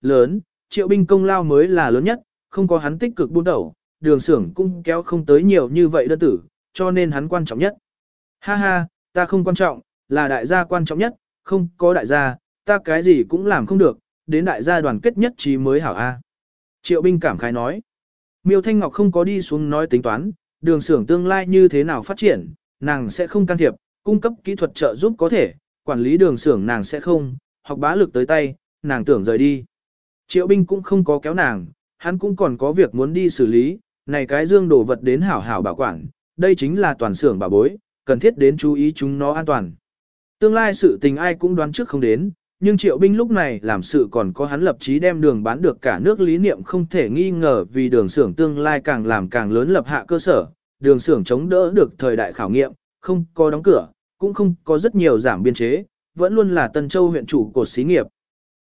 lớn, triệu binh công lao mới là lớn nhất, không có hắn tích cực buôn đầu, đường xưởng cũng kéo không tới nhiều như vậy đơn tử, cho nên hắn quan trọng nhất. Ha ha, ta không quan trọng, là đại gia quan trọng nhất, không có đại gia, ta cái gì cũng làm không được, đến đại gia đoàn kết nhất trí mới hảo a. Triệu binh cảm khái nói. Miêu Thanh Ngọc không có đi xuống nói tính toán, đường xưởng tương lai như thế nào phát triển, nàng sẽ không can thiệp, cung cấp kỹ thuật trợ giúp có thể, quản lý đường xưởng nàng sẽ không, học bá lực tới tay, nàng tưởng rời đi. Triệu binh cũng không có kéo nàng, hắn cũng còn có việc muốn đi xử lý, này cái dương đồ vật đến hảo hảo bảo quản, đây chính là toàn xưởng bảo bối, cần thiết đến chú ý chúng nó an toàn. Tương lai sự tình ai cũng đoán trước không đến, nhưng triệu binh lúc này làm sự còn có hắn lập chí đem đường bán được cả nước lý niệm không thể nghi ngờ vì đường xưởng tương lai càng làm càng lớn lập hạ cơ sở, đường xưởng chống đỡ được thời đại khảo nghiệm, không có đóng cửa, cũng không có rất nhiều giảm biên chế, vẫn luôn là Tân Châu huyện chủ cột xí nghiệp.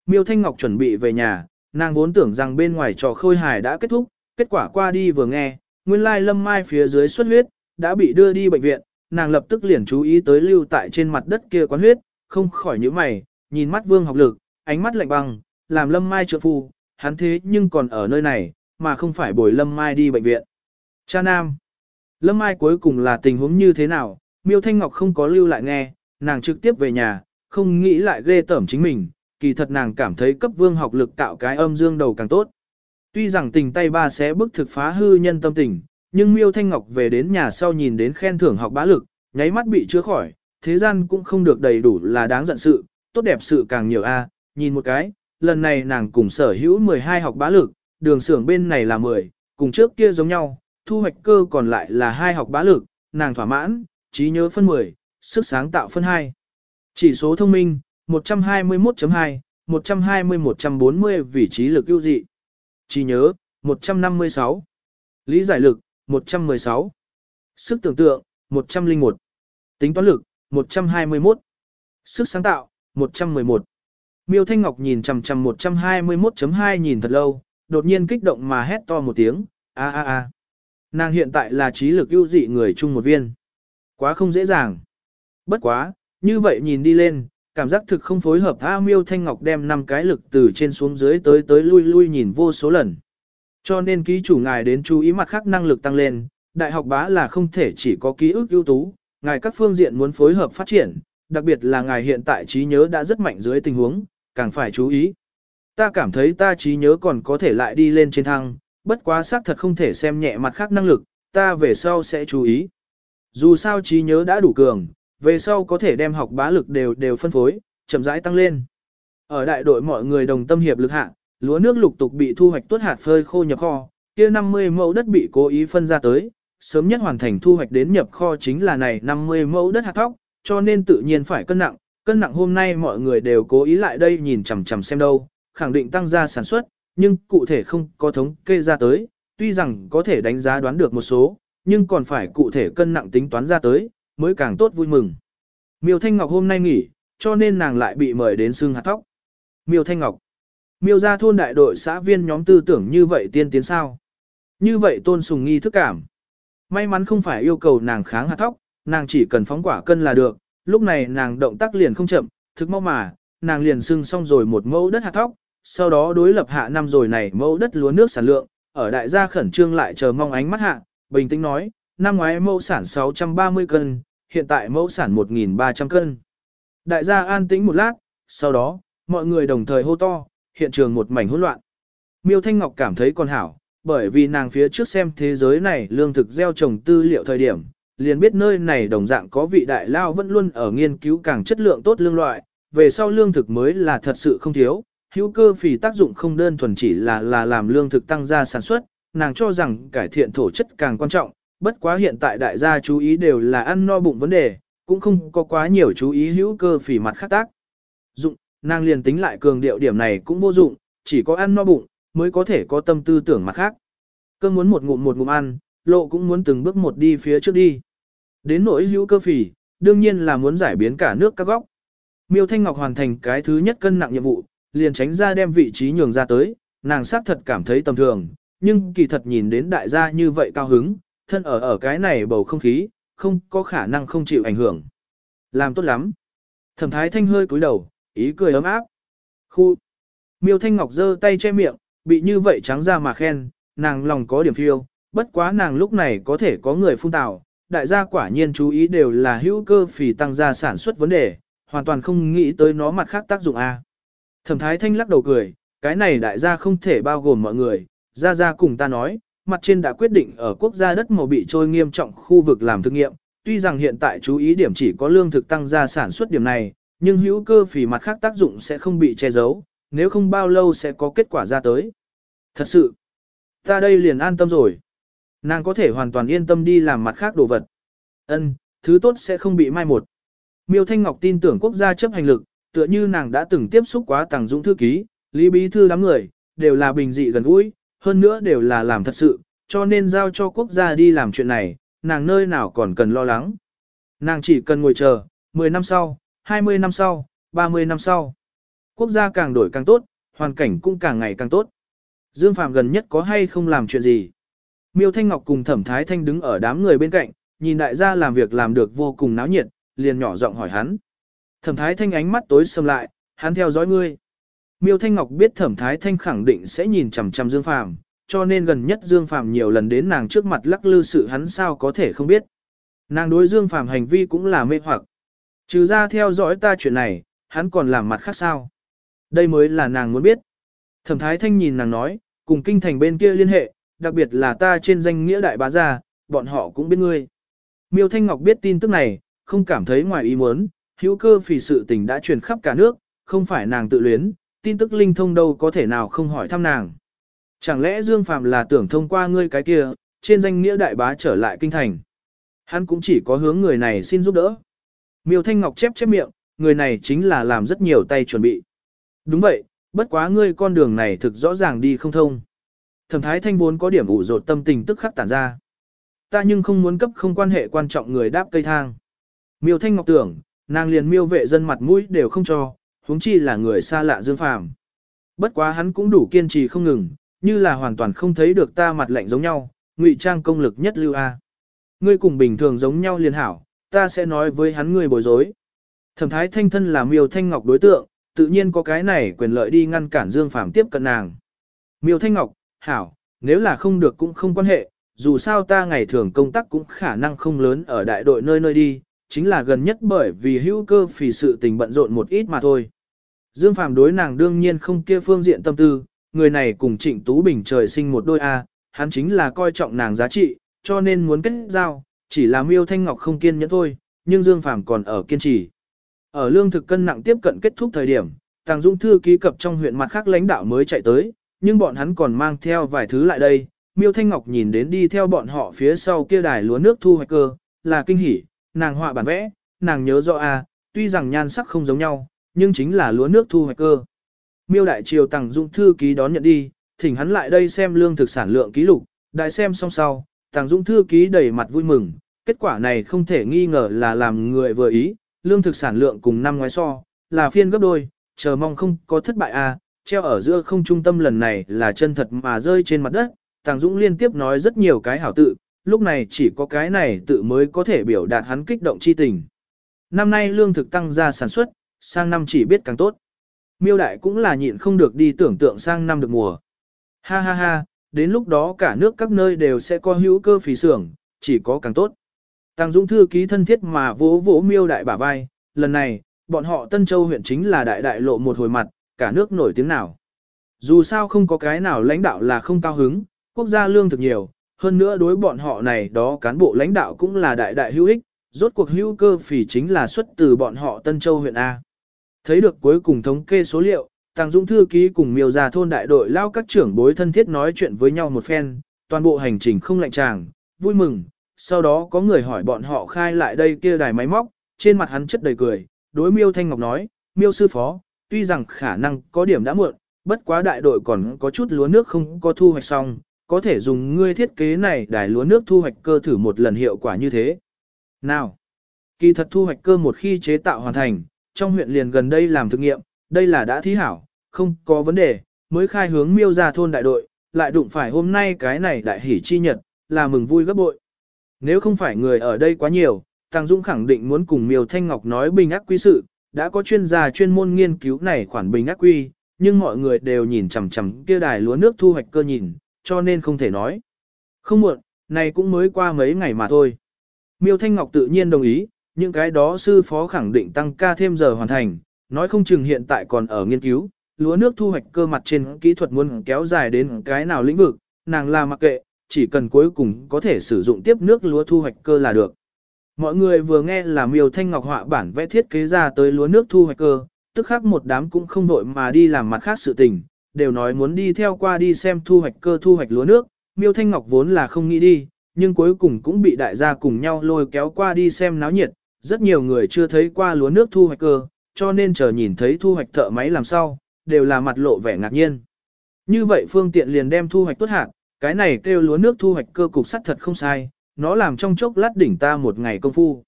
Miêu Thanh Ngọc chuẩn bị về nhà, nàng vốn tưởng rằng bên ngoài trò khôi hài đã kết thúc, kết quả qua đi vừa nghe, nguyên lai lâm mai phía dưới xuất huyết, đã bị đưa đi bệnh viện, nàng lập tức liền chú ý tới lưu tại trên mặt đất kia quán huyết, không khỏi nhíu mày, nhìn mắt vương học lực, ánh mắt lạnh băng, làm lâm mai trợ phu, hắn thế nhưng còn ở nơi này, mà không phải bồi lâm mai đi bệnh viện. Cha Nam Lâm mai cuối cùng là tình huống như thế nào, miêu thanh ngọc không có lưu lại nghe, nàng trực tiếp về nhà, không nghĩ lại ghê tởm chính mình, kỳ thật nàng cảm thấy cấp vương học lực tạo cái âm dương đầu càng tốt. Tuy rằng tình tay ba sẽ bức thực phá hư nhân tâm tình, nhưng miêu thanh ngọc về đến nhà sau nhìn đến khen thưởng học bá lực, nháy mắt bị chữa khỏi, thế gian cũng không được đầy đủ là đáng giận sự, tốt đẹp sự càng nhiều a. À, nhìn một cái, lần này nàng cùng sở hữu 12 học bá lực, đường xưởng bên này là 10, cùng trước kia giống nhau, thu hoạch cơ còn lại là hai học bá lực, nàng thỏa mãn, trí nhớ phân 10, sức sáng tạo phân 2. Chỉ số thông minh, 121.2, 120-140 vị trí lực ưu dị. Chỉ nhớ, 156. Lý giải lực, 116. Sức tưởng tượng, 101. Tính toán lực, 121. Sức sáng tạo, 111. Miêu Thanh Ngọc nhìn chằm chằm 121.2 nhìn thật lâu, đột nhiên kích động mà hét to một tiếng, a a a. Nàng hiện tại là trí lực ưu dị người chung một viên. Quá không dễ dàng. Bất quá, như vậy nhìn đi lên, cảm giác thực không phối hợp A Miêu Thanh Ngọc đem năm cái lực từ trên xuống dưới tới tới lui lui nhìn vô số lần. Cho nên ký chủ ngài đến chú ý mặt khác năng lực tăng lên, đại học bá là không thể chỉ có ký ức ưu tú, ngài các phương diện muốn phối hợp phát triển, đặc biệt là ngài hiện tại trí nhớ đã rất mạnh dưới tình huống, càng phải chú ý. Ta cảm thấy ta trí nhớ còn có thể lại đi lên trên thăng, bất quá xác thật không thể xem nhẹ mặt khác năng lực, ta về sau sẽ chú ý. Dù sao trí nhớ đã đủ cường, về sau có thể đem học bá lực đều đều phân phối, chậm rãi tăng lên. Ở đại đội mọi người đồng tâm hiệp lực hạ, lúa nước lục tục bị thu hoạch tuốt hạt phơi khô nhập kho, kia 50 mẫu đất bị cố ý phân ra tới, sớm nhất hoàn thành thu hoạch đến nhập kho chính là này 50 mẫu đất hạt thóc, cho nên tự nhiên phải cân nặng, cân nặng hôm nay mọi người đều cố ý lại đây nhìn chằm chằm xem đâu, khẳng định tăng gia sản xuất, nhưng cụ thể không có thống kê ra tới, tuy rằng có thể đánh giá đoán được một số, nhưng còn phải cụ thể cân nặng tính toán ra tới, mới càng tốt vui mừng. Miêu Thanh Ngọc hôm nay nghỉ, cho nên nàng lại bị mời đến xương hạt tóc. Miêu Thanh Ngọc. Miêu ra thôn đại đội xã viên nhóm tư tưởng như vậy tiên tiến sao. Như vậy tôn sùng nghi thức cảm. May mắn không phải yêu cầu nàng kháng hạt tóc, nàng chỉ cần phóng quả cân là được, lúc này nàng động tác liền không chậm, thực mau mà, nàng liền xưng xong rồi một mẫu đất hạt tóc, sau đó đối lập hạ năm rồi này mẫu đất lúa nước sản lượng, ở đại gia khẩn trương lại chờ mong ánh mắt hạ, bình tĩnh nói, năm ngoái mẫu sản 630 cân, hiện tại mẫu sản 1.300 cân. Đại gia an tĩnh một lát, sau đó, mọi người đồng thời hô to, hiện trường một mảnh hỗn loạn. Miêu Thanh Ngọc cảm thấy còn hảo, bởi vì nàng phía trước xem thế giới này lương thực gieo trồng tư liệu thời điểm, liền biết nơi này đồng dạng có vị đại lao vẫn luôn ở nghiên cứu càng chất lượng tốt lương loại, về sau lương thực mới là thật sự không thiếu, hữu cơ phì tác dụng không đơn thuần chỉ là là làm lương thực tăng gia sản xuất, nàng cho rằng cải thiện thổ chất càng quan trọng, bất quá hiện tại đại gia chú ý đều là ăn no bụng vấn đề, cũng không có quá nhiều chú ý hữu cơ phỉ mặt khác tác. Dụng, nàng liền tính lại cường điệu điểm này cũng vô dụng, chỉ có ăn no bụng, mới có thể có tâm tư tưởng mặt khác. Cơm muốn một ngụm một ngụm ăn, lộ cũng muốn từng bước một đi phía trước đi. Đến nỗi hữu cơ phỉ đương nhiên là muốn giải biến cả nước các góc. Miêu Thanh Ngọc hoàn thành cái thứ nhất cân nặng nhiệm vụ, liền tránh ra đem vị trí nhường ra tới, nàng xác thật cảm thấy tầm thường, nhưng kỳ thật nhìn đến đại gia như vậy cao hứng, thân ở ở cái này bầu không khí, không có khả năng không chịu ảnh hưởng. Làm tốt lắm. Thẩm thái thanh hơi cúi đầu, ý cười ấm áp. Khu. Miêu Thanh Ngọc giơ tay che miệng, bị như vậy trắng ra mà khen, nàng lòng có điểm phiêu, bất quá nàng lúc này có thể có người phun tạo, đại gia quả nhiên chú ý đều là hữu cơ phì tăng gia sản xuất vấn đề, hoàn toàn không nghĩ tới nó mặt khác tác dụng A. Thẩm Thái Thanh lắc đầu cười, cái này đại gia không thể bao gồm mọi người, gia gia cùng ta nói, mặt trên đã quyết định ở quốc gia đất màu bị trôi nghiêm trọng khu vực làm thực nghiệm, tuy rằng hiện tại chú ý điểm chỉ có lương thực tăng gia sản xuất điểm này, nhưng hữu cơ phì mặt khác tác dụng sẽ không bị che giấu, nếu không bao lâu sẽ có kết quả ra tới. Thật sự, ta đây liền an tâm rồi. Nàng có thể hoàn toàn yên tâm đi làm mặt khác đồ vật. Ân, thứ tốt sẽ không bị mai một. Miêu Thanh Ngọc tin tưởng quốc gia chấp hành lực, tựa như nàng đã từng tiếp xúc quá Tàng Dũng thư ký, Lý Bí thư đám người, đều là bình dị gần gũi, hơn nữa đều là làm thật sự, cho nên giao cho quốc gia đi làm chuyện này, nàng nơi nào còn cần lo lắng. Nàng chỉ cần ngồi chờ, 10 năm sau, 20 năm sau, 30 năm sau. Quốc gia càng đổi càng tốt, hoàn cảnh cũng càng ngày càng tốt. Dương Phạm gần nhất có hay không làm chuyện gì? Miêu Thanh Ngọc cùng Thẩm Thái Thanh đứng ở đám người bên cạnh, nhìn đại gia làm việc làm được vô cùng náo nhiệt, liền nhỏ giọng hỏi hắn. Thẩm Thái Thanh ánh mắt tối sầm lại, hắn theo dõi ngươi. Miêu Thanh Ngọc biết Thẩm Thái Thanh khẳng định sẽ nhìn chằm chằm Dương Phàm, cho nên gần nhất Dương Phàm nhiều lần đến nàng trước mặt lắc lư sự hắn sao có thể không biết. Nàng đối Dương Phàm hành vi cũng là mê hoặc. Trừ ra theo dõi ta chuyện này, hắn còn làm mặt khác sao. Đây mới là nàng muốn biết. Thẩm Thái Thanh nhìn nàng nói, cùng kinh thành bên kia liên hệ, đặc biệt là ta trên danh nghĩa đại bá gia, bọn họ cũng biết ngươi. Miêu Thanh Ngọc biết tin tức này, không cảm thấy ngoài ý muốn, hữu cơ phỉ sự tình đã truyền khắp cả nước, không phải nàng tự luyến, tin tức linh thông đâu có thể nào không hỏi thăm nàng. Chẳng lẽ Dương Phạm là tưởng thông qua ngươi cái kia, trên danh nghĩa đại bá trở lại kinh thành. Hắn cũng chỉ có hướng người này xin giúp đỡ. Miêu Thanh Ngọc chép chép miệng, người này chính là làm rất nhiều tay chuẩn bị. Đúng vậy, bất quá ngươi con đường này thực rõ ràng đi không thông. Thẩm thái thanh vốn có điểm ủ rột tâm tình tức khắc tản ra. Ta nhưng không muốn cấp không quan hệ quan trọng người đáp cây thang. Miêu Thanh Ngọc tưởng, nàng liền miêu vệ dân mặt mũi đều không cho, huống chi là người xa lạ Dương Phàm. Bất quá hắn cũng đủ kiên trì không ngừng, như là hoàn toàn không thấy được ta mặt lạnh giống nhau, ngụy trang công lực nhất lưu a. Ngươi cùng bình thường giống nhau liền hảo, ta sẽ nói với hắn ngươi bối rối. Thẩm thái thanh thân là miêu thanh ngọc đối tượng, tự nhiên có cái này quyền lợi đi ngăn cản Dương Phàm tiếp cận nàng. Miêu thanh ngọc, hảo, nếu là không được cũng không quan hệ, dù sao ta ngày thường công tác cũng khả năng không lớn ở đại đội nơi nơi đi, chính là gần nhất bởi vì hữu cơ phì sự tình bận rộn một ít mà thôi. Dương Phàm đối nàng đương nhiên không kia phương diện tâm tư, người này cùng Trịnh Tú Bình trời sinh một đôi A, hắn chính là coi trọng nàng giá trị, cho nên muốn kết giao, chỉ là miêu thanh ngọc không kiên nhẫn thôi, nhưng Dương Phàm còn ở kiên trì. Ở lương thực cân nặng tiếp cận kết thúc thời điểm, Tàng Dung thư ký cập trong huyện mặt khác lãnh đạo mới chạy tới, nhưng bọn hắn còn mang theo vài thứ lại đây. Miêu Thanh Ngọc nhìn đến đi theo bọn họ phía sau kia đài lúa nước thu hoạch cơ, là kinh hỉ, nàng họa bản vẽ, nàng nhớ rõ a, tuy rằng nhan sắc không giống nhau, nhưng chính là lúa nước thu hoạch cơ. Miêu đại triều tặng Dung thư ký đón nhận đi, thỉnh hắn lại đây xem lương thực sản lượng ký lục, đại xem xong sau, Tàng Dung thư ký đầy mặt vui mừng, kết quả này không thể nghi ngờ là làm người vừa ý, lương thực sản lượng cùng năm ngoái so, là phiên gấp đôi, chờ mong không có thất bại à? treo ở giữa không trung tâm lần này là chân thật mà rơi trên mặt đất, Tàng Dũng liên tiếp nói rất nhiều cái hảo tự, lúc này chỉ có cái này tự mới có thể biểu đạt hắn kích động chi tình. Năm nay lương thực tăng ra sản xuất, sang năm chỉ biết càng tốt. Miêu đại cũng là nhịn không được đi tưởng tượng sang năm được mùa. Ha ha ha, đến lúc đó cả nước các nơi đều sẽ có hữu cơ phí xưởng, chỉ có càng tốt. Tăng Dũng thư ký thân thiết mà vỗ vỗ miêu đại bả vai, lần này, bọn họ Tân Châu huyện chính là đại đại lộ một hồi mặt, cả nước nổi tiếng nào. Dù sao không có cái nào lãnh đạo là không cao hứng, quốc gia lương thực nhiều, hơn nữa đối bọn họ này đó cán bộ lãnh đạo cũng là đại đại hữu ích, rốt cuộc hữu cơ phỉ chính là xuất từ bọn họ Tân Châu huyện A. Thấy được cuối cùng thống kê số liệu, Tàng Dũng thư ký cùng miêu già thôn đại đội lao các trưởng bối thân thiết nói chuyện với nhau một phen, toàn bộ hành trình không lạnh tràng, vui mừng, sau đó có người hỏi bọn họ khai lại đây kia đài máy móc, trên mặt hắn chất đầy cười, đối miêu Thanh Ngọc nói, miêu sư phó, tuy rằng khả năng có điểm đã muộn, bất quá đại đội còn có chút lúa nước không có thu hoạch xong, có thể dùng ngươi thiết kế này đài lúa nước thu hoạch cơ thử một lần hiệu quả như thế. Nào, kỳ thật thu hoạch cơ một khi chế tạo hoàn thành, trong huyện liền gần đây làm thực nghiệm, đây là đã thí hảo, không có vấn đề, mới khai hướng miêu ra thôn đại đội, lại đụng phải hôm nay cái này đại hỷ chi nhật, là mừng vui gấp bội. Nếu không phải người ở đây quá nhiều, Tăng dũng khẳng định muốn cùng Miêu Thanh Ngọc nói bình ác quy sự, đã có chuyên gia chuyên môn nghiên cứu này khoản bình ác quy, nhưng mọi người đều nhìn chằm chằm kia đài lúa nước thu hoạch cơ nhìn, cho nên không thể nói. Không muộn, này cũng mới qua mấy ngày mà thôi. Miêu Thanh Ngọc tự nhiên đồng ý, những cái đó sư phó khẳng định tăng ca thêm giờ hoàn thành, nói không chừng hiện tại còn ở nghiên cứu, lúa nước thu hoạch cơ mặt trên kỹ thuật muốn kéo dài đến cái nào lĩnh vực, nàng là mặc kệ, chỉ cần cuối cùng có thể sử dụng tiếp nước lúa thu hoạch cơ là được. Mọi người vừa nghe là miêu thanh ngọc họa bản vẽ thiết kế ra tới lúa nước thu hoạch cơ, tức khắc một đám cũng không vội mà đi làm mặt khác sự tình, đều nói muốn đi theo qua đi xem thu hoạch cơ thu hoạch lúa nước, miêu thanh ngọc vốn là không nghĩ đi, nhưng cuối cùng cũng bị đại gia cùng nhau lôi kéo qua đi xem náo nhiệt, rất nhiều người chưa thấy qua lúa nước thu hoạch cơ, cho nên chờ nhìn thấy thu hoạch thợ máy làm sao, đều là mặt lộ vẻ ngạc nhiên. Như vậy phương tiện liền đem thu hoạch tốt hạt, cái này kêu lúa nước thu hoạch cơ cục sắt thật không sai, nó làm trong chốc lát đỉnh ta một ngày công phu.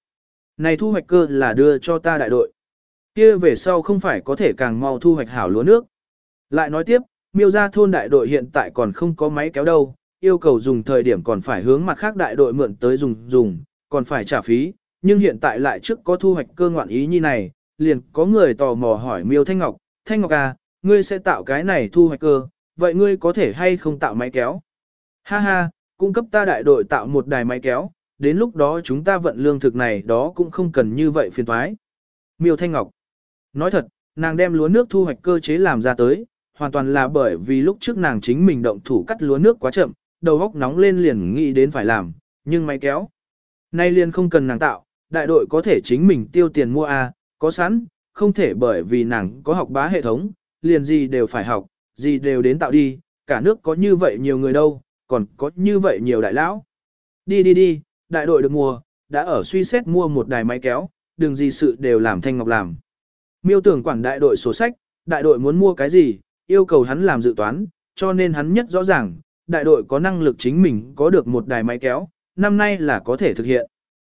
Này thu hoạch cơ là đưa cho ta đại đội. Kia về sau không phải có thể càng mau thu hoạch hảo lúa nước. Lại nói tiếp, miêu ra thôn đại đội hiện tại còn không có máy kéo đâu, yêu cầu dùng thời điểm còn phải hướng mặt khác đại đội mượn tới dùng dùng, còn phải trả phí, nhưng hiện tại lại trước có thu hoạch cơ ngoạn ý như này, liền có người tò mò hỏi miêu Thanh Ngọc, Thanh Ngọc à, ngươi sẽ tạo cái này thu hoạch cơ, vậy ngươi có thể hay không tạo máy kéo? Ha ha, cung cấp ta đại đội tạo một đài máy kéo, đến lúc đó chúng ta vận lương thực này đó cũng không cần như vậy phiền thoái. Miêu Thanh Ngọc Nói thật, nàng đem lúa nước thu hoạch cơ chế làm ra tới, hoàn toàn là bởi vì lúc trước nàng chính mình động thủ cắt lúa nước quá chậm, đầu óc nóng lên liền nghĩ đến phải làm, nhưng máy kéo. Nay liền không cần nàng tạo, đại đội có thể chính mình tiêu tiền mua A, có sẵn, không thể bởi vì nàng có học bá hệ thống, liền gì đều phải học, gì đều đến tạo đi, cả nước có như vậy nhiều người đâu, còn có như vậy nhiều đại lão. Đi đi đi, đại đội được mua, đã ở suy xét mua một đài máy kéo, đừng gì sự đều làm Thanh Ngọc làm. Miêu tưởng quản đại đội sổ sách, đại đội muốn mua cái gì, yêu cầu hắn làm dự toán, cho nên hắn nhất rõ ràng, đại đội có năng lực chính mình có được một đài máy kéo, năm nay là có thể thực hiện.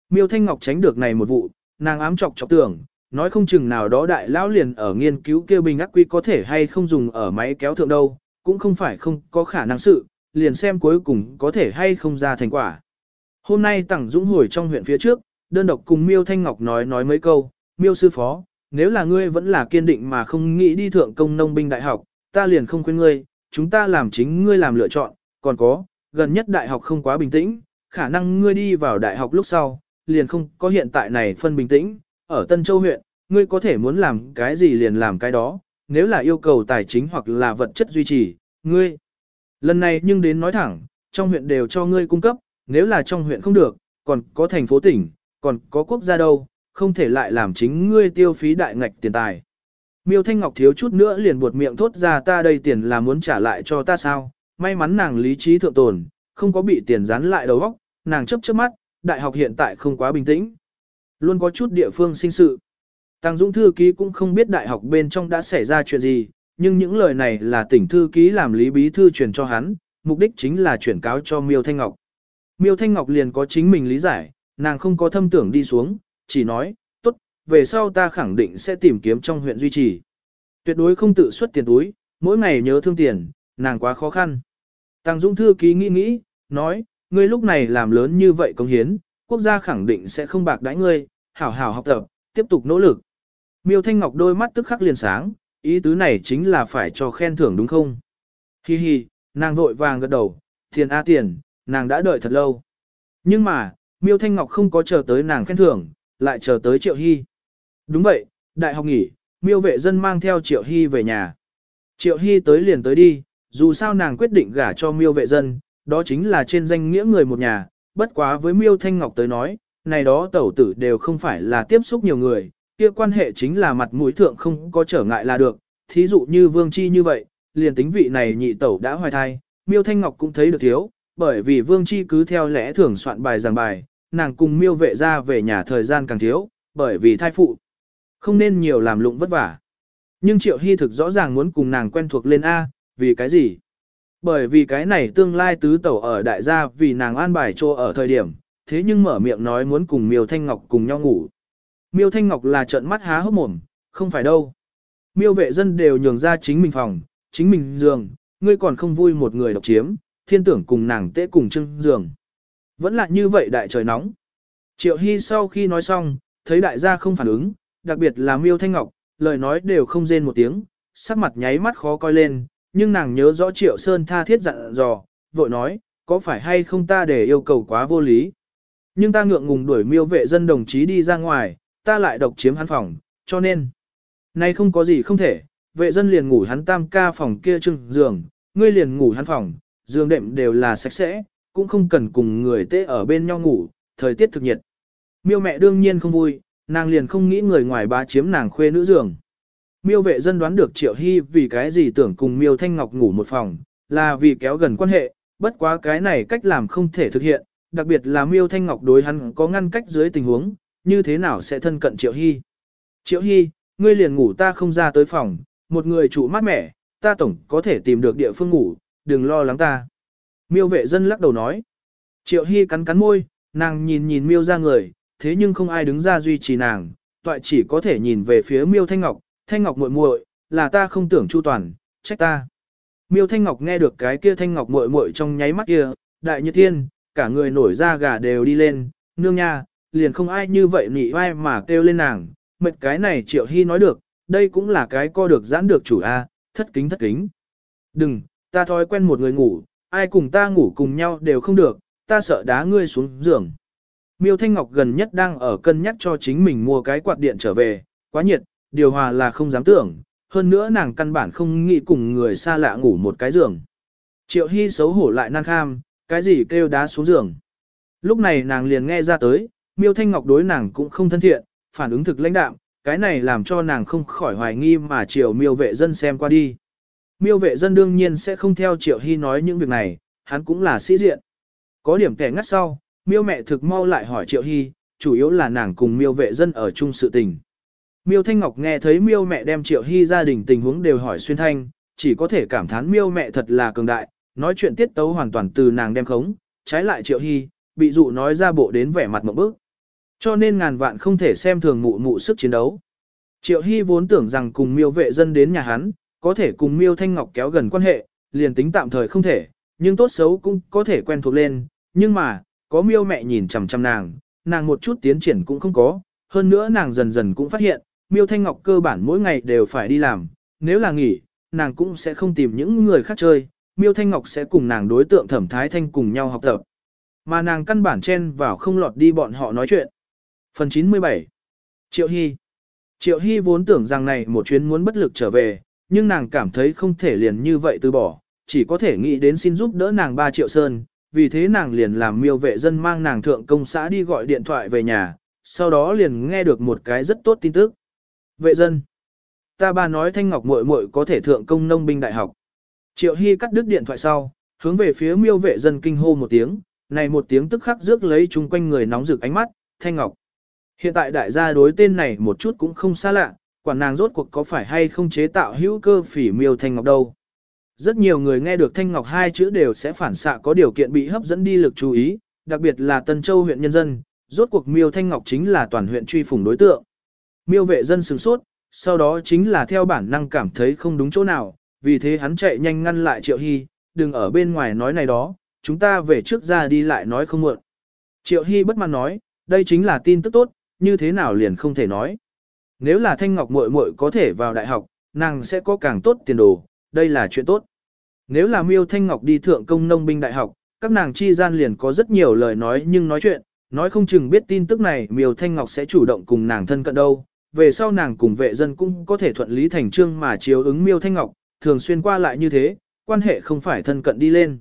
Miêu Thanh Ngọc tránh được này một vụ, nàng ám chọc chọc tưởng, nói không chừng nào đó đại lão liền ở nghiên cứu kia bình ác quy có thể hay không dùng ở máy kéo thượng đâu, cũng không phải không có khả năng sự, liền xem cuối cùng có thể hay không ra thành quả. Hôm nay Tằng Dũng hồi trong huyện phía trước, đơn độc cùng Miêu Thanh Ngọc nói nói mấy câu, Miêu sư phó, nếu là ngươi vẫn là kiên định mà không nghĩ đi thượng công nông binh đại học, ta liền không khuyên ngươi, chúng ta làm chính ngươi làm lựa chọn, còn có, gần nhất đại học không quá bình tĩnh, khả năng ngươi đi vào đại học lúc sau, liền không có hiện tại này phân bình tĩnh, ở Tân Châu huyện, ngươi có thể muốn làm cái gì liền làm cái đó, nếu là yêu cầu tài chính hoặc là vật chất duy trì, ngươi. Lần này nhưng đến nói thẳng, trong huyện đều cho ngươi cung cấp, nếu là trong huyện không được, còn có thành phố tỉnh, còn có quốc gia đâu, không thể lại làm chính ngươi tiêu phí đại ngạch tiền tài. Miêu Thanh Ngọc thiếu chút nữa liền buột miệng thốt ra ta đây tiền là muốn trả lại cho ta sao, may mắn nàng lý trí thượng tồn, không có bị tiền dán lại đầu óc, nàng chấp chớp mắt, đại học hiện tại không quá bình tĩnh. Luôn có chút địa phương sinh sự. Tăng Dũng thư ký cũng không biết đại học bên trong đã xảy ra chuyện gì, nhưng những lời này là tỉnh thư ký làm lý bí thư truyền cho hắn, mục đích chính là chuyển cáo cho Miêu Thanh Ngọc. Miêu Thanh Ngọc liền có chính mình lý giải, nàng không có thâm tưởng đi xuống, chỉ nói, tốt, về sau ta khẳng định sẽ tìm kiếm trong huyện duy trì. Tuyệt đối không tự xuất tiền túi, mỗi ngày nhớ thương tiền, nàng quá khó khăn. Tăng Dũng thư ký nghĩ nghĩ, nói, ngươi lúc này làm lớn như vậy công hiến, quốc gia khẳng định sẽ không bạc đãi ngươi, hảo hảo học tập, tiếp tục nỗ lực. Miêu Thanh Ngọc đôi mắt tức khắc liền sáng, ý tứ này chính là phải cho khen thưởng đúng không? Hi hi, nàng vội vàng gật đầu, tiền a tiền, nàng đã đợi thật lâu. Nhưng mà, Miêu Thanh Ngọc không có chờ tới nàng khen thưởng, lại chờ tới Triệu Hy. Đúng vậy, đại học nghỉ, Miêu vệ dân mang theo Triệu Hy về nhà. Triệu Hy tới liền tới đi, dù sao nàng quyết định gả cho Miêu vệ dân, đó chính là trên danh nghĩa người một nhà, bất quá với Miêu Thanh Ngọc tới nói, này đó tẩu tử đều không phải là tiếp xúc nhiều người, kia quan hệ chính là mặt mũi thượng không có trở ngại là được, thí dụ như Vương Chi như vậy, liền tính vị này nhị tẩu đã hoài thai, Miêu Thanh Ngọc cũng thấy được thiếu, bởi vì Vương Chi cứ theo lẽ thường soạn bài giảng bài, nàng cùng Miêu vệ ra về nhà thời gian càng thiếu, bởi vì thai phụ, không nên nhiều làm lụng vất vả. Nhưng Triệu Hy thực rõ ràng muốn cùng nàng quen thuộc lên A, vì cái gì? Bởi vì cái này tương lai tứ tẩu ở đại gia vì nàng an bài cho ở thời điểm, thế nhưng mở miệng nói muốn cùng Miêu Thanh Ngọc cùng nhau ngủ. Miêu Thanh Ngọc là trợn mắt há hốc mồm, không phải đâu. Miêu vệ dân đều nhường ra chính mình phòng, chính mình giường, ngươi còn không vui một người độc chiếm, thiên tưởng cùng nàng tễ cùng chưng giường. Vẫn là như vậy đại trời nóng. Triệu Hy sau khi nói xong, thấy đại gia không phản ứng, đặc biệt là Miêu Thanh Ngọc, lời nói đều không rên một tiếng, sắc mặt nháy mắt khó coi lên, nhưng nàng nhớ rõ Triệu Sơn tha thiết dặn dò, vội nói, có phải hay không ta để yêu cầu quá vô lý. Nhưng ta ngượng ngùng đuổi miêu vệ dân đồng chí đi ra ngoài, ta lại độc chiếm hắn phòng, cho nên, nay không có gì không thể, vệ dân liền ngủ hắn tam ca phòng kia trưng giường, ngươi liền ngủ hắn phòng, giường đệm đều là sạch sẽ, cũng không cần cùng người tê ở bên nhau ngủ, thời tiết thực nhiệt. Miêu mẹ đương nhiên không vui, nàng liền không nghĩ người ngoài bá chiếm nàng khuê nữ giường. Miêu vệ dân đoán được Triệu Hy vì cái gì tưởng cùng Miêu Thanh Ngọc ngủ một phòng, là vì kéo gần quan hệ, bất quá cái này cách làm không thể thực hiện, đặc biệt là Miêu Thanh Ngọc đối hắn có ngăn cách dưới tình huống, như thế nào sẽ thân cận Triệu Hy. Triệu Hy, ngươi liền ngủ ta không ra tới phòng, một người chủ mát mẻ, ta tổng có thể tìm được địa phương ngủ, đừng lo lắng ta. Miêu vệ dân lắc đầu nói. Triệu Hy cắn cắn môi, nàng nhìn nhìn miêu ra người, thế nhưng không ai đứng ra duy trì nàng, toại chỉ có thể nhìn về phía miêu thanh ngọc, thanh ngọc muội muội, là ta không tưởng chu toàn, trách ta. Miêu thanh ngọc nghe được cái kia thanh ngọc muội muội trong nháy mắt kia, đại như thiên, cả người nổi da gà đều đi lên, nương nha, liền không ai như vậy nị vai mà kêu lên nàng, mệt cái này triệu hy nói được, đây cũng là cái co được giãn được chủ A, thất kính thất kính. Đừng, ta thói quen một người ngủ, ai cùng ta ngủ cùng nhau đều không được, ta sợ đá ngươi xuống giường. Miêu Thanh Ngọc gần nhất đang ở cân nhắc cho chính mình mua cái quạt điện trở về, quá nhiệt, điều hòa là không dám tưởng, hơn nữa nàng căn bản không nghĩ cùng người xa lạ ngủ một cái giường. Triệu Hy xấu hổ lại năng kham, cái gì kêu đá xuống giường. Lúc này nàng liền nghe ra tới, Miêu Thanh Ngọc đối nàng cũng không thân thiện, phản ứng thực lãnh đạm, cái này làm cho nàng không khỏi hoài nghi mà Triệu Miêu vệ dân xem qua đi. Miêu vệ dân đương nhiên sẽ không theo Triệu Hy nói những việc này, hắn cũng là sĩ diện. Có điểm kẻ ngắt sau, miêu mẹ thực mau lại hỏi Triệu Hy, chủ yếu là nàng cùng miêu vệ dân ở chung sự tình. Miêu Thanh Ngọc nghe thấy miêu mẹ đem Triệu Hy gia đình tình huống đều hỏi xuyên thanh, chỉ có thể cảm thán miêu mẹ thật là cường đại, nói chuyện tiết tấu hoàn toàn từ nàng đem khống, trái lại Triệu Hy, bị dụ nói ra bộ đến vẻ mặt mộng bức. Cho nên ngàn vạn không thể xem thường mụ mụ sức chiến đấu. Triệu Hy vốn tưởng rằng cùng miêu vệ dân đến nhà hắn, có thể cùng miêu Thanh Ngọc kéo gần quan hệ, liền tính tạm thời không thể, nhưng tốt xấu cũng có thể quen thuộc lên, nhưng mà, có miêu mẹ nhìn chằm chằm nàng, nàng một chút tiến triển cũng không có, hơn nữa nàng dần dần cũng phát hiện, miêu thanh ngọc cơ bản mỗi ngày đều phải đi làm, nếu là nghỉ, nàng cũng sẽ không tìm những người khác chơi, miêu thanh ngọc sẽ cùng nàng đối tượng thẩm thái thanh cùng nhau học tập. Mà nàng căn bản chen vào không lọt đi bọn họ nói chuyện. Phần 97 Triệu Hy Triệu Hy vốn tưởng rằng này một chuyến muốn bất lực trở về, nhưng nàng cảm thấy không thể liền như vậy từ bỏ, chỉ có thể nghĩ đến xin giúp đỡ nàng 3 triệu sơn, vì thế nàng liền làm miêu vệ dân mang nàng thượng công xã đi gọi điện thoại về nhà, sau đó liền nghe được một cái rất tốt tin tức. Vệ dân, ta ba nói Thanh Ngọc muội muội có thể thượng công nông binh đại học. Triệu Hy cắt đứt điện thoại sau, hướng về phía miêu vệ dân kinh hô một tiếng, này một tiếng tức khắc rước lấy chung quanh người nóng rực ánh mắt, Thanh Ngọc. Hiện tại đại gia đối tên này một chút cũng không xa lạ, quản nàng rốt cuộc có phải hay không chế tạo hữu cơ phỉ miêu Thanh Ngọc đâu. Rất nhiều người nghe được Thanh Ngọc hai chữ đều sẽ phản xạ có điều kiện bị hấp dẫn đi lực chú ý, đặc biệt là Tân Châu huyện nhân dân, rốt cuộc Miêu Thanh Ngọc chính là toàn huyện truy phủng đối tượng. Miêu vệ dân sửng sốt, sau đó chính là theo bản năng cảm thấy không đúng chỗ nào, vì thế hắn chạy nhanh ngăn lại Triệu Hy, đừng ở bên ngoài nói này đó, chúng ta về trước ra đi lại nói không muộn. Triệu Hy bất mãn nói, đây chính là tin tức tốt, như thế nào liền không thể nói. Nếu là Thanh Ngọc muội muội có thể vào đại học, nàng sẽ có càng tốt tiền đồ, đây là chuyện tốt. Nếu là Miêu Thanh Ngọc đi thượng công nông binh đại học, các nàng chi gian liền có rất nhiều lời nói nhưng nói chuyện, nói không chừng biết tin tức này Miêu Thanh Ngọc sẽ chủ động cùng nàng thân cận đâu. Về sau nàng cùng vệ dân cũng có thể thuận lý thành trương mà chiếu ứng Miêu Thanh Ngọc, thường xuyên qua lại như thế, quan hệ không phải thân cận đi lên.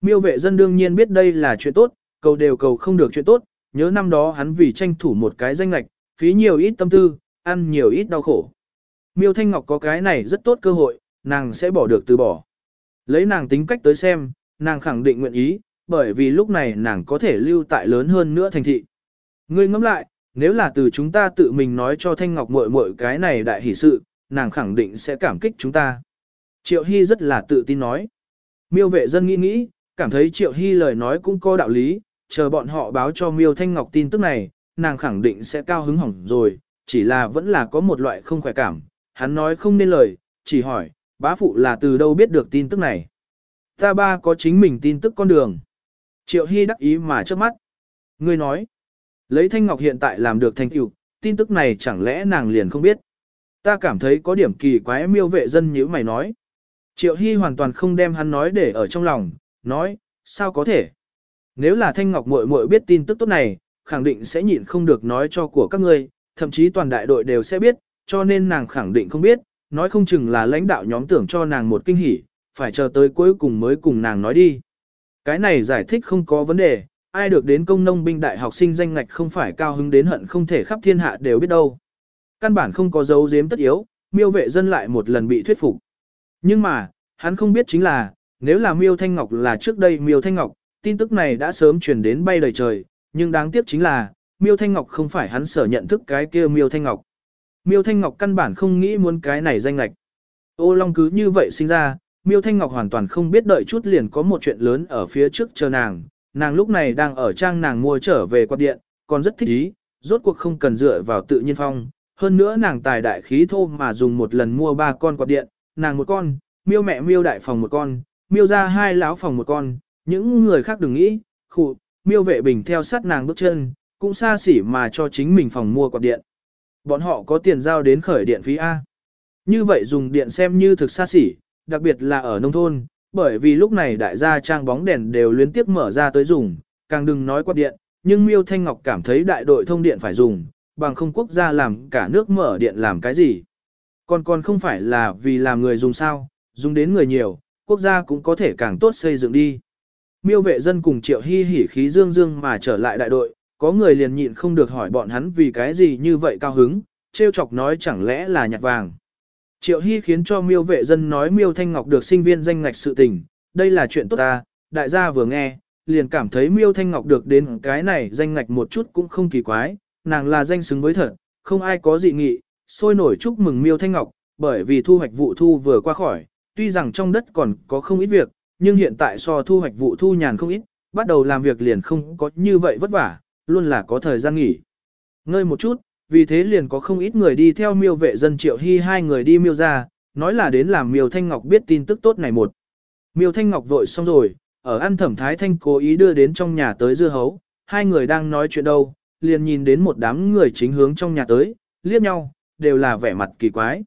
Miêu vệ dân đương nhiên biết đây là chuyện tốt, cầu đều cầu không được chuyện tốt, nhớ năm đó hắn vì tranh thủ một cái danh lạch, phí nhiều ít tâm tư, ăn nhiều ít đau khổ. Miêu Thanh Ngọc có cái này rất tốt cơ hội, nàng sẽ bỏ được từ bỏ. Lấy nàng tính cách tới xem, nàng khẳng định nguyện ý, bởi vì lúc này nàng có thể lưu tại lớn hơn nữa thành thị. Ngươi ngẫm lại, nếu là từ chúng ta tự mình nói cho Thanh Ngọc muội muội cái này đại hỷ sự, nàng khẳng định sẽ cảm kích chúng ta. Triệu Hy rất là tự tin nói. Miêu vệ dân nghĩ nghĩ, cảm thấy Triệu Hy lời nói cũng có đạo lý, chờ bọn họ báo cho Miêu Thanh Ngọc tin tức này, nàng khẳng định sẽ cao hứng hỏng rồi, chỉ là vẫn là có một loại không khỏe cảm. Hắn nói không nên lời, chỉ hỏi, Bá phụ là từ đâu biết được tin tức này? Ta ba có chính mình tin tức con đường. Triệu Hy đắc ý mà trước mắt. Ngươi nói, lấy Thanh Ngọc hiện tại làm được thành tựu, tin tức này chẳng lẽ nàng liền không biết. Ta cảm thấy có điểm kỳ quái miêu vệ dân như mày nói. Triệu Hy hoàn toàn không đem hắn nói để ở trong lòng, nói, sao có thể? Nếu là Thanh Ngọc muội muội biết tin tức tốt này, khẳng định sẽ nhịn không được nói cho của các ngươi, thậm chí toàn đại đội đều sẽ biết, cho nên nàng khẳng định không biết, nói không chừng là lãnh đạo nhóm tưởng cho nàng một kinh hỉ, phải chờ tới cuối cùng mới cùng nàng nói đi. Cái này giải thích không có vấn đề, ai được đến công nông binh đại học sinh danh ngạch không phải cao hứng đến hận không thể khắp thiên hạ đều biết đâu. Căn bản không có dấu giếm tất yếu, miêu vệ dân lại một lần bị thuyết phục. Nhưng mà, hắn không biết chính là, nếu là miêu thanh ngọc là trước đây miêu thanh ngọc, tin tức này đã sớm truyền đến bay đầy trời, nhưng đáng tiếc chính là, miêu thanh ngọc không phải hắn sở nhận thức cái kia miêu thanh ngọc. Miêu thanh ngọc căn bản không nghĩ muốn cái này danh ngạch. Ô Long cứ như vậy sinh ra, miêu thanh ngọc hoàn toàn không biết đợi chút liền có một chuyện lớn ở phía trước chờ nàng, nàng lúc này đang ở trang nàng mua trở về quạt điện, còn rất thích ý, rốt cuộc không cần dựa vào tự nhiên phong. Hơn nữa nàng tài đại khí thô mà dùng một lần mua ba con quạt điện, nàng một con, miêu mẹ miêu đại phòng một con, miêu ra hai lão phòng một con, những người khác đừng nghĩ, khụ, miêu vệ bình theo sát nàng bước chân, cũng xa xỉ mà cho chính mình phòng mua quạt điện. Bọn họ có tiền giao đến khởi điện phí A. Như vậy dùng điện xem như thực xa xỉ, đặc biệt là ở nông thôn, bởi vì lúc này đại gia trang bóng đèn đều liên tiếp mở ra tới dùng, càng đừng nói quạt điện, nhưng Miêu Thanh Ngọc cảm thấy đại đội thông điện phải dùng, bằng không quốc gia làm cả nước mở điện làm cái gì. Còn còn không phải là vì làm người dùng sao, dùng đến người nhiều, quốc gia cũng có thể càng tốt xây dựng đi. Miêu vệ dân cùng triệu hy hỉ khí dương dương mà trở lại đại đội, có người liền nhịn không được hỏi bọn hắn vì cái gì như vậy cao hứng, trêu chọc nói chẳng lẽ là nhặt vàng. Triệu Hy khiến cho miêu vệ dân nói miêu Thanh Ngọc được sinh viên danh ngạch sự tình, đây là chuyện tốt ta, đại gia vừa nghe, liền cảm thấy miêu Thanh Ngọc được đến cái này danh ngạch một chút cũng không kỳ quái, nàng là danh xứng với thật, không ai có dị nghị, sôi nổi chúc mừng miêu Thanh Ngọc, bởi vì thu hoạch vụ thu vừa qua khỏi, tuy rằng trong đất còn có không ít việc, nhưng hiện tại so thu hoạch vụ thu nhàn không ít, bắt đầu làm việc liền không có như vậy vất vả, luôn là có thời gian nghỉ. Ngơi một chút, vì thế liền có không ít người đi theo miêu vệ dân triệu hy hai người đi miêu ra, nói là đến làm miêu thanh ngọc biết tin tức tốt này một. Miêu thanh ngọc vội xong rồi, ở ăn thẩm thái thanh cố ý đưa đến trong nhà tới dưa hấu, hai người đang nói chuyện đâu, liền nhìn đến một đám người chính hướng trong nhà tới, liếc nhau, đều là vẻ mặt kỳ quái.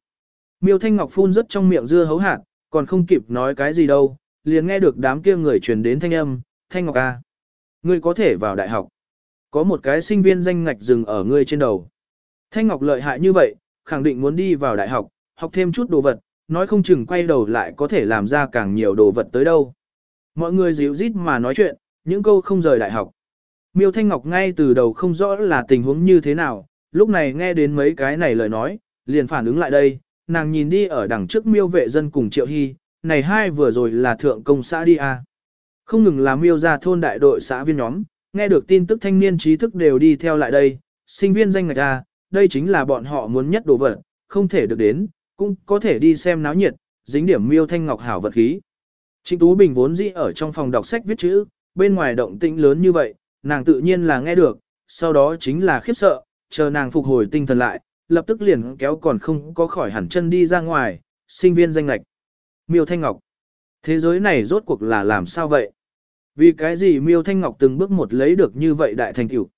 Miêu thanh ngọc phun rất trong miệng dưa hấu hạt, còn không kịp nói cái gì đâu, liền nghe được đám kia người truyền đến thanh âm, thanh ngọc ca. à. ngươi có thể vào đại học. Có một cái sinh viên danh ngạch dừng ở ngươi trên đầu. Thanh Ngọc lợi hại như vậy, khẳng định muốn đi vào đại học, học thêm chút đồ vật, nói không chừng quay đầu lại có thể làm ra càng nhiều đồ vật tới đâu. Mọi người dịu rít mà nói chuyện, những câu không rời đại học. Miêu Thanh Ngọc ngay từ đầu không rõ là tình huống như thế nào, lúc này nghe đến mấy cái này lời nói, liền phản ứng lại đây, nàng nhìn đi ở đằng trước miêu vệ dân cùng Triệu Hy, này hai vừa rồi là thượng công xã đi à. Không ngừng là miêu ra thôn đại đội xã viên nhóm, nghe được tin tức thanh niên trí thức đều đi theo lại đây, sinh viên danh ngạch à, đây chính là bọn họ muốn nhất đồ vật, không thể được đến, cũng có thể đi xem náo nhiệt, dính điểm miêu thanh ngọc hảo vật khí. Trịnh Tú Bình vốn dĩ ở trong phòng đọc sách viết chữ, bên ngoài động tĩnh lớn như vậy, nàng tự nhiên là nghe được, sau đó chính là khiếp sợ, chờ nàng phục hồi tinh thần lại, lập tức liền kéo còn không có khỏi hẳn chân đi ra ngoài, sinh viên danh lạch. Miêu Thanh Ngọc. Thế giới này rốt cuộc là làm sao vậy? Vì cái gì Miêu Thanh Ngọc từng bước một lấy được như vậy đại thành tựu?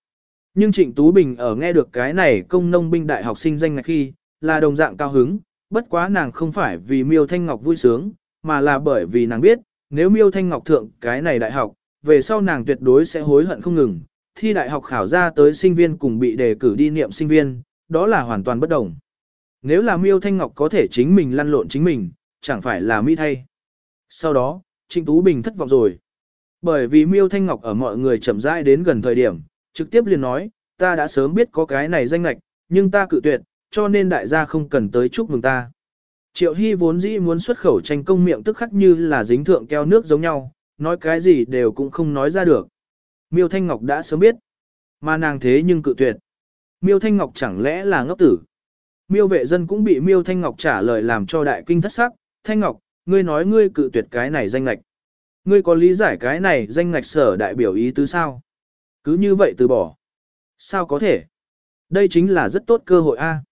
Nhưng Trịnh Tú Bình ở nghe được cái này công nông binh đại học sinh danh ngạch khi, là đồng dạng cao hứng, bất quá nàng không phải vì Miêu Thanh Ngọc vui sướng, mà là bởi vì nàng biết, nếu Miêu Thanh Ngọc thượng cái này đại học, về sau nàng tuyệt đối sẽ hối hận không ngừng. Thi đại học khảo ra tới sinh viên cùng bị đề cử đi niệm sinh viên, đó là hoàn toàn bất đồng. Nếu là Miêu Thanh Ngọc có thể chính mình lăn lộn chính mình, chẳng phải là mỹ thay. Sau đó, Trịnh Tú Bình thất vọng rồi. Bởi vì Miêu Thanh Ngọc ở mọi người chậm rãi đến gần thời điểm, trực tiếp liền nói, ta đã sớm biết có cái này danh lạch, nhưng ta cự tuyệt, cho nên đại gia không cần tới chúc mừng ta. Triệu Hy vốn dĩ muốn xuất khẩu tranh công miệng tức khắc như là dính thượng keo nước giống nhau, nói cái gì đều cũng không nói ra được. Miêu Thanh Ngọc đã sớm biết, mà nàng thế nhưng cự tuyệt. Miêu Thanh Ngọc chẳng lẽ là ngốc tử. Miêu vệ dân cũng bị Miêu Thanh Ngọc trả lời làm cho đại kinh thất sắc. Thanh Ngọc, ngươi nói ngươi cự tuyệt cái này danh lạch. Ngươi có lý giải cái này danh ngạch sở đại biểu ý tứ sao? Cứ như vậy từ bỏ. Sao có thể? Đây chính là rất tốt cơ hội a.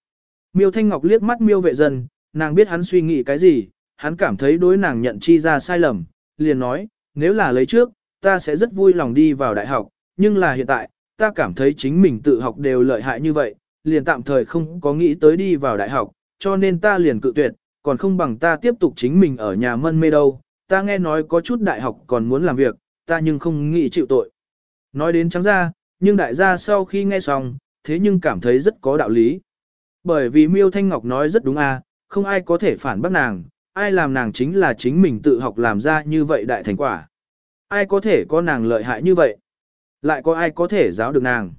Miêu Thanh Ngọc liếc mắt miêu vệ dân, nàng biết hắn suy nghĩ cái gì, hắn cảm thấy đối nàng nhận chi ra sai lầm, liền nói, nếu là lấy trước, ta sẽ rất vui lòng đi vào đại học, nhưng là hiện tại, ta cảm thấy chính mình tự học đều lợi hại như vậy, liền tạm thời không có nghĩ tới đi vào đại học, cho nên ta liền cự tuyệt, còn không bằng ta tiếp tục chính mình ở nhà mân mê đâu, ta nghe nói có chút đại học còn muốn làm việc, ta nhưng không nghĩ chịu tội. Nói đến trắng ra, nhưng đại gia sau khi nghe xong, thế nhưng cảm thấy rất có đạo lý. Bởi vì Miêu Thanh Ngọc nói rất đúng à, không ai có thể phản bác nàng, ai làm nàng chính là chính mình tự học làm ra như vậy đại thành quả. Ai có thể có nàng lợi hại như vậy? Lại có ai có thể giáo được nàng?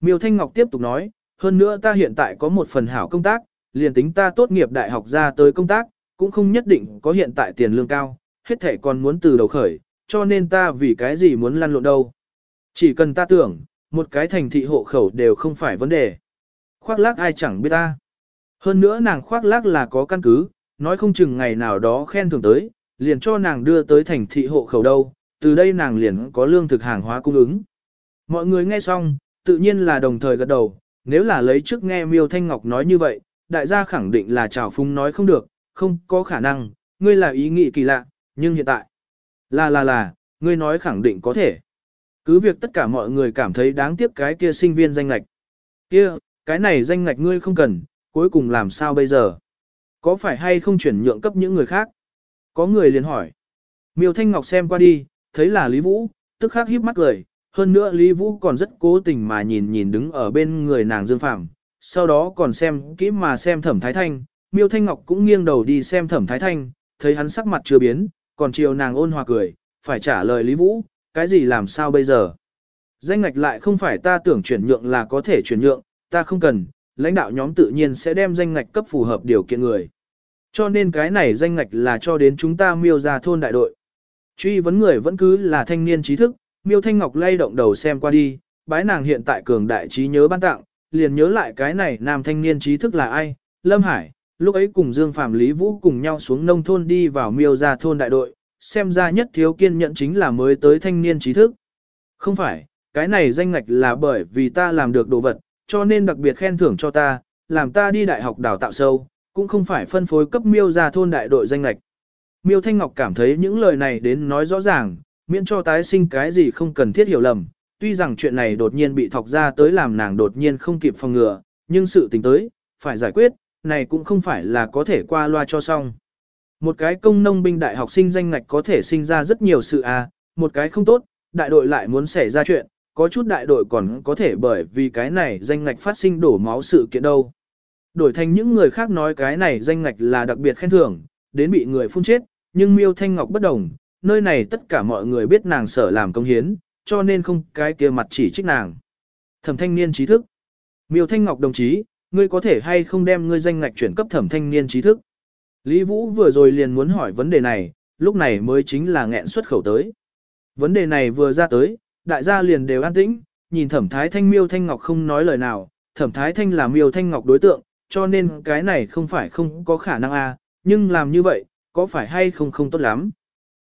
Miêu Thanh Ngọc tiếp tục nói, hơn nữa ta hiện tại có một phần hảo công tác, liền tính ta tốt nghiệp đại học ra tới công tác, cũng không nhất định có hiện tại tiền lương cao, hết thể còn muốn từ đầu khởi, cho nên ta vì cái gì muốn lăn lộn đâu. Chỉ cần ta tưởng, một cái thành thị hộ khẩu đều không phải vấn đề. Khoác lác ai chẳng biết ta. Hơn nữa nàng khoác lác là có căn cứ, nói không chừng ngày nào đó khen thưởng tới, liền cho nàng đưa tới thành thị hộ khẩu đâu, từ đây nàng liền có lương thực hàng hóa cung ứng. Mọi người nghe xong, tự nhiên là đồng thời gật đầu, nếu là lấy trước nghe Miêu Thanh Ngọc nói như vậy, đại gia khẳng định là trào phung nói không được, không có khả năng, ngươi là ý nghĩ kỳ lạ, nhưng hiện tại, là là là, ngươi nói khẳng định có thể. Cứ việc tất cả mọi người cảm thấy đáng tiếc cái kia sinh viên danh ngạch. Kia, cái này danh ngạch ngươi không cần, cuối cùng làm sao bây giờ? Có phải hay không chuyển nhượng cấp những người khác? Có người liền hỏi. Miêu Thanh Ngọc xem qua đi, thấy là Lý Vũ, tức khắc híp mắt cười, hơn nữa Lý Vũ còn rất cố tình mà nhìn nhìn đứng ở bên người nàng Dương Phạm, sau đó còn xem kỹ mà xem Thẩm Thái Thanh, Miêu Thanh Ngọc cũng nghiêng đầu đi xem Thẩm Thái Thanh, thấy hắn sắc mặt chưa biến, còn chiều nàng ôn hòa cười, phải trả lời Lý Vũ, cái gì làm sao bây giờ? Danh ngạch lại không phải ta tưởng chuyển nhượng là có thể chuyển nhượng, ta không cần, lãnh đạo nhóm tự nhiên sẽ đem danh ngạch cấp phù hợp điều kiện người. Cho nên cái này danh ngạch là cho đến chúng ta miêu ra thôn đại đội. Truy vấn người vẫn cứ là thanh niên trí thức, miêu thanh ngọc lay động đầu xem qua đi, bái nàng hiện tại cường đại trí nhớ ban tặng, liền nhớ lại cái này nam thanh niên trí thức là ai, Lâm Hải, lúc ấy cùng Dương Phạm Lý Vũ cùng nhau xuống nông thôn đi vào miêu ra thôn đại đội, xem ra nhất thiếu kiên nhẫn chính là mới tới thanh niên trí thức. Không phải, cái này danh ngạch là bởi vì ta làm được đồ vật, cho nên đặc biệt khen thưởng cho ta, làm ta đi đại học đào tạo sâu, cũng không phải phân phối cấp miêu ra thôn đại đội danh ngạch. Miêu Thanh Ngọc cảm thấy những lời này đến nói rõ ràng, miễn cho tái sinh cái gì không cần thiết hiểu lầm. Tuy rằng chuyện này đột nhiên bị thọc ra tới làm nàng đột nhiên không kịp phòng ngừa, nhưng sự tình tới, phải giải quyết, này cũng không phải là có thể qua loa cho xong. Một cái công nông binh đại học sinh danh ngạch có thể sinh ra rất nhiều sự à, một cái không tốt, đại đội lại muốn xảy ra chuyện, có chút đại đội còn có thể bởi vì cái này danh ngạch phát sinh đổ máu sự kiện đâu. Đổi thành những người khác nói cái này danh ngạch là đặc biệt khen thưởng, đến bị người phun chết, nhưng Miêu Thanh Ngọc bất đồng, nơi này tất cả mọi người biết nàng sở làm công hiến, cho nên không cái kia mặt chỉ trích nàng. Thẩm thanh niên trí thức. Miêu Thanh Ngọc đồng chí, ngươi có thể hay không đem ngươi danh ngạch chuyển cấp thẩm thanh niên trí thức. Lý Vũ vừa rồi liền muốn hỏi vấn đề này, lúc này mới chính là nghẹn xuất khẩu tới. Vấn đề này vừa ra tới, đại gia liền đều an tĩnh, nhìn thẩm thái thanh miêu thanh ngọc không nói lời nào, thẩm thái thanh là miêu thanh ngọc đối tượng, cho nên cái này không phải không có khả năng a, à, nhưng làm như vậy, có phải hay không không tốt lắm.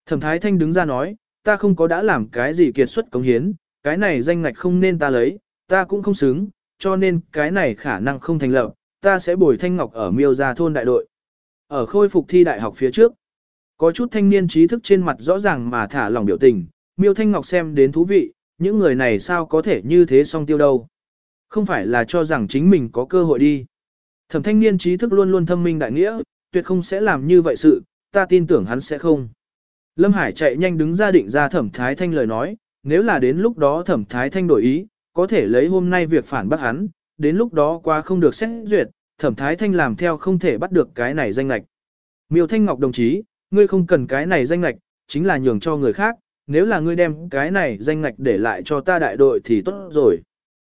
Thẩm thái thanh đứng ra nói, ta không có đã làm cái gì kiệt xuất cống hiến, cái này danh ngạch không nên ta lấy, ta cũng không xứng, cho nên cái này khả năng không thành lập, ta sẽ bồi thanh ngọc ở miêu gia thôn đại đội. Ở khôi phục thi đại học phía trước, có chút thanh niên trí thức trên mặt rõ ràng mà thả lòng biểu tình, miêu thanh ngọc xem đến thú vị, những người này sao có thể như thế song tiêu đâu. Không phải là cho rằng chính mình có cơ hội đi. Thẩm thanh niên trí thức luôn luôn thâm minh đại nghĩa, tuyệt không sẽ làm như vậy sự, ta tin tưởng hắn sẽ không. Lâm Hải chạy nhanh đứng ra định ra thẩm thái thanh lời nói, nếu là đến lúc đó thẩm thái thanh đổi ý, có thể lấy hôm nay việc phản bác hắn, đến lúc đó qua không được xét duyệt, thẩm thái thanh làm theo không thể bắt được cái này danh lệch. Miêu Thanh Ngọc đồng chí, ngươi không cần cái này danh lệch, chính là nhường cho người khác, nếu là ngươi đem cái này danh lệch để lại cho ta đại đội thì tốt rồi.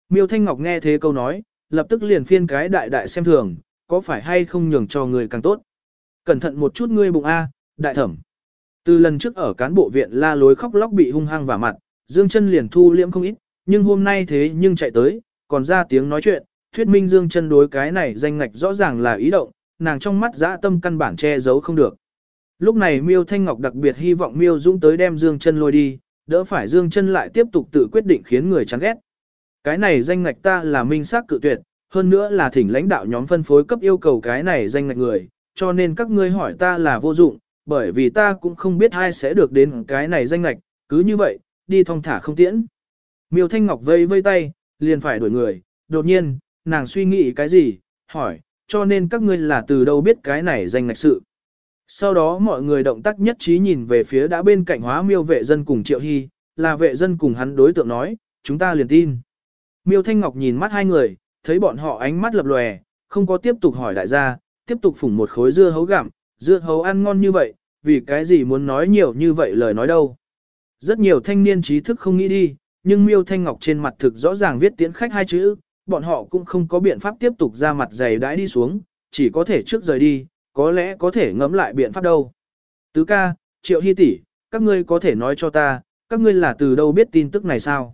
Miêu Thanh Ngọc nghe thế câu nói, lập tức liền phiên cái đại đại xem thường, có phải hay không nhường cho người càng tốt. Cẩn thận một chút ngươi bụng A, đại thẩm. Từ lần trước ở cán bộ viện la lối khóc lóc bị hung hăng vào mặt, Dương chân liền thu liễm không ít, nhưng hôm nay thế nhưng chạy tới, còn ra tiếng nói chuyện, thuyết minh Dương chân đối cái này danh ngạch rõ ràng là ý động, nàng trong mắt dã tâm căn bản che giấu không được. Lúc này Miêu Thanh Ngọc đặc biệt hy vọng Miêu Dũng tới đem Dương chân lôi đi, đỡ phải Dương chân lại tiếp tục tự quyết định khiến người chán ghét. Cái này danh ngạch ta là minh xác cự tuyệt, hơn nữa là thỉnh lãnh đạo nhóm phân phối cấp yêu cầu cái này danh ngạch người, cho nên các ngươi hỏi ta là vô dụng, bởi vì ta cũng không biết ai sẽ được đến cái này danh ngạch, cứ như vậy, đi thong thả không tiễn. Miêu Thanh Ngọc vây vây tay, liền phải đuổi người, đột nhiên, nàng suy nghĩ cái gì, hỏi, cho nên các ngươi là từ đâu biết cái này danh ngạch sự. Sau đó mọi người động tác nhất trí nhìn về phía đã bên cạnh hóa miêu vệ dân cùng Triệu Hy, là vệ dân cùng hắn đối tượng nói, chúng ta liền tin. Miêu Thanh Ngọc nhìn mắt hai người, thấy bọn họ ánh mắt lập lòe, không có tiếp tục hỏi đại gia, tiếp tục phủng một khối dưa hấu gặm, dưa hấu ăn ngon như vậy, vì cái gì muốn nói nhiều như vậy lời nói đâu. Rất nhiều thanh niên trí thức không nghĩ đi, nhưng Miêu Thanh Ngọc trên mặt thực rõ ràng viết tiễn khách hai chữ, bọn họ cũng không có biện pháp tiếp tục ra mặt dày đãi đi xuống, chỉ có thể trước rời đi, có lẽ có thể ngẫm lại biện pháp đâu. Tứ ca, Triệu Hy tỷ, các ngươi có thể nói cho ta, các ngươi là từ đâu biết tin tức này sao?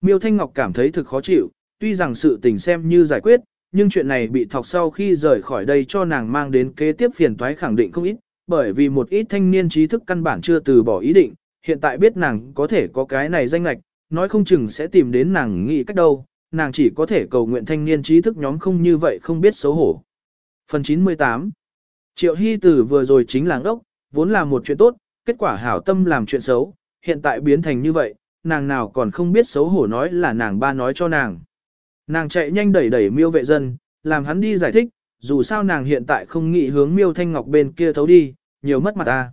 Miêu Thanh Ngọc cảm thấy thực khó chịu, tuy rằng sự tình xem như giải quyết, nhưng chuyện này bị thọc sau khi rời khỏi đây cho nàng mang đến kế tiếp phiền toái khẳng định không ít, bởi vì một ít thanh niên trí thức căn bản chưa từ bỏ ý định, hiện tại biết nàng có thể có cái này danh lạch, nói không chừng sẽ tìm đến nàng nghĩ cách đâu, nàng chỉ có thể cầu nguyện thanh niên trí thức nhóm không như vậy không biết xấu hổ. Phần 98 Triệu Hy Tử vừa rồi chính là ốc, vốn là một chuyện tốt, kết quả hảo tâm làm chuyện xấu, hiện tại biến thành như vậy, nàng nào còn không biết xấu hổ nói là nàng ba nói cho nàng. Nàng chạy nhanh đẩy đẩy miêu vệ dân, làm hắn đi giải thích, dù sao nàng hiện tại không nghĩ hướng miêu thanh ngọc bên kia thấu đi, nhiều mất mặt ta.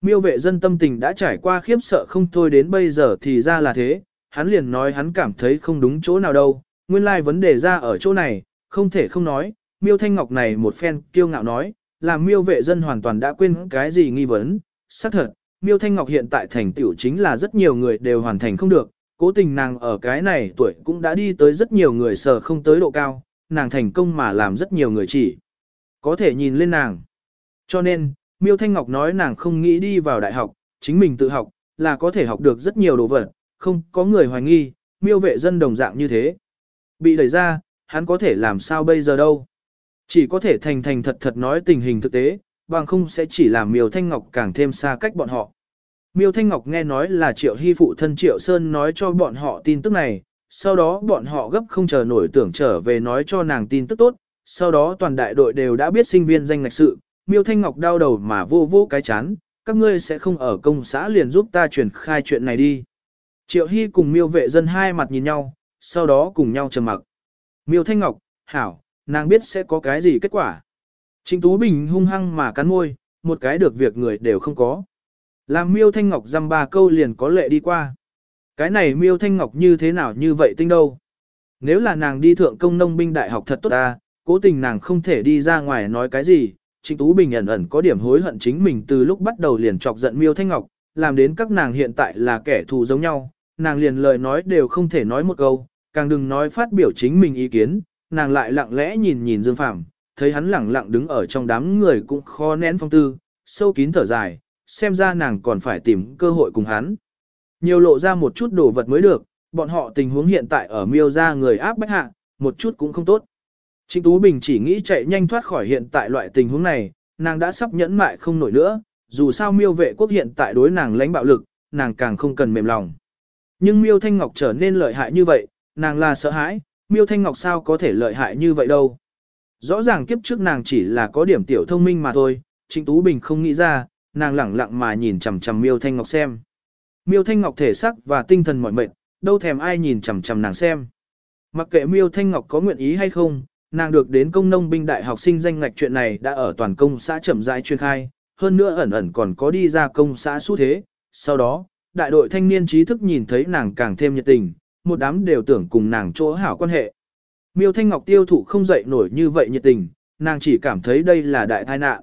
Miêu vệ dân tâm tình đã trải qua khiếp sợ không thôi đến bây giờ thì ra là thế, hắn liền nói hắn cảm thấy không đúng chỗ nào đâu, nguyên lai like vấn đề ra ở chỗ này, không thể không nói, miêu thanh ngọc này một phen kiêu ngạo nói, làm miêu vệ dân hoàn toàn đã quên cái gì nghi vấn, xác thật, miêu thanh ngọc hiện tại thành tiểu chính là rất nhiều người đều hoàn thành không được, cố tình nàng ở cái này tuổi cũng đã đi tới rất nhiều người sở không tới độ cao, nàng thành công mà làm rất nhiều người chỉ. Có thể nhìn lên nàng. Cho nên, Miêu Thanh Ngọc nói nàng không nghĩ đi vào đại học, chính mình tự học, là có thể học được rất nhiều đồ vật, không có người hoài nghi, miêu vệ dân đồng dạng như thế. Bị đẩy ra, hắn có thể làm sao bây giờ đâu. Chỉ có thể thành thành thật thật nói tình hình thực tế, bằng không sẽ chỉ làm miêu Thanh Ngọc càng thêm xa cách bọn họ. Miêu Thanh Ngọc nghe nói là Triệu Hy phụ thân Triệu Sơn nói cho bọn họ tin tức này, sau đó bọn họ gấp không chờ nổi tưởng trở về nói cho nàng tin tức tốt, sau đó toàn đại đội đều đã biết sinh viên danh ngạch sự, Miêu Thanh Ngọc đau đầu mà vô vô cái chán, các ngươi sẽ không ở công xã liền giúp ta truyền khai chuyện này đi. Triệu Hy cùng miêu vệ dân hai mặt nhìn nhau, sau đó cùng nhau trầm mặc. Miêu Thanh Ngọc, hảo, nàng biết sẽ có cái gì kết quả. Trịnh Tú Bình hung hăng mà cắn môi, một cái được việc người đều không có. Làm miêu thanh ngọc dăm ba câu liền có lệ đi qua. Cái này miêu thanh ngọc như thế nào như vậy tinh đâu. Nếu là nàng đi thượng công nông binh đại học thật tốt ta, cố tình nàng không thể đi ra ngoài nói cái gì. Trịnh Tú Bình ẩn ẩn có điểm hối hận chính mình từ lúc bắt đầu liền chọc giận miêu thanh ngọc, làm đến các nàng hiện tại là kẻ thù giống nhau. Nàng liền lời nói đều không thể nói một câu, càng đừng nói phát biểu chính mình ý kiến, nàng lại lặng lẽ nhìn nhìn Dương Phạm, thấy hắn lặng lặng đứng ở trong đám người cũng khó nén phong tư, sâu kín thở dài, xem ra nàng còn phải tìm cơ hội cùng hắn. Nhiều lộ ra một chút đồ vật mới được, bọn họ tình huống hiện tại ở miêu ra người áp bách hạ, một chút cũng không tốt. Trịnh Tú Bình chỉ nghĩ chạy nhanh thoát khỏi hiện tại loại tình huống này, nàng đã sắp nhẫn mại không nổi nữa, dù sao miêu vệ quốc hiện tại đối nàng lãnh bạo lực, nàng càng không cần mềm lòng. Nhưng miêu thanh ngọc trở nên lợi hại như vậy, nàng là sợ hãi, miêu thanh ngọc sao có thể lợi hại như vậy đâu. Rõ ràng kiếp trước nàng chỉ là có điểm tiểu thông minh mà thôi, Trịnh Tú Bình không nghĩ ra, nàng lẳng lặng mà nhìn chằm chằm Miêu Thanh Ngọc xem. Miêu Thanh Ngọc thể sắc và tinh thần mỏi mệt, đâu thèm ai nhìn chằm chằm nàng xem. Mặc kệ Miêu Thanh Ngọc có nguyện ý hay không, nàng được đến công nông binh đại học sinh danh ngạch chuyện này đã ở toàn công xã chậm rãi chuyên khai, hơn nữa ẩn ẩn còn có đi ra công xã xu thế. Sau đó, đại đội thanh niên trí thức nhìn thấy nàng càng thêm nhiệt tình, một đám đều tưởng cùng nàng chỗ hảo quan hệ. Miêu Thanh Ngọc tiêu thụ không dậy nổi như vậy nhiệt tình, nàng chỉ cảm thấy đây là đại tai nạn.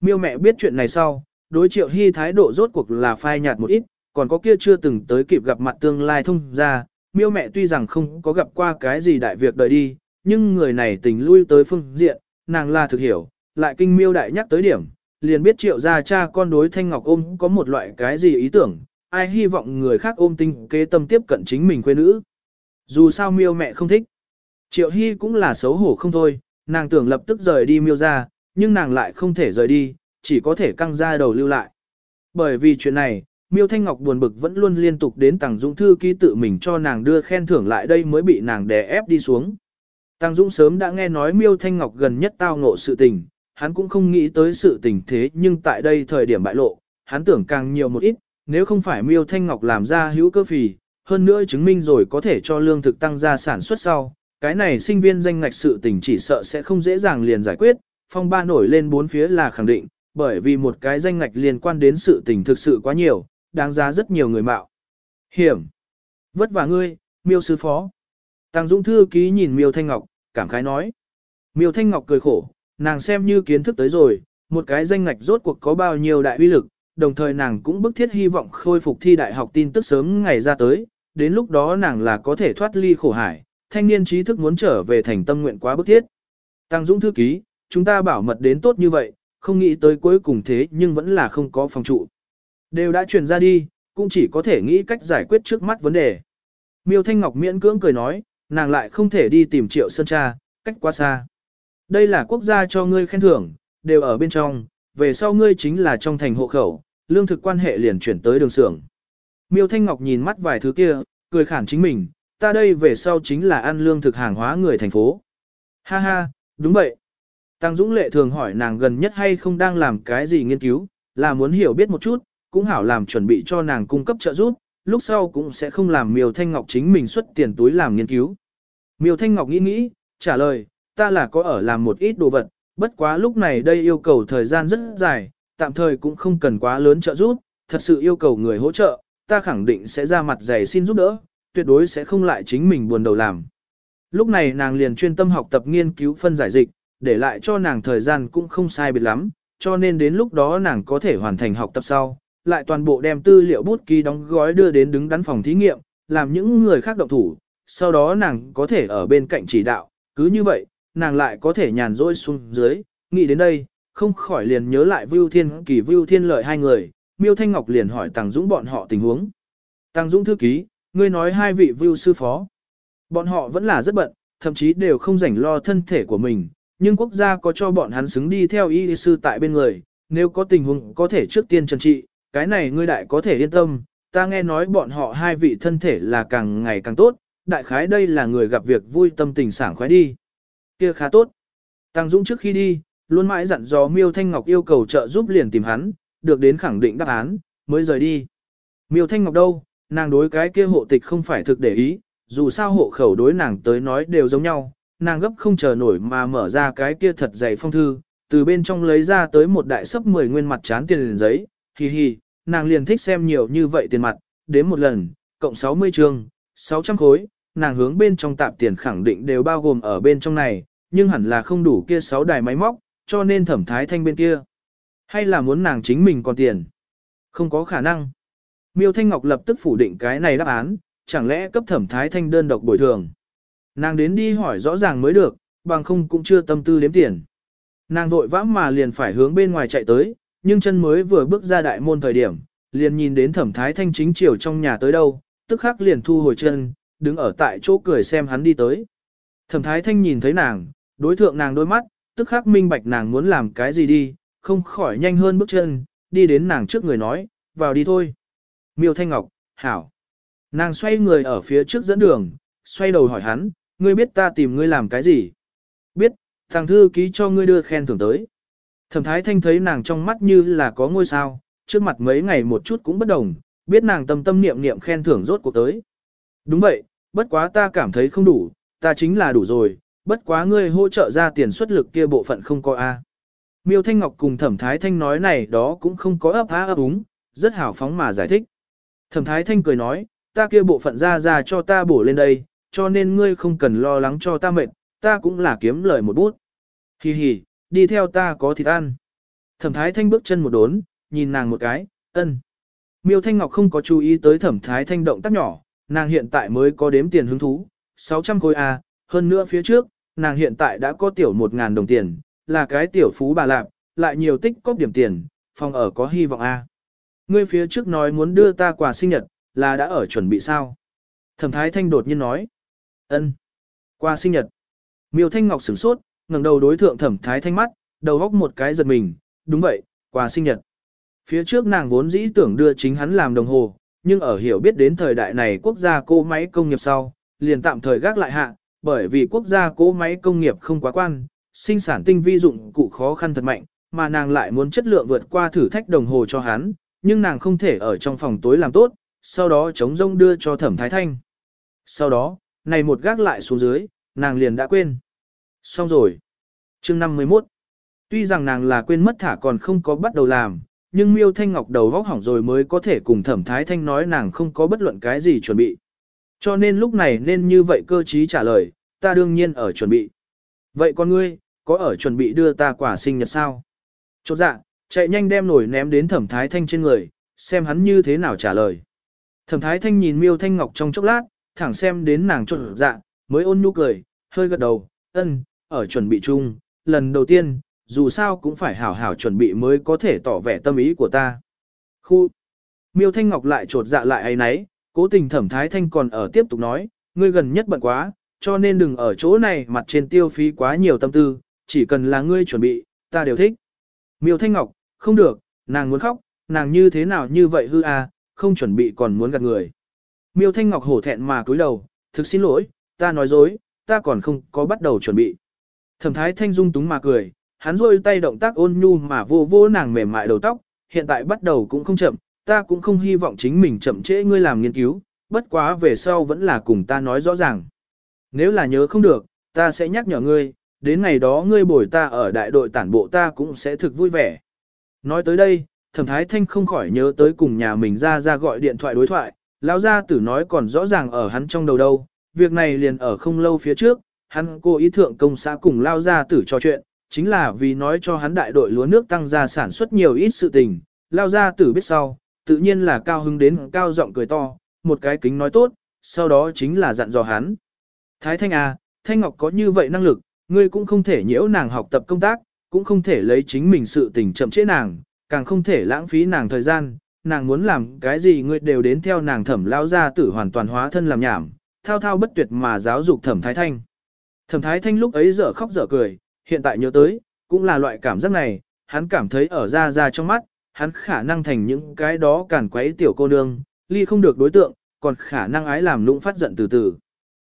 Miêu mẹ biết chuyện này sau, đối triệu hy thái độ rốt cuộc là phai nhạt một ít, còn có kia chưa từng tới kịp gặp mặt tương lai thông ra, miêu mẹ tuy rằng không có gặp qua cái gì đại việc đời đi, nhưng người này tình lui tới phương diện, nàng là thực hiểu, lại kinh miêu đại nhắc tới điểm, liền biết triệu gia cha con đối thanh ngọc ôm có một loại cái gì ý tưởng, ai hy vọng người khác ôm tinh kế tâm tiếp cận chính mình quê nữ. Dù sao miêu mẹ không thích, triệu hy cũng là xấu hổ không thôi, nàng tưởng lập tức rời đi miêu ra, nhưng nàng lại không thể rời đi, chỉ có thể căng ra đầu lưu lại. Bởi vì chuyện này, Miêu Thanh Ngọc buồn bực vẫn luôn liên tục đến Tàng Dũng thư ký tự mình cho nàng đưa khen thưởng lại đây mới bị nàng đè ép đi xuống. Tàng Dũng sớm đã nghe nói Miêu Thanh Ngọc gần nhất tao ngộ sự tình, hắn cũng không nghĩ tới sự tình thế nhưng tại đây thời điểm bại lộ, hắn tưởng càng nhiều một ít, nếu không phải Miêu Thanh Ngọc làm ra hữu cơ phì, hơn nữa chứng minh rồi có thể cho lương thực tăng gia sản xuất sau, cái này sinh viên danh ngạch sự tình chỉ sợ sẽ không dễ dàng liền giải quyết, phong ba nổi lên bốn phía là khẳng định, bởi vì một cái danh ngạch liên quan đến sự tình thực sự quá nhiều, đáng giá rất nhiều người mạo. Hiểm. Vất vả ngươi, miêu sư phó. Tăng Dũng thư ký nhìn miêu Thanh Ngọc, cảm khái nói. Miêu Thanh Ngọc cười khổ, nàng xem như kiến thức tới rồi, một cái danh ngạch rốt cuộc có bao nhiêu đại uy lực, đồng thời nàng cũng bức thiết hy vọng khôi phục thi đại học tin tức sớm ngày ra tới, đến lúc đó nàng là có thể thoát ly khổ hải, thanh niên trí thức muốn trở về thành tâm nguyện quá bức thiết. Tăng Dũng thư ký, chúng ta bảo mật đến tốt như vậy, không nghĩ tới cuối cùng thế nhưng vẫn là không có phòng trụ. Đều đã truyền ra đi, cũng chỉ có thể nghĩ cách giải quyết trước mắt vấn đề. Miêu Thanh Ngọc miễn cưỡng cười nói, nàng lại không thể đi tìm triệu sơn cha, cách quá xa. Đây là quốc gia cho ngươi khen thưởng, đều ở bên trong, về sau ngươi chính là trong thành hộ khẩu, lương thực quan hệ liền chuyển tới đường xưởng. Miêu Thanh Ngọc nhìn mắt vài thứ kia, cười khản chính mình, ta đây về sau chính là ăn lương thực hàng hóa người thành phố. Ha ha, đúng vậy. Tăng Dũng Lệ thường hỏi nàng gần nhất hay không đang làm cái gì nghiên cứu, là muốn hiểu biết một chút, cũng hảo làm chuẩn bị cho nàng cung cấp trợ giúp, lúc sau cũng sẽ không làm Miêu Thanh Ngọc chính mình xuất tiền túi làm nghiên cứu. Miêu Thanh Ngọc nghĩ nghĩ, trả lời, ta là có ở làm một ít đồ vật, bất quá lúc này đây yêu cầu thời gian rất dài, tạm thời cũng không cần quá lớn trợ giúp, thật sự yêu cầu người hỗ trợ, ta khẳng định sẽ ra mặt dày xin giúp đỡ, tuyệt đối sẽ không lại chính mình buồn đầu làm. Lúc này nàng liền chuyên tâm học tập nghiên cứu phân giải dịch, để lại cho nàng thời gian cũng không sai biệt lắm, cho nên đến lúc đó nàng có thể hoàn thành học tập sau, lại toàn bộ đem tư liệu bút ký đóng gói đưa đến đứng đắn phòng thí nghiệm, làm những người khác động thủ, sau đó nàng có thể ở bên cạnh chỉ đạo, cứ như vậy, nàng lại có thể nhàn rỗi xuống dưới, nghĩ đến đây, không khỏi liền nhớ lại Vưu Thiên Kỳ Vưu Thiên Lợi hai người, Miêu Thanh Ngọc liền hỏi Tăng Dũng bọn họ tình huống. Tăng Dũng thư ký, ngươi nói hai vị Vưu sư phó. Bọn họ vẫn là rất bận, thậm chí đều không rảnh lo thân thể của mình, nhưng quốc gia có cho bọn hắn xứng đi theo y sư tại bên người, nếu có tình huống có thể trước tiên trần trị, cái này ngươi đại có thể yên tâm, ta nghe nói bọn họ hai vị thân thể là càng ngày càng tốt, đại khái đây là người gặp việc vui tâm tình sảng khoái đi. Kia khá tốt. Tăng Dũng trước khi đi, luôn mãi dặn dò Miêu Thanh Ngọc yêu cầu trợ giúp liền tìm hắn, được đến khẳng định đáp án, mới rời đi. Miêu Thanh Ngọc đâu, nàng đối cái kia hộ tịch không phải thực để ý, dù sao hộ khẩu đối nàng tới nói đều giống nhau, nàng gấp không chờ nổi mà mở ra cái kia thật dày phong thư, từ bên trong lấy ra tới một đại sấp 10 nguyên mặt chán tiền liền giấy, hi hi, nàng liền thích xem nhiều như vậy tiền mặt, đến một lần, cộng 60 trường, 600 khối, nàng hướng bên trong tạp tiền khẳng định đều bao gồm ở bên trong này, nhưng hẳn là không đủ kia 6 đài máy móc, cho nên thẩm thái thanh bên kia. Hay là muốn nàng chính mình còn tiền? Không có khả năng. Miêu Thanh Ngọc lập tức phủ định cái này đáp án, chẳng lẽ cấp thẩm thái thanh đơn độc bồi thường. Nàng đến đi hỏi rõ ràng mới được, bằng không cũng chưa tâm tư đếm tiền. Nàng vội vã mà liền phải hướng bên ngoài chạy tới, nhưng chân mới vừa bước ra đại môn thời điểm, liền nhìn đến thẩm thái thanh chính chiều trong nhà tới đâu, tức khắc liền thu hồi chân, đứng ở tại chỗ cười xem hắn đi tới. Thẩm thái thanh nhìn thấy nàng, đối thượng nàng đôi mắt, tức khắc minh bạch nàng muốn làm cái gì đi, không khỏi nhanh hơn bước chân, đi đến nàng trước người nói, vào đi thôi. Miêu Thanh Ngọc, hảo. Nàng xoay người ở phía trước dẫn đường, xoay đầu hỏi hắn, ngươi biết ta tìm ngươi làm cái gì? Biết, thằng thư ký cho ngươi đưa khen thưởng tới. Thẩm thái thanh thấy nàng trong mắt như là có ngôi sao, trước mặt mấy ngày một chút cũng bất đồng, biết nàng tâm tâm niệm niệm khen thưởng rốt cuộc tới. Đúng vậy, bất quá ta cảm thấy không đủ, ta chính là đủ rồi, bất quá ngươi hỗ trợ ra tiền xuất lực kia bộ phận không có A. Miêu Thanh Ngọc cùng Thẩm Thái Thanh nói này đó cũng không có ấp há ấp úng, rất hào phóng mà giải thích. Thẩm Thái Thanh cười nói, ta kia bộ phận ra ra cho ta bổ lên đây, cho nên ngươi không cần lo lắng cho ta mệt, ta cũng là kiếm lời một bút. Hi hi, đi theo ta có thịt ăn. Thẩm Thái Thanh bước chân một đốn, nhìn nàng một cái, ân. Miêu Thanh Ngọc không có chú ý tới Thẩm Thái Thanh động tác nhỏ, nàng hiện tại mới có đếm tiền hứng thú, 600 khối A, hơn nữa phía trước, nàng hiện tại đã có tiểu 1.000 đồng tiền, là cái tiểu phú bà lạp, lại nhiều tích cóp điểm tiền, phòng ở có hy vọng A. Ngươi phía trước nói muốn đưa ta quà sinh nhật, là đã ở chuẩn bị sao? Thẩm Thái Thanh đột nhiên nói. ân, Quà sinh nhật. Miêu Thanh Ngọc sửng sốt, ngẩng đầu đối thượng Thẩm Thái Thanh mắt, đầu góc một cái giật mình, đúng vậy, quà sinh nhật. Phía trước nàng vốn dĩ tưởng đưa chính hắn làm đồng hồ, nhưng ở hiểu biết đến thời đại này quốc gia cỗ máy công nghiệp sau, liền tạm thời gác lại hạ, bởi vì quốc gia cố máy công nghiệp không quá quan, sinh sản tinh vi dụng cụ khó khăn thật mạnh, mà nàng lại muốn chất lượng vượt qua thử thách đồng hồ cho hắn, nhưng nàng không thể ở trong phòng tối làm tốt, sau đó chống rông đưa cho thẩm thái thanh. Sau đó, này một gác lại xuống dưới, nàng liền đã quên. Xong rồi. chương 51. Tuy rằng nàng là quên mất thả còn không có bắt đầu làm, nhưng Miêu Thanh Ngọc đầu vóc hỏng rồi mới có thể cùng Thẩm Thái Thanh nói nàng không có bất luận cái gì chuẩn bị. Cho nên lúc này nên như vậy cơ trí trả lời, ta đương nhiên ở chuẩn bị. Vậy con ngươi, có ở chuẩn bị đưa ta quả sinh nhật sao? Chốt dạ, chạy nhanh đem nổi ném đến Thẩm Thái Thanh trên người, xem hắn như thế nào trả lời. Thẩm Thái Thanh nhìn Miêu Thanh Ngọc trong chốc lát, thẳng xem đến nàng chốt dạ, mới ôn nhu cười, hơi gật đầu, ân, ở chuẩn bị chung, lần đầu tiên, dù sao cũng phải hảo hảo chuẩn bị mới có thể tỏ vẻ tâm ý của ta. Khu Miêu Thanh Ngọc lại trột dạ lại ấy nấy, cố tình thẩm thái thanh còn ở tiếp tục nói, ngươi gần nhất bận quá, cho nên đừng ở chỗ này mặt trên tiêu phí quá nhiều tâm tư, chỉ cần là ngươi chuẩn bị, ta đều thích. Miêu Thanh Ngọc, không được, nàng muốn khóc, nàng như thế nào như vậy hư à, không chuẩn bị còn muốn gạt người. Miêu Thanh Ngọc hổ thẹn mà cúi đầu, thực xin lỗi, ta nói dối, ta còn không có bắt đầu chuẩn bị. Thẩm thái thanh dung túng mà cười, hắn rôi tay động tác ôn nhu mà vô vô nàng mềm mại đầu tóc, hiện tại bắt đầu cũng không chậm, ta cũng không hy vọng chính mình chậm trễ ngươi làm nghiên cứu, bất quá về sau vẫn là cùng ta nói rõ ràng. Nếu là nhớ không được, ta sẽ nhắc nhở ngươi, đến ngày đó ngươi bồi ta ở đại đội tản bộ ta cũng sẽ thực vui vẻ. Nói tới đây, thẩm thái thanh không khỏi nhớ tới cùng nhà mình ra ra gọi điện thoại đối thoại, lão gia tử nói còn rõ ràng ở hắn trong đầu đâu, việc này liền ở không lâu phía trước, hắn cô ý thượng công xã cùng lao gia tử trò chuyện, chính là vì nói cho hắn đại đội lúa nước tăng ra sản xuất nhiều ít sự tình, lao gia tử biết sau, tự nhiên là cao hứng đến cao giọng cười to, một cái kính nói tốt, sau đó chính là dặn dò hắn. Thái Thanh à, Thanh Ngọc có như vậy năng lực, ngươi cũng không thể nhiễu nàng học tập công tác, cũng không thể lấy chính mình sự tình chậm trễ nàng, càng không thể lãng phí nàng thời gian, nàng muốn làm cái gì ngươi đều đến theo nàng thẩm lao gia tử hoàn toàn hóa thân làm nhảm, thao thao bất tuyệt mà giáo dục thẩm Thái Thanh. Thẩm Thái Thanh lúc ấy dở khóc dở cười, hiện tại nhớ tới, cũng là loại cảm giác này, hắn cảm thấy ở ra ra trong mắt, hắn khả năng thành những cái đó cản quấy tiểu cô nương, ly không được đối tượng, còn khả năng ái làm lũng phát giận từ từ.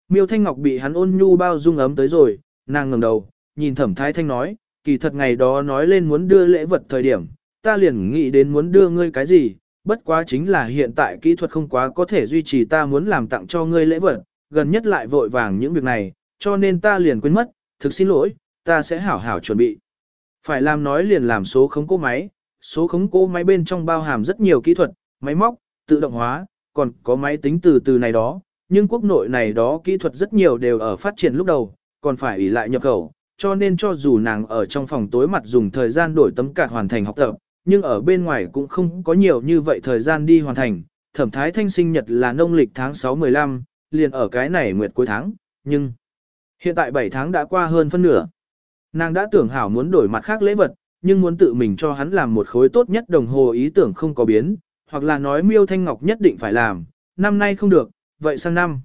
Miêu Thanh Ngọc bị hắn ôn nhu bao dung ấm tới rồi, nàng ngẩng đầu, nhìn Thẩm Thái Thanh nói, kỳ thật ngày đó nói lên muốn đưa lễ vật thời điểm, ta liền nghĩ đến muốn đưa ngươi cái gì, bất quá chính là hiện tại kỹ thuật không quá có thể duy trì ta muốn làm tặng cho ngươi lễ vật, gần nhất lại vội vàng những việc này, cho nên ta liền quên mất, thực xin lỗi, ta sẽ hảo hảo chuẩn bị. Phải làm nói liền làm số khống cố máy, số khống cố máy bên trong bao hàm rất nhiều kỹ thuật, máy móc, tự động hóa, còn có máy tính từ từ này đó, nhưng quốc nội này đó kỹ thuật rất nhiều đều ở phát triển lúc đầu, còn phải ủy lại nhập khẩu, cho nên cho dù nàng ở trong phòng tối mặt dùng thời gian đổi tấm cạt hoàn thành học tập, nhưng ở bên ngoài cũng không có nhiều như vậy thời gian đi hoàn thành. Thẩm thái thanh sinh nhật là nông lịch tháng 6-15, liền ở cái này nguyệt cuối tháng, nhưng hiện tại 7 tháng đã qua hơn phân nửa. Nàng đã tưởng hảo muốn đổi mặt khác lễ vật, nhưng muốn tự mình cho hắn làm một khối tốt nhất đồng hồ ý tưởng không có biến, hoặc là nói miêu thanh ngọc nhất định phải làm, năm nay không được, vậy sang năm.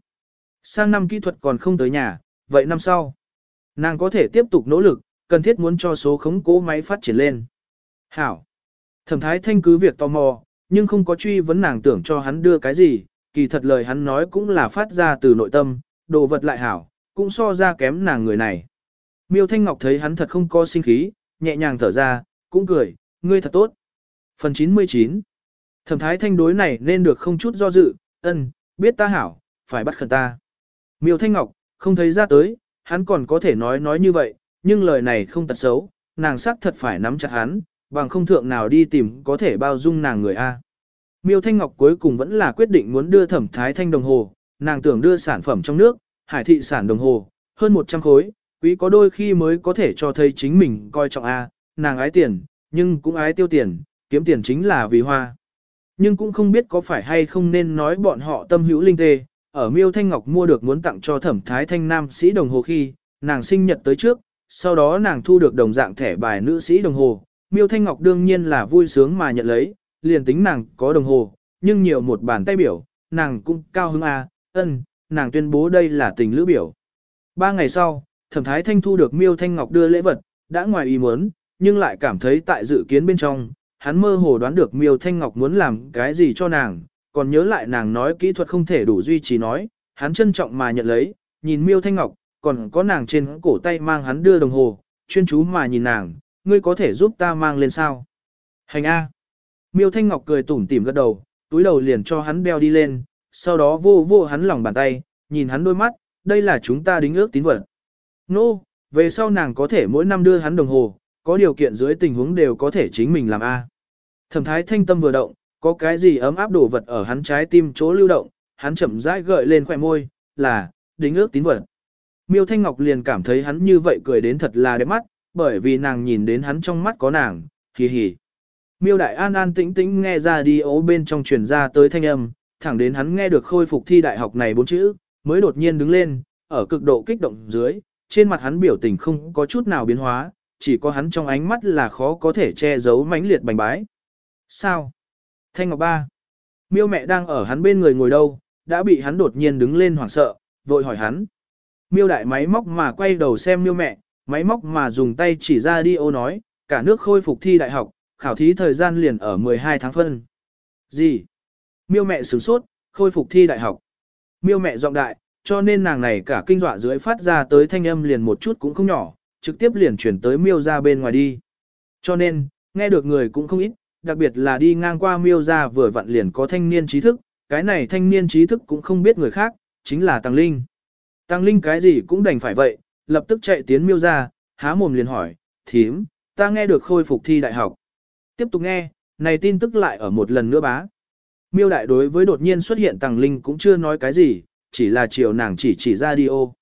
Sang năm kỹ thuật còn không tới nhà, vậy năm sau. Nàng có thể tiếp tục nỗ lực, cần thiết muốn cho số khống cố máy phát triển lên. Hảo. Thẩm thái thanh cứ việc tò mò, nhưng không có truy vấn nàng tưởng cho hắn đưa cái gì, kỳ thật lời hắn nói cũng là phát ra từ nội tâm, đồ vật lại hảo, cũng so ra kém nàng người này. Miêu Thanh Ngọc thấy hắn thật không có sinh khí, nhẹ nhàng thở ra, cũng cười, ngươi thật tốt. Phần 99 Thẩm thái thanh đối này nên được không chút do dự, ân, biết ta hảo, phải bắt khẩn ta. Miêu Thanh Ngọc, không thấy ra tới, hắn còn có thể nói nói như vậy, nhưng lời này không tật xấu, nàng sắc thật phải nắm chặt hắn, bằng không thượng nào đi tìm có thể bao dung nàng người A. Miêu Thanh Ngọc cuối cùng vẫn là quyết định muốn đưa thẩm thái thanh đồng hồ, nàng tưởng đưa sản phẩm trong nước, hải thị sản đồng hồ, hơn 100 khối, quý có đôi khi mới có thể cho thấy chính mình coi trọng A, nàng ái tiền, nhưng cũng ái tiêu tiền, kiếm tiền chính là vì hoa. Nhưng cũng không biết có phải hay không nên nói bọn họ tâm hữu linh tê, ở miêu thanh ngọc mua được muốn tặng cho thẩm thái thanh nam sĩ đồng hồ khi, nàng sinh nhật tới trước, sau đó nàng thu được đồng dạng thẻ bài nữ sĩ đồng hồ, miêu thanh ngọc đương nhiên là vui sướng mà nhận lấy, liền tính nàng có đồng hồ, nhưng nhiều một bàn tay biểu, nàng cũng cao hứng A, ân, nàng tuyên bố đây là tình lữ biểu. Ba ngày sau, thẩm thái thanh thu được miêu thanh ngọc đưa lễ vật, đã ngoài ý muốn, nhưng lại cảm thấy tại dự kiến bên trong, hắn mơ hồ đoán được miêu thanh ngọc muốn làm cái gì cho nàng, còn nhớ lại nàng nói kỹ thuật không thể đủ duy trì nói, hắn trân trọng mà nhận lấy, nhìn miêu thanh ngọc, còn có nàng trên cổ tay mang hắn đưa đồng hồ, chuyên chú mà nhìn nàng, ngươi có thể giúp ta mang lên sao? Hành A. Miêu thanh ngọc cười tủm tỉm gật đầu, túi đầu liền cho hắn đeo đi lên, sau đó vô vô hắn lòng bàn tay, nhìn hắn đôi mắt, đây là chúng ta đính ước tín vật. Nô, no, về sau nàng có thể mỗi năm đưa hắn đồng hồ, có điều kiện dưới tình huống đều có thể chính mình làm A. Thẩm thái thanh tâm vừa động, có cái gì ấm áp đổ vật ở hắn trái tim chỗ lưu động, hắn chậm rãi gợi lên khỏe môi, là, đính ước tín vật. Miêu Thanh Ngọc liền cảm thấy hắn như vậy cười đến thật là đẹp mắt, bởi vì nàng nhìn đến hắn trong mắt có nàng, hì hì. Miêu Đại An an tĩnh tĩnh nghe ra đi ố bên trong truyền ra tới thanh âm, thẳng đến hắn nghe được khôi phục thi đại học này bốn chữ, mới đột nhiên đứng lên, ở cực độ kích động dưới, trên mặt hắn biểu tình không có chút nào biến hóa, chỉ có hắn trong ánh mắt là khó có thể che giấu mãnh liệt bành bái. Sao? Thanh Ngọc Ba. Miêu mẹ đang ở hắn bên người ngồi đâu, đã bị hắn đột nhiên đứng lên hoảng sợ, vội hỏi hắn. Miêu đại máy móc mà quay đầu xem miêu mẹ, máy móc mà dùng tay chỉ ra đi ô nói, cả nước khôi phục thi đại học, khảo thí thời gian liền ở 12 tháng phân. Gì? Miêu mẹ sửng sốt, khôi phục thi đại học. Miêu mẹ giọng đại, cho nên nàng này cả kinh dọa dưới phát ra tới thanh âm liền một chút cũng không nhỏ, trực tiếp liền chuyển tới miêu ra bên ngoài đi. Cho nên, nghe được người cũng không ít, đặc biệt là đi ngang qua miêu ra vừa vặn liền có thanh niên trí thức, cái này thanh niên trí thức cũng không biết người khác, chính là Tăng Linh. Tăng Linh cái gì cũng đành phải vậy, lập tức chạy tiến miêu ra, há mồm liền hỏi, thím, ta nghe được khôi phục thi đại học. Tiếp tục nghe, này tin tức lại ở một lần nữa bá. Miêu đại đối với đột nhiên xuất hiện Tăng Linh cũng chưa nói cái gì, chỉ là chiều nàng chỉ chỉ ra đi ô.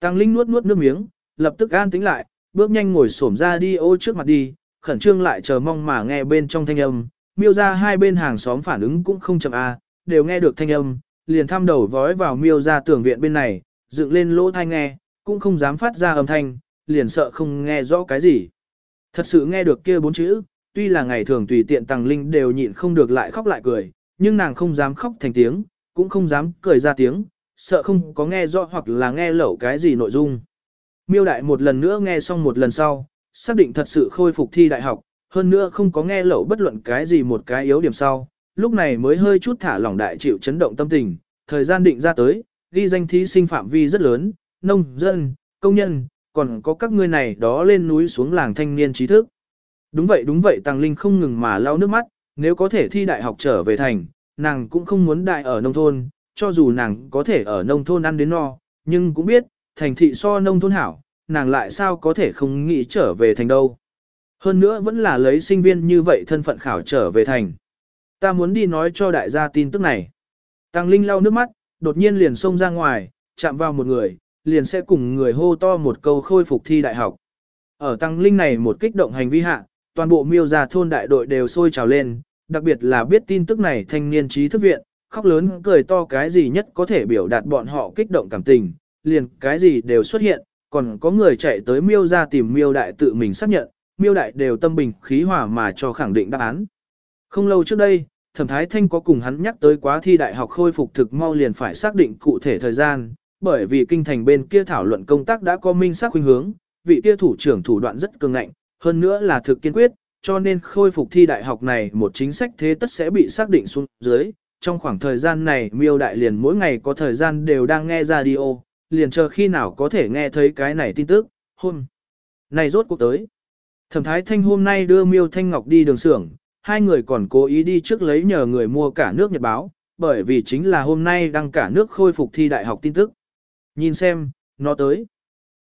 Tăng Linh nuốt nuốt nước miếng, lập tức an tĩnh lại, bước nhanh ngồi xổm ra đi ô trước mặt đi, khẩn trương lại chờ mong mà nghe bên trong thanh âm. Miêu ra hai bên hàng xóm phản ứng cũng không chậm a, đều nghe được thanh âm, liền thăm đầu vói vào miêu ra tường viện bên này, dựng lên lỗ thai nghe, cũng không dám phát ra âm thanh, liền sợ không nghe rõ cái gì. Thật sự nghe được kia bốn chữ, tuy là ngày thường tùy tiện Tăng Linh đều nhịn không được lại khóc lại cười, nhưng nàng không dám khóc thành tiếng, cũng không dám cười ra tiếng, sợ không có nghe rõ hoặc là nghe lẩu cái gì nội dung. Miêu đại một lần nữa nghe xong một lần sau, xác định thật sự khôi phục thi đại học, hơn nữa không có nghe lẩu bất luận cái gì một cái yếu điểm sau, lúc này mới hơi chút thả lỏng đại chịu chấn động tâm tình, thời gian định ra tới, ghi danh thí sinh phạm vi rất lớn, nông, dân, công nhân, còn có các ngươi này đó lên núi xuống làng thanh niên trí thức. Đúng vậy đúng vậy Tăng Linh không ngừng mà lau nước mắt, nếu có thể thi đại học trở về thành, nàng cũng không muốn đại ở nông thôn, cho dù nàng có thể ở nông thôn ăn đến no, nhưng cũng biết, thành thị so nông thôn hảo, nàng lại sao có thể không nghĩ trở về thành đâu. Hơn nữa vẫn là lấy sinh viên như vậy thân phận khảo trở về thành. Ta muốn đi nói cho đại gia tin tức này. Tăng Linh lau nước mắt, đột nhiên liền xông ra ngoài, chạm vào một người, liền sẽ cùng người hô to một câu khôi phục thi đại học. Ở Tăng Linh này một kích động hành vi hạ, toàn bộ miêu gia thôn đại đội đều sôi trào lên, đặc biệt là biết tin tức này thanh niên trí thức viện, khóc lớn cười to cái gì nhất có thể biểu đạt bọn họ kích động cảm tình, liền cái gì đều xuất hiện, còn có người chạy tới miêu ra tìm miêu đại tự mình xác nhận, miêu đại đều tâm bình khí hòa mà cho khẳng định đáp án. Không lâu trước đây, thẩm thái thanh có cùng hắn nhắc tới quá thi đại học khôi phục thực mau liền phải xác định cụ thể thời gian, bởi vì kinh thành bên kia thảo luận công tác đã có minh xác khuynh hướng, vị kia thủ trưởng thủ đoạn rất cường ngạnh, hơn nữa là thực kiên quyết, cho nên khôi phục thi đại học này một chính sách thế tất sẽ bị xác định xuống dưới. Trong khoảng thời gian này miêu đại liền mỗi ngày có thời gian đều đang nghe radio, liền chờ khi nào có thể nghe thấy cái này tin tức, hôm này rốt cuộc tới. Thẩm Thái Thanh hôm nay đưa Miêu Thanh Ngọc đi đường xưởng, hai người còn cố ý đi trước lấy nhờ người mua cả nước nhật báo, bởi vì chính là hôm nay đăng cả nước khôi phục thi đại học tin tức. Nhìn xem, nó tới.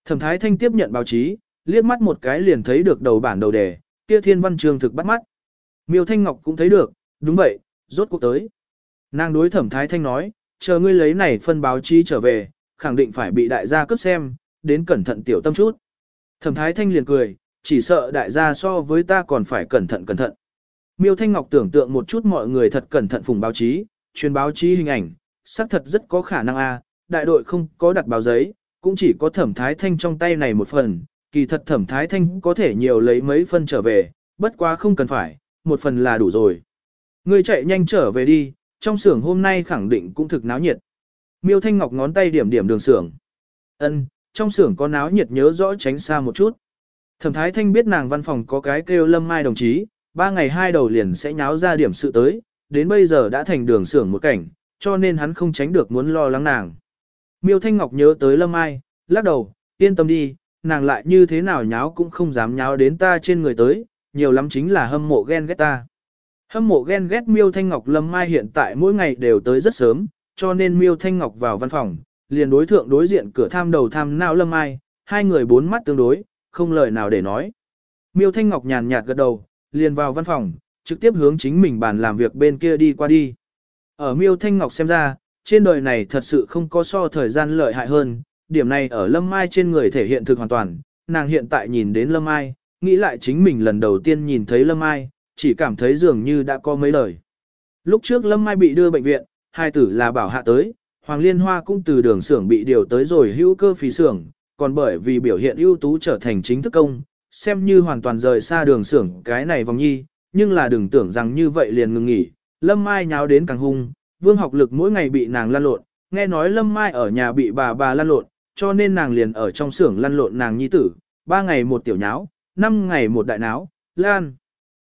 Thẩm Thái Thanh tiếp nhận báo chí, liếc mắt một cái liền thấy được đầu bản đầu đề, kia thiên văn trường thực bắt mắt. Miêu Thanh Ngọc cũng thấy được, đúng vậy, rốt cuộc tới. Nàng đối Thẩm Thái Thanh nói, chờ ngươi lấy này phân báo chí trở về, khẳng định phải bị đại gia cướp xem, đến cẩn thận tiểu tâm chút. Thẩm Thái Thanh liền cười, chỉ sợ đại gia so với ta còn phải cẩn thận cẩn thận. Miêu Thanh Ngọc tưởng tượng một chút mọi người thật cẩn thận phùng báo chí, truyền báo chí hình ảnh, xác thật rất có khả năng a, đại đội không có đặt báo giấy, cũng chỉ có Thẩm Thái Thanh trong tay này một phần, kỳ thật Thẩm Thái Thanh có thể nhiều lấy mấy phân trở về, bất quá không cần phải, một phần là đủ rồi. Ngươi chạy nhanh trở về đi, trong xưởng hôm nay khẳng định cũng thực náo nhiệt. Miêu Thanh Ngọc ngón tay điểm điểm đường xưởng. Ân, trong xưởng có náo nhiệt nhớ rõ tránh xa một chút. Thẩm Thái Thanh biết nàng văn phòng có cái kêu Lâm Mai đồng chí, ba ngày hai đầu liền sẽ nháo ra điểm sự tới, đến bây giờ đã thành đường xưởng một cảnh, cho nên hắn không tránh được muốn lo lắng nàng. Miêu Thanh Ngọc nhớ tới Lâm Mai, lắc đầu, yên tâm đi, nàng lại như thế nào nháo cũng không dám nháo đến ta trên người tới, nhiều lắm chính là hâm mộ ghen ghét ta. Hâm mộ ghen ghét Miêu Thanh Ngọc Lâm Mai hiện tại mỗi ngày đều tới rất sớm, cho nên Miêu Thanh Ngọc vào văn phòng, liền đối thượng đối diện cửa tham đầu tham não lâm ai, hai người bốn mắt tương đối, không lời nào để nói. Miêu Thanh Ngọc nhàn nhạt gật đầu, liền vào văn phòng, trực tiếp hướng chính mình bàn làm việc bên kia đi qua đi. Ở Miêu Thanh Ngọc xem ra, trên đời này thật sự không có so thời gian lợi hại hơn, điểm này ở Lâm Mai trên người thể hiện thực hoàn toàn, nàng hiện tại nhìn đến Lâm Mai, nghĩ lại chính mình lần đầu tiên nhìn thấy Lâm Mai, chỉ cảm thấy dường như đã có mấy lời. Lúc trước Lâm Mai bị đưa bệnh viện, hai tử là bảo hạ tới, Hoàng Liên Hoa cũng từ đường xưởng bị điều tới rồi hữu cơ phí xưởng, còn bởi vì biểu hiện ưu tú trở thành chính thức công, xem như hoàn toàn rời xa đường xưởng cái này vòng nhi, nhưng là đừng tưởng rằng như vậy liền ngừng nghỉ, Lâm Mai nháo đến càng hung, vương học lực mỗi ngày bị nàng lăn lộn, nghe nói Lâm Mai ở nhà bị bà bà lăn lộn, cho nên nàng liền ở trong xưởng lăn lộn nàng nhi tử, ba ngày một tiểu nháo, năm ngày một đại náo, lan.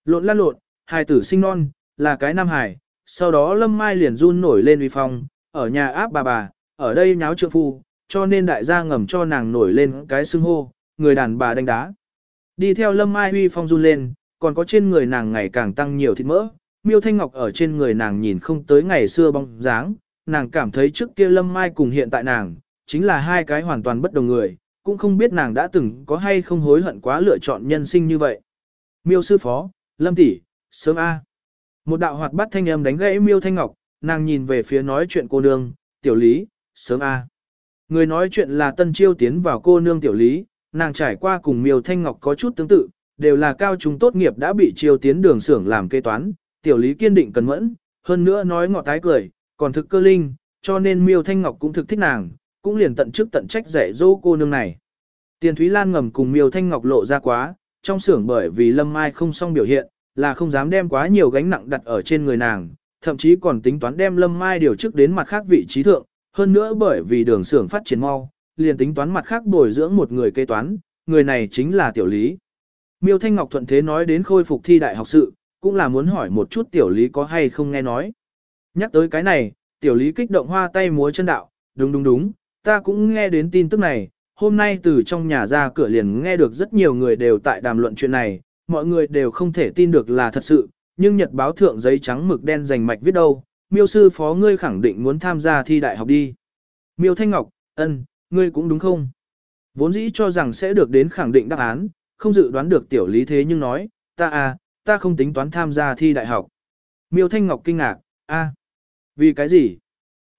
Lộn lăn lộn, hài tử sinh non, là cái nam hài, sau đó Lâm Mai liền run nổi lên uy phong, ở nhà áp bà bà, ở đây nháo trượng phu, cho nên đại gia ngầm cho nàng nổi lên cái xưng hô, người đàn bà đánh đá. Đi theo Lâm Mai uy phong run lên, còn có trên người nàng ngày càng tăng nhiều thịt mỡ, Miêu Thanh Ngọc ở trên người nàng nhìn không tới ngày xưa bóng dáng, nàng cảm thấy trước kia Lâm Mai cùng hiện tại nàng, chính là hai cái hoàn toàn bất đồng người, cũng không biết nàng đã từng có hay không hối hận quá lựa chọn nhân sinh như vậy. Miêu sư phó, Lâm tỷ, sớm A. Một đạo hoạt bát thanh âm đánh gãy Miêu Thanh Ngọc, nàng nhìn về phía nói chuyện cô nương, tiểu lý, sớm A. Người nói chuyện là tân chiêu tiến vào cô nương tiểu lý, nàng trải qua cùng Miêu Thanh Ngọc có chút tương tự, đều là cao trung tốt nghiệp đã bị chiêu tiến đường xưởng làm kế toán, tiểu lý kiên định cần mẫn, hơn nữa nói ngọt tái cười, còn thực cơ linh, cho nên Miêu Thanh Ngọc cũng thực thích nàng, cũng liền tận chức tận trách dạy dỗ cô nương này. Tiền Thúy Lan ngầm cùng Miêu Thanh Ngọc lộ ra quá, trong xưởng bởi vì Lâm Mai không xong biểu hiện, là không dám đem quá nhiều gánh nặng đặt ở trên người nàng, thậm chí còn tính toán đem Lâm Mai điều chức đến mặt khác vị trí thượng, hơn nữa bởi vì đường xưởng phát triển mau, liền tính toán mặt khác bồi dưỡng một người kế toán, người này chính là Tiểu Lý. Miêu Thanh Ngọc thuận thế nói đến khôi phục thi đại học sự, cũng là muốn hỏi một chút Tiểu Lý có hay không nghe nói. Nhắc tới cái này, Tiểu Lý kích động hoa tay múa chân đạo, đúng đúng đúng, ta cũng nghe đến tin tức này, hôm nay từ trong nhà ra cửa liền nghe được rất nhiều người đều tại đàm luận chuyện này, mọi người đều không thể tin được là thật sự, nhưng nhật báo thượng giấy trắng mực đen dành mạch viết đâu, miêu sư phó ngươi khẳng định muốn tham gia thi đại học đi. Miêu Thanh Ngọc, ân, ngươi cũng đúng không? Vốn dĩ cho rằng sẽ được đến khẳng định đáp án, không dự đoán được tiểu lý thế nhưng nói, ta à, ta không tính toán tham gia thi đại học. Miêu Thanh Ngọc kinh ngạc, a, vì cái gì?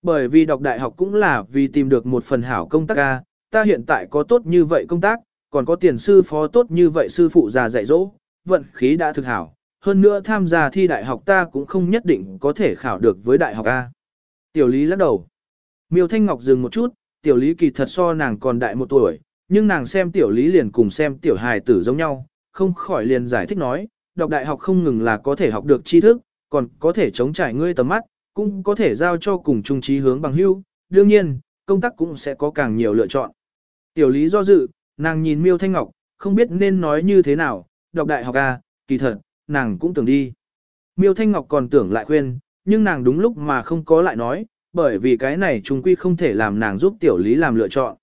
Bởi vì đọc đại học cũng là vì tìm được một phần hảo công tác a, ta hiện tại có tốt như vậy công tác, còn có tiền sư phó tốt như vậy sư phụ già dạy dỗ, vận khí đã thực hảo. Hơn nữa tham gia thi đại học ta cũng không nhất định có thể khảo được với đại học A. Tiểu Lý lắc đầu. Miêu Thanh Ngọc dừng một chút, Tiểu Lý kỳ thật so nàng còn đại một tuổi, nhưng nàng xem Tiểu Lý liền cùng xem Tiểu Hài tử giống nhau, không khỏi liền giải thích nói, đọc đại học không ngừng là có thể học được tri thức, còn có thể chống trải ngươi tầm mắt, cũng có thể giao cho cùng trung trí hướng bằng hưu, đương nhiên, công tác cũng sẽ có càng nhiều lựa chọn. Tiểu lý do dự, nàng nhìn miêu thanh ngọc, không biết nên nói như thế nào, đọc đại học à, kỳ thật, nàng cũng tưởng đi. Miêu thanh ngọc còn tưởng lại khuyên, nhưng nàng đúng lúc mà không có lại nói, bởi vì cái này chúng quy không thể làm nàng giúp tiểu lý làm lựa chọn.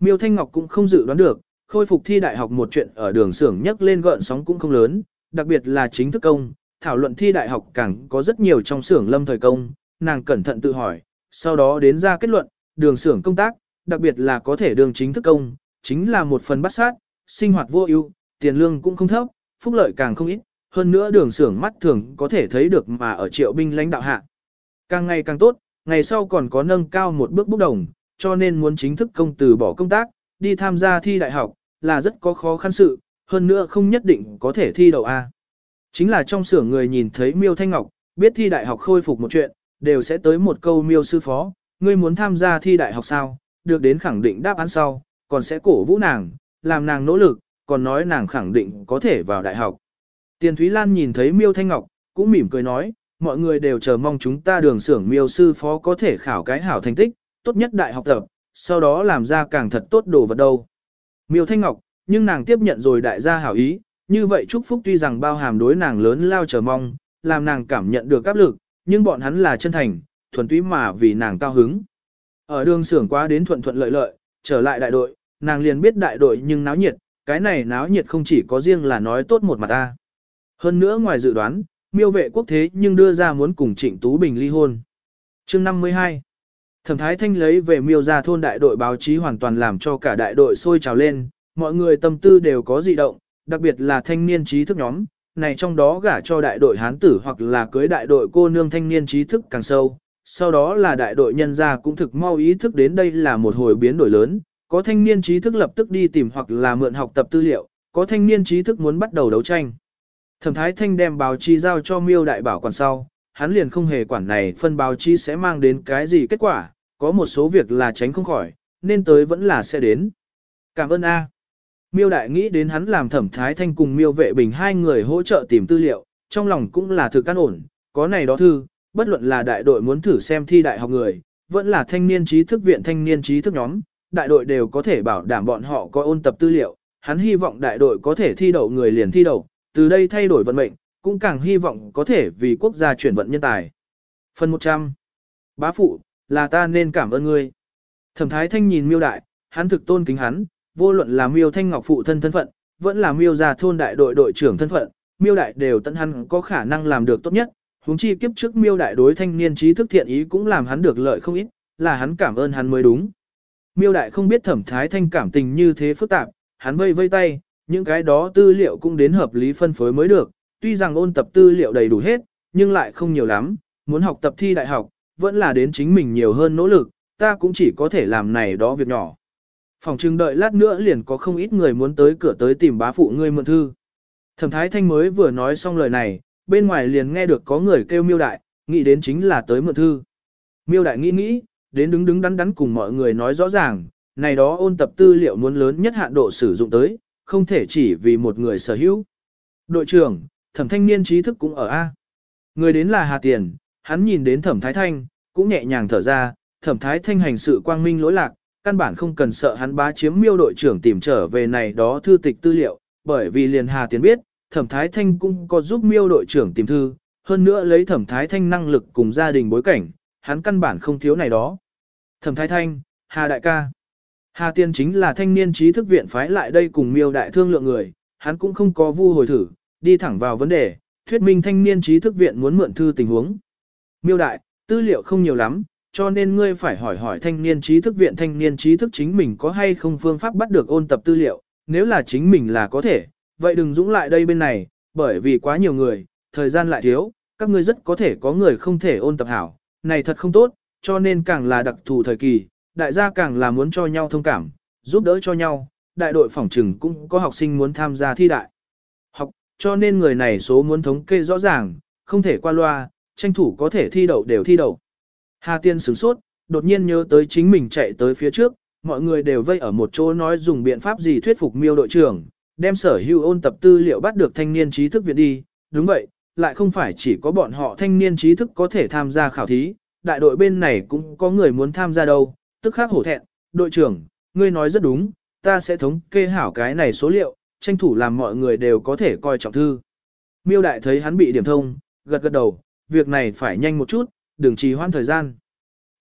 Miêu thanh ngọc cũng không dự đoán được, khôi phục thi đại học một chuyện ở đường xưởng nhấc lên gợn sóng cũng không lớn, đặc biệt là chính thức công, thảo luận thi đại học càng có rất nhiều trong xưởng lâm thời công, nàng cẩn thận tự hỏi, sau đó đến ra kết luận, đường xưởng công tác, đặc biệt là có thể đường chính thức công, chính là một phần bắt sát, sinh hoạt vô ưu, tiền lương cũng không thấp, phúc lợi càng không ít, hơn nữa đường xưởng mắt thường có thể thấy được mà ở triệu binh lãnh đạo hạ. Càng ngày càng tốt, ngày sau còn có nâng cao một bước bốc đồng, cho nên muốn chính thức công từ bỏ công tác, đi tham gia thi đại học, là rất có khó khăn sự, hơn nữa không nhất định có thể thi đầu A. Chính là trong xưởng người nhìn thấy Miêu Thanh Ngọc, biết thi đại học khôi phục một chuyện, đều sẽ tới một câu Miêu sư phó, ngươi muốn tham gia thi đại học sao, được đến khẳng định đáp án sau, còn sẽ cổ vũ nàng, làm nàng nỗ lực, còn nói nàng khẳng định có thể vào đại học. Tiền Thúy Lan nhìn thấy Miêu Thanh Ngọc, cũng mỉm cười nói, mọi người đều chờ mong chúng ta đường xưởng Miêu sư phó có thể khảo cái hảo thành tích, tốt nhất đại học tập, sau đó làm ra càng thật tốt đồ vật đâu. Miêu Thanh Ngọc, nhưng nàng tiếp nhận rồi đại gia hảo ý, như vậy chúc phúc tuy rằng bao hàm đối nàng lớn lao chờ mong, làm nàng cảm nhận được áp lực, nhưng bọn hắn là chân thành, thuần túy mà vì nàng cao hứng. Ở đường xưởng quá đến thuận thuận lợi lợi, trở lại đại đội, nàng liền biết đại đội nhưng náo nhiệt, cái này náo nhiệt không chỉ có riêng là nói tốt một mặt ta. Hơn nữa ngoài dự đoán, miêu vệ quốc thế nhưng đưa ra muốn cùng Trịnh Tú Bình ly hôn. chương 52 Thẩm Thái Thanh lấy về miêu ra thôn đại đội báo chí hoàn toàn làm cho cả đại đội sôi trào lên, mọi người tâm tư đều có dị động, đặc biệt là thanh niên trí thức nhóm, này trong đó gả cho đại đội hán tử hoặc là cưới đại đội cô nương thanh niên trí thức càng sâu. Sau đó là đại đội nhân gia cũng thực mau ý thức đến đây là một hồi biến đổi lớn, có thanh niên trí thức lập tức đi tìm hoặc là mượn học tập tư liệu, có thanh niên trí thức muốn bắt đầu đấu tranh. Thẩm Thái Thanh đem báo chí giao cho miêu đại bảo quản sau, hắn liền không hề quản này phân báo chí sẽ mang đến cái gì kết quả, có một số việc là tránh không khỏi, nên tới vẫn là sẽ đến. Cảm ơn A. Miêu đại nghĩ đến hắn làm thẩm thái thanh cùng miêu vệ bình hai người hỗ trợ tìm tư liệu, trong lòng cũng là thực căn ổn, có này đó thư, bất luận là đại đội muốn thử xem thi đại học người, vẫn là thanh niên trí thức viện thanh niên trí thức nhóm, đại đội đều có thể bảo đảm bọn họ có ôn tập tư liệu, hắn hy vọng đại đội có thể thi đậu người liền thi đậu, từ đây thay đổi vận mệnh, cũng càng hy vọng có thể vì quốc gia chuyển vận nhân tài. Phần 100 Bá phụ, là ta nên cảm ơn ngươi. Thẩm thái thanh nhìn miêu đại, hắn thực tôn kính hắn, vô luận là miêu thanh ngọc phụ thân thân phận, vẫn là miêu gia thôn đại đội đội trưởng thân phận, miêu đại đều tận hắn có khả năng làm được tốt nhất. Huống chi kiếp trước miêu đại đối thanh niên trí thức thiện ý cũng làm hắn được lợi không ít, là hắn cảm ơn hắn mới đúng. Miêu đại không biết thẩm thái thanh cảm tình như thế phức tạp, hắn vây vây tay, những cái đó tư liệu cũng đến hợp lý phân phối mới được, tuy rằng ôn tập tư liệu đầy đủ hết, nhưng lại không nhiều lắm, muốn học tập thi đại học, vẫn là đến chính mình nhiều hơn nỗ lực, ta cũng chỉ có thể làm này đó việc nhỏ. Phòng trưng đợi lát nữa liền có không ít người muốn tới cửa tới tìm bá phụ ngươi mượn thư. Thẩm Thái Thanh mới vừa nói xong lời này, bên ngoài liền nghe được có người kêu miêu đại, nghĩ đến chính là tới mượn thư. Miêu đại nghĩ nghĩ, đến đứng đứng đắn đắn cùng mọi người nói rõ ràng, này đó ôn tập tư liệu muốn lớn nhất hạn độ sử dụng tới, không thể chỉ vì một người sở hữu. Đội trưởng, thẩm thanh niên trí thức cũng ở A. Người đến là Hà Tiền, hắn nhìn đến thẩm Thái Thanh, cũng nhẹ nhàng thở ra, thẩm Thái Thanh hành sự quang minh lỗi lạc, căn bản không cần sợ hắn bá chiếm miêu đội trưởng tìm trở về này đó thư tịch tư liệu, bởi vì liền Hà Tiền biết, Thẩm Thái Thanh cũng có giúp miêu đội trưởng tìm thư, hơn nữa lấy Thẩm Thái Thanh năng lực cùng gia đình bối cảnh, hắn căn bản không thiếu này đó. Thẩm Thái Thanh, Hà Đại ca. Hà Tiên chính là thanh niên trí thức viện phái lại đây cùng miêu đại thương lượng người, hắn cũng không có vu hồi thử, đi thẳng vào vấn đề, thuyết minh thanh niên trí thức viện muốn mượn thư tình huống. Miêu đại, tư liệu không nhiều lắm, cho nên ngươi phải hỏi hỏi thanh niên trí thức viện thanh niên trí thức chính mình có hay không phương pháp bắt được ôn tập tư liệu, nếu là chính mình là có thể, vậy đừng dũng lại đây bên này, bởi vì quá nhiều người, thời gian lại thiếu, các ngươi rất có thể có người không thể ôn tập hảo, này thật không tốt, cho nên càng là đặc thù thời kỳ, đại gia càng là muốn cho nhau thông cảm, giúp đỡ cho nhau, đại đội phòng trừng cũng có học sinh muốn tham gia thi đại. Học, cho nên người này số muốn thống kê rõ ràng, không thể qua loa, tranh thủ có thể thi đậu đều thi đậu. Hà Tiên sửng sốt, đột nhiên nhớ tới chính mình chạy tới phía trước, mọi người đều vây ở một chỗ nói dùng biện pháp gì thuyết phục miêu đội trưởng, đem sở hữu ôn tập tư liệu bắt được thanh niên trí thức viện đi, đúng vậy, lại không phải chỉ có bọn họ thanh niên trí thức có thể tham gia khảo thí, đại đội bên này cũng có người muốn tham gia đâu, tức khắc hổ thẹn, đội trưởng, ngươi nói rất đúng, ta sẽ thống kê hảo cái này số liệu, tranh thủ làm mọi người đều có thể coi trọng thư. Miêu đại thấy hắn bị điểm thông, gật gật đầu, việc này phải nhanh một chút, đừng trì hoãn thời gian.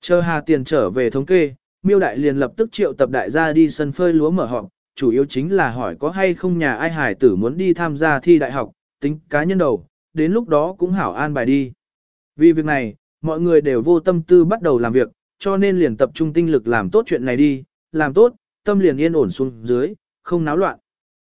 Chờ Hà Tiền trở về thống kê, Miêu Đại liền lập tức triệu tập đại gia đi sân phơi lúa mở họp, chủ yếu chính là hỏi có hay không nhà ai hải tử muốn đi tham gia thi đại học, tính cá nhân đầu, đến lúc đó cũng hảo an bài đi. Vì việc này, mọi người đều vô tâm tư bắt đầu làm việc, cho nên liền tập trung tinh lực làm tốt chuyện này đi, làm tốt, tâm liền yên ổn xuống dưới, không náo loạn.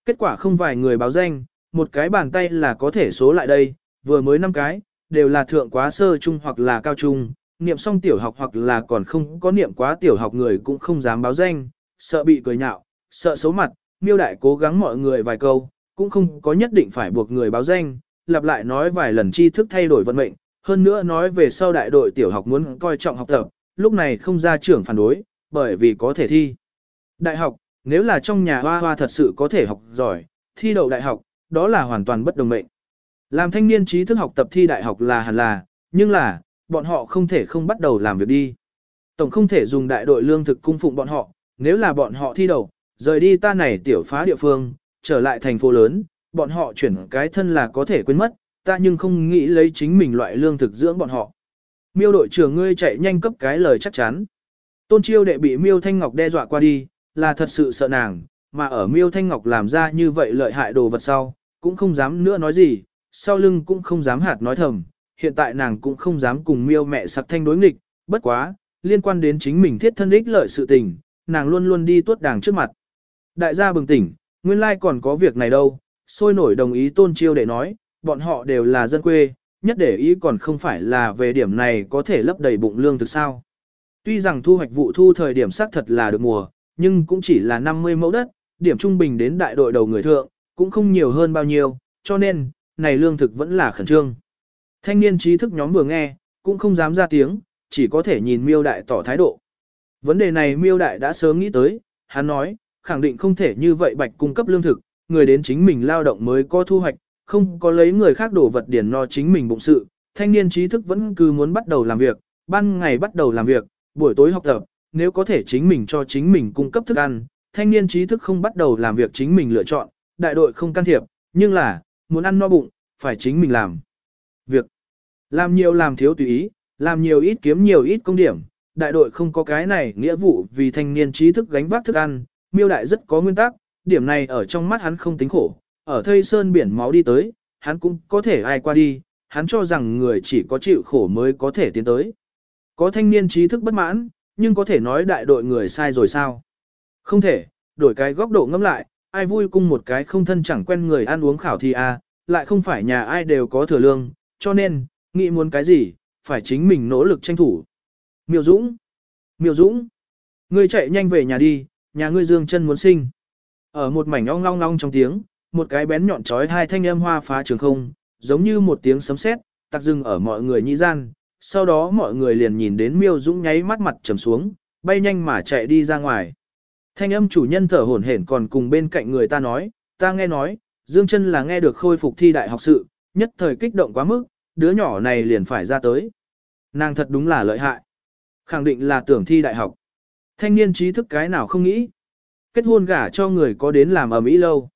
Kết quả không vài người báo danh, một cái bàn tay là có thể số lại đây, vừa mới năm cái, đều là thượng quá sơ trung hoặc là cao trung, niệm xong tiểu học hoặc là còn không có niệm quá tiểu học người cũng không dám báo danh, sợ bị cười nhạo, sợ xấu mặt, miêu đại cố gắng mọi người vài câu, cũng không có nhất định phải buộc người báo danh, lặp lại nói vài lần tri thức thay đổi vận mệnh, hơn nữa nói về sau đại đội tiểu học muốn coi trọng học tập, lúc này không ra trưởng phản đối, bởi vì có thể thi. Đại học, nếu là trong nhà hoa hoa thật sự có thể học giỏi, thi đậu đại học, đó là hoàn toàn bất đồng mệnh. Làm thanh niên trí thức học tập thi đại học là hẳn là, nhưng là, bọn họ không thể không bắt đầu làm việc đi. Tổng không thể dùng đại đội lương thực cung phụng bọn họ, nếu là bọn họ thi đầu, rời đi ta này tiểu phá địa phương, trở lại thành phố lớn, bọn họ chuyển cái thân là có thể quên mất, ta nhưng không nghĩ lấy chính mình loại lương thực dưỡng bọn họ. Miêu đội trưởng ngươi chạy nhanh cấp cái lời chắc chắn. Tôn chiêu đệ bị Miêu Thanh Ngọc đe dọa qua đi, là thật sự sợ nàng, mà ở Miêu Thanh Ngọc làm ra như vậy lợi hại đồ vật sau, cũng không dám nữa nói gì, sau lưng cũng không dám hạt nói thầm, hiện tại nàng cũng không dám cùng miêu mẹ sặc thanh đối nghịch, bất quá, liên quan đến chính mình thiết thân ích lợi sự tình, nàng luôn luôn đi tuốt đàng trước mặt. Đại gia bừng tỉnh, nguyên lai còn có việc này đâu, sôi nổi đồng ý tôn chiêu để nói, bọn họ đều là dân quê, nhất để ý còn không phải là về điểm này có thể lấp đầy bụng lương thực sao. Tuy rằng thu hoạch vụ thu thời điểm xác thật là được mùa, nhưng cũng chỉ là 50 mẫu đất, điểm trung bình đến đại đội đầu người thượng, cũng không nhiều hơn bao nhiêu, cho nên, này lương thực vẫn là khẩn trương. Thanh niên trí thức nhóm vừa nghe, cũng không dám ra tiếng, chỉ có thể nhìn miêu đại tỏ thái độ. Vấn đề này miêu đại đã sớm nghĩ tới, hắn nói, khẳng định không thể như vậy bạch cung cấp lương thực, người đến chính mình lao động mới có thu hoạch, không có lấy người khác đổ vật điển no chính mình bụng sự. Thanh niên trí thức vẫn cứ muốn bắt đầu làm việc, ban ngày bắt đầu làm việc, buổi tối học tập, nếu có thể chính mình cho chính mình cung cấp thức ăn, thanh niên trí thức không bắt đầu làm việc chính mình lựa chọn, đại đội không can thiệp, nhưng là, muốn ăn no bụng, phải chính mình làm. Việc làm nhiều làm thiếu tùy ý, làm nhiều ít kiếm nhiều ít công điểm, đại đội không có cái này nghĩa vụ vì thanh niên trí thức gánh vác thức ăn, miêu đại rất có nguyên tắc, điểm này ở trong mắt hắn không tính khổ, ở thây sơn biển máu đi tới, hắn cũng có thể ai qua đi, hắn cho rằng người chỉ có chịu khổ mới có thể tiến tới. Có thanh niên trí thức bất mãn, nhưng có thể nói đại đội người sai rồi sao? Không thể, đổi cái góc độ ngẫm lại, ai vui cung một cái không thân chẳng quen người ăn uống khảo thì à, lại không phải nhà ai đều có thừa lương, cho nên, nghĩ muốn cái gì, phải chính mình nỗ lực tranh thủ. Miêu Dũng! Miêu Dũng! Ngươi chạy nhanh về nhà đi, nhà ngươi dương chân muốn sinh. Ở một mảnh ong long long trong tiếng, một cái bén nhọn chói hai thanh âm hoa phá trường không, giống như một tiếng sấm sét, tạc dừng ở mọi người nhĩ gian. Sau đó mọi người liền nhìn đến Miêu Dũng nháy mắt mặt trầm xuống, bay nhanh mà chạy đi ra ngoài. Thanh âm chủ nhân thở hổn hển còn cùng bên cạnh người ta nói, ta nghe nói, Dương chân là nghe được khôi phục thi đại học sự, nhất thời kích động quá mức, đứa nhỏ này liền phải ra tới. Nàng thật đúng là lợi hại. Khẳng định là tưởng thi đại học. Thanh niên trí thức cái nào không nghĩ. Kết hôn gả cho người có đến làm ở Mỹ lâu.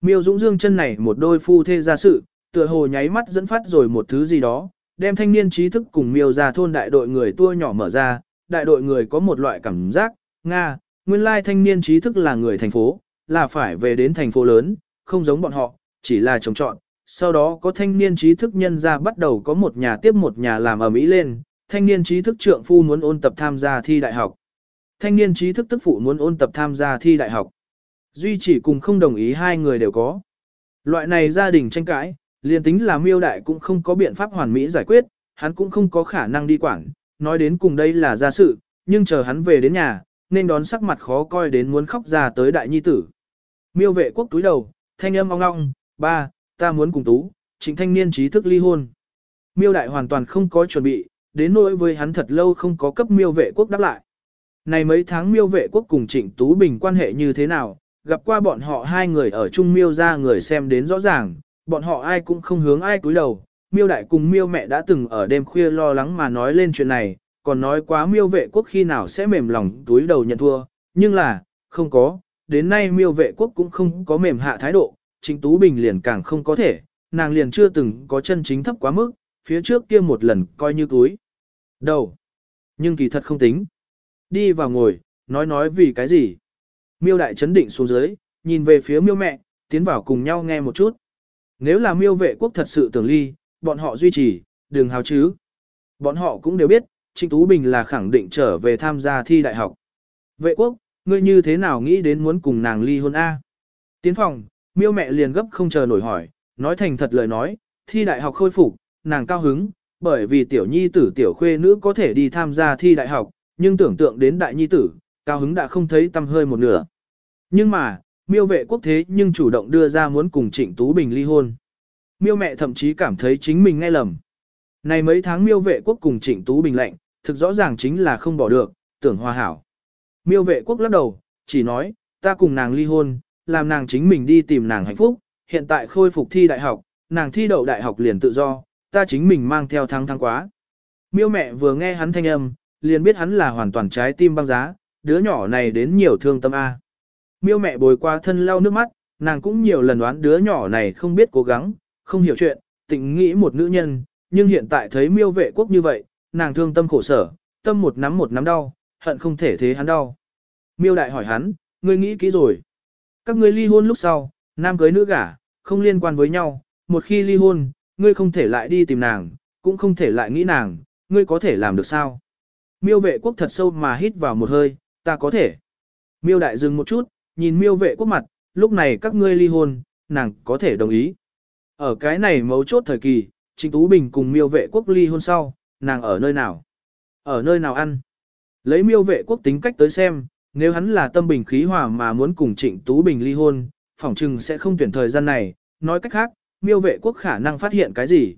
Miêu Dũng Dương chân này một đôi phu thê ra sự, tựa hồ nháy mắt dẫn phát rồi một thứ gì đó, đem thanh niên trí thức cùng miêu ra thôn đại đội người tua nhỏ mở ra, đại đội người có một loại cảm giác, Nga, nguyên lai thanh niên trí thức là người thành phố, là phải về đến thành phố lớn, không giống bọn họ, chỉ là trồng trọn. Sau đó có thanh niên trí thức nhân ra bắt đầu có một nhà tiếp một nhà làm ở Mỹ lên, thanh niên trí thức trượng phu muốn ôn tập tham gia thi đại học. Thanh niên trí thức tức phụ muốn ôn tập tham gia thi đại học. Duy chỉ cùng không đồng ý hai người đều có. Loại này gia đình tranh cãi, liền tính là miêu đại cũng không có biện pháp hoàn mỹ giải quyết, hắn cũng không có khả năng đi quản, nói đến cùng đây là gia sự, nhưng chờ hắn về đến nhà, nên đón sắc mặt khó coi đến muốn khóc ra tới đại nhi tử. Miêu vệ quốc túi đầu, thanh âm ong ong, ba, ta muốn cùng tú, chính thanh niên trí thức ly hôn. Miêu đại hoàn toàn không có chuẩn bị, đến nỗi với hắn thật lâu không có cấp miêu vệ quốc đáp lại. Này mấy tháng miêu vệ quốc cùng trịnh Tú Bình quan hệ như thế nào, gặp qua bọn họ hai người ở chung miêu ra người xem đến rõ ràng, bọn họ ai cũng không hướng ai cúi đầu. Miêu đại cùng miêu mẹ đã từng ở đêm khuya lo lắng mà nói lên chuyện này, còn nói quá miêu vệ quốc khi nào sẽ mềm lòng túi đầu nhận thua, nhưng là, không có, đến nay miêu vệ quốc cũng không có mềm hạ thái độ, Trịnh Tú Bình liền càng không có thể, nàng liền chưa từng có chân chính thấp quá mức, phía trước kia một lần coi như túi. Đầu. Nhưng kỳ thật không tính. Đi vào ngồi, nói nói vì cái gì. Miêu đại chấn định xuống dưới, nhìn về phía miêu mẹ, tiến vào cùng nhau nghe một chút. Nếu là miêu vệ quốc thật sự tưởng ly, bọn họ duy trì, đừng hào chứ. Bọn họ cũng đều biết, Trịnh Tú Bình là khẳng định trở về tham gia thi đại học. Vệ quốc, ngươi như thế nào nghĩ đến muốn cùng nàng ly hôn A? Tiến phòng, miêu mẹ liền gấp không chờ nổi hỏi, nói thành thật lời nói, thi đại học khôi phục, nàng cao hứng, bởi vì tiểu nhi tử tiểu khuê nữ có thể đi tham gia thi đại học, nhưng tưởng tượng đến đại nhi tử, cao hứng đã không thấy tâm hơi một nửa. Nhưng mà, miêu vệ quốc thế nhưng chủ động đưa ra muốn cùng Trịnh Tú Bình ly hôn. Miêu mẹ thậm chí cảm thấy chính mình nghe lầm. Này mấy tháng miêu vệ quốc cùng Trịnh Tú Bình lệnh, thực rõ ràng chính là không bỏ được, tưởng hòa hảo. Miêu vệ quốc lắc đầu, chỉ nói, ta cùng nàng ly hôn, làm nàng chính mình đi tìm nàng hạnh phúc, hiện tại khôi phục thi đại học, nàng thi đậu đại học liền tự do, ta chính mình mang theo thắng thắng quá. Miêu mẹ vừa nghe hắn thanh âm, liền biết hắn là hoàn toàn trái tim băng giá, đứa nhỏ này đến nhiều thương tâm A. Miêu mẹ bồi qua thân lau nước mắt, nàng cũng nhiều lần đoán đứa nhỏ này không biết cố gắng, không hiểu chuyện, tịnh nghĩ một nữ nhân, nhưng hiện tại thấy miêu vệ quốc như vậy, nàng thương tâm khổ sở, tâm một nắm một nắm đau, hận không thể thế hắn đau. Miêu đại hỏi hắn, ngươi nghĩ kỹ rồi. Các ngươi ly hôn lúc sau, nam cưới nữ gả, không liên quan với nhau, một khi ly hôn, ngươi không thể lại đi tìm nàng, cũng không thể lại nghĩ nàng, ngươi có thể làm được sao? Miêu vệ quốc thật sâu mà hít vào một hơi, ta có thể. Miêu đại dừng một chút, nhìn miêu vệ quốc mặt, lúc này các ngươi ly hôn, nàng có thể đồng ý. Ở cái này mấu chốt thời kỳ, Trịnh Tú Bình cùng miêu vệ quốc ly hôn sau, nàng ở nơi nào? Ở nơi nào ăn? Lấy miêu vệ quốc tính cách tới xem, nếu hắn là tâm bình khí hòa mà muốn cùng Trịnh Tú Bình ly hôn, phỏng chừng sẽ không tuyển thời gian này, nói cách khác, miêu vệ quốc khả năng phát hiện cái gì.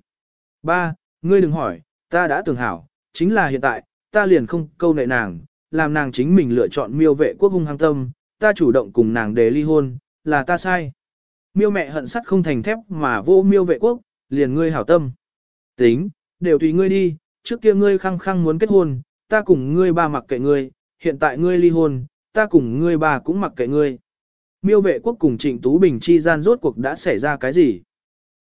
Ba, ngươi đừng hỏi, ta đã tưởng hảo, chính là hiện tại, ta liền không câu nệ nàng, làm nàng chính mình lựa chọn miêu vệ quốc hung hăng tâm, ta chủ động cùng nàng để ly hôn, là ta sai. Miêu mẹ hận sắt không thành thép mà vô miêu vệ quốc, liền ngươi hảo tâm. Tính, đều tùy ngươi đi, trước kia ngươi khăng khăng muốn kết hôn, ta cùng ngươi ba mặc kệ ngươi, hiện tại ngươi ly hôn, ta cùng ngươi ba cũng mặc kệ ngươi. Miêu vệ quốc cùng Trịnh Tú Bình chi gian rốt cuộc đã xảy ra cái gì?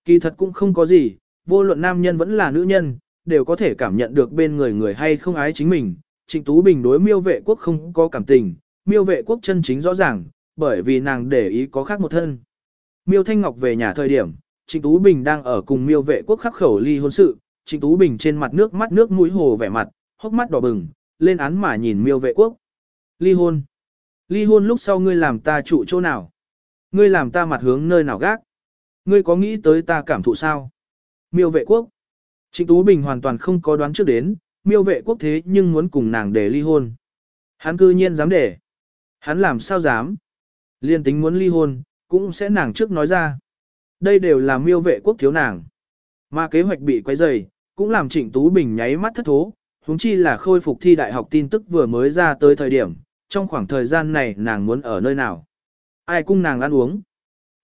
Kỳ thật cũng không có gì, vô luận nam nhân vẫn là nữ nhân, đều có thể cảm nhận được bên người người hay không ái chính mình. Trịnh Tú Bình đối miêu vệ quốc không có cảm tình, miêu vệ quốc chân chính rõ ràng, bởi vì nàng để ý có khác một thân. Miêu Thanh Ngọc về nhà thời điểm, Trịnh Tú Bình đang ở cùng miêu vệ quốc khắc khẩu ly hôn sự, Trịnh Tú Bình trên mặt nước mắt nước mũi hồ vẻ mặt, hốc mắt đỏ bừng, lên án mà nhìn miêu vệ quốc. Ly hôn. Ly hôn lúc sau ngươi làm ta trụ chỗ nào? Ngươi làm ta mặt hướng nơi nào gác? Ngươi có nghĩ tới ta cảm thụ sao? Miêu vệ quốc. Trịnh Tú Bình hoàn toàn không có đoán trước đến, miêu vệ quốc thế nhưng muốn cùng nàng để ly hôn. Hắn cư nhiên dám để. Hắn làm sao dám? Liên tính muốn ly hôn, cũng sẽ nàng trước nói ra. Đây đều là miêu vệ quốc thiếu nàng. Mà kế hoạch bị quay dày, cũng làm Trịnh Tú Bình nháy mắt thất thố, huống chi là khôi phục thi đại học tin tức vừa mới ra tới thời điểm, trong khoảng thời gian này nàng muốn ở nơi nào. Ai cung nàng ăn uống.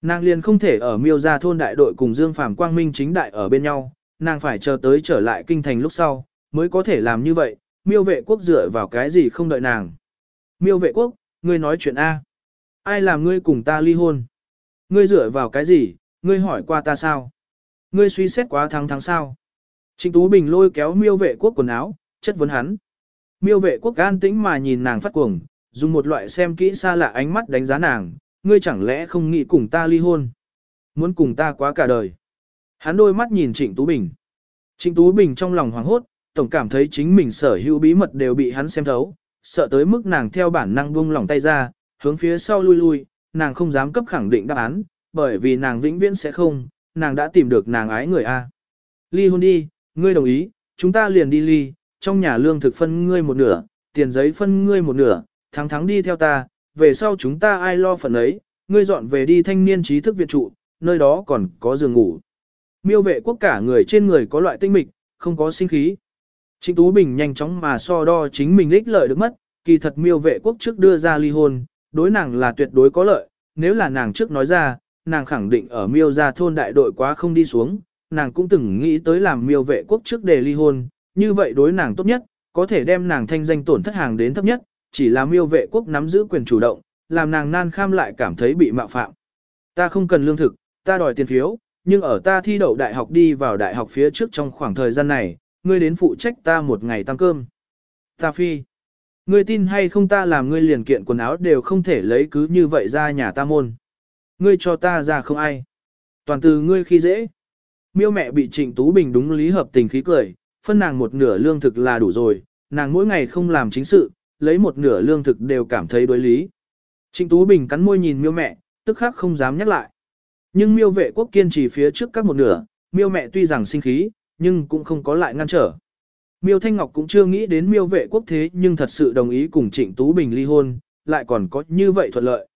Nàng liền không thể ở miêu gia thôn đại đội cùng Dương Phàm Quang Minh chính đại ở bên nhau, nàng phải chờ tới trở lại kinh thành lúc sau, mới có thể làm như vậy, miêu vệ quốc dựa vào cái gì không đợi nàng. Miêu vệ quốc, ngươi nói chuyện A. Ai làm ngươi cùng ta ly hôn? Ngươi dựa vào cái gì, ngươi hỏi qua ta sao? Ngươi suy xét quá thắng thắng sao? Trịnh Tú Bình lôi kéo miêu vệ quốc quần áo, chất vấn hắn. Miêu vệ quốc gan tĩnh mà nhìn nàng phát cuồng, dùng một loại xem kỹ xa lạ ánh mắt đánh giá nàng, ngươi chẳng lẽ không nghĩ cùng ta ly hôn? Muốn cùng ta quá cả đời. Hắn đôi mắt nhìn Trịnh Tú Bình. Trịnh Tú Bình trong lòng hoảng hốt, tổng cảm thấy chính mình sở hữu bí mật đều bị hắn xem thấu, sợ tới mức nàng theo bản năng buông lỏng tay ra, hướng phía sau lui lui, nàng không dám cấp khẳng định đáp án, bởi vì nàng vĩnh viễn sẽ không, nàng đã tìm được nàng ái người A. Ly hôn đi, ngươi đồng ý, chúng ta liền đi ly, trong nhà lương thực phân ngươi một nửa, tiền giấy phân ngươi một nửa, thắng thắng đi theo ta, về sau chúng ta ai lo phần ấy, ngươi dọn về đi thanh niên trí thức viện trụ, nơi đó còn có giường ngủ. Miêu vệ quốc cả người trên người có loại tinh mịch, không có sinh khí. Trịnh Tú Bình nhanh chóng mà so đo chính mình ích lợi được mất, kỳ thật miêu vệ quốc trước đưa ra ly hôn, đối nàng là tuyệt đối có lợi, nếu là nàng trước nói ra, nàng khẳng định ở miêu gia thôn đại đội quá không đi xuống, nàng cũng từng nghĩ tới làm miêu vệ quốc trước để ly hôn, như vậy đối nàng tốt nhất, có thể đem nàng thanh danh tổn thất hàng đến thấp nhất, chỉ là miêu vệ quốc nắm giữ quyền chủ động, làm nàng nan kham lại cảm thấy bị mạo phạm. Ta không cần lương thực, ta đòi tiền phiếu, nhưng ở ta thi đậu đại học đi vào đại học phía trước trong khoảng thời gian này, ngươi đến phụ trách ta một ngày tăng cơm. Ta phi. Ngươi tin hay không ta làm ngươi liền kiện quần áo đều không thể lấy cứ như vậy ra nhà ta môn. Ngươi cho ta ra không ai. Toàn từ ngươi khi dễ. Miêu mẹ bị Trịnh Tú Bình đúng lý hợp tình khí cười, phân nàng một nửa lương thực là đủ rồi, nàng mỗi ngày không làm chính sự, lấy một nửa lương thực đều cảm thấy đối lý. Trịnh Tú Bình cắn môi nhìn miêu mẹ, tức khắc không dám nhắc lại. Nhưng miêu vệ quốc kiên trì phía trước các một nửa, miêu mẹ tuy rằng sinh khí, nhưng cũng không có lại ngăn trở. Miêu Thanh Ngọc cũng chưa nghĩ đến miêu vệ quốc thế nhưng thật sự đồng ý cùng Trịnh Tú Bình ly hôn, lại còn có như vậy thuận lợi.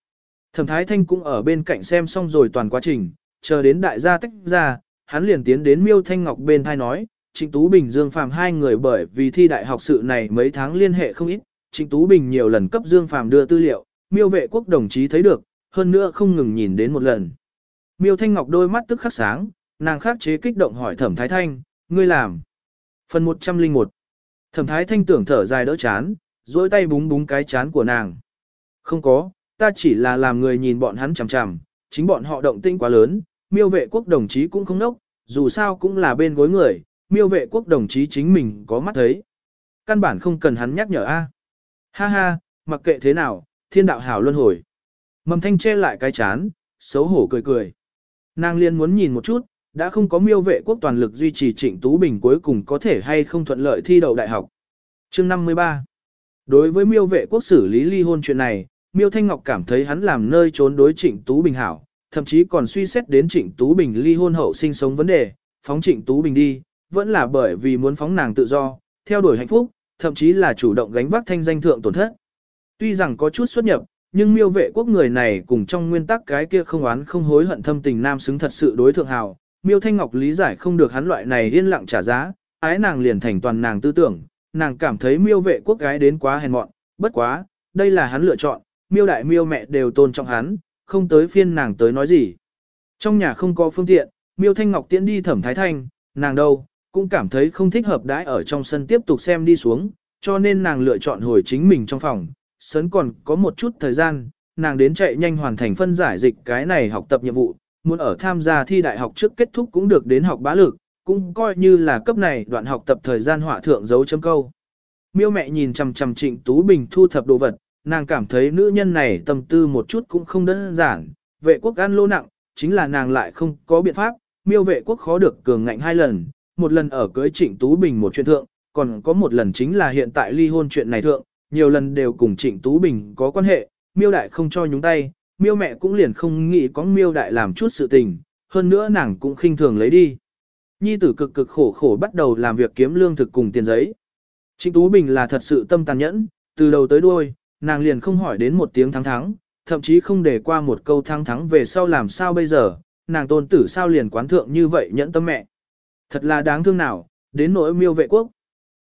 Thẩm Thái Thanh cũng ở bên cạnh xem xong rồi toàn quá trình, chờ đến đại gia tách ra, hắn liền tiến đến miêu Thanh Ngọc bên thai nói, Trịnh Tú Bình Dương Phàm hai người bởi vì thi đại học sự này mấy tháng liên hệ không ít, Trịnh Tú Bình nhiều lần cấp Dương Phàm đưa tư liệu, miêu vệ quốc đồng chí thấy được, hơn nữa không ngừng nhìn đến một lần. Miêu Thanh Ngọc đôi mắt tức khắc sáng, nàng khắc chế kích động hỏi Thẩm Thái Thanh, ngươi làm. Phần 101 Thẩm Thái Thanh tưởng thở dài đỡ chán, duỗi tay búng búng cái chán của nàng. Không có, ta chỉ là làm người nhìn bọn hắn chằm chằm, chính bọn họ động tinh quá lớn, miêu vệ quốc đồng chí cũng không nốc, dù sao cũng là bên gối người, miêu vệ quốc đồng chí chính mình có mắt thấy. Căn bản không cần hắn nhắc nhở a. Ha ha, mặc kệ thế nào, thiên đạo hảo luân hồi. Mầm thanh che lại cái chán, xấu hổ cười cười. Nàng liên muốn nhìn một chút, đã không có miêu vệ quốc toàn lực duy trì trịnh Tú Bình cuối cùng có thể hay không thuận lợi thi đậu đại học. Chương 53 Đối với miêu vệ quốc xử lý ly hôn chuyện này, miêu Thanh Ngọc cảm thấy hắn làm nơi trốn đối trịnh Tú Bình hảo, thậm chí còn suy xét đến trịnh Tú Bình ly hôn hậu sinh sống vấn đề, phóng trịnh Tú Bình đi, vẫn là bởi vì muốn phóng nàng tự do, theo đuổi hạnh phúc, thậm chí là chủ động gánh vác thanh danh thượng tổn thất. Tuy rằng có chút xuất nhập, nhưng miêu vệ quốc người này cùng trong nguyên tắc cái kia không oán không hối hận thâm tình nam xứng thật sự đối thượng hào. Miêu Thanh Ngọc lý giải không được hắn loại này yên lặng trả giá, ái nàng liền thành toàn nàng tư tưởng, nàng cảm thấy miêu vệ quốc gái đến quá hèn mọn, bất quá, đây là hắn lựa chọn, miêu đại miêu mẹ đều tôn trọng hắn, không tới phiên nàng tới nói gì. Trong nhà không có phương tiện, miêu Thanh Ngọc tiễn đi thẩm thái thanh, nàng đâu, cũng cảm thấy không thích hợp đãi ở trong sân tiếp tục xem đi xuống, cho nên nàng lựa chọn hồi chính mình trong phòng, sớn còn có một chút thời gian, nàng đến chạy nhanh hoàn thành phân giải dịch cái này học tập nhiệm vụ, muốn ở tham gia thi đại học trước kết thúc cũng được đến học bá lực, cũng coi như là cấp này đoạn học tập thời gian hỏa thượng dấu chấm câu. Miêu mẹ nhìn chằm chằm Trịnh Tú Bình thu thập đồ vật, nàng cảm thấy nữ nhân này tâm tư một chút cũng không đơn giản, vệ quốc ăn lô nặng, chính là nàng lại không có biện pháp, miêu vệ quốc khó được cường ngạnh hai lần, một lần ở cưới Trịnh Tú Bình một chuyện thượng, còn có một lần chính là hiện tại ly hôn chuyện này thượng, nhiều lần đều cùng Trịnh Tú Bình có quan hệ, miêu đại không cho nhúng tay, miêu mẹ cũng liền không nghĩ có miêu đại làm chút sự tình, hơn nữa nàng cũng khinh thường lấy đi. Nhi tử cực cực khổ khổ bắt đầu làm việc kiếm lương thực cùng tiền giấy. Trịnh Tú Bình là thật sự tâm tàn nhẫn, từ đầu tới đuôi, nàng liền không hỏi đến một tiếng thắng thắng, thậm chí không để qua một câu thắng thắng về sau làm sao bây giờ, nàng tôn tử sao liền quán thượng như vậy nhẫn tâm mẹ. Thật là đáng thương nào, đến nỗi miêu vệ quốc.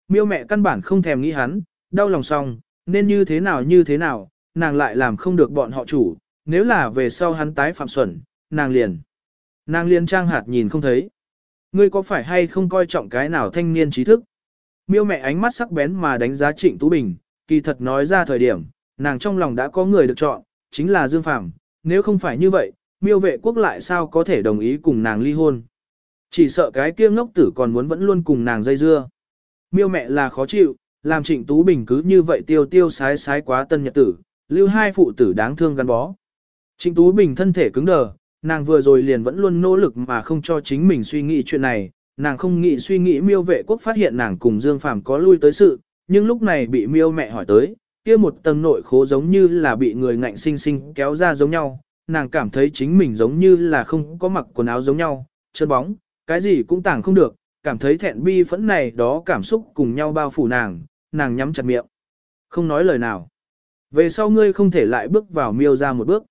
Miêu mẹ căn bản không thèm nghĩ hắn, đau lòng xong, nên như thế nào như thế nào, nàng lại làm không được bọn họ chủ, nếu là về sau hắn tái phạm xuẩn, nàng liền. Nàng liền trang hạt nhìn không thấy. Ngươi có phải hay không coi trọng cái nào thanh niên trí thức? Miêu mẹ ánh mắt sắc bén mà đánh giá Trịnh Tú Bình, kỳ thật nói ra thời điểm, nàng trong lòng đã có người được chọn, chính là Dương Phàm. Nếu không phải như vậy, miêu vệ quốc lại sao có thể đồng ý cùng nàng ly hôn? Chỉ sợ cái kia ngốc tử còn muốn vẫn luôn cùng nàng dây dưa. Miêu mẹ là khó chịu, làm Trịnh Tú Bình cứ như vậy tiêu tiêu sái sái quá tân nhật tử, lưu hai phụ tử đáng thương gắn bó. Trịnh Tú Bình thân thể cứng đờ, nàng vừa rồi liền vẫn luôn nỗ lực mà không cho chính mình suy nghĩ chuyện này, nàng không nghĩ suy nghĩ miêu vệ quốc phát hiện nàng cùng Dương Phàm có lui tới sự, nhưng lúc này bị miêu mẹ hỏi tới, kia một tầng nội khố giống như là bị người ngạnh sinh sinh kéo ra giống nhau, nàng cảm thấy chính mình giống như là không có mặc quần áo giống nhau, chân bóng, cái gì cũng tàng không được, cảm thấy thẹn bi phẫn này đó cảm xúc cùng nhau bao phủ nàng, nàng nhắm chặt miệng. Không nói lời nào. Về sau ngươi không thể lại bước vào miêu ra một bước.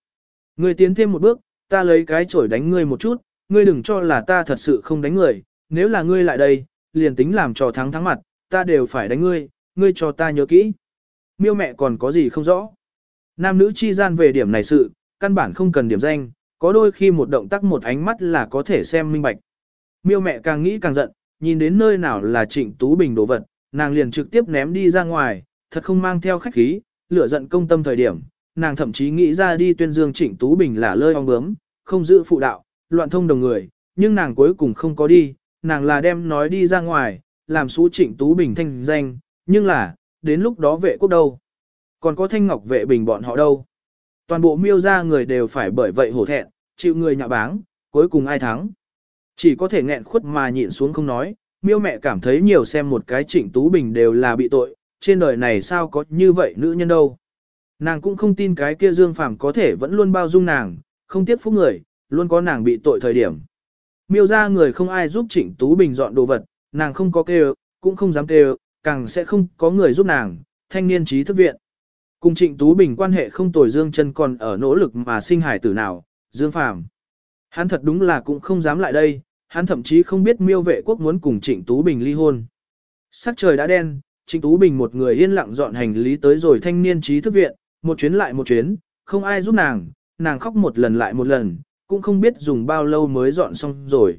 Ngươi tiến thêm một bước, ta lấy cái chổi đánh ngươi một chút, ngươi đừng cho là ta thật sự không đánh người, nếu là ngươi lại đây, liền tính làm trò thắng thắng mặt, ta đều phải đánh ngươi, ngươi cho ta nhớ kỹ. Miêu mẹ còn có gì không rõ. Nam nữ chi gian về điểm này sự, căn bản không cần điểm danh, có đôi khi một động tác một ánh mắt là có thể xem minh bạch. Miêu mẹ càng nghĩ càng giận, nhìn đến nơi nào là trịnh Tú Bình đồ vật, nàng liền trực tiếp ném đi ra ngoài, thật không mang theo khách khí, lửa giận công tâm thời điểm, nàng thậm chí nghĩ ra đi tuyên dương trịnh Tú Bình là lơi ong bướm, không giữ phụ đạo, loạn thông đồng người, nhưng nàng cuối cùng không có đi, nàng là đem nói đi ra ngoài, làm xú trịnh Tú Bình thanh danh, nhưng là, đến lúc đó vệ quốc đâu? Còn có thanh ngọc vệ bình bọn họ đâu? Toàn bộ miêu ra người đều phải bởi vậy hổ thẹn, chịu người nhạ báng, cuối cùng ai thắng? Chỉ có thể nghẹn khuất mà nhịn xuống không nói, miêu mẹ cảm thấy nhiều xem một cái trịnh Tú Bình đều là bị tội, trên đời này sao có như vậy nữ nhân đâu. Nàng cũng không tin cái kia Dương Phàm có thể vẫn luôn bao dung nàng, không tiếc phúc người, luôn có nàng bị tội thời điểm. Miêu ra người không ai giúp Trịnh Tú Bình dọn đồ vật, nàng không có kêu, cũng không dám kêu, càng sẽ không có người giúp nàng, thanh niên trí thức viện. Cùng Trịnh Tú Bình quan hệ không tồi Dương chân còn ở nỗ lực mà sinh hải tử nào, Dương Phàm Hắn thật đúng là cũng không dám lại đây, hắn thậm chí không biết miêu vệ quốc muốn cùng Trịnh Tú Bình ly hôn. Sắc trời đã đen, Trịnh Tú Bình một người yên lặng dọn hành lý tới rồi thanh niên trí thức viện, một chuyến lại một chuyến, không ai giúp nàng, nàng khóc một lần lại một lần, cũng không biết dùng bao lâu mới dọn xong rồi.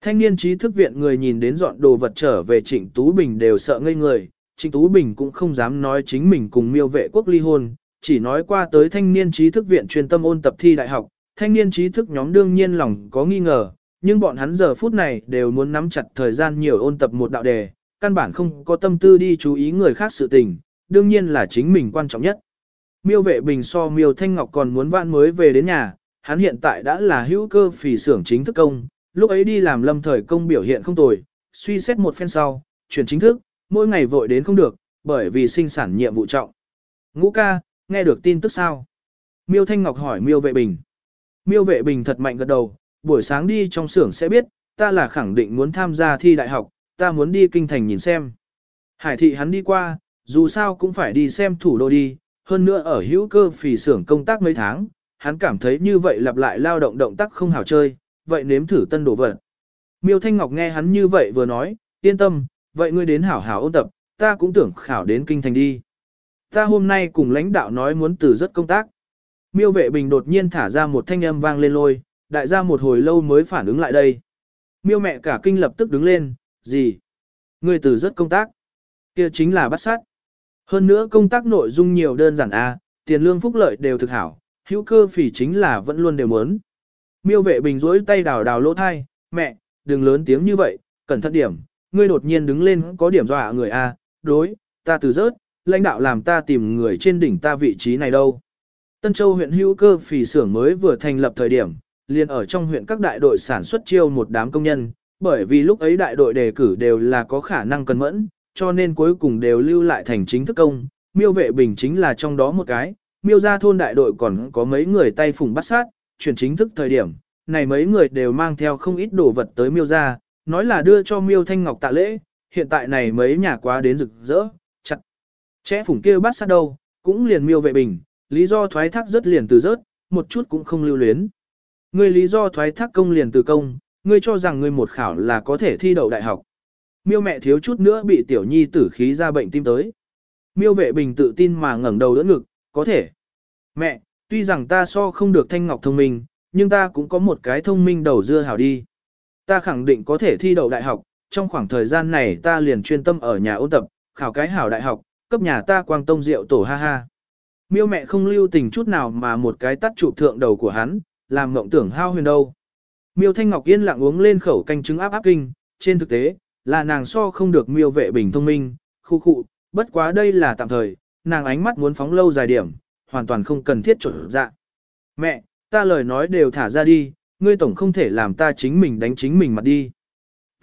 Thanh niên trí thức viện người nhìn đến dọn đồ vật trở về Trịnh Tú Bình đều sợ ngây người, Trịnh Tú Bình cũng không dám nói chính mình cùng miêu vệ quốc ly hôn, chỉ nói qua tới thanh niên trí thức viện chuyên tâm ôn tập thi đại học, thanh niên trí thức nhóm đương nhiên lòng có nghi ngờ, nhưng bọn hắn giờ phút này đều muốn nắm chặt thời gian nhiều ôn tập một đạo đề, căn bản không có tâm tư đi chú ý người khác sự tình, đương nhiên là chính mình quan trọng nhất. Miêu vệ bình so miêu thanh ngọc còn muốn vãn mới về đến nhà, hắn hiện tại đã là hữu cơ phỉ xưởng chính thức công, lúc ấy đi làm lâm thời công biểu hiện không tồi, suy xét một phen sau, chuyển chính thức, mỗi ngày vội đến không được, bởi vì sinh sản nhiệm vụ trọng. Ngũ ca, nghe được tin tức sao? Miêu Thanh Ngọc hỏi Miêu Vệ Bình. Miêu Vệ Bình thật mạnh gật đầu, buổi sáng đi trong xưởng sẽ biết, ta là khẳng định muốn tham gia thi đại học, ta muốn đi kinh thành nhìn xem. Hải thị hắn đi qua, dù sao cũng phải đi xem thủ đô đi, hơn nữa ở hữu cơ phì xưởng công tác mấy tháng, hắn cảm thấy như vậy lặp lại lao động động tác không hảo chơi, vậy nếm thử tân đồ vật. Miêu Thanh Ngọc nghe hắn như vậy vừa nói, yên tâm, vậy ngươi đến hảo hảo ôn tập, ta cũng tưởng khảo đến kinh thành đi. Ta hôm nay cùng lãnh đạo nói muốn từ rất công tác. Miêu vệ bình đột nhiên thả ra một thanh âm vang lên lôi, đại gia một hồi lâu mới phản ứng lại đây. Miêu mẹ cả kinh lập tức đứng lên, gì? Ngươi từ rất công tác. kia chính là bắt sát. Hơn nữa công tác nội dung nhiều đơn giản a, à, tiền lương phúc lợi đều thực hảo, hữu cơ phỉ chính là vẫn luôn đều muốn. Miêu vệ bình rỗi tay đào đào lỗ thai, mẹ, đừng lớn tiếng như vậy, cẩn thận điểm, ngươi đột nhiên đứng lên có điểm dọa người a, đối, ta từ rớt, lãnh đạo làm ta tìm người trên đỉnh ta vị trí này đâu. Tân Châu huyện hữu cơ phỉ xưởng mới vừa thành lập thời điểm, liền ở trong huyện các đại đội sản xuất chiêu một đám công nhân, bởi vì lúc ấy đại đội đề cử đều là có khả năng cần mẫn, cho nên cuối cùng đều lưu lại thành chính thức công, miêu vệ bình chính là trong đó một cái, miêu ra thôn đại đội còn có mấy người tay phùng bắt sát, chuyển chính thức thời điểm, này mấy người đều mang theo không ít đồ vật tới miêu ra, nói là đưa cho miêu thanh ngọc tạ lễ, hiện tại này mấy nhà quá đến rực rỡ, chặt. chẽ phùng kia bắt sát đâu, cũng liền miêu vệ bình, lý do thoái thác rất liền từ rớt, một chút cũng không lưu luyến. Ngươi lý do thoái thác công liền từ công, ngươi cho rằng ngươi một khảo là có thể thi đậu đại học. Miêu mẹ thiếu chút nữa bị tiểu nhi tử khí ra bệnh tim tới. Miêu vệ bình tự tin mà ngẩng đầu đỡ ngực, có thể. Mẹ, tuy rằng ta so không được thanh ngọc thông minh, nhưng ta cũng có một cái thông minh đầu dưa hảo đi. Ta khẳng định có thể thi đậu đại học, trong khoảng thời gian này ta liền chuyên tâm ở nhà ôn tập, khảo cái hảo đại học, cấp nhà ta quang tông rượu tổ ha ha. Miêu mẹ không lưu tình chút nào mà một cái tắt trụ thượng đầu của hắn, làm mộng tưởng hao huyền đâu. Miêu Thanh Ngọc yên lặng uống lên khẩu canh trứng áp áp kinh, trên thực tế, là nàng so không được miêu vệ bình thông minh, khu khụ, bất quá đây là tạm thời, nàng ánh mắt muốn phóng lâu dài điểm, hoàn toàn không cần thiết chuẩn dạ. Mẹ, ta lời nói đều thả ra đi, ngươi tổng không thể làm ta chính mình đánh chính mình mặt đi.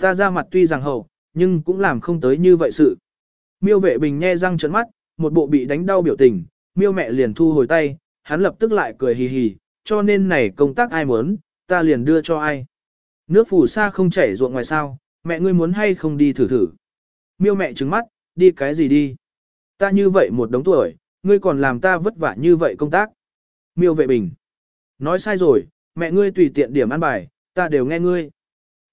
Ta ra mặt tuy rằng hậu, nhưng cũng làm không tới như vậy sự. Miêu vệ bình nghe răng trấn mắt, một bộ bị đánh đau biểu tình, miêu mẹ liền thu hồi tay, hắn lập tức lại cười hì hì, cho nên này công tác ai muốn, ta liền đưa cho ai. Nước phù sa không chảy ruộng ngoài sao, mẹ ngươi muốn hay không đi thử thử. Miêu mẹ trứng mắt, đi cái gì đi. Ta như vậy một đống tuổi, ngươi còn làm ta vất vả như vậy công tác. Miêu vệ bình. Nói sai rồi, mẹ ngươi tùy tiện điểm ăn bài, ta đều nghe ngươi.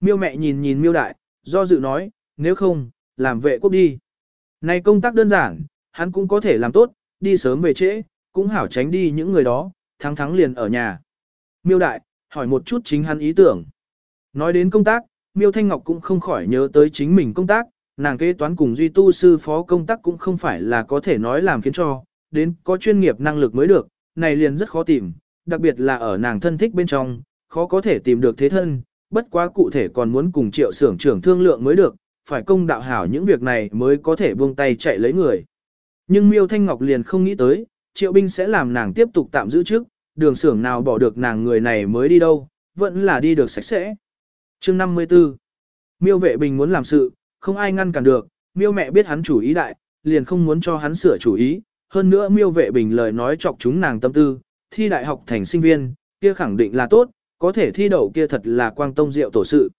Miêu mẹ nhìn nhìn miêu đại, do dự nói, nếu không, làm vệ quốc đi. Này công tác đơn giản, hắn cũng có thể làm tốt, đi sớm về trễ, cũng hảo tránh đi những người đó, thắng thắng liền ở nhà. Miêu đại, hỏi một chút chính hắn ý tưởng. Nói đến công tác, Miêu Thanh Ngọc cũng không khỏi nhớ tới chính mình công tác, nàng kế toán cùng duy tu sư phó công tác cũng không phải là có thể nói làm khiến cho, đến có chuyên nghiệp năng lực mới được, này liền rất khó tìm, đặc biệt là ở nàng thân thích bên trong, khó có thể tìm được thế thân, bất quá cụ thể còn muốn cùng triệu xưởng trưởng thương lượng mới được, phải công đạo hảo những việc này mới có thể buông tay chạy lấy người. Nhưng Miêu Thanh Ngọc liền không nghĩ tới, triệu binh sẽ làm nàng tiếp tục tạm giữ trước, đường xưởng nào bỏ được nàng người này mới đi đâu, vẫn là đi được sạch sẽ. chương 54 Miêu vệ bình muốn làm sự, không ai ngăn cản được, miêu mẹ biết hắn chủ ý đại, liền không muốn cho hắn sửa chủ ý, hơn nữa miêu vệ bình lời nói chọc chúng nàng tâm tư, thi đại học thành sinh viên, kia khẳng định là tốt, có thể thi đậu kia thật là quang tông diệu tổ sự.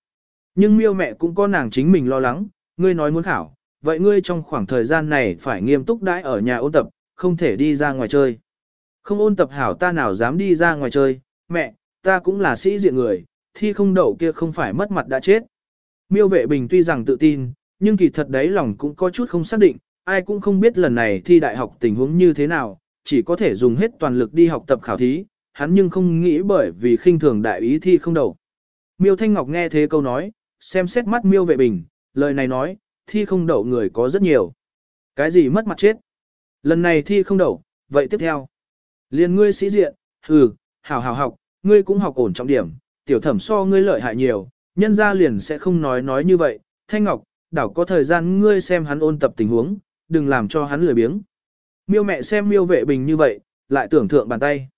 Nhưng miêu mẹ cũng có nàng chính mình lo lắng, ngươi nói muốn khảo, vậy ngươi trong khoảng thời gian này phải nghiêm túc đãi ở nhà ôn tập, không thể đi ra ngoài chơi. Không ôn tập hảo ta nào dám đi ra ngoài chơi, mẹ, ta cũng là sĩ diện người, thi không đậu kia không phải mất mặt đã chết. Miêu vệ bình tuy rằng tự tin, nhưng kỳ thật đấy lòng cũng có chút không xác định, ai cũng không biết lần này thi đại học tình huống như thế nào, chỉ có thể dùng hết toàn lực đi học tập khảo thí, hắn nhưng không nghĩ bởi vì khinh thường đại ý thi không đậu. Miêu Thanh Ngọc nghe thế câu nói, xem xét mắt miêu vệ bình, lời này nói, thi không đậu người có rất nhiều. Cái gì mất mặt chết? Lần này thi không đậu, vậy tiếp theo. Liên ngươi sĩ diện, hừ, hảo hảo học, ngươi cũng học ổn trọng điểm, tiểu thẩm so ngươi lợi hại nhiều, nhân ra liền sẽ không nói nói như vậy. Thanh Ngọc, đảo có thời gian ngươi xem hắn ôn tập tình huống, đừng làm cho hắn lười biếng. Miêu mẹ xem miêu vệ bình như vậy, lại tưởng thượng bàn tay.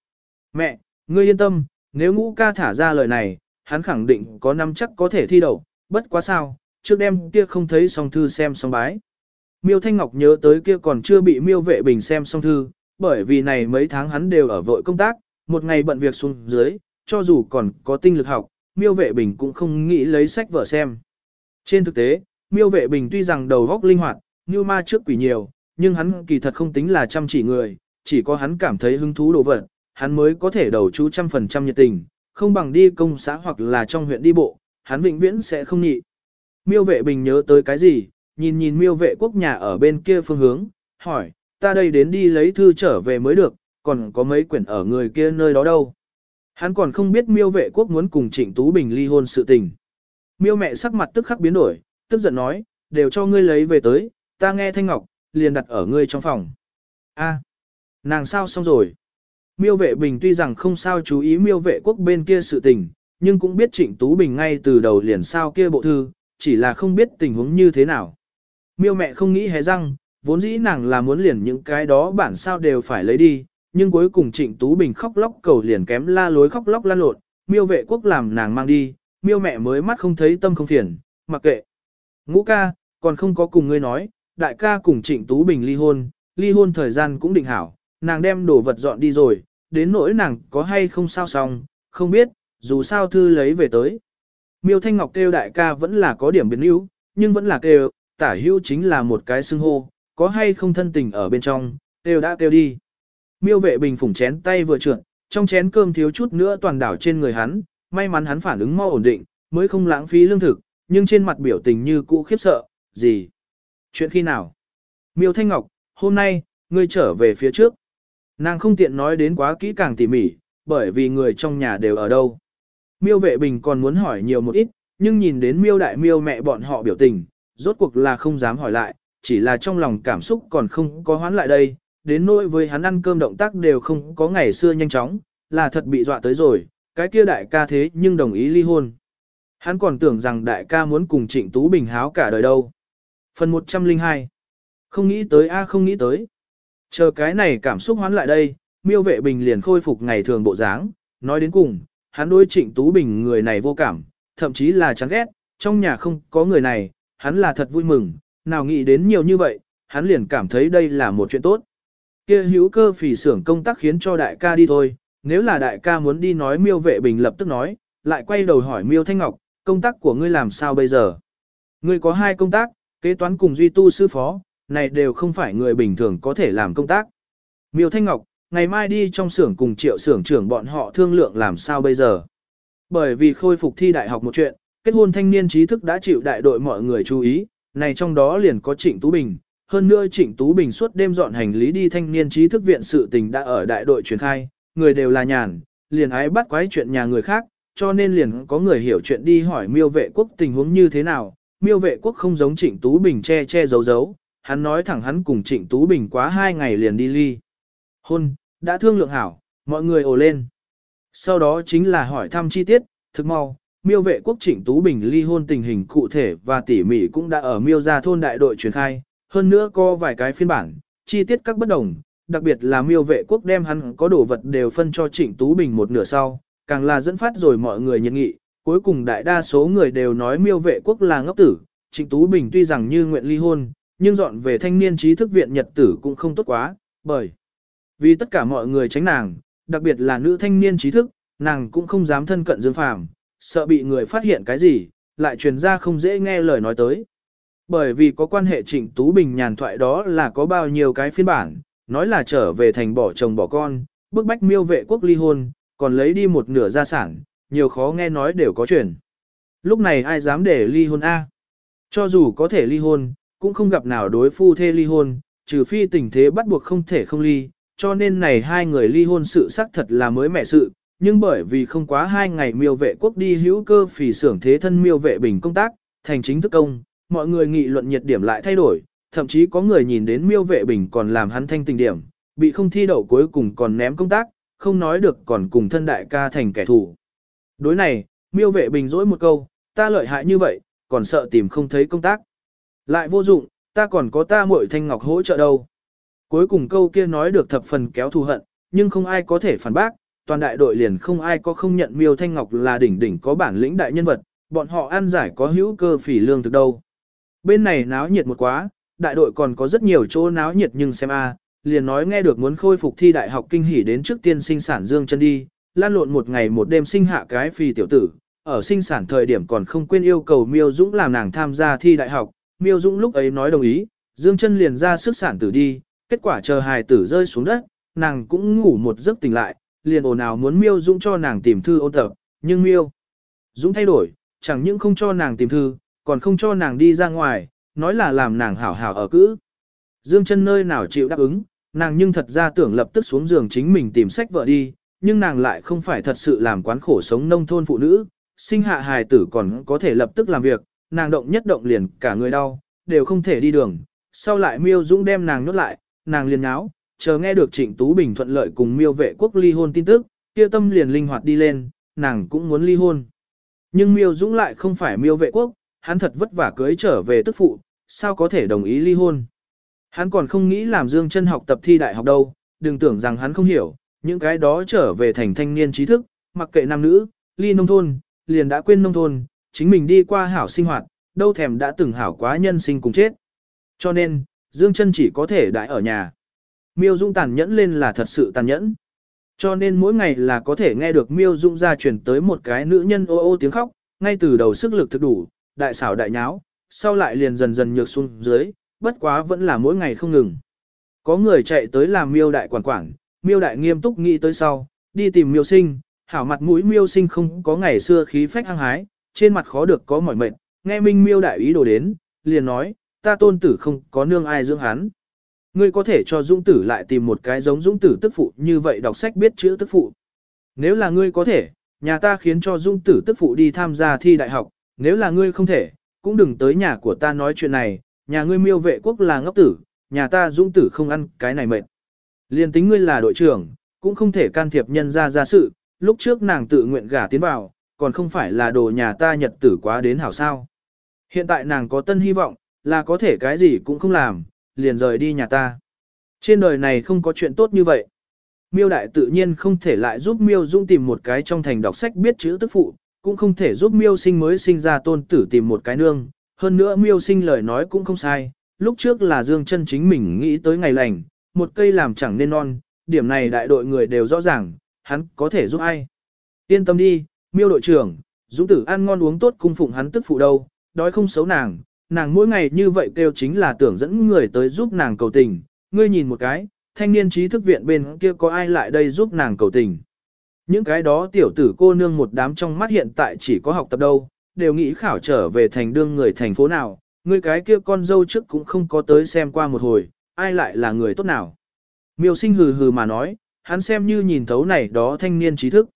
Mẹ, ngươi yên tâm, nếu ngũ ca thả ra lời này, hắn khẳng định có năm chắc có thể thi đậu, bất quá sao, trước đêm kia không thấy song thư xem song bái. Miêu Thanh Ngọc nhớ tới kia còn chưa bị miêu vệ bình xem xong thư, bởi vì này mấy tháng hắn đều ở vội công tác, một ngày bận việc xuống dưới, cho dù còn có tinh lực học, miêu vệ bình cũng không nghĩ lấy sách vở xem. Trên thực tế, miêu vệ bình tuy rằng đầu óc linh hoạt, như ma trước quỷ nhiều, nhưng hắn kỳ thật không tính là chăm chỉ người, chỉ có hắn cảm thấy hứng thú đồ vật, hắn mới có thể đầu chú trăm phần trăm nhiệt tình, không bằng đi công xã hoặc là trong huyện đi bộ, hắn vĩnh viễn sẽ không nhị. Miêu vệ bình nhớ tới cái gì, nhìn nhìn miêu vệ quốc nhà ở bên kia phương hướng, hỏi, ta đây đến đi lấy thư trở về mới được, còn có mấy quyển ở người kia nơi đó đâu. Hắn còn không biết miêu vệ quốc muốn cùng Trịnh Tú Bình ly hôn sự tình. Miêu mẹ sắc mặt tức khắc biến đổi, tức giận nói, đều cho ngươi lấy về tới, ta nghe Thanh Ngọc, liền đặt ở ngươi trong phòng. A, nàng sao xong rồi. Miêu vệ bình tuy rằng không sao chú ý miêu vệ quốc bên kia sự tình, nhưng cũng biết Trịnh Tú Bình ngay từ đầu liền sao kia bộ thư, chỉ là không biết tình huống như thế nào. Miêu mẹ không nghĩ hé răng, vốn dĩ nàng là muốn liền những cái đó bản sao đều phải lấy đi, nhưng cuối cùng Trịnh Tú Bình khóc lóc cầu liền kém la lối khóc lóc lan lộn, miêu vệ quốc làm nàng mang đi, miêu mẹ mới mắt không thấy tâm không phiền, mặc kệ. Ngũ ca, còn không có cùng ngươi nói, đại ca cùng Trịnh Tú Bình ly hôn, ly hôn thời gian cũng định hảo, nàng đem đồ vật dọn đi rồi, đến nỗi nàng có hay không sao xong, không biết, dù sao thư lấy về tới. Miêu Thanh Ngọc kêu đại ca vẫn là có điểm biến yếu, nhưng vẫn là kêu, tả hữu chính là một cái xưng hô, có hay không thân tình ở bên trong, đều đã kêu đi. Miêu vệ bình phủng chén tay vừa trượt, trong chén cơm thiếu chút nữa toàn đảo trên người hắn, may mắn hắn phản ứng mau ổn định, mới không lãng phí lương thực, nhưng trên mặt biểu tình như cũ khiếp sợ, gì? Chuyện khi nào? Miêu Thanh Ngọc, hôm nay, ngươi trở về phía trước. Nàng không tiện nói đến quá kỹ càng tỉ mỉ, bởi vì người trong nhà đều ở đâu. Miêu vệ bình còn muốn hỏi nhiều một ít, nhưng nhìn đến miêu đại miêu mẹ bọn họ biểu tình, rốt cuộc là không dám hỏi lại, chỉ là trong lòng cảm xúc còn không có hoán lại đây, đến nỗi với hắn ăn cơm động tác đều không có ngày xưa nhanh chóng, là thật bị dọa tới rồi, cái kia đại ca thế nhưng đồng ý ly hôn. Hắn còn tưởng rằng đại ca muốn cùng Trịnh Tú Bình háo cả đời đâu. Phần 102 Không nghĩ tới a không nghĩ tới. Chờ cái này cảm xúc hoán lại đây, miêu vệ bình liền khôi phục ngày thường bộ dáng, nói đến cùng, hắn đối Trịnh Tú Bình người này vô cảm, thậm chí là chán ghét, trong nhà không có người này, hắn là thật vui mừng, nào nghĩ đến nhiều như vậy, hắn liền cảm thấy đây là một chuyện tốt. Kia hữu cơ phỉ xưởng công tác khiến cho đại ca đi thôi, nếu là đại ca muốn đi nói miêu vệ bình lập tức nói, lại quay đầu hỏi miêu thanh ngọc, công tác của ngươi làm sao bây giờ? Ngươi có hai công tác, kế toán cùng duy tu sư phó, này đều không phải người bình thường có thể làm công tác. Miêu Thanh Ngọc, ngày mai đi trong xưởng cùng triệu xưởng trưởng bọn họ thương lượng làm sao bây giờ? Bởi vì khôi phục thi đại học một chuyện, kết hôn thanh niên trí thức đã chịu đại đội mọi người chú ý, này trong đó liền có Trịnh Tú Bình. Hơn nữa Trịnh Tú Bình suốt đêm dọn hành lý đi thanh niên trí thức viện sự tình đã ở đại đội truyền khai, người đều là nhàn, liền ái bắt quái chuyện nhà người khác, cho nên liền có người hiểu chuyện đi hỏi miêu vệ quốc tình huống như thế nào. Miêu vệ quốc không giống Trịnh Tú Bình che che giấu giấu, hắn nói thẳng hắn cùng Trịnh Tú Bình quá hai ngày liền đi ly. Hôn, đã thương lượng hảo, mọi người ồ lên. Sau đó chính là hỏi thăm chi tiết, thực mau, miêu vệ quốc Trịnh Tú Bình ly hôn tình hình cụ thể và tỉ mỉ cũng đã ở miêu gia thôn đại đội truyền khai, hơn nữa có vài cái phiên bản, chi tiết các bất đồng, đặc biệt là miêu vệ quốc đem hắn có đồ vật đều phân cho Trịnh Tú Bình một nửa sau, càng là dẫn phát rồi mọi người nhiệt nghị, cuối cùng đại đa số người đều nói miêu vệ quốc là ngốc tử, Trịnh Tú Bình tuy rằng như nguyện ly hôn, nhưng dọn về thanh niên trí thức viện nhật tử cũng không tốt quá, bởi vì tất cả mọi người tránh nàng, đặc biệt là nữ thanh niên trí thức, nàng cũng không dám thân cận Dương Phàm, sợ bị người phát hiện cái gì, lại truyền ra không dễ nghe lời nói tới. Bởi vì có quan hệ Trịnh Tú Bình nhàn thoại đó là có bao nhiêu cái phiên bản, nói là trở về thành bỏ chồng bỏ con, bức bách miêu vệ quốc ly hôn, còn lấy đi một nửa gia sản, nhiều khó nghe nói đều có truyền. Lúc này ai dám để ly hôn A? Cho dù có thể ly hôn, cũng không gặp nào đối phu thê ly hôn, trừ phi tình thế bắt buộc không thể không ly, cho nên này hai người ly hôn sự xác thật là mới mẻ sự, nhưng bởi vì không quá hai ngày miêu vệ quốc đi hữu cơ phỉ xưởng thế thân miêu vệ bình công tác, thành chính thức công, mọi người nghị luận nhiệt điểm lại thay đổi, thậm chí có người nhìn đến miêu vệ bình còn làm hắn thanh tình điểm, bị không thi đậu cuối cùng còn ném công tác, không nói được còn cùng thân đại ca thành kẻ thù. Đối này, miêu vệ bình dỗi một câu, ta lợi hại như vậy, còn sợ tìm không thấy công tác. Lại vô dụng, ta còn có ta muội thanh ngọc hỗ trợ đâu. Cuối cùng câu kia nói được thập phần kéo thù hận, nhưng không ai có thể phản bác, toàn đại đội liền không ai có không nhận miêu thanh ngọc là đỉnh đỉnh có bản lĩnh đại nhân vật, bọn họ ăn giải có hữu cơ phỉ lương thực đâu. Bên này náo nhiệt một quá, đại đội còn có rất nhiều chỗ náo nhiệt nhưng xem a, liền nói nghe được muốn khôi phục thi đại học kinh hỉ đến trước tiên sinh sản dương chân đi, lan lộn một ngày một đêm sinh hạ cái phi tiểu tử, ở sinh sản thời điểm còn không quên yêu cầu Miêu Dũng làm nàng tham gia thi đại học, Miêu Dũng lúc ấy nói đồng ý, dương chân liền ra sức sản tử đi, kết quả chờ hài tử rơi xuống đất, nàng cũng ngủ một giấc tỉnh lại, liền ồn ào muốn Miêu Dũng cho nàng tìm thư ôn tập, nhưng Miêu Dũng thay đổi, chẳng những không cho nàng tìm thư, còn không cho nàng đi ra ngoài, nói là làm nàng hảo hảo ở cữ. Dương chân nơi nào chịu đáp ứng, nàng nhưng thật ra tưởng lập tức xuống giường chính mình tìm sách vợ đi, nhưng nàng lại không phải thật sự làm quán khổ sống nông thôn phụ nữ, sinh hạ hài tử còn có thể lập tức làm việc, nàng động nhất động liền cả người đau, đều không thể đi đường. Sau lại Miêu Dũng đem nàng nhốt lại, nàng liền nháo, chờ nghe được Trịnh Tú Bình thuận lợi cùng Miêu vệ quốc ly hôn tin tức, kia tâm liền linh hoạt đi lên, nàng cũng muốn ly hôn. Nhưng Miêu Dũng lại không phải Miêu vệ quốc, hắn thật vất vả cưới trở về tức phụ, sao có thể đồng ý ly hôn. Hắn còn không nghĩ làm Dương chân học tập thi đại học đâu, đừng tưởng rằng hắn không hiểu, những cái đó trở về thành thanh niên trí thức, mặc kệ nam nữ, ly nông thôn, liền đã quên nông thôn, chính mình đi qua hảo sinh hoạt, đâu thèm đã từng hảo quá nhân sinh cùng chết. Cho nên, Dương chân chỉ có thể đại ở nhà. Miêu Dung tàn nhẫn lên là thật sự tàn nhẫn. Cho nên mỗi ngày là có thể nghe được Miêu Dung ra truyền tới một cái nữ nhân ô ô tiếng khóc, ngay từ đầu sức lực thực đủ, đại xảo đại nháo, sau lại liền dần dần nhược xuống dưới, bất quá vẫn là mỗi ngày không ngừng. Có người chạy tới làm Miêu đại quản quản, Miêu đại nghiêm túc nghĩ tới sau, đi tìm Miêu sinh, hảo mặt mũi Miêu sinh không có ngày xưa khí phách hăng hái, trên mặt khó được có mỏi mệt, nghe Minh Miêu đại ý đồ đến, liền nói, ta tôn tử không có nương ai dưỡng hắn. Ngươi có thể cho Dũng tử lại tìm một cái giống Dũng tử tức phụ như vậy đọc sách biết chữ tức phụ. Nếu là ngươi có thể, nhà ta khiến cho Dũng tử tức phụ đi tham gia thi đại học, nếu là ngươi không thể, cũng đừng tới nhà của ta nói chuyện này, nhà ngươi miêu vệ quốc là ngốc tử, nhà ta Dũng tử không ăn cái này mệt. Liên tính ngươi là đội trưởng, cũng không thể can thiệp nhân ra ra sự, lúc trước nàng tự nguyện gả tiến vào, còn không phải là đồ nhà ta nhật tử quá đến hảo sao. Hiện tại nàng có tân hy vọng, là có thể cái gì cũng không làm, liền rời đi nhà ta. Trên đời này không có chuyện tốt như vậy. Miêu đại tự nhiên không thể lại giúp Miêu Dung tìm một cái trong thành đọc sách biết chữ tức phụ, cũng không thể giúp Miêu sinh mới sinh ra tôn tử tìm một cái nương. Hơn nữa Miêu sinh lời nói cũng không sai, lúc trước là Dương chân chính mình nghĩ tới ngày lành, một cây làm chẳng nên non, điểm này đại đội người đều rõ ràng, hắn có thể giúp ai. Yên tâm đi, Miêu đội trưởng, Dũng tử ăn ngon uống tốt cung phụng hắn tức phụ đâu, đói không xấu nàng, nàng mỗi ngày như vậy kêu chính là tưởng dẫn người tới giúp nàng cầu tình, ngươi nhìn một cái, thanh niên trí thức viện bên kia có ai lại đây giúp nàng cầu tình. Những cái đó tiểu tử cô nương một đám trong mắt hiện tại chỉ có học tập đâu, đều nghĩ khảo trở về thành đương người thành phố nào, ngươi cái kia con dâu trước cũng không có tới xem qua một hồi, ai lại là người tốt nào. Miêu sinh hừ hừ mà nói, hắn xem như nhìn thấu này đó thanh niên trí thức.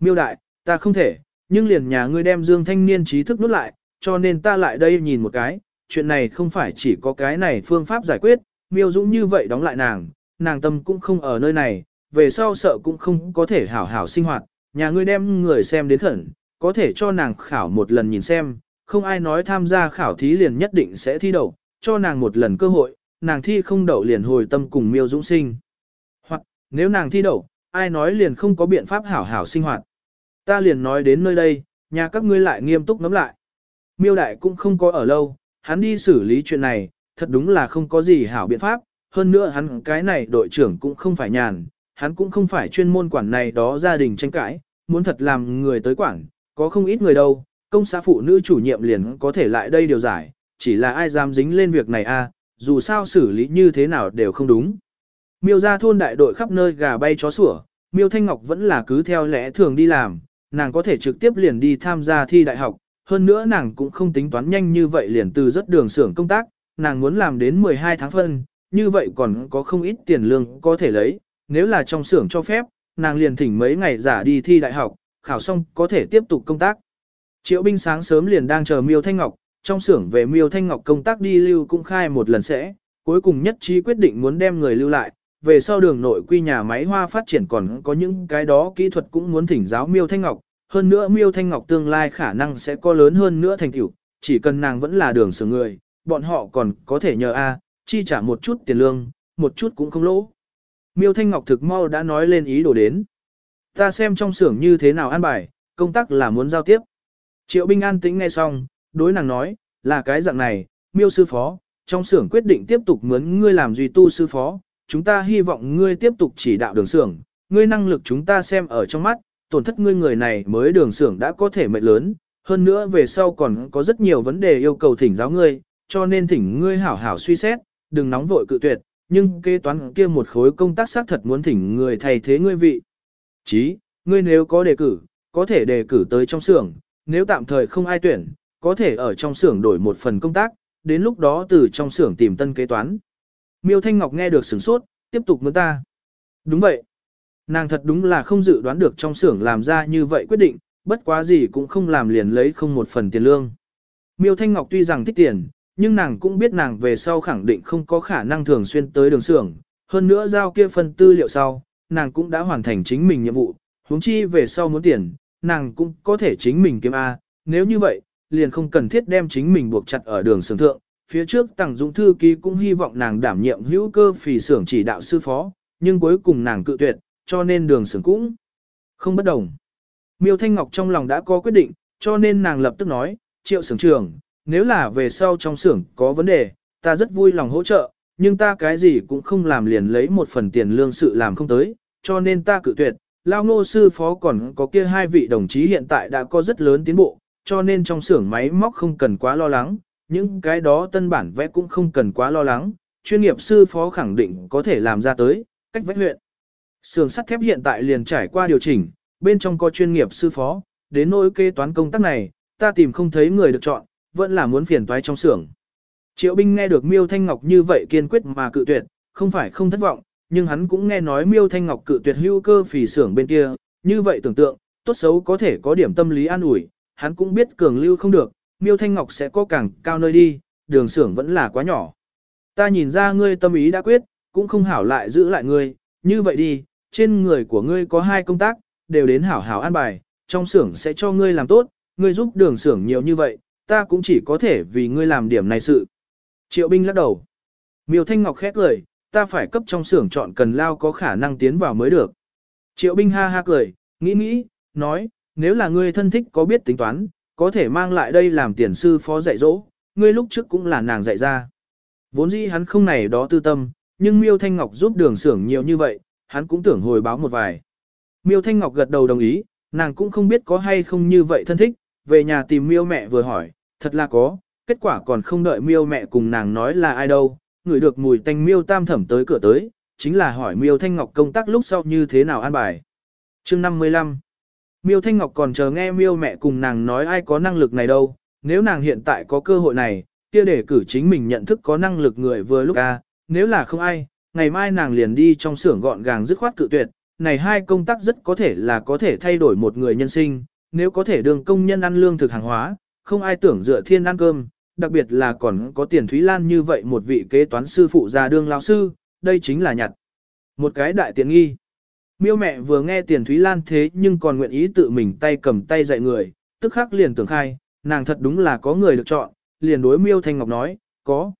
Miêu đại, ta không thể, nhưng liền nhà ngươi đem dương thanh niên trí thức nút lại, cho nên ta lại đây nhìn một cái, chuyện này không phải chỉ có cái này phương pháp giải quyết, miêu dũng như vậy đóng lại nàng, nàng tâm cũng không ở nơi này, về sau sợ cũng không có thể hảo hảo sinh hoạt, nhà ngươi đem người xem đến khẩn, có thể cho nàng khảo một lần nhìn xem, không ai nói tham gia khảo thí liền nhất định sẽ thi đậu, cho nàng một lần cơ hội, nàng thi không đậu liền hồi tâm cùng miêu dũng sinh. Hoặc, nếu nàng thi đậu, ai nói liền không có biện pháp hảo hảo sinh hoạt. Ta liền nói đến nơi đây, nhà các ngươi lại nghiêm túc ngắm lại. Miêu đại cũng không có ở lâu, hắn đi xử lý chuyện này, thật đúng là không có gì hảo biện pháp, hơn nữa hắn cái này đội trưởng cũng không phải nhàn, hắn cũng không phải chuyên môn quản này đó gia đình tranh cãi, muốn thật làm người tới quản, có không ít người đâu, công xã phụ nữ chủ nhiệm liền có thể lại đây điều giải, chỉ là ai dám dính lên việc này a, à, dù sao xử lý như thế nào đều không đúng. Miêu ra thôn đại đội khắp nơi gà bay chó sủa, Miêu Thanh Ngọc vẫn là cứ theo lẽ thường đi làm, nàng có thể trực tiếp liền đi tham gia thi đại học, hơn nữa nàng cũng không tính toán nhanh như vậy liền từ rất đường xưởng công tác, nàng muốn làm đến 12 tháng phân, như vậy còn có không ít tiền lương có thể lấy, nếu là trong xưởng cho phép, nàng liền thỉnh mấy ngày giả đi thi đại học, khảo xong có thể tiếp tục công tác. Triệu binh sáng sớm liền đang chờ Miêu Thanh Ngọc, trong xưởng về Miêu Thanh Ngọc công tác đi lưu cũng khai một lần sẽ, cuối cùng nhất trí quyết định muốn đem người lưu lại, về sau đường nội quy nhà máy hoa phát triển còn có những cái đó kỹ thuật cũng muốn thỉnh giáo Miêu Thanh Ngọc, hơn nữa Miêu Thanh Ngọc tương lai khả năng sẽ có lớn hơn nữa thành tựu, chỉ cần nàng vẫn là đường sửa người, bọn họ còn có thể nhờ A, chi trả một chút tiền lương, một chút cũng không lỗ. Miêu Thanh Ngọc thực mau đã nói lên ý đồ đến. Ta xem trong xưởng như thế nào an bài, công tác là muốn giao tiếp. Triệu Binh an tĩnh nghe xong, đối nàng nói, là cái dạng này, Miêu sư phó, trong xưởng quyết định tiếp tục mướn ngươi làm duy tu sư phó, chúng ta hy vọng ngươi tiếp tục chỉ đạo đường xưởng, ngươi năng lực chúng ta xem ở trong mắt, tổn thất ngươi người này mới đường xưởng đã có thể mệnh lớn, hơn nữa về sau còn có rất nhiều vấn đề yêu cầu thỉnh giáo ngươi, cho nên thỉnh ngươi hảo hảo suy xét, đừng nóng vội cự tuyệt, nhưng kế toán kia một khối công tác xác thật muốn thỉnh người thay thế ngươi vị. Chí, ngươi nếu có đề cử, có thể đề cử tới trong xưởng, nếu tạm thời không ai tuyển, có thể ở trong xưởng đổi một phần công tác, đến lúc đó từ trong xưởng tìm tân kế toán. Miêu Thanh Ngọc nghe được sửng sốt, tiếp tục mướn ta. Đúng vậy. Nàng thật đúng là không dự đoán được trong xưởng làm ra như vậy quyết định, bất quá gì cũng không làm liền lấy không một phần tiền lương. Miêu Thanh Ngọc tuy rằng thích tiền, nhưng nàng cũng biết nàng về sau khẳng định không có khả năng thường xuyên tới đường xưởng, hơn nữa giao kia phần tư liệu sau, nàng cũng đã hoàn thành chính mình nhiệm vụ, huống chi về sau muốn tiền, nàng cũng có thể chính mình kiếm A, nếu như vậy, liền không cần thiết đem chính mình buộc chặt ở đường xưởng thượng. Phía trước Tằng Dũng thư ký cũng hy vọng nàng đảm nhiệm hữu cơ phì xưởng chỉ đạo sư phó, nhưng cuối cùng nàng cự tuyệt, cho nên đường sưởng cũng không bất đồng. Miêu Thanh Ngọc trong lòng đã có quyết định, cho nên nàng lập tức nói, triệu sưởng trưởng, nếu là về sau trong xưởng có vấn đề, ta rất vui lòng hỗ trợ, nhưng ta cái gì cũng không làm liền lấy một phần tiền lương sự làm không tới, cho nên ta cự tuyệt. Lao ngô sư phó còn có kia hai vị đồng chí hiện tại đã có rất lớn tiến bộ, cho nên trong xưởng máy móc không cần quá lo lắng, những cái đó tân bản vẽ cũng không cần quá lo lắng, chuyên nghiệp sư phó khẳng định có thể làm ra tới, cách vẽ huyện. Sưởng sắt thép hiện tại liền trải qua điều chỉnh, bên trong có chuyên nghiệp sư phó, đến nỗi kế toán công tác này, ta tìm không thấy người được chọn, vẫn là muốn phiền toái trong xưởng. Triệu binh nghe được Miêu Thanh Ngọc như vậy kiên quyết mà cự tuyệt, không phải không thất vọng, nhưng hắn cũng nghe nói Miêu Thanh Ngọc cự tuyệt hưu cơ phì xưởng bên kia, như vậy tưởng tượng, tốt xấu có thể có điểm tâm lý an ủi, hắn cũng biết cường lưu không được, Miêu Thanh Ngọc sẽ có càng cao nơi đi, đường xưởng vẫn là quá nhỏ. Ta nhìn ra ngươi tâm ý đã quyết, cũng không hảo lại giữ lại ngươi, như vậy đi, trên người của ngươi có hai công tác, đều đến hảo hảo an bài, trong xưởng sẽ cho ngươi làm tốt, ngươi giúp đường xưởng nhiều như vậy, ta cũng chỉ có thể vì ngươi làm điểm này sự. Triệu binh lắc đầu. Miêu Thanh Ngọc khét cười, ta phải cấp trong xưởng chọn cần lao có khả năng tiến vào mới được. Triệu binh ha ha cười, nghĩ nghĩ, nói, nếu là ngươi thân thích có biết tính toán, có thể mang lại đây làm tiền sư phó dạy dỗ, ngươi lúc trước cũng là nàng dạy ra. Vốn dĩ hắn không này đó tư tâm, nhưng Miêu Thanh Ngọc giúp đường xưởng nhiều như vậy, hắn cũng tưởng hồi báo một vài. Miêu Thanh Ngọc gật đầu đồng ý, nàng cũng không biết có hay không như vậy thân thích, về nhà tìm Miêu mẹ vừa hỏi, thật là có, kết quả còn không đợi Miêu mẹ cùng nàng nói là ai đâu, người được mùi tanh Miêu Tam Thẩm tới cửa tới, chính là hỏi Miêu Thanh Ngọc công tác lúc sau như thế nào an bài. Chương 55 Miêu Thanh Ngọc còn chờ nghe Miêu mẹ cùng nàng nói ai có năng lực này đâu, nếu nàng hiện tại có cơ hội này, kia để cử chính mình nhận thức có năng lực người vừa lúc a, nếu là không ai, ngày mai nàng liền đi trong xưởng gọn gàng dứt khoát cự tuyệt, này hai công tác rất có thể là có thể thay đổi một người nhân sinh, nếu có thể đường công nhân ăn lương thực hàng hóa, không ai tưởng dựa thiên ăn cơm, đặc biệt là còn có tiền Thúy Lan như vậy một vị kế toán sư phụ già đương lao sư, đây chính là nhặt. Một cái đại tiện nghi. Miêu mẹ vừa nghe tiền Thúy Lan thế nhưng còn nguyện ý tự mình tay cầm tay dạy người, tức khắc liền tưởng khai, nàng thật đúng là có người được chọn, liền đối Miêu Thanh Ngọc nói, có.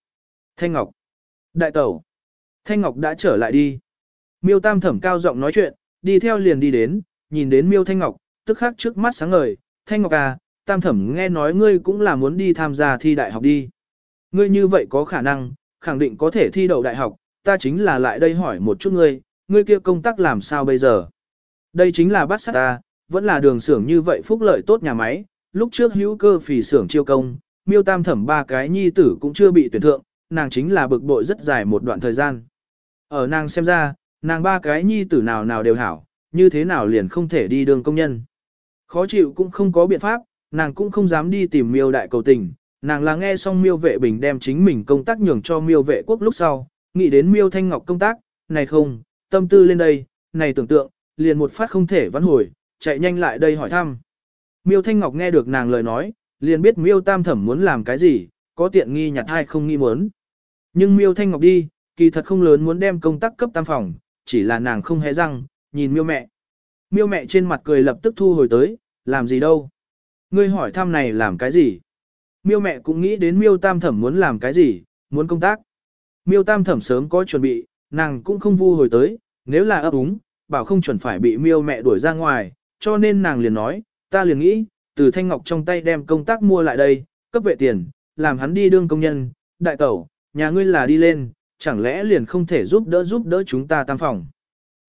Thanh Ngọc. Đại tẩu. Thanh Ngọc đã trở lại đi. Miêu Tam Thẩm cao giọng nói chuyện, đi theo liền đi đến, nhìn đến Miêu Thanh Ngọc, tức khắc trước mắt sáng ngời, Thanh Ngọc à, Tam Thẩm nghe nói ngươi cũng là muốn đi tham gia thi đại học đi. Ngươi như vậy có khả năng, khẳng định có thể thi đậu đại học, ta chính là lại đây hỏi một chút ngươi, ngươi kia công tác làm sao bây giờ? Đây chính là bắt sát ta, vẫn là đường xưởng như vậy phúc lợi tốt nhà máy, lúc trước hữu cơ phỉ xưởng chiêu công, miêu tam thẩm ba cái nhi tử cũng chưa bị tuyển thượng, nàng chính là bực bội rất dài một đoạn thời gian. Ở nàng xem ra, nàng ba cái nhi tử nào nào đều hảo, như thế nào liền không thể đi đường công nhân. Khó chịu cũng không có biện pháp, nàng cũng không dám đi tìm miêu đại cầu tình, nàng là nghe xong miêu vệ bình đem chính mình công tác nhường cho miêu vệ quốc lúc sau, nghĩ đến miêu thanh ngọc công tác, này không, tâm tư lên đây, này tưởng tượng, liền một phát không thể vãn hồi, chạy nhanh lại đây hỏi thăm. Miêu Thanh Ngọc nghe được nàng lời nói, liền biết Miêu Tam Thẩm muốn làm cái gì, có tiện nghi nhặt hay không nghi muốn. Nhưng Miêu Thanh Ngọc đi, kỳ thật không lớn muốn đem công tác cấp tam phòng, chỉ là nàng không hé răng, nhìn Miêu mẹ. Miêu mẹ trên mặt cười lập tức thu hồi tới, làm gì đâu. Ngươi hỏi thăm này làm cái gì? Miêu mẹ cũng nghĩ đến Miêu Tam Thẩm muốn làm cái gì, muốn công tác. Miêu Tam Thẩm sớm có chuẩn bị, nàng cũng không vu hồi tới, nếu là ấp úng, bảo không chuẩn phải bị miêu mẹ đuổi ra ngoài, cho nên nàng liền nói, ta liền nghĩ, từ Thanh Ngọc trong tay đem công tác mua lại đây, cấp vệ tiền, làm hắn đi đương công nhân, đại tẩu, nhà ngươi là đi lên, chẳng lẽ liền không thể giúp đỡ giúp đỡ chúng ta tam phòng.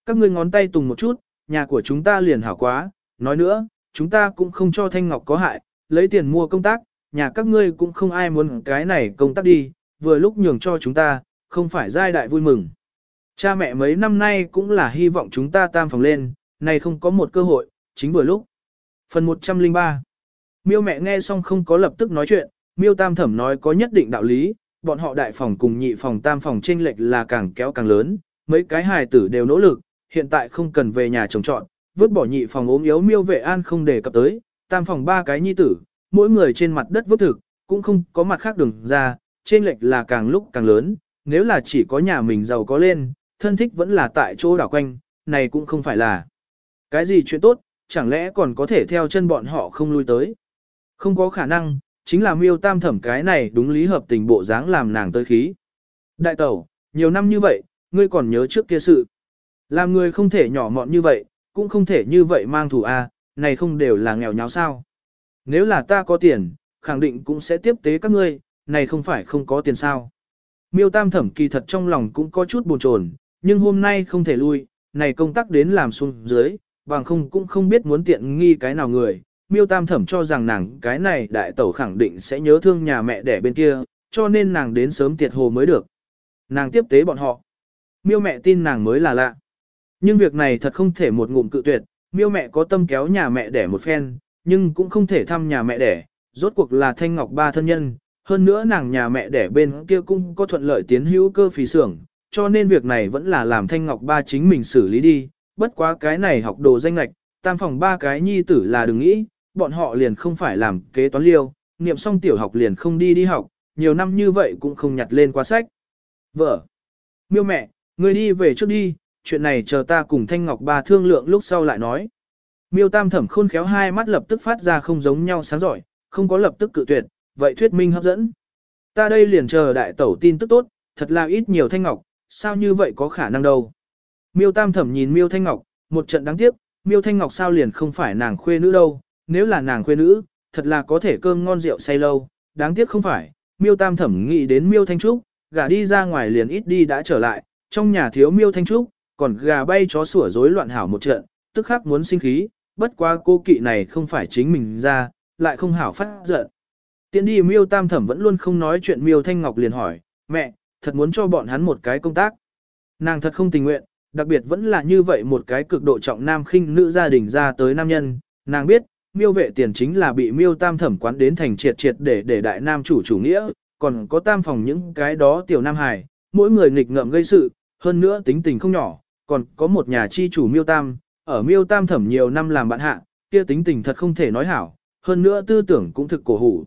Các ngươi ngón tay tùng một chút, nhà của chúng ta liền hảo quá, nói nữa, chúng ta cũng không cho Thanh Ngọc có hại, lấy tiền mua công tác, nhà các ngươi cũng không ai muốn cái này công tác đi, vừa lúc nhường cho chúng ta, không phải giai đại vui mừng. Cha mẹ mấy năm nay cũng là hy vọng chúng ta tam phòng lên, này không có một cơ hội, chính vừa lúc. Phần 103 Miêu mẹ nghe xong không có lập tức nói chuyện, miêu tam thẩm nói có nhất định đạo lý, bọn họ đại phòng cùng nhị phòng tam phòng chênh lệch là càng kéo càng lớn, mấy cái hài tử đều nỗ lực, hiện tại không cần về nhà trồng trọn, vứt bỏ nhị phòng ốm yếu miêu vệ an không để cập tới, tam phòng ba cái nhi tử, mỗi người trên mặt đất vứt thực, cũng không có mặt khác đường ra, chênh lệch là càng lúc càng lớn, nếu là chỉ có nhà mình giàu có lên, thân thích vẫn là tại chỗ đảo quanh, này cũng không phải là cái gì chuyện tốt, chẳng lẽ còn có thể theo chân bọn họ không lui tới. Không có khả năng, chính là miêu tam thẩm cái này đúng lý hợp tình bộ dáng làm nàng tới khí. Đại tẩu, nhiều năm như vậy, ngươi còn nhớ trước kia sự. Làm người không thể nhỏ mọn như vậy, cũng không thể như vậy mang thủ A, này không đều là nghèo nháo sao. Nếu là ta có tiền, khẳng định cũng sẽ tiếp tế các ngươi, này không phải không có tiền sao. Miêu tam thẩm kỳ thật trong lòng cũng có chút buồn chồn, nhưng hôm nay không thể lui, này công tác đến làm xuống dưới, bằng không cũng không biết muốn tiện nghi cái nào người. Miêu tam thẩm cho rằng nàng cái này đại tẩu khẳng định sẽ nhớ thương nhà mẹ đẻ bên kia, cho nên nàng đến sớm tiệt hồ mới được. Nàng tiếp tế bọn họ. Miêu mẹ tin nàng mới là lạ. Nhưng việc này thật không thể một ngụm cự tuyệt, miêu mẹ có tâm kéo nhà mẹ đẻ một phen, nhưng cũng không thể thăm nhà mẹ đẻ, rốt cuộc là thanh ngọc ba thân nhân, hơn nữa nàng nhà mẹ đẻ bên kia cũng có thuận lợi tiến hữu cơ phí xưởng, cho nên việc này vẫn là làm thanh ngọc ba chính mình xử lý đi, bất quá cái này học đồ danh lạch, tam phòng ba cái nhi tử là đừng nghĩ, bọn họ liền không phải làm kế toán liêu, niệm xong tiểu học liền không đi đi học, nhiều năm như vậy cũng không nhặt lên qua sách. Vợ, miêu mẹ, người đi về trước đi, chuyện này chờ ta cùng Thanh Ngọc ba thương lượng lúc sau lại nói. Miêu tam thẩm khôn khéo hai mắt lập tức phát ra không giống nhau sáng giỏi, không có lập tức cự tuyệt, vậy thuyết minh hấp dẫn. Ta đây liền chờ đại tẩu tin tức tốt, thật là ít nhiều Thanh Ngọc, sao như vậy có khả năng đâu. Miêu tam thẩm nhìn Miêu Thanh Ngọc, một trận đáng tiếc, Miêu Thanh Ngọc sao liền không phải nàng khuê nữ đâu, nếu là nàng khuê nữ, thật là có thể cơm ngon rượu say lâu, đáng tiếc không phải, Miêu tam thẩm nghĩ đến Miêu Thanh Trúc, gà đi ra ngoài liền ít đi đã trở lại, trong nhà thiếu Miêu Thanh Trúc, còn gà bay chó sủa rối loạn hảo một trận, tức khắc muốn sinh khí, bất quá cô kỵ này không phải chính mình ra, lại không hảo phát giận. Tiến đi miêu tam thẩm vẫn luôn không nói chuyện miêu thanh ngọc liền hỏi, mẹ, thật muốn cho bọn hắn một cái công tác. Nàng thật không tình nguyện, đặc biệt vẫn là như vậy một cái cực độ trọng nam khinh nữ gia đình ra tới nam nhân, nàng biết, miêu vệ tiền chính là bị miêu tam thẩm quán đến thành triệt triệt để để đại nam chủ chủ nghĩa, còn có tam phòng những cái đó tiểu nam hài, mỗi người nghịch ngợm gây sự, hơn nữa tính tình không nhỏ, còn có một nhà chi chủ miêu tam, ở miêu tam thẩm nhiều năm làm bạn hạ, kia tính tình thật không thể nói hảo, hơn nữa tư tưởng cũng thực cổ hủ.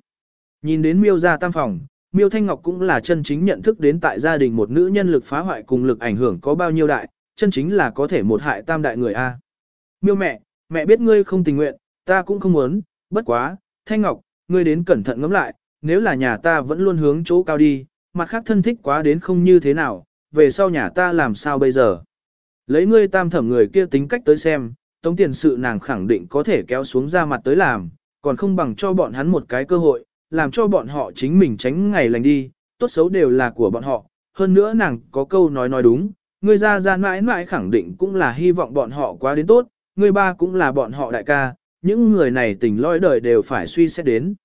Nhìn đến miêu gia tam phòng, miêu thanh ngọc cũng là chân chính nhận thức đến tại gia đình một nữ nhân lực phá hoại cùng lực ảnh hưởng có bao nhiêu đại, chân chính là có thể một hại tam đại người A. Miêu mẹ, mẹ biết ngươi không tình nguyện, ta cũng không muốn, bất quá, thanh ngọc, ngươi đến cẩn thận ngẫm lại, nếu là nhà ta vẫn luôn hướng chỗ cao đi, mặt khác thân thích quá đến không như thế nào, về sau nhà ta làm sao bây giờ. Lấy ngươi tam thẩm người kia tính cách tới xem, tống tiền sự nàng khẳng định có thể kéo xuống ra mặt tới làm, còn không bằng cho bọn hắn một cái cơ hội, làm cho bọn họ chính mình tránh ngày lành đi, tốt xấu đều là của bọn họ. Hơn nữa nàng có câu nói nói đúng, ngươi ra ra mãi mãi khẳng định cũng là hy vọng bọn họ quá đến tốt, ngươi ba cũng là bọn họ đại ca, những người này tình lõi đời đều phải suy xét đến.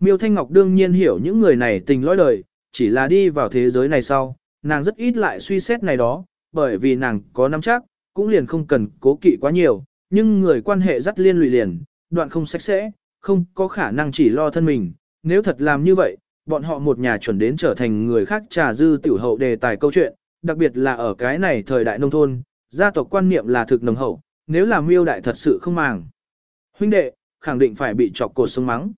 Miêu Thanh Ngọc đương nhiên hiểu những người này tình lõi đời, chỉ là đi vào thế giới này sau, nàng rất ít lại suy xét này đó, bởi vì nàng có nắm chắc, cũng liền không cần cố kỵ quá nhiều, nhưng người quan hệ rất liên lụy liền, đoạn không sạch sẽ, không có khả năng chỉ lo thân mình, nếu thật làm như vậy, bọn họ một nhà chuẩn đến trở thành người khác trà dư tiểu hậu đề tài câu chuyện, đặc biệt là ở cái này thời đại nông thôn, gia tộc quan niệm là thực nồng hậu, nếu làm miêu đại thật sự không màng. Huynh đệ, khẳng định phải bị chọc cột sống mắng.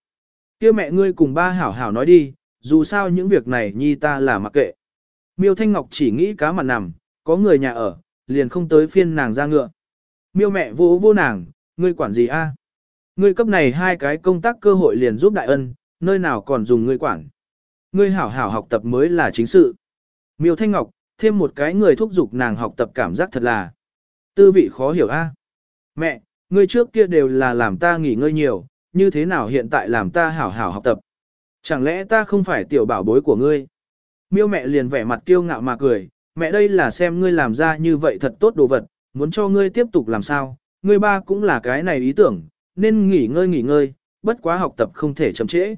kia mẹ ngươi cùng ba hảo hảo nói đi, dù sao những việc này nhi ta là mặc kệ. Miêu Thanh Ngọc chỉ nghĩ cá mặt nằm, có người nhà ở, liền không tới phiên nàng ra ngựa. Miêu mẹ vô vô nàng, ngươi quản gì a? Ngươi cấp này hai cái công tác cơ hội liền giúp đại ân, nơi nào còn dùng ngươi quản. Ngươi hảo hảo học tập mới là chính sự. Miêu Thanh Ngọc, thêm một cái người thúc giục nàng học tập cảm giác thật là tư vị khó hiểu a. Mẹ, ngươi trước kia đều là làm ta nghỉ ngơi nhiều, như thế nào hiện tại làm ta hảo hảo học tập? Chẳng lẽ ta không phải tiểu bảo bối của ngươi? Miêu mẹ liền vẻ mặt kiêu ngạo mà cười, mẹ đây là xem ngươi làm ra như vậy thật tốt đồ vật, muốn cho ngươi tiếp tục làm sao, ngươi ba cũng là cái này ý tưởng, nên nghỉ ngơi nghỉ ngơi, bất quá học tập không thể chậm trễ.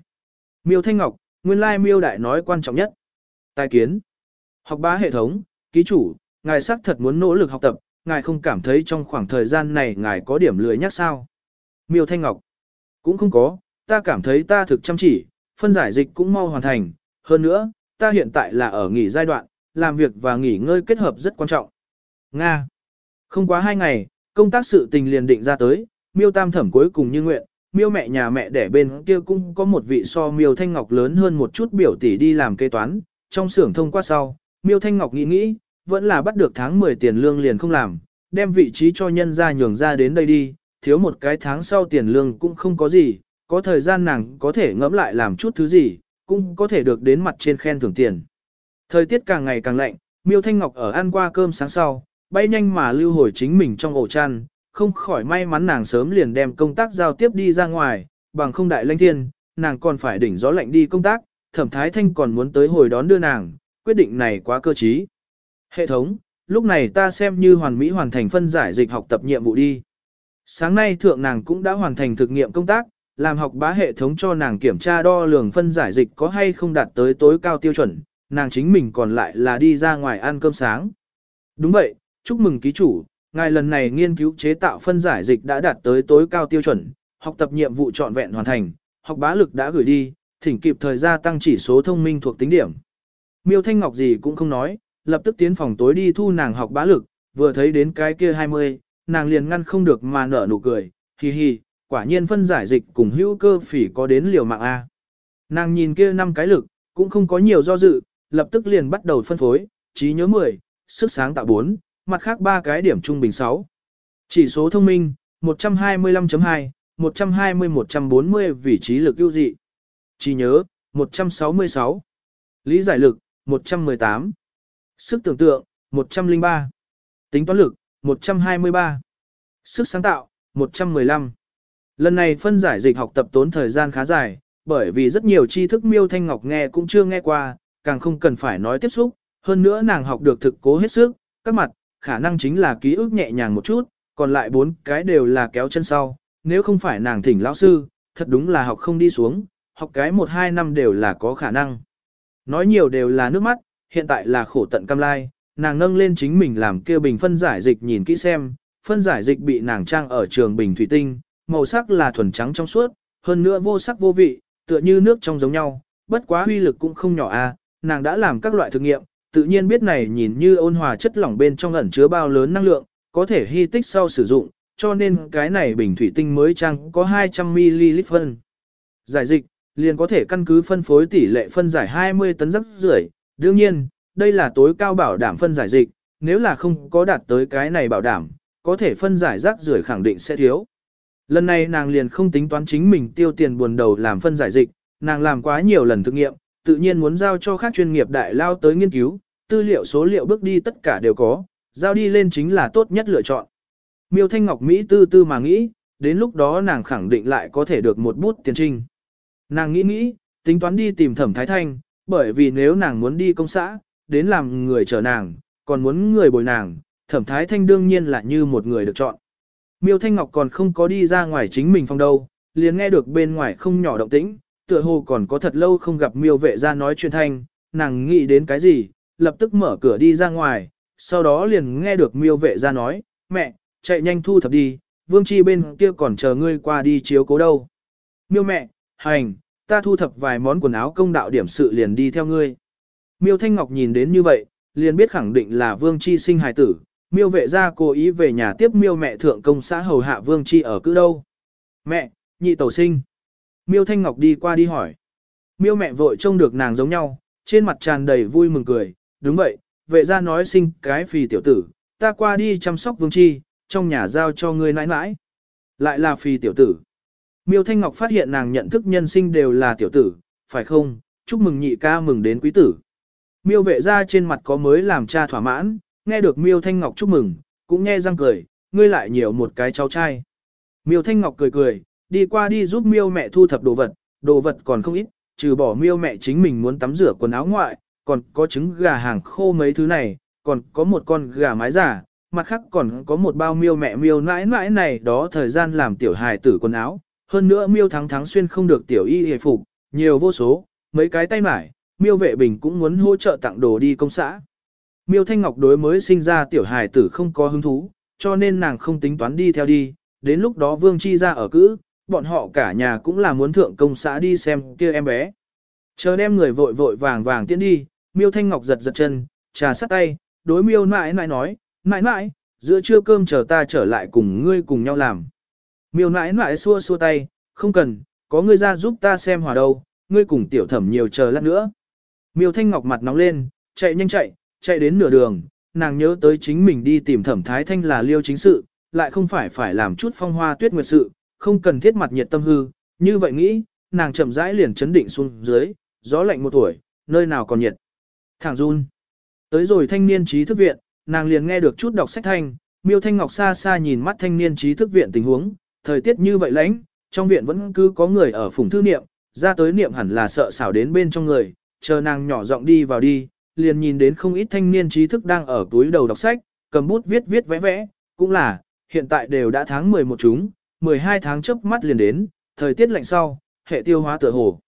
Miêu Thanh Ngọc, nguyên lai miêu đại nói quan trọng nhất. Tài kiến. Học bá hệ thống, ký chủ, ngài sắc thật muốn nỗ lực học tập, ngài không cảm thấy trong khoảng thời gian này ngài có điểm lười nhắc sao. Miêu Thanh Ngọc, cũng không có, ta cảm thấy ta thực chăm chỉ, phân giải dịch cũng mau hoàn thành, hơn nữa, ta hiện tại là ở nghỉ giai đoạn, làm việc và nghỉ ngơi kết hợp rất quan trọng. Nga. Không quá hai ngày, công tác sự tình liền định ra tới, miêu tam thẩm cuối cùng như nguyện, miêu mẹ nhà mẹ đẻ bên kia cũng có một vị so miêu thanh ngọc lớn hơn một chút biểu tỷ đi làm kế toán, trong xưởng thông qua sau, miêu thanh ngọc nghĩ nghĩ, vẫn là bắt được tháng 10 tiền lương liền không làm, đem vị trí cho nhân ra nhường ra đến đây đi, thiếu một cái tháng sau tiền lương cũng không có gì, có thời gian nàng có thể ngẫm lại làm chút thứ gì, cũng có thể được đến mặt trên khen thưởng tiền. Thời tiết càng ngày càng lạnh, miêu thanh ngọc ở ăn qua cơm sáng sau, bay nhanh mà lưu hồi chính mình trong ổ chăn, không khỏi may mắn nàng sớm liền đem công tác giao tiếp đi ra ngoài, bằng không đại lãnh thiên, nàng còn phải đỉnh gió lạnh đi công tác, thẩm thái thanh còn muốn tới hồi đón đưa nàng, quyết định này quá cơ trí. Hệ thống, lúc này ta xem như hoàn mỹ hoàn thành phân giải dịch học tập nhiệm vụ đi. Sáng nay thượng nàng cũng đã hoàn thành thực nghiệm công tác, làm học bá hệ thống cho nàng kiểm tra đo lường phân giải dịch có hay không đạt tới tối cao tiêu chuẩn, nàng chính mình còn lại là đi ra ngoài ăn cơm sáng. Đúng vậy, chúc mừng ký chủ, ngài lần này nghiên cứu chế tạo phân giải dịch đã đạt tới tối cao tiêu chuẩn, học tập nhiệm vụ trọn vẹn hoàn thành, học bá lực đã gửi đi, thỉnh kịp thời gia tăng chỉ số thông minh thuộc tính điểm. Miêu Thanh Ngọc gì cũng không nói, lập tức tiến phòng tối đi thu nàng học bá lực, vừa thấy đến cái kia 20, nàng liền ngăn không được mà nở nụ cười, hi hi, quả nhiên phân giải dịch cùng hữu cơ phỉ có đến liều mạng A. Nàng nhìn kia năm cái lực, cũng không có nhiều do dự, lập tức liền bắt đầu phân phối, trí nhớ 10, sức sáng tạo 4, mặt khác ba cái điểm trung bình 6. Chỉ số thông minh, 125.2, 120-140 vị trí lực ưu dị. Trí nhớ, 166. Lý giải lực, 118. Sức tưởng tượng, 103. Tính toán lực, 123. Sức sáng tạo, 115. Lần này phân giải dịch học tập tốn thời gian khá dài, bởi vì rất nhiều tri thức miêu thanh ngọc nghe cũng chưa nghe qua, càng không cần phải nói tiếp xúc, hơn nữa nàng học được thực cố hết sức, các mặt, khả năng chính là ký ức nhẹ nhàng một chút, còn lại bốn cái đều là kéo chân sau, nếu không phải nàng thỉnh lão sư, thật đúng là học không đi xuống, học cái một hai năm đều là có khả năng. Nói nhiều đều là nước mắt, hiện tại là khổ tận cam lai, nàng nâng lên chính mình làm kia bình phân giải dịch nhìn kỹ xem, phân giải dịch bị nàng trang ở trường bình thủy tinh, màu sắc là thuần trắng trong suốt, hơn nữa vô sắc vô vị, tựa như nước trong giống nhau, bất quá huy lực cũng không nhỏ a, à, nàng đã làm các loại thử nghiệm, tự nhiên biết này nhìn như ôn hòa chất lỏng bên trong ẩn chứa bao lớn năng lượng, có thể hy tích sau sử dụng, cho nên cái này bình thủy tinh mới trang có 200ml phân. Giải dịch, liền có thể căn cứ phân phối tỷ lệ phân giải 20 tấn rắc rưởi. Đương nhiên, đây là tối cao bảo đảm phân giải dịch, nếu là không có đạt tới cái này bảo đảm, có thể phân giải rác rưởi khẳng định sẽ thiếu. Lần này nàng liền không tính toán chính mình tiêu tiền buồn đầu làm phân giải dịch, nàng làm quá nhiều lần thực nghiệm, tự nhiên muốn giao cho các chuyên nghiệp đại lao tới nghiên cứu, tư liệu số liệu bước đi tất cả đều có, giao đi lên chính là tốt nhất lựa chọn. Miêu Thanh Ngọc Mỹ tư tư mà nghĩ, đến lúc đó nàng khẳng định lại có thể được một bút tiền trinh. Nàng nghĩ nghĩ, tính toán đi tìm thẩm thái thanh, bởi vì nếu nàng muốn đi công xã, đến làm người chờ nàng, còn muốn người bồi nàng, thẩm thái thanh đương nhiên là như một người được chọn. Miêu Thanh Ngọc còn không có đi ra ngoài chính mình phòng đâu, liền nghe được bên ngoài không nhỏ động tĩnh, tựa hồ còn có thật lâu không gặp miêu vệ ra nói chuyện thanh, nàng nghĩ đến cái gì, lập tức mở cửa đi ra ngoài, sau đó liền nghe được miêu vệ ra nói, mẹ, chạy nhanh thu thập đi, vương chi bên kia còn chờ ngươi qua đi chiếu cố đâu. Miêu mẹ, hành, ta thu thập vài món quần áo công đạo điểm sự liền đi theo ngươi. Miêu Thanh Ngọc nhìn đến như vậy, liền biết khẳng định là vương chi sinh hài tử, miêu vệ ra cố ý về nhà tiếp miêu mẹ thượng công xã hầu hạ vương chi ở cứ đâu. Mẹ, nhị tẩu sinh. Miêu Thanh Ngọc đi qua đi hỏi. Miêu mẹ vội trông được nàng giống nhau, trên mặt tràn đầy vui mừng cười, đúng vậy, vệ ra nói sinh cái phì tiểu tử, ta qua đi chăm sóc vương chi, trong nhà giao cho ngươi nãi nãi. Lại là phì tiểu tử. Miêu Thanh Ngọc phát hiện nàng nhận thức nhân sinh đều là tiểu tử, phải không, chúc mừng nhị ca mừng đến quý tử. Miêu vệ ra trên mặt có mới làm cha thỏa mãn, nghe được Miêu Thanh Ngọc chúc mừng, cũng nghe răng cười, ngươi lại nhiều một cái cháu trai. Miêu Thanh Ngọc cười cười, đi qua đi giúp Miêu mẹ thu thập đồ vật, đồ vật còn không ít, trừ bỏ Miêu mẹ chính mình muốn tắm rửa quần áo ngoại, còn có trứng gà hàng khô mấy thứ này, còn có một con gà mái giả, mặt khác còn có một bao miêu mẹ miêu nãi nãi này đó thời gian làm tiểu hài tử quần áo, hơn nữa miêu thắng thắng xuyên không được tiểu y hề phục, nhiều vô số, mấy cái tay mải, miêu vệ bình cũng muốn hỗ trợ tặng đồ đi công xã. Miêu Thanh Ngọc đối mới sinh ra tiểu hài tử không có hứng thú, cho nên nàng không tính toán đi theo đi, đến lúc đó Vương Chi ra ở cữ, bọn họ cả nhà cũng là muốn thượng công xã đi xem kia em bé. Chờ đem người vội vội vàng vàng tiến đi, Miêu Thanh Ngọc giật giật chân, trà sắt tay, đối Miêu nãi nãi nói, nãi nãi, giữa trưa cơm chờ ta trở lại cùng ngươi cùng nhau làm. Miêu nãi nãi xua xua tay, không cần, có ngươi ra giúp ta xem hòa đâu, ngươi cùng tiểu thẩm nhiều chờ lát nữa. Miêu Thanh Ngọc mặt nóng lên, chạy nhanh chạy, chạy đến nửa đường, nàng nhớ tới chính mình đi tìm thẩm thái thanh là liêu chính sự, lại không phải phải làm chút phong hoa tuyết nguyệt sự, không cần thiết mặt nhiệt tâm hư, như vậy nghĩ, nàng chậm rãi liền chấn định xuống dưới, gió lạnh một tuổi, nơi nào còn nhiệt. Thẳng run. Tới rồi thanh niên trí thức viện, nàng liền nghe được chút đọc sách thanh, miêu thanh ngọc xa xa nhìn mắt thanh niên trí thức viện tình huống, thời tiết như vậy lạnh, trong viện vẫn cứ có người ở phủng thư niệm, ra tới niệm hẳn là sợ xảo đến bên trong người, chờ nàng nhỏ giọng đi vào đi, liền nhìn đến không ít thanh niên trí thức đang ở túi đầu đọc sách, cầm bút viết viết vẽ vẽ, cũng là, hiện tại đều đã tháng 11 chúng, 12 tháng chớp mắt liền đến, thời tiết lạnh sau, hệ tiêu hóa tựa hồ.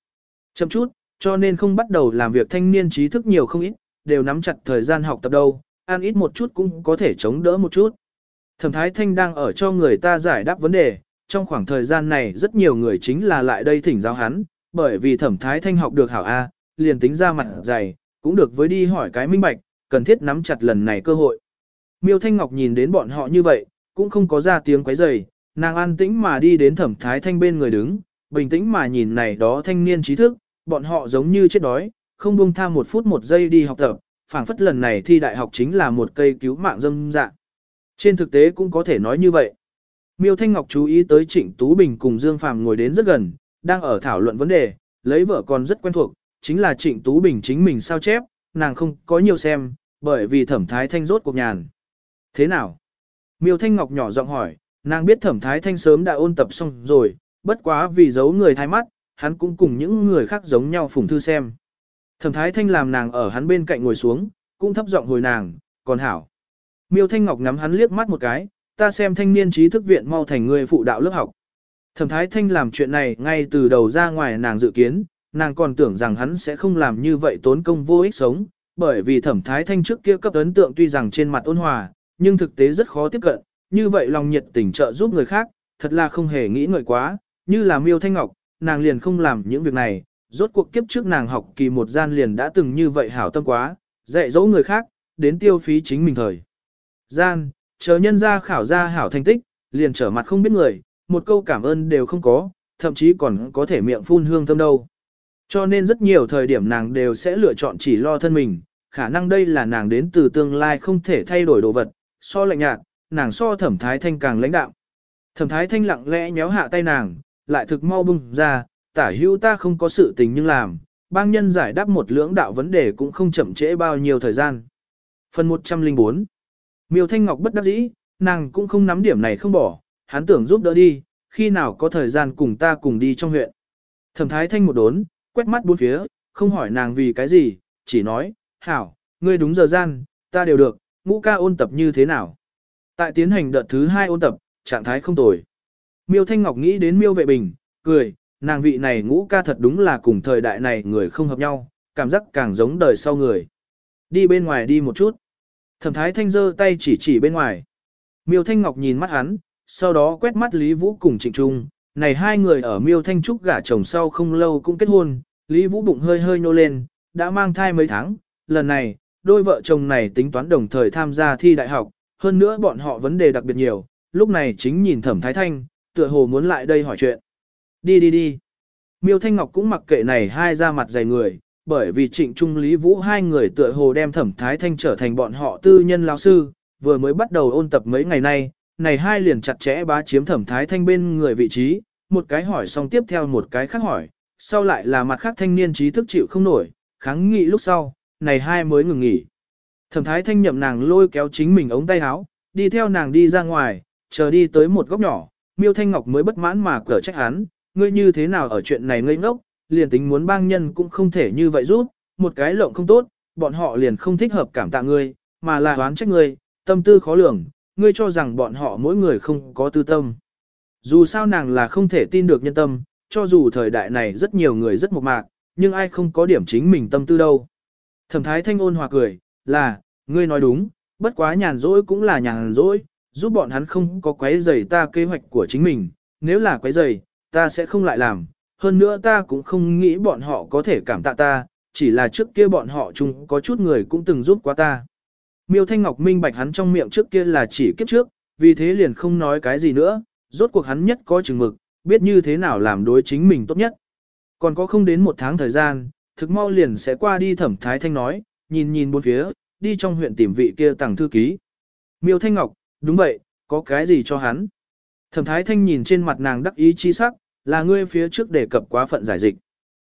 Chậm chút, cho nên không bắt đầu làm việc thanh niên trí thức nhiều không ít, đều nắm chặt thời gian học tập đâu, ăn ít một chút cũng có thể chống đỡ một chút. Thẩm Thái Thanh đang ở cho người ta giải đáp vấn đề, trong khoảng thời gian này rất nhiều người chính là lại đây thỉnh giáo hắn, bởi vì Thẩm Thái Thanh học được hảo A, liền tính ra mặt dày, cũng được với đi hỏi cái minh bạch, cần thiết nắm chặt lần này cơ hội. Miêu Thanh Ngọc nhìn đến bọn họ như vậy, cũng không có ra tiếng quấy rầy, nàng an tĩnh mà đi đến Thẩm Thái Thanh bên người đứng, bình tĩnh mà nhìn này đó thanh niên trí thức, bọn họ giống như chết đói, không buông tha một phút một giây đi học tập, phảng phất lần này thi đại học chính là một cây cứu mạng dâm dạ. Trên thực tế cũng có thể nói như vậy. Miêu Thanh Ngọc chú ý tới Trịnh Tú Bình cùng Dương Phàm ngồi đến rất gần, đang ở thảo luận vấn đề, lấy vợ còn rất quen thuộc, chính là Trịnh Tú Bình chính mình sao chép, nàng không có nhiều xem, bởi vì thẩm thái thanh rốt cuộc nhàn. Thế nào? Miêu Thanh Ngọc nhỏ giọng hỏi, nàng biết thẩm thái thanh sớm đã ôn tập xong rồi, bất quá vì giấu người thay mắt, hắn cũng cùng những người khác giống nhau phùng thư xem. Thẩm thái thanh làm nàng ở hắn bên cạnh ngồi xuống, cũng thấp giọng hồi nàng, còn hảo. Miêu Thanh Ngọc ngắm hắn liếc mắt một cái, ta xem thanh niên trí thức viện mau thành người phụ đạo lớp học. Thẩm thái thanh làm chuyện này ngay từ đầu ra ngoài nàng dự kiến, nàng còn tưởng rằng hắn sẽ không làm như vậy tốn công vô ích sống, bởi vì thẩm thái thanh trước kia cấp ấn tượng tuy rằng trên mặt ôn hòa, nhưng thực tế rất khó tiếp cận, như vậy lòng nhiệt tình trợ giúp người khác, thật là không hề nghĩ ngợi quá, như là miêu thanh ngọc, nàng liền không làm những việc này, rốt cuộc kiếp trước nàng học kỳ một gian liền đã từng như vậy hảo tâm quá, dạy dỗ người khác, đến tiêu phí chính mình thời. Gian, chờ nhân ra khảo ra hảo thành tích, liền trở mặt không biết người, một câu cảm ơn đều không có, thậm chí còn có thể miệng phun hương thơm đâu. Cho nên rất nhiều thời điểm nàng đều sẽ lựa chọn chỉ lo thân mình, khả năng đây là nàng đến từ tương lai không thể thay đổi đồ vật, so lạnh nhạt, nàng so thẩm thái thanh càng lãnh đạo. Thẩm thái thanh lặng lẽ nhéo hạ tay nàng, lại thực mau bung ra, tả hữu ta không có sự tình nhưng làm, bang nhân giải đáp một lưỡng đạo vấn đề cũng không chậm trễ bao nhiêu thời gian. Phần 104 Miêu Thanh Ngọc bất đắc dĩ, nàng cũng không nắm điểm này không bỏ, hắn tưởng giúp đỡ đi, khi nào có thời gian cùng ta cùng đi trong huyện. Thẩm thái thanh một đốn, quét mắt bốn phía, không hỏi nàng vì cái gì, chỉ nói, hảo, ngươi đúng giờ gian, ta đều được, ngũ ca ôn tập như thế nào. Tại tiến hành đợt thứ hai ôn tập, trạng thái không tồi. Miêu Thanh Ngọc nghĩ đến miêu vệ bình, cười, nàng vị này ngũ ca thật đúng là cùng thời đại này người không hợp nhau, cảm giác càng giống đời sau người. Đi bên ngoài đi một chút. Thẩm thái thanh giơ tay chỉ chỉ bên ngoài. Miêu Thanh Ngọc nhìn mắt hắn, sau đó quét mắt Lý Vũ cùng Trịnh Trung, này hai người ở miêu thanh trúc gả chồng sau không lâu cũng kết hôn, Lý Vũ bụng hơi hơi nô lên, đã mang thai mấy tháng, lần này, đôi vợ chồng này tính toán đồng thời tham gia thi đại học, hơn nữa bọn họ vấn đề đặc biệt nhiều, lúc này chính nhìn thẩm thái thanh, tựa hồ muốn lại đây hỏi chuyện. Đi đi đi. Miêu Thanh Ngọc cũng mặc kệ này hai ra mặt dày người, bởi vì trịnh trung Lý Vũ hai người tựa hồ đem thẩm thái thanh trở thành bọn họ tư nhân lao sư, vừa mới bắt đầu ôn tập mấy ngày nay, này hai liền chặt chẽ bá chiếm thẩm thái thanh bên người vị trí, một cái hỏi xong tiếp theo một cái khác hỏi, sau lại là mặt khác thanh niên trí thức chịu không nổi, kháng nghị lúc sau, này hai mới ngừng nghỉ. Thẩm thái thanh nhậm nàng lôi kéo chính mình ống tay áo, đi theo nàng đi ra ngoài, chờ đi tới một góc nhỏ, miêu thanh ngọc mới bất mãn mà cở trách hắn, ngươi như thế nào ở chuyện này ngây ngốc, liền tính muốn bang nhân cũng không thể như vậy rút, một cái lộng không tốt, bọn họ liền không thích hợp cảm tạ ngươi, mà là oán trách ngươi, tâm tư khó lường, ngươi cho rằng bọn họ mỗi người không có tư tâm. Dù sao nàng là không thể tin được nhân tâm, cho dù thời đại này rất nhiều người rất mộc mạc, nhưng ai không có điểm chính mình tâm tư đâu. Thẩm thái thanh ôn hòa cười, là, ngươi nói đúng, bất quá nhàn rỗi cũng là nhàn rỗi, giúp bọn hắn không có quấy rầy ta kế hoạch của chính mình, nếu là quấy rầy, ta sẽ không lại làm, hơn nữa ta cũng không nghĩ bọn họ có thể cảm tạ ta, chỉ là trước kia bọn họ chung có chút người cũng từng giúp qua ta. Miêu Thanh Ngọc minh bạch hắn trong miệng trước kia là chỉ kiếp trước, vì thế liền không nói cái gì nữa, rốt cuộc hắn nhất có chừng mực, biết như thế nào làm đối chính mình tốt nhất. Còn có không đến một tháng thời gian, thực mau liền sẽ qua đi thẩm thái thanh nói, nhìn nhìn bốn phía, đi trong huyện tìm vị kia tàng thư ký. Miêu Thanh Ngọc, đúng vậy, có cái gì cho hắn? Thẩm thái thanh nhìn trên mặt nàng đắc ý chi sắc, là ngươi phía trước đề cập quá phận giải dịch.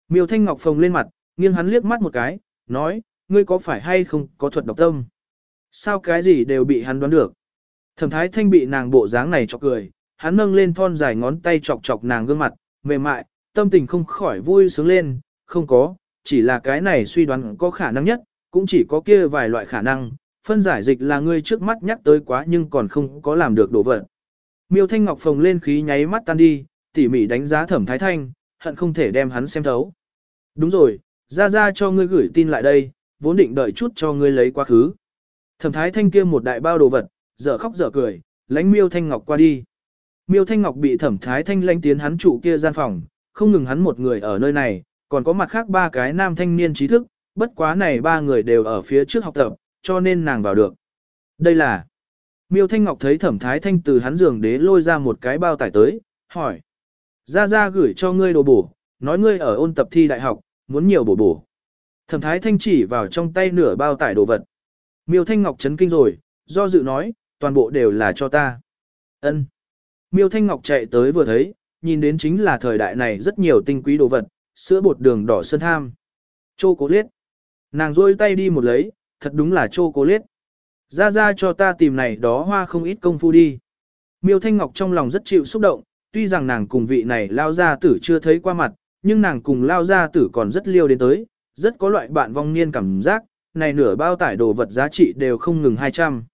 Miêu Thanh Ngọc phồng lên mặt, nghiêng hắn liếc mắt một cái, nói, ngươi có phải hay không có thuật độc tâm? Sao cái gì đều bị hắn đoán được? Thẩm thái thanh bị nàng bộ dáng này chọc cười, hắn nâng lên thon dài ngón tay chọc chọc nàng gương mặt, mềm mại, tâm tình không khỏi vui sướng lên, không có, chỉ là cái này suy đoán có khả năng nhất, cũng chỉ có kia vài loại khả năng, phân giải dịch là ngươi trước mắt nhắc tới quá nhưng còn không có làm được đổ vật. Miêu Thanh Ngọc phồng lên khí nháy mắt tan đi, tỉ mỉ đánh giá thẩm thái thanh, hận không thể đem hắn xem thấu. Đúng rồi, ra ra cho ngươi gửi tin lại đây, vốn định đợi chút cho ngươi lấy quá khứ. Thẩm thái thanh kia một đại bao đồ vật, dở khóc dở cười, lánh miêu thanh ngọc qua đi. Miêu thanh ngọc bị thẩm thái thanh lánh tiến hắn trụ kia gian phòng, không ngừng hắn một người ở nơi này, còn có mặt khác ba cái nam thanh niên trí thức, bất quá này ba người đều ở phía trước học tập, cho nên nàng vào được. Đây là... Miêu Thanh Ngọc thấy thẩm thái thanh từ hắn giường đế lôi ra một cái bao tải tới, hỏi. Ra ra gửi cho ngươi đồ bổ, nói ngươi ở ôn tập thi đại học, muốn nhiều bổ bổ. Thẩm thái thanh chỉ vào trong tay nửa bao tải đồ vật. Miêu Thanh Ngọc chấn kinh rồi, do dự nói, toàn bộ đều là cho ta. Ân. Miêu Thanh Ngọc chạy tới vừa thấy, nhìn đến chính là thời đại này rất nhiều tinh quý đồ vật, sữa bột đường đỏ sơn tham. Chô cố liết. Nàng rôi tay đi một lấy, thật đúng là chô cố liết. Ra ra cho ta tìm này đó hoa không ít công phu đi. Miêu Thanh Ngọc trong lòng rất chịu xúc động, tuy rằng nàng cùng vị này lao gia tử chưa thấy qua mặt, nhưng nàng cùng lao gia tử còn rất liêu đến tới, rất có loại bạn vong niên cảm giác, này nửa bao tải đồ vật giá trị đều không ngừng 200.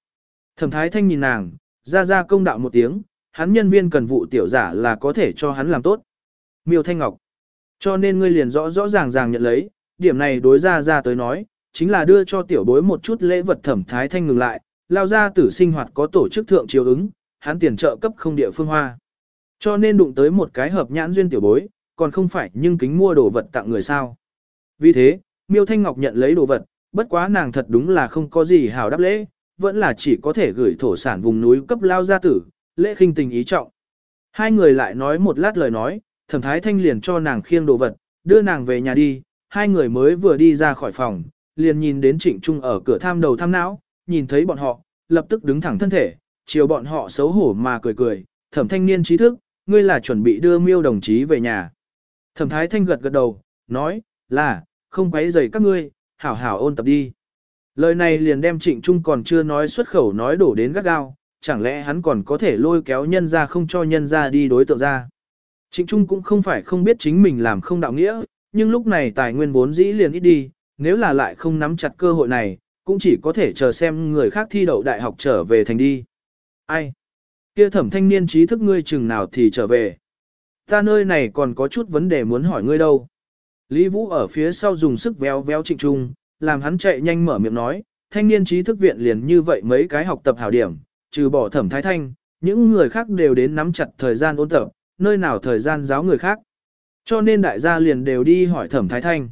Thẩm Thái Thanh nhìn nàng, ra ra công đạo một tiếng, hắn nhân viên cần vụ tiểu giả là có thể cho hắn làm tốt. Miêu Thanh Ngọc. Cho nên ngươi liền rõ rõ ràng ràng nhận lấy, điểm này đối ra ra tới nói, chính là đưa cho tiểu bối một chút lễ vật thẩm thái thanh ngừng lại, lao ra tử sinh hoạt có tổ chức thượng chiếu ứng, hắn tiền trợ cấp không địa phương hoa. Cho nên đụng tới một cái hợp nhãn duyên tiểu bối, còn không phải nhưng kính mua đồ vật tặng người sao. Vì thế, Miêu Thanh Ngọc nhận lấy đồ vật, bất quá nàng thật đúng là không có gì hào đáp lễ, vẫn là chỉ có thể gửi thổ sản vùng núi cấp lao gia tử, lễ khinh tình ý trọng. Hai người lại nói một lát lời nói, thẩm thái thanh liền cho nàng khiêng đồ vật, đưa nàng về nhà đi, hai người mới vừa đi ra khỏi phòng, liền nhìn đến trịnh trung ở cửa tham đầu tham não, nhìn thấy bọn họ, lập tức đứng thẳng thân thể, chiều bọn họ xấu hổ mà cười cười, thẩm thanh niên trí thức, ngươi là chuẩn bị đưa miêu đồng chí về nhà. Thẩm thái thanh gật gật đầu, nói, là, không quấy rầy các ngươi, hảo hảo ôn tập đi. Lời này liền đem trịnh trung còn chưa nói xuất khẩu nói đổ đến gắt gao, chẳng lẽ hắn còn có thể lôi kéo nhân ra không cho nhân ra đi đối tượng ra. Trịnh Trung cũng không phải không biết chính mình làm không đạo nghĩa, nhưng lúc này tài nguyên vốn dĩ liền ít đi, nếu là lại không nắm chặt cơ hội này, cũng chỉ có thể chờ xem người khác thi đậu đại học trở về thành đi. Ai? Kia thẩm thanh niên trí thức ngươi chừng nào thì trở về. Ta nơi này còn có chút vấn đề muốn hỏi ngươi đâu. Lý Vũ ở phía sau dùng sức véo véo trịnh trung, làm hắn chạy nhanh mở miệng nói, thanh niên trí thức viện liền như vậy mấy cái học tập hảo điểm, trừ bỏ thẩm thái thanh, những người khác đều đến nắm chặt thời gian ôn tập, nơi nào thời gian giáo người khác. Cho nên đại gia liền đều đi hỏi thẩm thái thanh.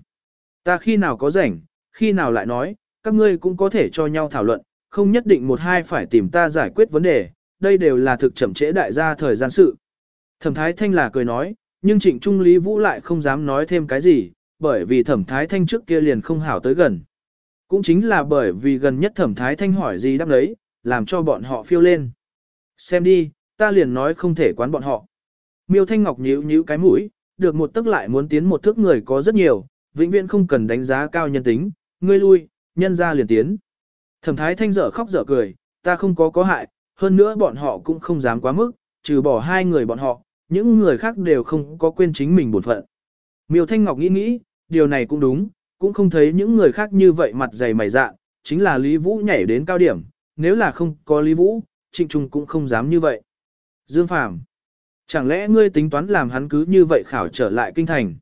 Ta khi nào có rảnh, khi nào lại nói, các ngươi cũng có thể cho nhau thảo luận, không nhất định một hai phải tìm ta giải quyết vấn đề, đây đều là thực chậm trễ đại gia thời gian sự. Thẩm thái thanh là cười nói, nhưng trịnh trung lý vũ lại không dám nói thêm cái gì, bởi vì thẩm thái thanh trước kia liền không hảo tới gần. Cũng chính là bởi vì gần nhất thẩm thái thanh hỏi gì đáp đấy, làm cho bọn họ phiêu lên. Xem đi, ta liền nói không thể quán bọn họ. Miêu Thanh Ngọc nhíu nhíu cái mũi, được một tức lại muốn tiến một thước người có rất nhiều, vĩnh viễn không cần đánh giá cao nhân tính, ngươi lui, nhân ra liền tiến. Thẩm Thái Thanh dở khóc dở cười, ta không có có hại, hơn nữa bọn họ cũng không dám quá mức, trừ bỏ hai người bọn họ, những người khác đều không có quên chính mình bổn phận. Miêu Thanh Ngọc nghĩ nghĩ, điều này cũng đúng, cũng không thấy những người khác như vậy mặt dày mày dạ, chính là Lý Vũ nhảy đến cao điểm, nếu là không có Lý Vũ, Trịnh Trung cũng không dám như vậy. Dương Phàm Chẳng lẽ ngươi tính toán làm hắn cứ như vậy khảo trở lại kinh thành?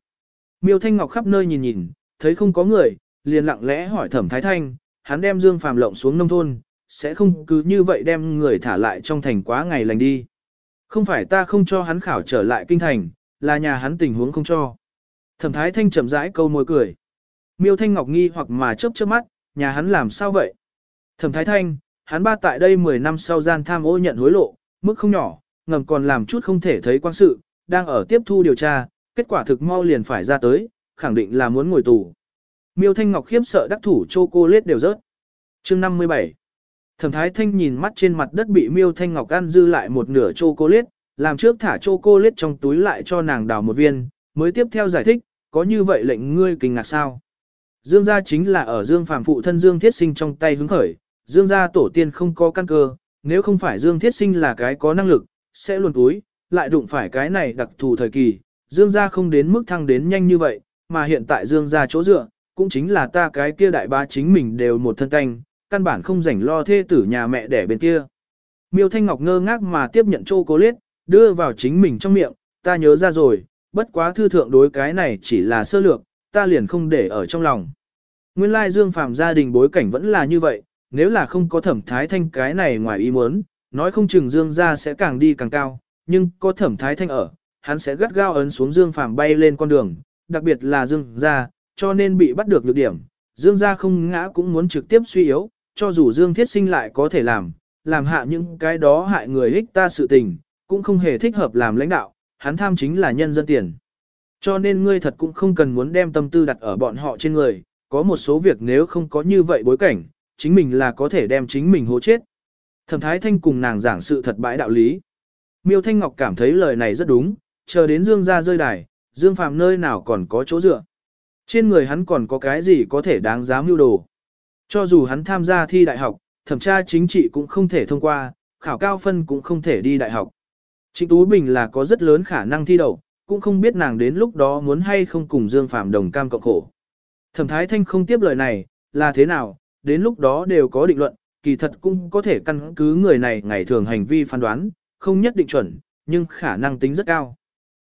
Miêu Thanh Ngọc khắp nơi nhìn nhìn, thấy không có người, liền lặng lẽ hỏi Thẩm Thái Thanh, hắn đem Dương Phàm lộng xuống nông thôn, sẽ không cứ như vậy đem người thả lại trong thành quá ngày lành đi. Không phải ta không cho hắn khảo trở lại kinh thành, là nhà hắn tình huống không cho. Thẩm Thái Thanh chậm rãi câu môi cười. Miêu Thanh Ngọc nghi hoặc mà chớp chớp mắt, nhà hắn làm sao vậy? Thẩm Thái Thanh, hắn ba tại đây 10 năm sau gian tham ô nhận hối lộ, mức không nhỏ, ngầm còn làm chút không thể thấy quan sự, đang ở tiếp thu điều tra, kết quả thực mau liền phải ra tới, khẳng định là muốn ngồi tù. Miêu Thanh Ngọc khiếp sợ đắc thủ châu cô lết đều rớt. Chương 57 Thẩm Thái Thanh nhìn mắt trên mặt đất bị Miêu Thanh Ngọc ăn dư lại một nửa chocolate, làm trước thả chocolate trong túi lại cho nàng đào một viên, mới tiếp theo giải thích, có như vậy lệnh ngươi kinh ngạc sao? Dương gia chính là ở Dương Phàm phụ thân Dương Thiết Sinh trong tay hứng khởi, Dương gia tổ tiên không có căn cơ, nếu không phải Dương Thiết Sinh là cái có năng lực, sẽ luôn túi, lại đụng phải cái này đặc thù thời kỳ, Dương gia không đến mức thăng đến nhanh như vậy, mà hiện tại Dương gia chỗ dựa, cũng chính là ta cái kia đại ba chính mình đều một thân canh, căn bản không rảnh lo thê tử nhà mẹ đẻ bên kia. Miêu Thanh Ngọc ngơ ngác mà tiếp nhận chocolate, đưa vào chính mình trong miệng, ta nhớ ra rồi, bất quá thư thượng đối cái này chỉ là sơ lược, ta liền không để ở trong lòng. Nguyên lai Dương Phàm gia đình bối cảnh vẫn là như vậy, nếu là không có thẩm thái thanh cái này ngoài ý muốn, nói không chừng Dương gia sẽ càng đi càng cao, nhưng có thẩm thái thanh ở, hắn sẽ gắt gao ấn xuống Dương Phàm bay lên con đường, đặc biệt là Dương gia, cho nên bị bắt được lược điểm. Dương gia không ngã cũng muốn trực tiếp suy yếu, cho dù Dương Thiết Sinh lại có thể làm, làm hạ những cái đó hại người ích ta sự tình, cũng không hề thích hợp làm lãnh đạo, hắn tham chính là nhân dân tiền. Cho nên ngươi thật cũng không cần muốn đem tâm tư đặt ở bọn họ trên người, có một số việc nếu không có như vậy bối cảnh, chính mình là có thể đem chính mình hố chết. Thẩm Thái Thanh cùng nàng giảng sự thật bãi đạo lý. Miêu Thanh Ngọc cảm thấy lời này rất đúng, chờ đến Dương gia rơi đài, Dương Phạm nơi nào còn có chỗ dựa. Trên người hắn còn có cái gì có thể đáng giá mưu đồ. Cho dù hắn tham gia thi đại học, thẩm tra chính trị cũng không thể thông qua, khảo cao phân cũng không thể đi đại học. Trịnh Tú Bình là có rất lớn khả năng thi đậu, cũng không biết nàng đến lúc đó muốn hay không cùng Dương Phạm đồng cam cộng khổ. Thẩm Thái Thanh không tiếp lời này, là thế nào, đến lúc đó đều có định luận, kỳ thật cũng có thể căn cứ người này ngày thường hành vi phán đoán, không nhất định chuẩn, nhưng khả năng tính rất cao.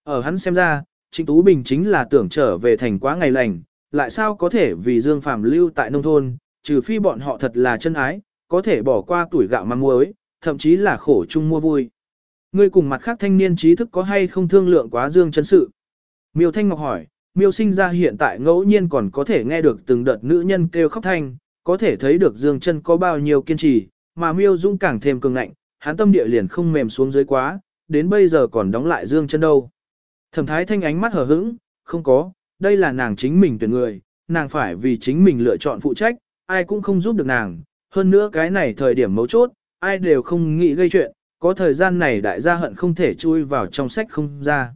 Ở hắn xem ra, Trịnh Tú Bình chính là tưởng trở về thành quá ngày lành, lại sao có thể vì Dương Phạm lưu tại nông thôn, trừ phi bọn họ thật là chân ái, có thể bỏ qua tuổi gạo măng muối, thậm chí là khổ chung mua vui. Ngươi cùng mặt khác thanh niên trí thức có hay không thương lượng quá Dương chân sự? Miêu Thanh Ngọc hỏi, Miêu sinh ra hiện tại ngẫu nhiên còn có thể nghe được từng đợt nữ nhân kêu khóc thanh, có thể thấy được Dương chân có bao nhiêu kiên trì, mà Miêu dũng càng thêm cường ngạnh, hắn tâm địa liền không mềm xuống dưới quá, đến bây giờ còn đóng lại Dương chân đâu. Thẩm Thái Thanh ánh mắt hờ hững, không có, đây là nàng chính mình tuyển người, nàng phải vì chính mình lựa chọn phụ trách, ai cũng không giúp được nàng, hơn nữa cái này thời điểm mấu chốt, ai đều không nghĩ gây chuyện, có thời gian này đại gia hận không thể chui vào trong sách không ra.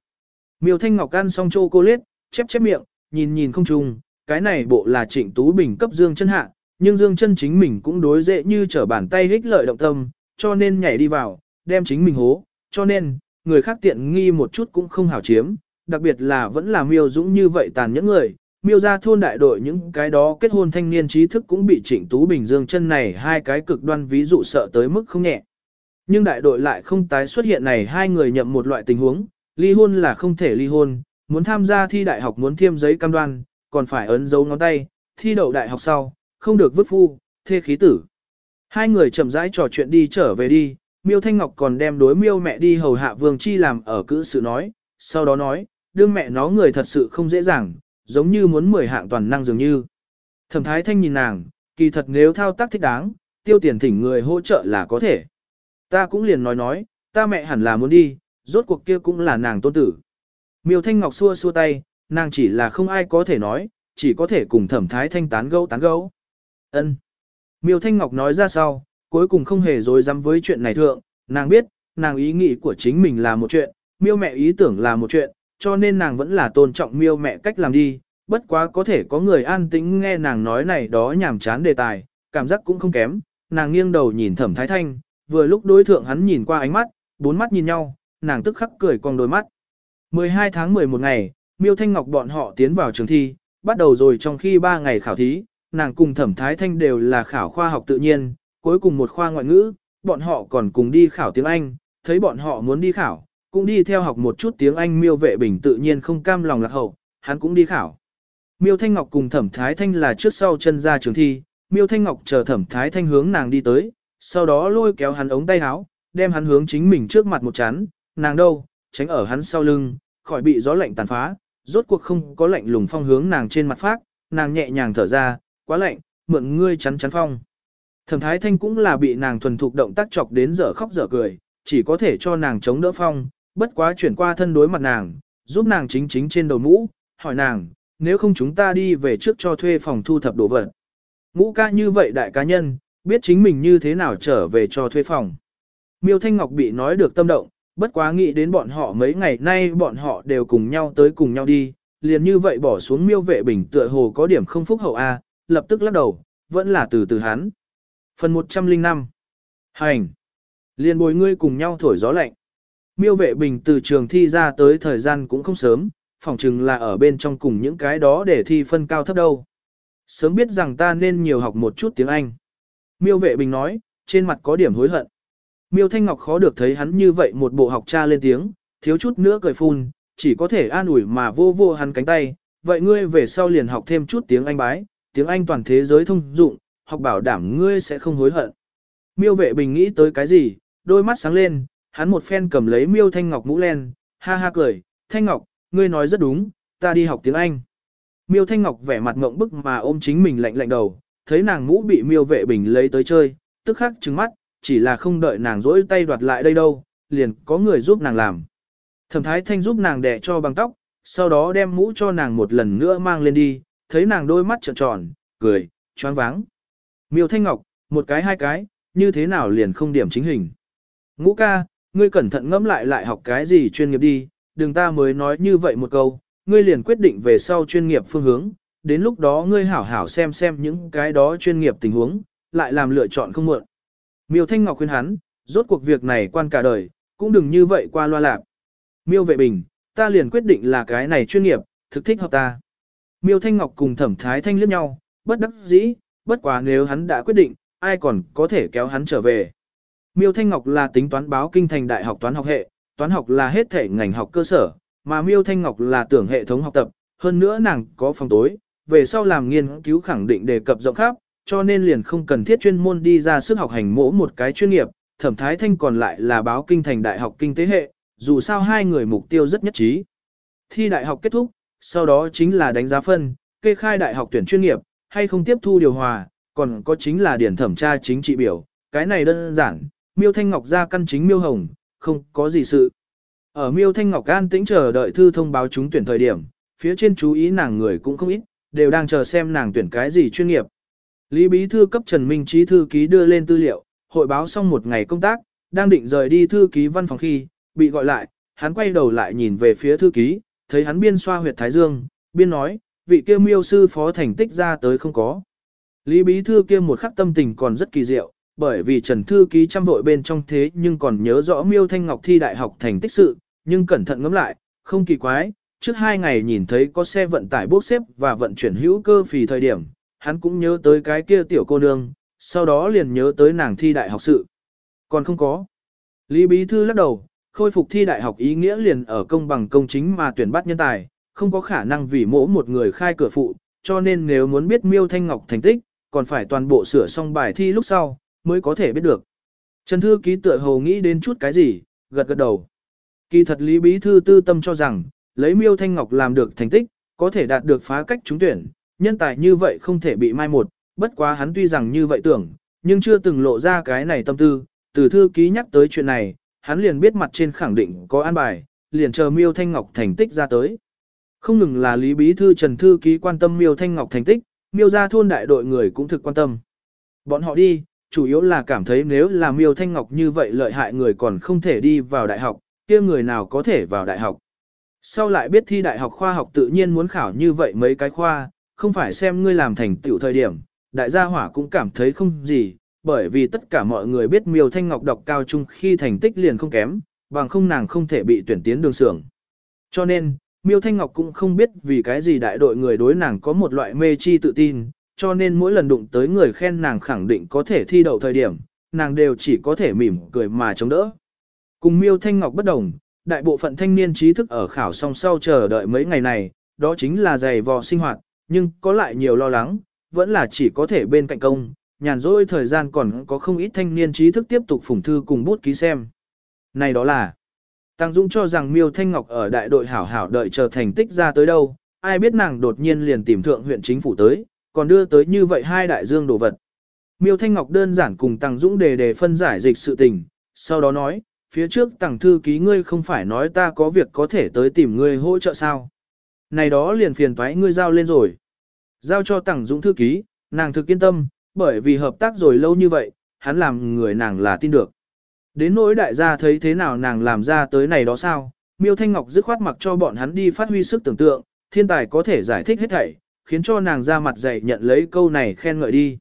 Miêu Thanh Ngọc ăn xong chocolate, chép chép miệng, nhìn nhìn không trùng, cái này bộ là trịnh Tú Bình cấp Dương chân hạ, nhưng Dương chân chính mình cũng đối dễ như trở bàn tay hích lợi động tâm, cho nên nhảy đi vào, đem chính mình hố, cho nên, người khác tiện nghi một chút cũng không hảo chiếm, đặc biệt là vẫn là miêu dũng như vậy tàn những người, miêu ra thôn đại đội những cái đó kết hôn thanh niên trí thức cũng bị trịnh Tú Bình Dương chân này hai cái cực đoan ví dụ sợ tới mức không nhẹ. Nhưng đại đội lại không tái xuất hiện này hai người nhậm một loại tình huống, ly hôn là không thể ly hôn, muốn tham gia thi đại học muốn thiêm giấy cam đoan, còn phải ấn dấu ngón tay, thi đậu đại học sau, không được vứt phu, thê khí tử. Hai người chậm rãi trò chuyện đi trở về đi, Miêu Thanh Ngọc còn đem đối Miêu mẹ đi hầu hạ Vương Chi làm ở cữ sự nói, sau đó nói, đương mẹ nó người thật sự không dễ dàng, giống như muốn mười hạng toàn năng dường như. Thẩm Thái Thanh nhìn nàng, kỳ thật nếu thao tác thích đáng, tiêu tiền thỉnh người hỗ trợ là có thể. Ta cũng liền nói nói, ta mẹ hẳn là muốn đi, rốt cuộc kia cũng là nàng tôn tử. Miêu Thanh Ngọc xua xua tay, nàng chỉ là không ai có thể nói, chỉ có thể cùng thẩm thái thanh tán gẫu tán gẫu. Ân. Miêu Thanh Ngọc nói ra sau, cuối cùng không hề dối dám với chuyện này thượng, nàng biết, nàng ý nghĩ của chính mình là một chuyện, miêu mẹ ý tưởng là một chuyện, cho nên nàng vẫn là tôn trọng miêu mẹ cách làm đi, bất quá có thể có người an tĩnh nghe nàng nói này đó nhảm chán đề tài, cảm giác cũng không kém, nàng nghiêng đầu nhìn thẩm thái thanh, vừa lúc đối thượng hắn nhìn qua ánh mắt, bốn mắt nhìn nhau, nàng tức khắc cười cong đôi mắt. 12 tháng 11 ngày, Miêu Thanh Ngọc bọn họ tiến vào trường thi, bắt đầu rồi trong khi 3 ngày khảo thí, nàng cùng thẩm thái thanh đều là khảo khoa học tự nhiên, cuối cùng một khoa ngoại ngữ, bọn họ còn cùng đi khảo tiếng Anh, thấy bọn họ muốn đi khảo, cũng đi theo học một chút tiếng Anh miêu vệ bình tự nhiên không cam lòng lạc hậu, hắn cũng đi khảo. Miêu Thanh Ngọc cùng Thẩm Thái Thanh là trước sau chân ra trường thi, Miêu Thanh Ngọc chờ Thẩm Thái Thanh hướng nàng đi tới, sau đó lôi kéo hắn ống tay áo, đem hắn hướng chính mình trước mặt một chán, nàng đâu, tránh ở hắn sau lưng, khỏi bị gió lạnh tàn phá, rốt cuộc không có lạnh lùng phong hướng nàng trên mặt phát, nàng nhẹ nhàng thở ra, quá lạnh, mượn ngươi chắn chắn phong. Thẩm Thái Thanh cũng là bị nàng thuần thục động tác chọc đến giờ khóc giờ cười, chỉ có thể cho nàng chống đỡ phong, bất quá chuyển qua thân đối mặt nàng, giúp nàng chính chính trên đầu mũ, hỏi nàng, nếu không chúng ta đi về trước cho thuê phòng thu thập đồ vật. Ngũ ca như vậy đại cá nhân, biết chính mình như thế nào trở về cho thuê phòng. Miêu Thanh Ngọc bị nói được tâm động, bất quá nghĩ đến bọn họ mấy ngày nay bọn họ đều cùng nhau tới cùng nhau đi, liền như vậy bỏ xuống miêu vệ bình tựa hồ có điểm không phúc hậu A, lập tức lắc đầu, vẫn là từ từ hắn. Phần 105 Hành Liền bồi ngươi cùng nhau thổi gió lạnh. Miêu vệ bình từ trường thi ra tới thời gian cũng không sớm, phỏng chừng là ở bên trong cùng những cái đó để thi phân cao thấp đâu. Sớm biết rằng ta nên nhiều học một chút tiếng Anh. Miêu vệ bình nói, trên mặt có điểm hối hận. Miêu Thanh Ngọc khó được thấy hắn như vậy một bộ học cha lên tiếng, thiếu chút nữa cười phun, chỉ có thể an ủi mà vô vô hắn cánh tay. Vậy ngươi về sau liền học thêm chút tiếng Anh bái, tiếng Anh toàn thế giới thông dụng, học bảo đảm ngươi sẽ không hối hận. Miêu vệ bình nghĩ tới cái gì, đôi mắt sáng lên, hắn một phen cầm lấy miêu Thanh Ngọc mũ len, ha ha cười, Thanh Ngọc, ngươi nói rất đúng, ta đi học tiếng Anh. Miêu Thanh Ngọc vẻ mặt ngộng bức mà ôm chính mình lạnh lạnh đầu, thấy nàng mũ bị miêu vệ bình lấy tới chơi, tức khắc trừng mắt, chỉ là không đợi nàng rỗi tay đoạt lại đây đâu, liền có người giúp nàng làm. Thẩm Thái Thanh giúp nàng đẻ cho bằng tóc, sau đó đem mũ cho nàng một lần nữa mang lên đi, thấy nàng đôi mắt trợn tròn, cười, choáng váng. Miêu Thanh Ngọc, một cái hai cái, như thế nào liền không điểm chính hình. Ngũ ca, ngươi cẩn thận ngẫm lại lại học cái gì chuyên nghiệp đi, đừng ta mới nói như vậy một câu, ngươi liền quyết định về sau chuyên nghiệp phương hướng, đến lúc đó ngươi hảo hảo xem xem những cái đó chuyên nghiệp tình huống, lại làm lựa chọn không muộn. Miêu Thanh Ngọc khuyên hắn, rốt cuộc việc này quan cả đời, cũng đừng như vậy qua loa lạc. Miêu Vệ Bình, ta liền quyết định là cái này chuyên nghiệp, thực thích hợp ta. Miêu Thanh Ngọc cùng Thẩm Thái Thanh liếc nhau, bất đắc dĩ, bất quá nếu hắn đã quyết định, ai còn có thể kéo hắn trở về. Miêu Thanh Ngọc là tính toán báo kinh thành đại học toán học hệ, toán học là hết thể ngành học cơ sở, mà Miêu Thanh Ngọc là tưởng hệ thống học tập, hơn nữa nàng có phòng tối, về sau làm nghiên cứu khẳng định đề cập rộng khắp, cho nên liền không cần thiết chuyên môn đi ra sức học hành mỗ một cái chuyên nghiệp, thẩm thái thanh còn lại là báo kinh thành đại học kinh tế hệ, dù sao hai người mục tiêu rất nhất trí. Thi đại học kết thúc, sau đó chính là đánh giá phân, kê khai đại học tuyển chuyên nghiệp, hay không tiếp thu điều hòa, còn có chính là điển thẩm tra chính trị biểu, cái này đơn giản, miêu thanh ngọc ra căn chính miêu hồng, không có gì sự. Ở miêu thanh ngọc an tĩnh chờ đợi thư thông báo trúng tuyển thời điểm, phía trên chú ý nàng người cũng không ít, đều đang chờ xem nàng tuyển cái gì chuyên nghiệp. Lý Bí Thư cấp Trần Minh Trí thư ký đưa lên tư liệu, hội báo xong một ngày công tác, đang định rời đi thư ký văn phòng khi, bị gọi lại, hắn quay đầu lại nhìn về phía thư ký, thấy hắn biên xoa huyệt thái dương, biên nói, vị kia miêu sư phó thành tích ra tới không có. Lý Bí Thư kia một khắc tâm tình còn rất kỳ diệu, bởi vì Trần Thư ký chăm vội bên trong thế nhưng còn nhớ rõ miêu thanh ngọc thi đại học thành tích sự, nhưng cẩn thận ngẫm lại, không kỳ quái, trước hai ngày nhìn thấy có xe vận tải bốc xếp và vận chuyển hữu cơ phì thời điểm, hắn cũng nhớ tới cái kia tiểu cô nương, sau đó liền nhớ tới nàng thi đại học sự. Còn không có. Lý Bí Thư lắc đầu, khôi phục thi đại học ý nghĩa liền ở công bằng công chính mà tuyển bắt nhân tài, không có khả năng vì mỗi một người khai cửa phụ, cho nên nếu muốn biết miêu thanh ngọc thành tích, còn phải toàn bộ sửa xong bài thi lúc sau, mới có thể biết được. Trần Thư Ký tựa hồ nghĩ đến chút cái gì, gật gật đầu. Kỳ thật Lý Bí Thư tư tâm cho rằng, lấy miêu thanh ngọc làm được thành tích, có thể đạt được phá cách trúng tuyển, nhân tài như vậy không thể bị mai một, bất quá hắn tuy rằng như vậy tưởng, nhưng chưa từng lộ ra cái này tâm tư, từ thư ký nhắc tới chuyện này, hắn liền biết mặt trên khẳng định có an bài, liền chờ miêu thanh ngọc thành tích ra tới. Không ngừng là Lý Bí Thư Trần Thư Ký quan tâm miêu thanh ngọc thành tích, miêu ra thôn đại đội người cũng thực quan tâm. Bọn họ đi, chủ yếu là cảm thấy nếu là miêu thanh ngọc như vậy lợi hại người còn không thể đi vào đại học, kia người nào có thể vào đại học. Sau lại biết thi đại học khoa học tự nhiên muốn khảo như vậy mấy cái khoa, không phải xem ngươi làm thành tựu thời điểm, đại gia hỏa cũng cảm thấy không gì, bởi vì tất cả mọi người biết miêu thanh ngọc đọc cao trung khi thành tích liền không kém, bằng không nàng không thể bị tuyển tiến đường sưởng. Cho nên, Miêu Thanh Ngọc cũng không biết vì cái gì đại đội người đối nàng có một loại mê chi tự tin, cho nên mỗi lần đụng tới người khen nàng khẳng định có thể thi đậu thời điểm, nàng đều chỉ có thể mỉm cười mà chống đỡ. Cùng Miêu Thanh Ngọc bất đồng, đại bộ phận thanh niên trí thức ở khảo song sau chờ đợi mấy ngày này, đó chính là giày vò sinh hoạt, nhưng có lại nhiều lo lắng, vẫn là chỉ có thể bên cạnh công, nhàn rỗi thời gian còn có không ít thanh niên trí thức tiếp tục phủng thư cùng bút ký xem. Này đó là, Tăng Dũng cho rằng Miêu Thanh Ngọc ở đại đội hảo hảo đợi chờ thành tích ra tới đâu, ai biết nàng đột nhiên liền tìm thượng huyện chính phủ tới, còn đưa tới như vậy hai đại dương đồ vật. Miêu Thanh Ngọc đơn giản cùng Tăng Dũng đề đề phân giải dịch sự tình, sau đó nói, phía trước Tăng thư ký ngươi không phải nói ta có việc có thể tới tìm ngươi hỗ trợ sao. Này đó liền phiền toái ngươi giao lên rồi. Giao cho Tăng Dũng thư ký, nàng thực yên tâm, bởi vì hợp tác rồi lâu như vậy, hắn làm người nàng là tin được. Đến nỗi đại gia thấy thế nào nàng làm ra tới này đó sao, Miêu Thanh Ngọc dứt khoát mặc cho bọn hắn đi phát huy sức tưởng tượng, thiên tài có thể giải thích hết thảy, khiến cho nàng ra mặt dạy nhận lấy câu này khen ngợi đi.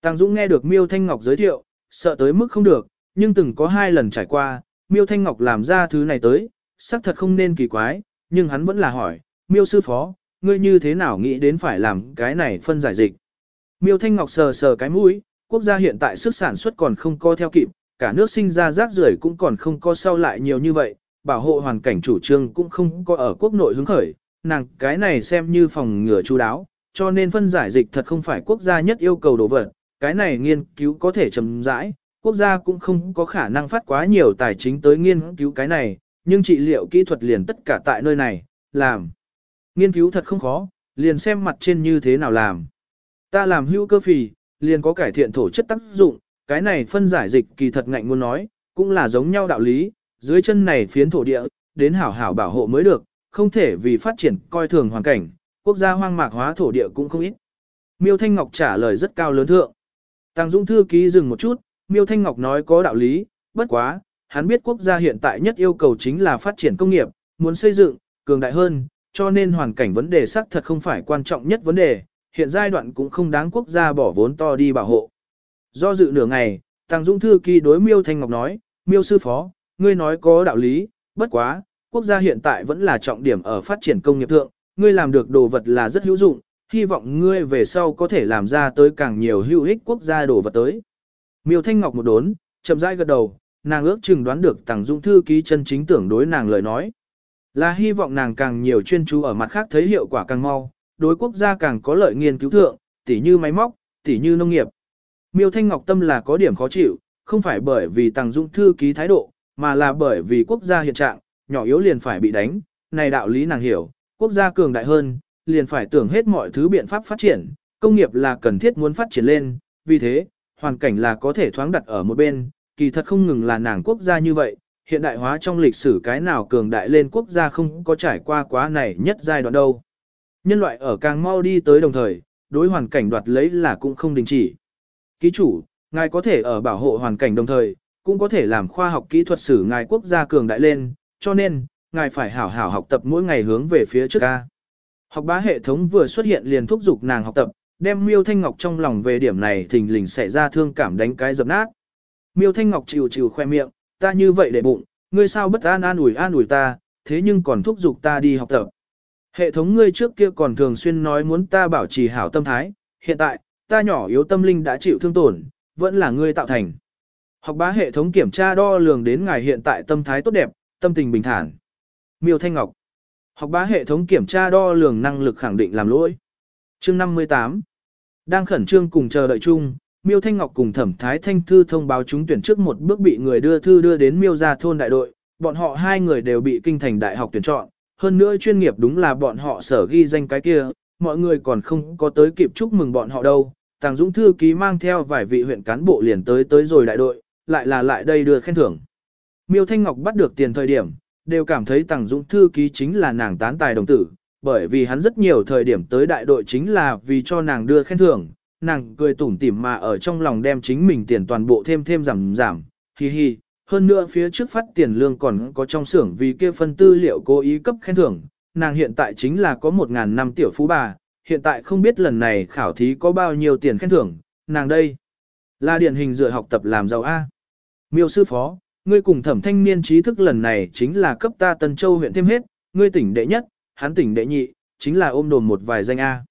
Tăng Dũng nghe được Miêu Thanh Ngọc giới thiệu, sợ tới mức không được, nhưng từng có hai lần trải qua, Miêu Thanh Ngọc làm ra thứ này tới, xác thật không nên kỳ quái, nhưng hắn vẫn là hỏi, Miêu sư phó, ngươi như thế nào nghĩ đến phải làm cái này phân giải dịch. Miêu Thanh Ngọc sờ sờ cái mũi, quốc gia hiện tại sức sản xuất còn không co theo kịp, cả nước sinh ra rác rưởi cũng còn không co sau lại nhiều như vậy, bảo hộ hoàn cảnh chủ trương cũng không có ở quốc nội hứng khởi, nàng cái này xem như phòng ngừa chú đáo, cho nên phân giải dịch thật không phải quốc gia nhất yêu cầu đồ vật, cái này nghiên cứu có thể chậm rãi, quốc gia cũng không có khả năng phát quá nhiều tài chính tới nghiên cứu cái này, nhưng trị liệu kỹ thuật liền tất cả tại nơi này, làm. Nghiên cứu thật không khó, liền xem mặt trên như thế nào làm. Ta làm hữu cơ phì, liền có cải thiện thổ chất tác dụng, cái này phân giải dịch kỳ thật ngạnh muốn nói, cũng là giống nhau đạo lý, dưới chân này phiến thổ địa, đến hảo hảo bảo hộ mới được, không thể vì phát triển coi thường hoàn cảnh, quốc gia hoang mạc hóa thổ địa cũng không ít. Miêu Thanh Ngọc trả lời rất cao lớn thượng. Tăng Dũng thư ký dừng một chút, Miêu Thanh Ngọc nói có đạo lý, bất quá, hắn biết quốc gia hiện tại nhất yêu cầu chính là phát triển công nghiệp, muốn xây dựng, cường đại hơn, cho nên hoàn cảnh vấn đề xác thật không phải quan trọng nhất vấn đề, hiện giai đoạn cũng không đáng quốc gia bỏ vốn to đi bảo hộ. Do dự nửa ngày, Tăng Dũng thư ký đối Miêu Thanh Ngọc nói, Miêu sư phó, ngươi nói có đạo lý, bất quá, quốc gia hiện tại vẫn là trọng điểm ở phát triển công nghiệp thượng, ngươi làm được đồ vật là rất hữu dụng, hy vọng ngươi về sau có thể làm ra tới càng nhiều hữu ích quốc gia đồ vật tới. Miêu Thanh Ngọc một đốn, chậm rãi gật đầu, nàng ước chừng đoán được Tằng Dung thư ký chân chính tưởng đối nàng lời nói. Là hy vọng nàng càng nhiều chuyên chú ở mặt khác thấy hiệu quả càng mau, đối quốc gia càng có lợi nghiên cứu thượng, tỉ như máy móc, tỉ như nông nghiệp. Miêu Thanh Ngọc tâm là có điểm khó chịu, không phải bởi vì Tằng Dung thư ký thái độ, mà là bởi vì quốc gia hiện trạng, nhỏ yếu liền phải bị đánh, này đạo lý nàng hiểu, quốc gia cường đại hơn, liền phải tưởng hết mọi thứ biện pháp phát triển, công nghiệp là cần thiết muốn phát triển lên, vì thế, hoàn cảnh là có thể thoáng đặt ở một bên, kỳ thật không ngừng là nàng quốc gia như vậy, hiện đại hóa trong lịch sử cái nào cường đại lên quốc gia không có trải qua quá này nhất giai đoạn đâu. Nhân loại ở càng mau đi tới đồng thời, đối hoàn cảnh đoạt lấy là cũng không đình chỉ. Ký chủ, ngài có thể ở bảo hộ hoàn cảnh đồng thời, cũng có thể làm khoa học kỹ thuật sử ngài quốc gia cường đại lên, cho nên, ngài phải hảo hảo học tập mỗi ngày hướng về phía trước ca. Học bá hệ thống vừa xuất hiện liền thúc giục nàng học tập, đem Miêu Thanh Ngọc trong lòng về điểm này thình lình xảy ra thương cảm đánh cái dập nát. Miêu Thanh Ngọc chịu chịu khoe miệng, ta như vậy để bụng, ngươi sao bất an an ủi an ủi ta, thế nhưng còn thúc giục ta đi học tập. Hệ thống ngươi trước kia còn thường xuyên nói muốn ta bảo trì hảo tâm thái, hiện tại, ta nhỏ yếu tâm linh đã chịu thương tổn, vẫn là ngươi tạo thành. Học bá hệ thống kiểm tra đo lường đến ngài hiện tại tâm thái tốt đẹp, tâm tình bình thản. Miêu Thanh Ngọc. Học bá hệ thống kiểm tra đo lường năng lực khẳng định làm lỗi. Chương 58. Đang khẩn trương cùng chờ đợi chung, Miêu Thanh Ngọc cùng Thẩm Thái Thanh Thư thông báo chúng tuyển trước một bước bị người đưa thư đưa đến Miêu gia thôn đại đội, bọn họ hai người đều bị kinh thành đại học tuyển chọn, hơn nữa chuyên nghiệp đúng là bọn họ sở ghi danh cái kia, mọi người còn không có tới kịp chúc mừng bọn họ đâu. Tàng Dũng thư ký mang theo vài vị huyện cán bộ liền tới tới rồi đại đội, lại là lại đây đưa khen thưởng. Miêu Thanh Ngọc bắt được tiền thời điểm, đều cảm thấy Tằng Dũng thư ký chính là nàng tán tài đồng tử, bởi vì hắn rất nhiều thời điểm tới đại đội chính là vì cho nàng đưa khen thưởng, nàng cười tủm tỉm mà ở trong lòng đem chính mình tiền toàn bộ thêm thêm giảm giảm, hi hi. Hơn nữa phía trước phát tiền lương còn có trong xưởng vì kia phân tư liệu cố ý cấp khen thưởng, nàng hiện tại chính là có một ngàn năm tiểu phú bà, hiện tại không biết lần này khảo thí có bao nhiêu tiền khen thưởng, nàng đây là điển hình dựa học tập làm giàu A. Miêu sư phó, ngươi cùng thẩm thanh niên trí thức lần này chính là cấp ta Tân Châu huyện thêm hết, ngươi tỉnh đệ nhất, hắn tỉnh đệ nhị, chính là ôm đồn một vài danh A.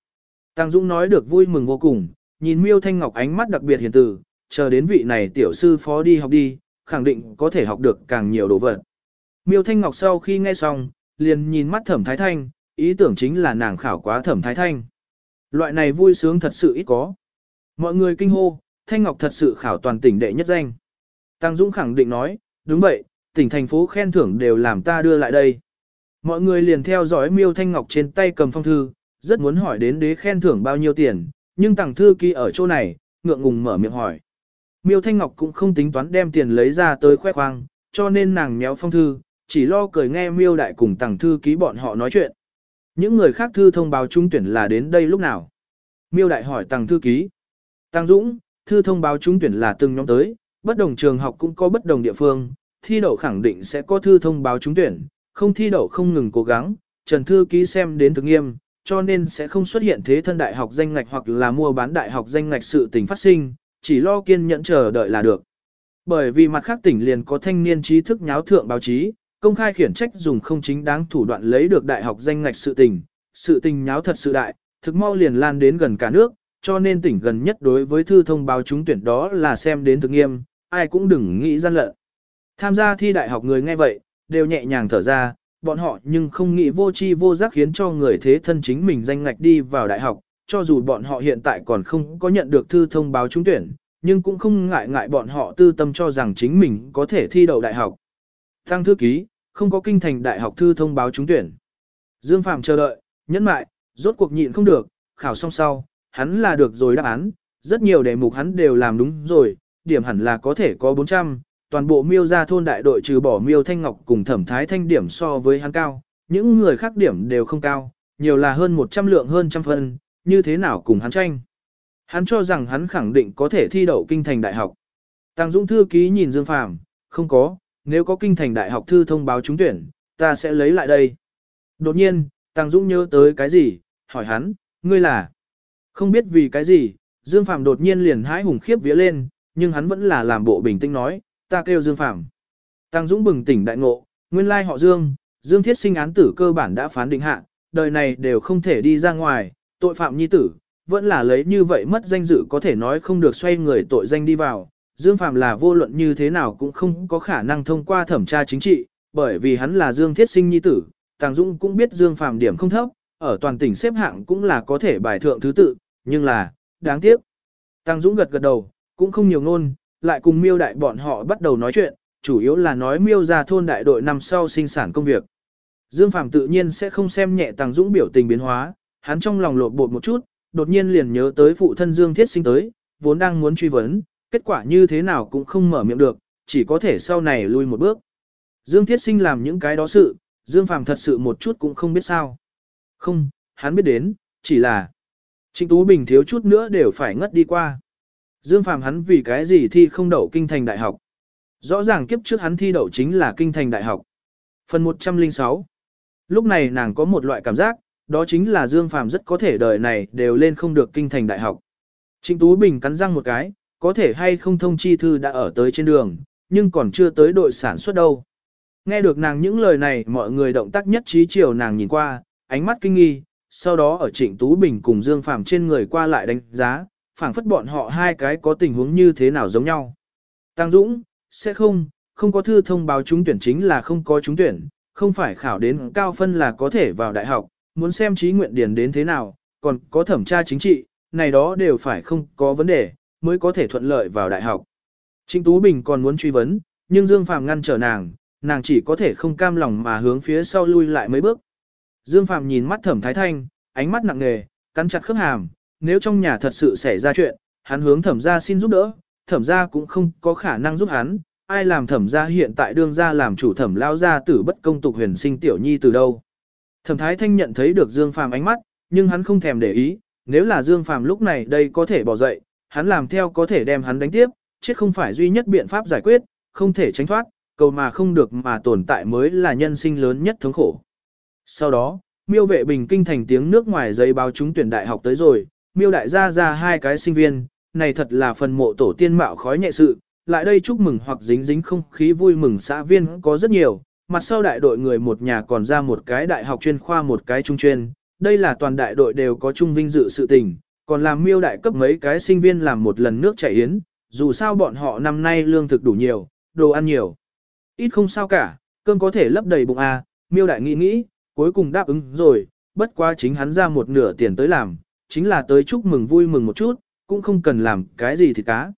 Tăng Dũng nói được vui mừng vô cùng, nhìn Miêu Thanh Ngọc ánh mắt đặc biệt hiền từ, chờ đến vị này tiểu sư phó đi học đi, khẳng định có thể học được càng nhiều đồ vật. Miêu Thanh Ngọc sau khi nghe xong, liền nhìn mắt Thẩm Thái Thanh, ý tưởng chính là nàng khảo quá Thẩm Thái Thanh. Loại này vui sướng thật sự ít có. Mọi người kinh hô, Thanh Ngọc thật sự khảo toàn tỉnh đệ nhất danh. Tăng Dũng khẳng định nói, đúng vậy, tỉnh thành phố khen thưởng đều làm ta đưa lại đây. Mọi người liền theo dõi Miêu Thanh Ngọc trên tay cầm phong thư, rất muốn hỏi đến đế khen thưởng bao nhiêu tiền, nhưng tàng thư ký ở chỗ này, ngượng ngùng mở miệng hỏi. Miêu Thanh Ngọc cũng không tính toán đem tiền lấy ra tới khoe khoang, cho nên nàng méo phong thư, chỉ lo cười nghe Miêu Đại cùng tàng thư ký bọn họ nói chuyện. Những người khác thư thông báo trúng tuyển là đến đây lúc nào? Miêu Đại hỏi tàng thư ký. Tàng Dũng, thư thông báo trúng tuyển là từng nhóm tới, bất đồng trường học cũng có bất đồng địa phương, thi đậu khẳng định sẽ có thư thông báo trúng tuyển, không thi đậu không ngừng cố gắng, Trần Thư Ký xem đến thực nghiêm, cho nên sẽ không xuất hiện thế thân đại học danh ngạch hoặc là mua bán đại học danh ngạch sự tình phát sinh, chỉ lo kiên nhẫn chờ đợi là được. Bởi vì mặt khác tỉnh liền có thanh niên trí thức nháo thượng báo chí, công khai khiển trách dùng không chính đáng thủ đoạn lấy được đại học danh ngạch sự tình, sự tình nháo thật sự đại, thực mau liền lan đến gần cả nước, cho nên tỉnh gần nhất đối với thư thông báo trúng tuyển đó là xem đến thực nghiêm, ai cũng đừng nghĩ gian lận. Tham gia thi đại học người nghe vậy, đều nhẹ nhàng thở ra, bọn họ nhưng không nghĩ vô chi vô giác khiến cho người thế thân chính mình danh ngạch đi vào đại học, cho dù bọn họ hiện tại còn không có nhận được thư thông báo trúng tuyển, nhưng cũng không ngại ngại bọn họ tư tâm cho rằng chính mình có thể thi đậu đại học. Tăng thư ký, không có kinh thành đại học thư thông báo trúng tuyển. Dương Phạm chờ đợi, nhẫn mại, rốt cuộc nhịn không được, khảo xong sau, hắn là được rồi đáp án, rất nhiều đề mục hắn đều làm đúng rồi, điểm hẳn là có thể có 400, toàn bộ miêu ra thôn đại đội trừ bỏ miêu thanh ngọc cùng thẩm thái thanh điểm so với hắn cao, những người khác điểm đều không cao, nhiều là hơn 100 lượng hơn trăm phân, như thế nào cùng hắn tranh. Hắn cho rằng hắn khẳng định có thể thi đậu kinh thành đại học. Tăng Dũng thư ký nhìn Dương Phàm, không có, nếu có kinh thành đại học thư thông báo trúng tuyển, ta sẽ lấy lại đây. Đột nhiên, Tăng Dũng nhớ tới cái gì, hỏi hắn, ngươi là? Không biết vì cái gì, Dương Phàm đột nhiên liền hãi hùng khiếp vía lên, nhưng hắn vẫn là làm bộ bình tĩnh nói, ta kêu Dương Phàm. Tăng Dũng bừng tỉnh đại ngộ, nguyên lai họ Dương, Dương Thiết sinh án tử cơ bản đã phán định hạ, đời này đều không thể đi ra ngoài, tội phạm nhi tử, vẫn là lấy như vậy mất danh dự có thể nói không được xoay người tội danh đi vào. Dương Phàm là vô luận như thế nào cũng không có khả năng thông qua thẩm tra chính trị, bởi vì hắn là Dương Thiết sinh nhi tử, Tăng Dũng cũng biết Dương Phàm điểm không thấp, ở toàn tỉnh xếp hạng cũng là có thể bài thượng thứ tự, nhưng là, đáng tiếc. Tăng Dũng gật gật đầu, cũng không nhiều ngôn, lại cùng miêu đại bọn họ bắt đầu nói chuyện, chủ yếu là nói miêu ra thôn đại đội năm sau sinh sản công việc. Dương Phàm tự nhiên sẽ không xem nhẹ Tàng Dũng biểu tình biến hóa, hắn trong lòng lột bột một chút, đột nhiên liền nhớ tới phụ thân Dương Thiết sinh tới, vốn đang muốn truy vấn, kết quả như thế nào cũng không mở miệng được, chỉ có thể sau này lui một bước. Dương Thiết sinh làm những cái đó sự, Dương Phàm thật sự một chút cũng không biết sao. Không, hắn biết đến, chỉ là Trịnh Tú Bình thiếu chút nữa đều phải ngất đi qua. Dương Phàm hắn vì cái gì thi không đậu kinh thành đại học. Rõ ràng kiếp trước hắn thi đậu chính là kinh thành đại học. Phần 106 Lúc này nàng có một loại cảm giác, đó chính là Dương Phàm rất có thể đời này đều lên không được kinh thành đại học. Trịnh Tú Bình cắn răng một cái, có thể hay không thông chi thư đã ở tới trên đường, nhưng còn chưa tới đội sản xuất đâu. Nghe được nàng những lời này mọi người động tác nhất trí chiều nàng nhìn qua, ánh mắt kinh nghi, sau đó ở Trịnh Tú Bình cùng Dương Phàm trên người qua lại đánh giá, phảng phất bọn họ hai cái có tình huống như thế nào giống nhau. Tăng Dũng, sẽ không, không có thư thông báo trúng tuyển chính là không có trúng tuyển, không phải khảo đến cao phân là có thể vào đại học, muốn xem trí nguyện điển đến thế nào, còn có thẩm tra chính trị, này đó đều phải không có vấn đề, mới có thể thuận lợi vào đại học. Trịnh Tú Bình còn muốn truy vấn, nhưng Dương Phàm ngăn trở nàng, nàng chỉ có thể không cam lòng mà hướng phía sau lui lại mấy bước. Dương Phàm nhìn mắt Thẩm Thái Thanh, ánh mắt nặng nề, cắn chặt khớp hàm, nếu trong nhà thật sự xảy ra chuyện, hắn hướng thẩm gia xin giúp đỡ, thẩm gia cũng không có khả năng giúp hắn, ai làm thẩm gia hiện tại đương gia làm chủ thẩm lao gia tử bất công tục huyền sinh tiểu nhi từ đâu. Thẩm Thái Thanh nhận thấy được Dương Phàm ánh mắt, nhưng hắn không thèm để ý, nếu là Dương Phàm lúc này đây có thể bỏ dậy, hắn làm theo có thể đem hắn đánh tiếp, chết không phải duy nhất biện pháp giải quyết, không thể tránh thoát, cầu mà không được mà tồn tại mới là nhân sinh lớn nhất thống khổ. Sau đó, miêu vệ bình kinh thành tiếng nước ngoài giấy báo chúng tuyển đại học tới rồi, miêu đại gia ra hai cái sinh viên, này thật là phần mộ tổ tiên mạo khói nhẹ sự, lại đây chúc mừng hoặc dính dính không khí vui mừng xã viên có rất nhiều, mặt sau đại đội người một nhà còn ra một cái đại học chuyên khoa một cái trung chuyên, đây là toàn đại đội đều có chung vinh dự sự tình, còn làm miêu đại cấp mấy cái sinh viên làm một lần nước chảy yến, dù sao bọn họ năm nay lương thực đủ nhiều, đồ ăn nhiều. Ít không sao cả, cơm có thể lấp đầy bụng à, miêu đại nghĩ nghĩ, cuối cùng đáp ứng rồi, bất quá chính hắn ra một nửa tiền tới làm, chính là tới chúc mừng vui mừng một chút, cũng không cần làm cái gì thì cá.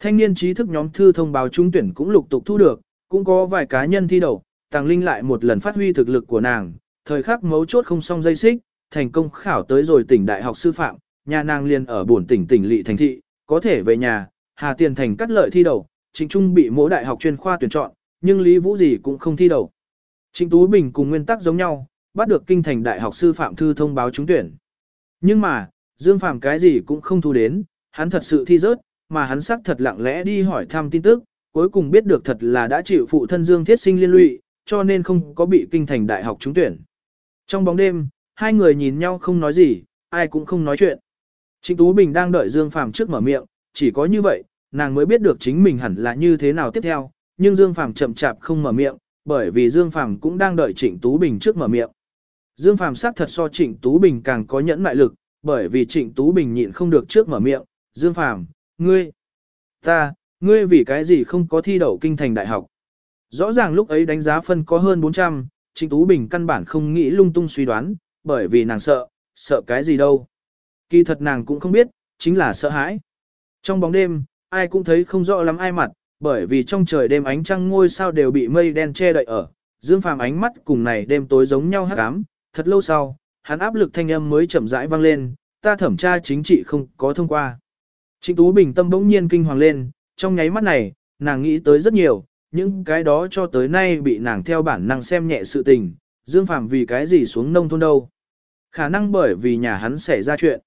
Thanh niên trí thức nhóm thư thông báo trúng tuyển cũng lục tục thu được, cũng có vài cá nhân thi đậu, Tàng Linh lại một lần phát huy thực lực của nàng, thời khắc mấu chốt không xong dây xích, thành công khảo tới rồi tỉnh đại học sư phạm, nhà nàng liền ở buồn tỉnh tỉnh lỵ thành thị, có thể về nhà, Hà Tiền Thành cắt lợi thi đậu, Trịnh Trung bị mỗi đại học chuyên khoa tuyển chọn, nhưng Lý Vũ gì cũng không thi đậu. Trịnh Tú Bình cùng nguyên tắc giống nhau, bắt được kinh thành đại học sư phạm thư thông báo trúng tuyển. Nhưng mà, Dương Phàm cái gì cũng không thu đến, hắn thật sự thi rớt, mà hắn xác thật lặng lẽ đi hỏi thăm tin tức, cuối cùng biết được thật là đã chịu phụ thân Dương Thiết Sinh liên lụy, cho nên không có bị kinh thành đại học trúng tuyển. Trong bóng đêm, hai người nhìn nhau không nói gì, ai cũng không nói chuyện. Trịnh Tú Bình đang đợi Dương Phàm trước mở miệng, chỉ có như vậy, nàng mới biết được chính mình hẳn là như thế nào tiếp theo, nhưng Dương Phàm chậm chạp không mở miệng, bởi vì Dương Phàm cũng đang đợi Trịnh Tú Bình trước mở miệng. Dương Phàm sắc thật so Trịnh Tú Bình càng có nhẫn mại lực, bởi vì Trịnh Tú Bình nhịn không được trước mở miệng, Dương Phàm, ngươi, ta, ngươi vì cái gì không có thi đậu kinh thành đại học. Rõ ràng lúc ấy đánh giá phân có hơn 400, Trịnh Tú Bình căn bản không nghĩ lung tung suy đoán, bởi vì nàng sợ, sợ cái gì đâu. Kỳ thật nàng cũng không biết, chính là sợ hãi. Trong bóng đêm, ai cũng thấy không rõ lắm ai mặt, bởi vì trong trời đêm ánh trăng ngôi sao đều bị mây đen che đậy ở. Dương Phàm ánh mắt cùng này đêm tối giống nhau hắc ám, thật lâu sau, hắn áp lực thanh âm mới chậm rãi vang lên, ta thẩm tra chính trị không có thông qua. Trịnh Tú Bình tâm bỗng nhiên kinh hoàng lên, trong nháy mắt này, nàng nghĩ tới rất nhiều, những cái đó cho tới nay bị nàng theo bản năng xem nhẹ sự tình, Dương Phàm vì cái gì xuống nông thôn đâu. Khả năng bởi vì nhà hắn xảy ra chuyện.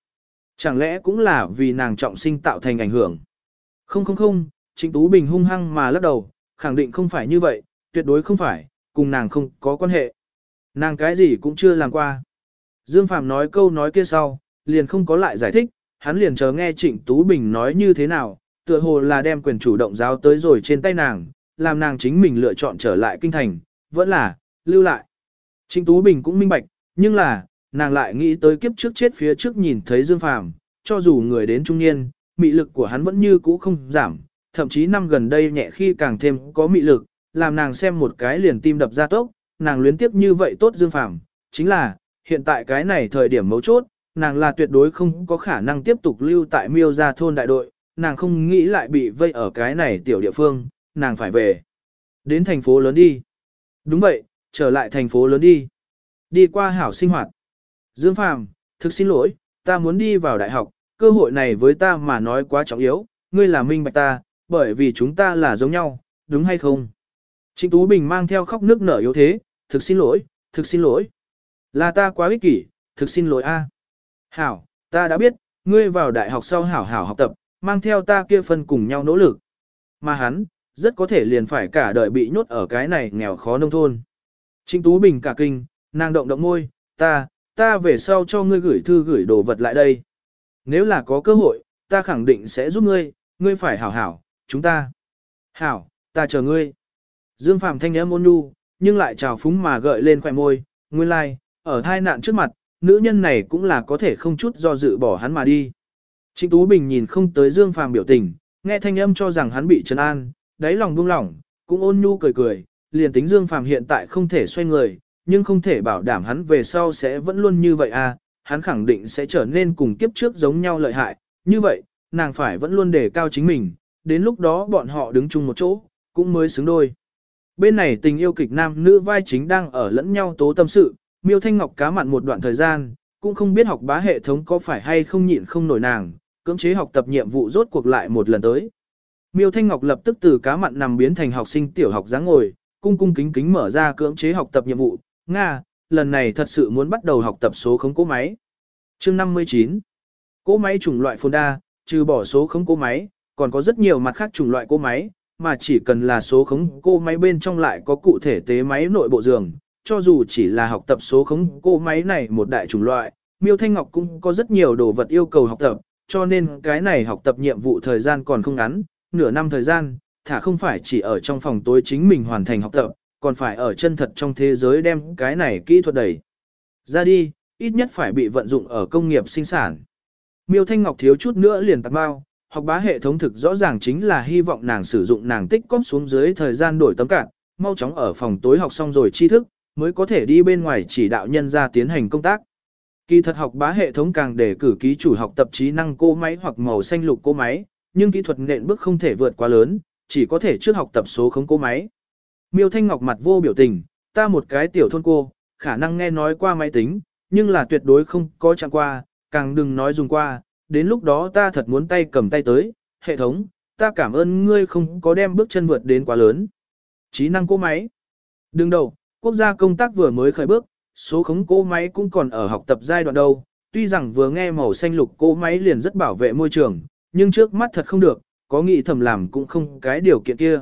Chẳng lẽ cũng là vì nàng trọng sinh tạo thành ảnh hưởng. Không không không, Trịnh Tú Bình hung hăng mà lắc đầu, khẳng định không phải như vậy, tuyệt đối không phải, cùng nàng không có quan hệ. Nàng cái gì cũng chưa làm qua. Dương Phạm nói câu nói kia sau, liền không có lại giải thích, hắn liền chờ nghe Trịnh Tú Bình nói như thế nào, tựa hồ là đem quyền chủ động giao tới rồi trên tay nàng, làm nàng chính mình lựa chọn trở lại kinh thành, vẫn là, lưu lại. Trịnh Tú Bình cũng minh bạch, nhưng là, nàng lại nghĩ tới kiếp trước chết phía trước nhìn thấy Dương Phàm, cho dù người đến trung niên, mị lực của hắn vẫn như cũ không giảm, thậm chí năm gần đây nhẹ khi càng thêm có mị lực, làm nàng xem một cái liền tim đập ra tốc, nàng luyến tiếp như vậy tốt Dương Phàm, chính là, hiện tại cái này thời điểm mấu chốt, nàng là tuyệt đối không có khả năng tiếp tục lưu tại miêu gia thôn đại đội, nàng không nghĩ lại bị vây ở cái này tiểu địa phương, nàng phải về. Đến thành phố lớn đi. Đúng vậy, trở lại thành phố lớn đi. Đi qua hảo sinh hoạt. Dương Phàm, thực xin lỗi, ta muốn đi vào đại học, cơ hội này với ta mà nói quá trọng yếu, ngươi là minh bạch ta, bởi vì chúng ta là giống nhau, đúng hay không? Trịnh Tú Bình mang theo khóc nước nở yếu thế, thực xin lỗi, thực xin lỗi. Là ta quá ích kỷ, thực xin lỗi a. Hảo, ta đã biết, ngươi vào đại học sau hảo hảo học tập, mang theo ta kia phân cùng nhau nỗ lực. Mà hắn, rất có thể liền phải cả đời bị nhốt ở cái này nghèo khó nông thôn. Trịnh Tú Bình cả kinh, nàng động động môi, ta, ta về sau cho ngươi gửi thư gửi đồ vật lại đây. Nếu là có cơ hội, ta khẳng định sẽ giúp ngươi, ngươi phải hảo hảo, chúng ta. Hảo, ta chờ ngươi. Dương Phạm thanh âm ôn nhu, nhưng lại trào phúng mà gợi lên khoẻ môi, nguyên lai, like, ở thai nạn trước mặt, nữ nhân này cũng là có thể không chút do dự bỏ hắn mà đi. Trịnh Tú Bình nhìn không tới Dương Phàm biểu tình, nghe thanh âm cho rằng hắn bị trấn an, đáy lòng buông lỏng, cũng ôn nhu cười cười, liền tính Dương Phàm hiện tại không thể xoay người, nhưng không thể bảo đảm hắn về sau sẽ vẫn luôn như vậy à, hắn khẳng định sẽ trở nên cùng kiếp trước giống nhau lợi hại, như vậy, nàng phải vẫn luôn đề cao chính mình, đến lúc đó bọn họ đứng chung một chỗ, cũng mới xứng đôi. Bên này tình yêu kịch nam nữ vai chính đang ở lẫn nhau tố tâm sự, miêu thanh ngọc cá mặn một đoạn thời gian, cũng không biết học bá hệ thống có phải hay không nhịn không nổi nàng, cưỡng chế học tập nhiệm vụ rốt cuộc lại một lần tới. Miêu Thanh Ngọc lập tức từ cá mặn nằm biến thành học sinh tiểu học dáng ngồi, cung cung kính kính mở ra cưỡng chế học tập nhiệm vụ, Nga, lần này thật sự muốn bắt đầu học tập số khống cố máy. Chương 59 Cố máy chủng loại fonda đa, trừ bỏ số khống cố máy, còn có rất nhiều mặt khác chủng loại cố máy, mà chỉ cần là số khống cô máy bên trong lại có cụ thể tế máy nội bộ giường, cho dù chỉ là học tập số khống cô máy này một đại chủng loại, Miêu Thanh Ngọc cũng có rất nhiều đồ vật yêu cầu học tập, cho nên cái này học tập nhiệm vụ thời gian còn không ngắn, nửa năm thời gian, thả không phải chỉ ở trong phòng tối chính mình hoàn thành học tập, còn phải ở chân thật trong thế giới đem cái này kỹ thuật đẩy. Ra đi, ít nhất phải bị vận dụng ở công nghiệp sinh sản. Miêu Thanh Ngọc thiếu chút nữa liền tạc bao, học bá hệ thống thực rõ ràng chính là hy vọng nàng sử dụng nàng tích cóp xuống dưới thời gian đổi tấm cạn, mau chóng ở phòng tối học xong rồi tri thức, mới có thể đi bên ngoài chỉ đạo nhân ra tiến hành công tác. Kỳ thật học bá hệ thống càng để cử ký chủ học tập trí năng cô máy hoặc màu xanh lục cô máy, nhưng kỹ thuật nện bước không thể vượt quá lớn, chỉ có thể trước học tập số không cô máy. Miêu Thanh Ngọc mặt vô biểu tình, ta một cái tiểu thôn cô, khả năng nghe nói qua máy tính, nhưng là tuyệt đối không có chẳng qua, càng đừng nói dùng qua, đến lúc đó ta thật muốn tay cầm tay tới, hệ thống, ta cảm ơn ngươi không có đem bước chân vượt đến quá lớn. Trí năng cô máy. Đừng đầu, quốc gia công tác vừa mới khởi bước, số khống cô máy cũng còn ở học tập giai đoạn đâu, tuy rằng vừa nghe màu xanh lục cô máy liền rất bảo vệ môi trường, nhưng trước mắt thật không được, có nghĩ thầm làm cũng không cái điều kiện kia.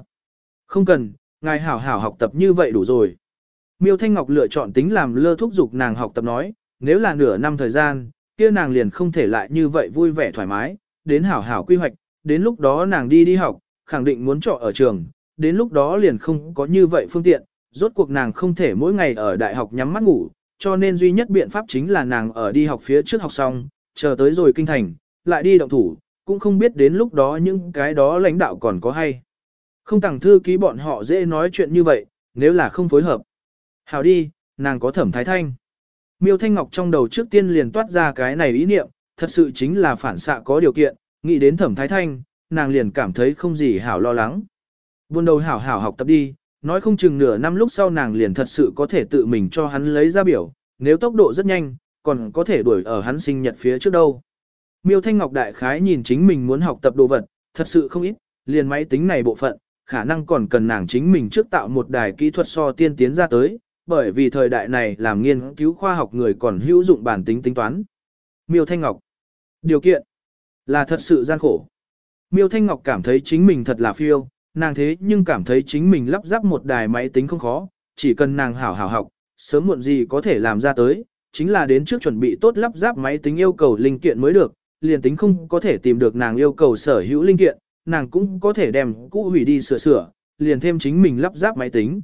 Không cần, ngài hảo hảo học tập như vậy đủ rồi. Miêu Thanh Ngọc lựa chọn tính làm lơ thúc dục nàng học tập nói, nếu là nửa năm thời gian, kia nàng liền không thể lại như vậy vui vẻ thoải mái, đến hảo hảo quy hoạch, đến lúc đó nàng đi đi học, khẳng định muốn trọ ở trường, đến lúc đó liền không có như vậy phương tiện, rốt cuộc nàng không thể mỗi ngày ở đại học nhắm mắt ngủ, cho nên duy nhất biện pháp chính là nàng ở đi học phía trước học xong, chờ tới rồi kinh thành, lại đi động thủ, cũng không biết đến lúc đó những cái đó lãnh đạo còn có hay. Không tặng thư ký bọn họ dễ nói chuyện như vậy, nếu là không phối hợp. Hảo đi, nàng có thẩm thái thanh. Miêu Thanh Ngọc trong đầu trước tiên liền toát ra cái này ý niệm, thật sự chính là phản xạ có điều kiện, nghĩ đến thẩm thái thanh, nàng liền cảm thấy không gì hảo lo lắng. Buôn đầu hảo hảo học tập đi, nói không chừng nửa năm lúc sau nàng liền thật sự có thể tự mình cho hắn lấy ra biểu, nếu tốc độ rất nhanh, còn có thể đuổi ở hắn sinh nhật phía trước đâu. Miêu Thanh Ngọc đại khái nhìn chính mình muốn học tập đồ vật, thật sự không ít, liền máy tính này bộ phận, khả năng còn cần nàng chính mình trước tạo một đài kỹ thuật so tiên tiến ra tới, bởi vì thời đại này làm nghiên cứu khoa học người còn hữu dụng bản tính tính toán. Miêu Thanh Ngọc Điều kiện là thật sự gian khổ. Miêu Thanh Ngọc cảm thấy chính mình thật là phiêu, nàng thế nhưng cảm thấy chính mình lắp ráp một đài máy tính không khó, chỉ cần nàng hảo hảo học, sớm muộn gì có thể làm ra tới, chính là đến trước chuẩn bị tốt lắp ráp máy tính yêu cầu linh kiện mới được, liền tính không có thể tìm được nàng yêu cầu sở hữu linh kiện, nàng cũng có thể đem cũ hủy đi sửa sửa, liền thêm chính mình lắp ráp máy tính.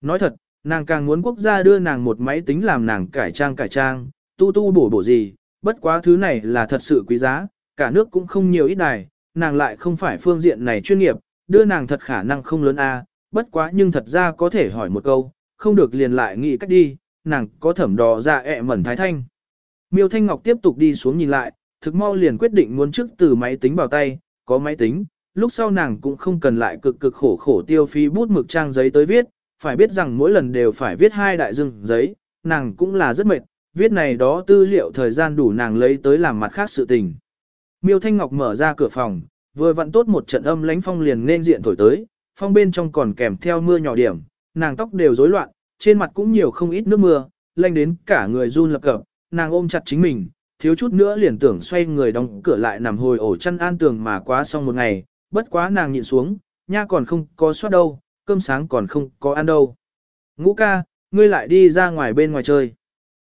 Nói thật, nàng càng muốn quốc gia đưa nàng một máy tính làm nàng cải trang cải trang, tu tu bổ bổ gì, bất quá thứ này là thật sự quý giá, cả nước cũng không nhiều ít đài, nàng lại không phải phương diện này chuyên nghiệp, đưa nàng thật khả năng không lớn a, bất quá nhưng thật ra có thể hỏi một câu, không được liền lại nghĩ cách đi, nàng có thẩm đò ra ẹ mẩn thái thanh. Miêu Thanh Ngọc tiếp tục đi xuống nhìn lại, thực mau liền quyết định muốn trước từ máy tính vào tay, có máy tính, lúc sau nàng cũng không cần lại cực cực khổ khổ tiêu phí bút mực trang giấy tới viết, phải biết rằng mỗi lần đều phải viết hai đại dương giấy, nàng cũng là rất mệt, viết này đó tư liệu thời gian đủ nàng lấy tới làm mặt khác sự tình. Miêu Thanh Ngọc mở ra cửa phòng, vừa vặn tốt một trận âm lánh phong liền nên diện thổi tới, phong bên trong còn kèm theo mưa nhỏ điểm, nàng tóc đều rối loạn, trên mặt cũng nhiều không ít nước mưa, lanh đến cả người run lập cập, nàng ôm chặt chính mình, thiếu chút nữa liền tưởng xoay người đóng cửa lại nằm hồi ổ chăn an tường mà quá xong một ngày, bất quá nàng nhịn xuống, nha còn không có soát đâu, cơm sáng còn không có ăn đâu. Ngũ ca, ngươi lại đi ra ngoài bên ngoài chơi.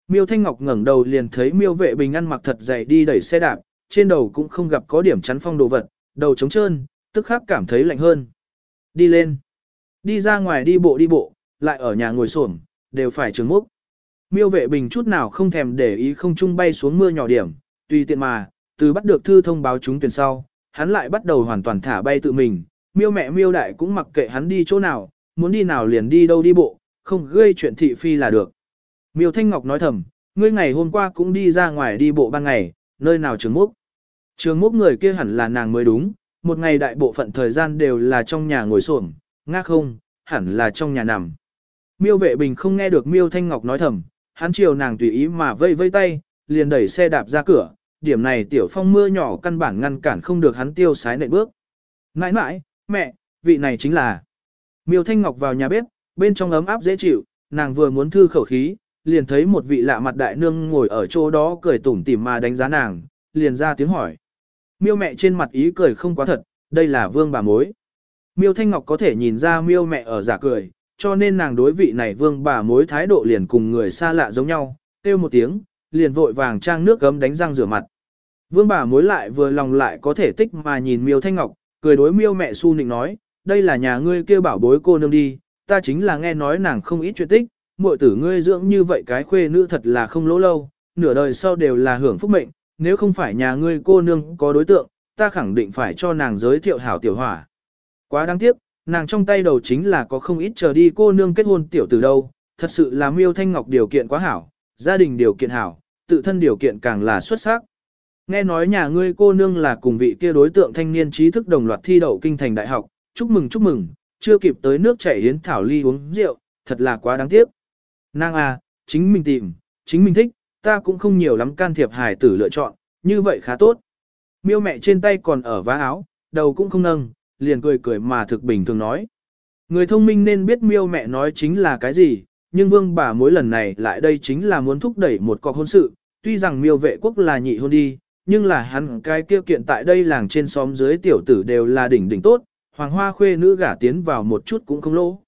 Miêu Thanh Ngọc ngẩng đầu liền thấy miêu vệ bình ăn mặc thật dày đi đẩy xe đạp, trên đầu cũng không gặp có điểm chắn phong đồ vật, đầu trống trơn, tức khắc cảm thấy lạnh hơn. Đi lên. Đi ra ngoài đi bộ đi bộ, lại ở nhà ngồi xổm, đều phải trường mốc. Miêu vệ bình chút nào không thèm để ý không trung bay xuống mưa nhỏ điểm, tùy tiện mà, từ bắt được thư thông báo chúng tuyển sau, hắn lại bắt đầu hoàn toàn thả bay tự mình, miêu mẹ miêu đại cũng mặc kệ hắn đi chỗ nào, muốn đi nào liền đi đâu đi bộ, không gây chuyện thị phi là được. Miêu Thanh Ngọc nói thầm, ngươi ngày hôm qua cũng đi ra ngoài đi bộ ban ngày, nơi nào trường múc. Trường múc người kia hẳn là nàng mới đúng, một ngày đại bộ phận thời gian đều là trong nhà ngồi xổm, nga không, hẳn là trong nhà nằm. Miêu vệ bình không nghe được miêu Thanh Ngọc nói thầm, hắn chiều nàng tùy ý mà vây vây tay, liền đẩy xe đạp ra cửa, điểm này tiểu phong mưa nhỏ căn bản ngăn cản không được hắn tiêu sái nệ bước. Nãi nãi, mẹ, vị này chính là. Miêu Thanh Ngọc vào nhà bếp, bên trong ấm áp dễ chịu, nàng vừa muốn thư khẩu khí, liền thấy một vị lạ mặt đại nương ngồi ở chỗ đó cười tủm tỉm mà đánh giá nàng, liền ra tiếng hỏi. Miêu mẹ trên mặt ý cười không quá thật, đây là vương bà mối. Miêu Thanh Ngọc có thể nhìn ra miêu mẹ ở giả cười, cho nên nàng đối vị này vương bà mối thái độ liền cùng người xa lạ giống nhau, kêu một tiếng, liền vội vàng trang nước gấm đánh răng rửa mặt. Vương bà mối lại vừa lòng lại có thể tích mà nhìn miêu Thanh Ngọc, cười đối miêu mẹ su nịnh nói, đây là nhà ngươi kia bảo bối cô nương đi, ta chính là nghe nói nàng không ít chuyện tích, muội tử ngươi dưỡng như vậy cái khuê nữ thật là không lỗ lâu, nửa đời sau đều là hưởng phúc mệnh, nếu không phải nhà ngươi cô nương có đối tượng, ta khẳng định phải cho nàng giới thiệu hảo tiểu hỏa. Quá đáng tiếc, nàng trong tay đầu chính là có không ít chờ đi cô nương kết hôn tiểu từ đâu, thật sự là miêu thanh ngọc điều kiện quá hảo, gia đình điều kiện hảo, tự thân điều kiện càng là xuất sắc. Nghe nói nhà ngươi cô nương là cùng vị kia đối tượng thanh niên trí thức đồng loạt thi đậu kinh thành đại học, chúc mừng chúc mừng, chưa kịp tới nước chảy hiến thảo ly uống rượu, thật là quá đáng tiếc. Nàng à, chính mình tìm, chính mình thích, ta cũng không nhiều lắm can thiệp hài tử lựa chọn, như vậy khá tốt. Miêu mẹ trên tay còn ở vá áo, đầu cũng không nâng, liền cười cười mà thực bình thường nói. Người thông minh nên biết miêu mẹ nói chính là cái gì, nhưng vương bà mỗi lần này lại đây chính là muốn thúc đẩy một cọc hôn sự, tuy rằng miêu vệ quốc là nhị hôn đi, nhưng là hắn cái kia kiện tại đây làng trên xóm dưới tiểu tử đều là đỉnh đỉnh tốt, hoàng hoa khuê nữ gả tiến vào một chút cũng không lỗ.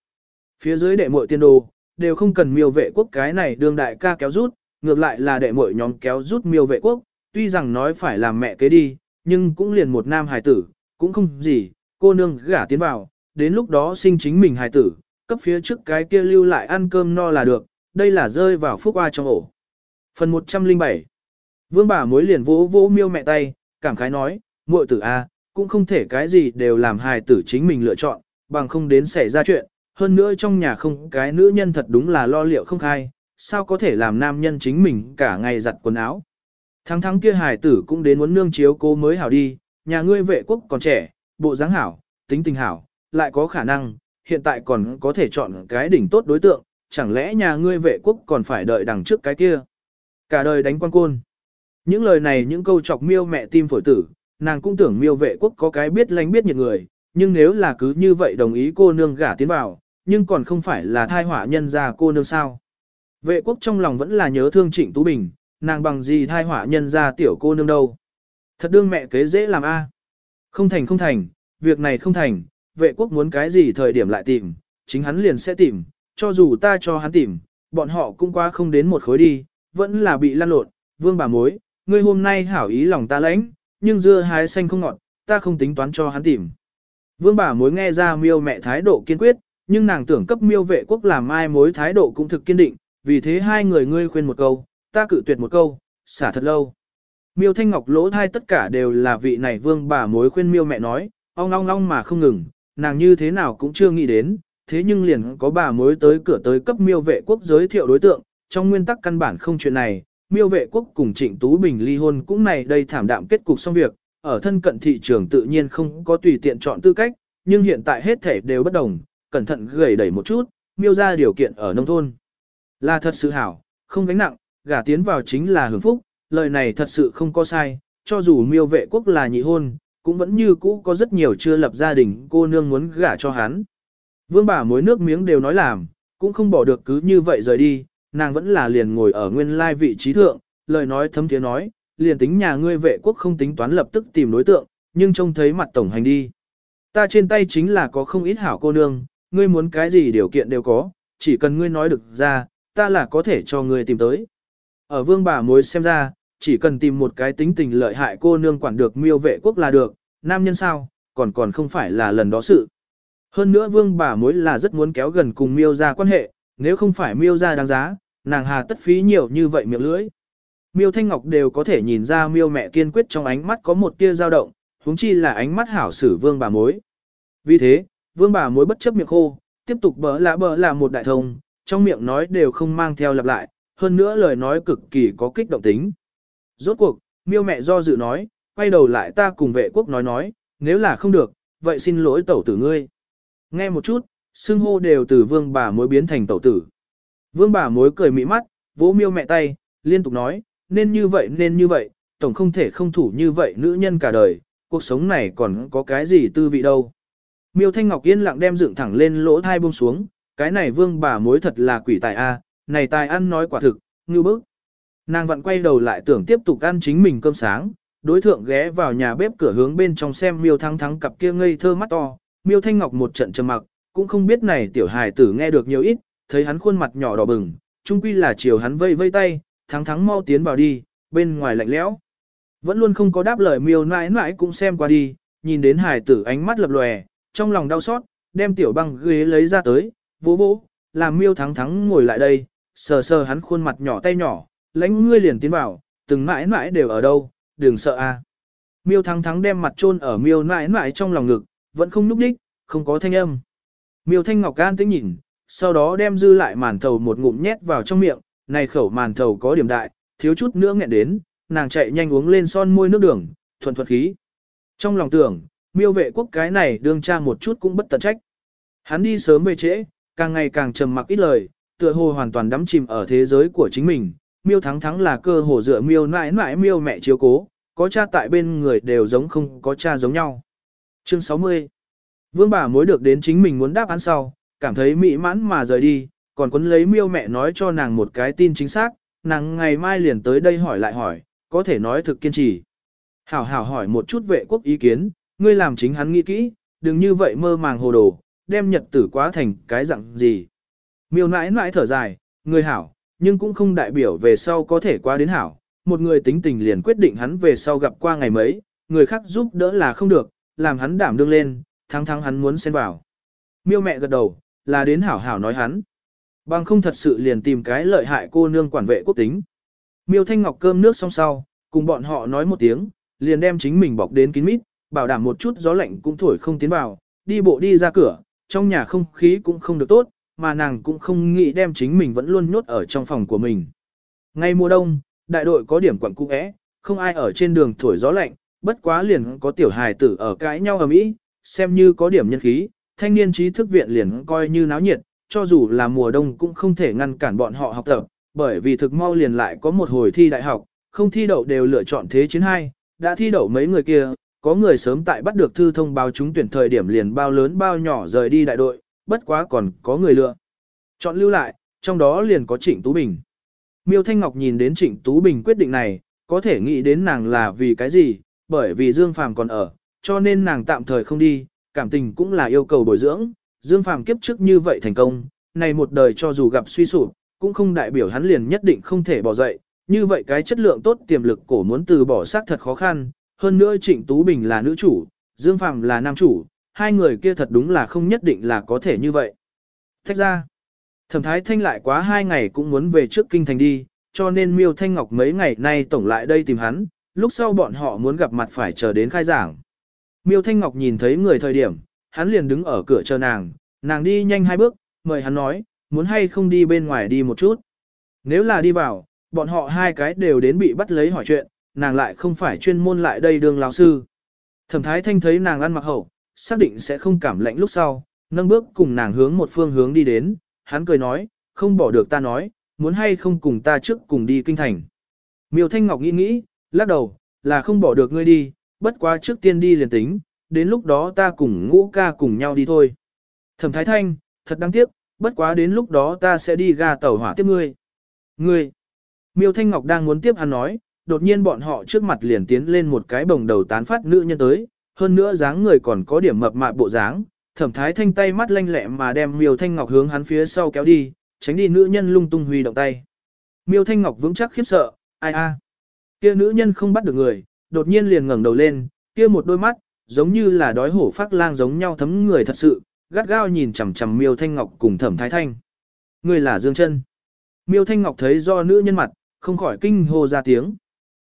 Phía dưới đệ muội tiên đồ, đều không cần miêu vệ quốc cái này đương đại ca kéo rút, ngược lại là đệ muội nhóm kéo rút miêu vệ quốc, tuy rằng nói phải làm mẹ kế đi, nhưng cũng liền một nam hài tử, cũng không gì, cô nương gả tiến vào, đến lúc đó sinh chính mình hài tử, cấp phía trước cái kia lưu lại ăn cơm no là được, đây là rơi vào phúc oa trong ổ. Phần 107 Vương bà mối liền vỗ vỗ miêu mẹ tay, cảm khái nói, muội tử a, cũng không thể cái gì đều làm hài tử chính mình lựa chọn, bằng không đến xảy ra chuyện, hơn nữa trong nhà không cái nữ nhân thật đúng là lo liệu không khai, sao có thể làm nam nhân chính mình cả ngày giặt quần áo. Thắng thắng kia hài tử cũng đến muốn nương chiếu cố mới hảo đi, nhà ngươi vệ quốc còn trẻ, bộ dáng hảo, tính tình hảo, lại có khả năng, hiện tại còn có thể chọn cái đỉnh tốt đối tượng, chẳng lẽ nhà ngươi vệ quốc còn phải đợi đằng trước cái kia. Cả đời đánh quan côn. Những lời này những câu chọc miêu mẹ tim phổi tử, nàng cũng tưởng miêu vệ quốc có cái biết lánh biết nhiệt người, nhưng nếu là cứ như vậy đồng ý cô nương gả tiến vào, nhưng còn không phải là thai họa nhân ra cô nương sao. Vệ quốc trong lòng vẫn là nhớ thương trịnh Tú Bình, nàng bằng gì thai họa nhân ra tiểu cô nương đâu. Thật đương mẹ kế dễ làm a Không thành không thành, việc này không thành, vệ quốc muốn cái gì thời điểm lại tìm, chính hắn liền sẽ tìm, cho dù ta cho hắn tìm, bọn họ cũng qua không đến một khối đi, vẫn là bị lăn lộn, vương bà mối, ngươi hôm nay hảo ý lòng ta lãnh, nhưng dưa hái xanh không ngọt, ta không tính toán cho hắn tìm. Vương bà mối nghe ra miêu mẹ thái độ kiên quyết, nhưng nàng tưởng cấp miêu vệ quốc làm ai mối thái độ cũng thực kiên định, vì thế hai người ngươi khuyên một câu, ta cự tuyệt một câu, xả thật lâu. Miêu Thanh Ngọc lỗ thai tất cả đều là vị này vương bà mối khuyên miêu mẹ nói, ong ong ong mà không ngừng, nàng như thế nào cũng chưa nghĩ đến, thế nhưng liền có bà mối tới cửa tới cấp miêu vệ quốc giới thiệu đối tượng, trong nguyên tắc căn bản không chuyện này, miêu vệ quốc cùng trịnh Tú Bình ly hôn cũng này đây thảm đạm kết cục xong việc, ở thân cận thị trường tự nhiên không có tùy tiện chọn tư cách, nhưng hiện tại hết thể đều bất đồng, cẩn thận gầy đẩy một chút, miêu ra điều kiện ở nông thôn. Là thật sự hảo, không gánh nặng, gả tiến vào chính là hưởng phúc, lời này thật sự không có sai, cho dù miêu vệ quốc là nhị hôn, cũng vẫn như cũ có rất nhiều chưa lập gia đình cô nương muốn gả cho hắn. Vương bà mối nước miếng đều nói làm, cũng không bỏ được cứ như vậy rời đi, nàng vẫn là liền ngồi ở nguyên lai vị trí thượng, lời nói thấm tiếng nói, liền tính nhà ngươi vệ quốc không tính toán lập tức tìm đối tượng, nhưng trông thấy mặt tổng hành đi. Ta trên tay chính là có không ít hảo cô nương, ngươi muốn cái gì điều kiện đều có, chỉ cần ngươi nói được ra, ta là có thể cho ngươi tìm tới. Ở vương bà mối xem ra, chỉ cần tìm một cái tính tình lợi hại cô nương quản được miêu vệ quốc là được, nam nhân sao, còn còn không phải là lần đó sự. Hơn nữa vương bà mối là rất muốn kéo gần cùng miêu ra quan hệ, nếu không phải miêu ra đáng giá, nàng hà tất phí nhiều như vậy miệng lưỡi. Miêu Thanh Ngọc đều có thể nhìn ra miêu mẹ kiên quyết trong ánh mắt có một tia dao động, huống chi là ánh mắt hảo sử vương bà mối. Vì thế, vương bà mối bất chấp miệng khô, tiếp tục bỡ lạ bỡ là một đại thông, trong miệng nói đều không mang theo lặp lại, hơn nữa lời nói cực kỳ có kích động tính. Rốt cuộc, miêu mẹ do dự nói, quay đầu lại ta cùng vệ quốc nói nói, nếu là không được, vậy xin lỗi tẩu tử ngươi. Nghe một chút, xưng hô đều từ vương bà mối biến thành tẩu tử. Vương bà mối cười mị mắt, vỗ miêu mẹ tay, liên tục nói, nên như vậy nên như vậy, tổng không thể không thủ như vậy nữ nhân cả đời, cuộc sống này còn có cái gì tư vị đâu. Miêu Thanh Ngọc yên lặng đem dựng thẳng lên lỗ thai buông xuống, cái này vương bà mối thật là quỷ tài a, à, này tài ăn nói quả thực, ngư bức. Nàng vặn quay đầu lại tưởng tiếp tục ăn chính mình cơm sáng, đối thượng ghé vào nhà bếp cửa hướng bên trong xem miêu thắng thắng cặp kia ngây thơ mắt to, miêu thanh ngọc một trận trầm mặc, cũng không biết này tiểu hài tử nghe được nhiều ít, thấy hắn khuôn mặt nhỏ đỏ bừng, chung quy là chiều hắn vây vây tay, thắng thắng mau tiến vào đi, bên ngoài lạnh lẽo. Vẫn luôn không có đáp lời miêu nãi nãi cũng xem qua đi, nhìn đến hải tử ánh mắt lập lòe, trong lòng đau xót, đem tiểu băng ghế lấy ra tới, vỗ vỗ, làm miêu thắng thắng ngồi lại đây, sờ sờ hắn khuôn mặt nhỏ tay nhỏ, lãnh ngươi liền tiến vào, từng mãi mãi đều ở đâu, đừng sợ a. Miêu thắng thắng đem mặt chôn ở miêu nãi mãi trong lòng ngực, vẫn không núp đích, không có thanh âm. Miêu thanh ngọc gan tĩnh nhìn, sau đó đem dư lại màn thầu một ngụm nhét vào trong miệng, này khẩu màn thầu có điểm đại, thiếu chút nữa nghẹn đến, nàng chạy nhanh uống lên son môi nước đường, thuần thuật khí. Trong lòng tưởng, miêu vệ quốc cái này đương cha một chút cũng bất tận trách. Hắn đi sớm về trễ, càng ngày càng trầm mặc ít lời, tựa hồ hoàn toàn đắm chìm ở thế giới của chính mình. Miêu thắng thắng là cơ hồ dựa miêu nãi nãi miêu mẹ chiếu cố, có cha tại bên người đều giống không có cha giống nhau. Chương 60 Vương bà mối được đến chính mình muốn đáp án sau, cảm thấy mỹ mãn mà rời đi, còn quấn lấy miêu mẹ nói cho nàng một cái tin chính xác, nàng ngày mai liền tới đây hỏi lại hỏi, có thể nói thực kiên trì. Hảo hảo hỏi một chút vệ quốc ý kiến, ngươi làm chính hắn nghĩ kỹ, đừng như vậy mơ màng hồ đồ, đem nhật tử quá thành cái dạng gì. Miêu nãi nãi thở dài, người hảo, nhưng cũng không đại biểu về sau có thể qua đến hảo. Một người tính tình liền quyết định hắn về sau gặp qua ngày mấy, người khác giúp đỡ là không được, làm hắn đảm đương lên, thắng thắng hắn muốn xen vào. Miêu mẹ gật đầu, là đến hảo hảo nói hắn. Bằng không thật sự liền tìm cái lợi hại cô nương quản vệ quốc tính. Miêu Thanh Ngọc cơm nước xong sau, cùng bọn họ nói một tiếng, liền đem chính mình bọc đến kín mít, bảo đảm một chút gió lạnh cũng thổi không tiến vào, đi bộ đi ra cửa, trong nhà không khí cũng không được tốt, mà nàng cũng không nghĩ đem chính mình vẫn luôn nhốt ở trong phòng của mình. Ngay mùa đông, đại đội có điểm quặng cung é, không ai ở trên đường thổi gió lạnh, bất quá liền có tiểu hài tử ở cãi nhau ở mỹ, xem như có điểm nhân khí, thanh niên trí thức viện liền coi như náo nhiệt, cho dù là mùa đông cũng không thể ngăn cản bọn họ học tập, bởi vì thực mau liền lại có một hồi thi đại học, không thi đậu đều lựa chọn thế chiến hai, đã thi đậu mấy người kia, có người sớm tại bắt được thư thông báo trúng tuyển thời điểm liền bao lớn bao nhỏ rời đi đại đội, bất quá còn có người lựa. Chọn lưu lại, trong đó liền có Trịnh Tú Bình. Miêu Thanh Ngọc nhìn đến Trịnh Tú Bình quyết định này, có thể nghĩ đến nàng là vì cái gì, bởi vì Dương Phàm còn ở, cho nên nàng tạm thời không đi, cảm tình cũng là yêu cầu bồi dưỡng, Dương Phàm kiếp trước như vậy thành công, này một đời cho dù gặp suy sụp, cũng không đại biểu hắn liền nhất định không thể bỏ dậy, như vậy cái chất lượng tốt tiềm lực cổ muốn từ bỏ xác thật khó khăn, hơn nữa Trịnh Tú Bình là nữ chủ, Dương Phàm là nam chủ, hai người kia thật đúng là không nhất định là có thể như vậy. Thách ra, thẩm thái thanh lại quá hai ngày cũng muốn về trước kinh thành đi, cho nên miêu thanh ngọc mấy ngày nay tổng lại đây tìm hắn, lúc sau bọn họ muốn gặp mặt phải chờ đến khai giảng. Miêu thanh ngọc nhìn thấy người thời điểm, hắn liền đứng ở cửa chờ nàng, nàng đi nhanh hai bước, mời hắn nói, muốn hay không đi bên ngoài đi một chút. Nếu là đi vào, bọn họ hai cái đều đến bị bắt lấy hỏi chuyện, nàng lại không phải chuyên môn lại đây đường lão sư. Thẩm thái thanh thấy nàng ăn mặc hậu, xác định sẽ không cảm lạnh lúc sau, nâng bước cùng nàng hướng một phương hướng đi đến, hắn cười nói, không bỏ được ta nói, muốn hay không cùng ta trước cùng đi kinh thành. Miêu Thanh Ngọc nghĩ nghĩ, lắc đầu, là không bỏ được ngươi đi, bất quá trước tiên đi liền tính, đến lúc đó ta cùng ngũ ca cùng nhau đi thôi. Thẩm Thái Thanh, thật đáng tiếc, bất quá đến lúc đó ta sẽ đi ga tàu hỏa tiếp ngươi. Ngươi! Miêu Thanh Ngọc đang muốn tiếp hắn nói, đột nhiên bọn họ trước mặt liền tiến lên một cái bồng đầu tán phát nữ nhân tới, hơn nữa dáng người còn có điểm mập mạp bộ dáng. Thẩm Thái Thanh tay mắt lanh lẹ mà đem Miêu Thanh Ngọc hướng hắn phía sau kéo đi, tránh đi nữ nhân lung tung huy động tay. Miêu Thanh Ngọc vững chắc khiếp sợ, ai a? Kia nữ nhân không bắt được người, đột nhiên liền ngẩng đầu lên, kia một đôi mắt, giống như là đói hổ phát lang giống nhau thấm người thật sự, gắt gao nhìn chằm chằm Miêu Thanh Ngọc cùng Thẩm Thái Thanh. Người là Dương Chân. Miêu Thanh Ngọc thấy do nữ nhân mặt, không khỏi kinh hô ra tiếng.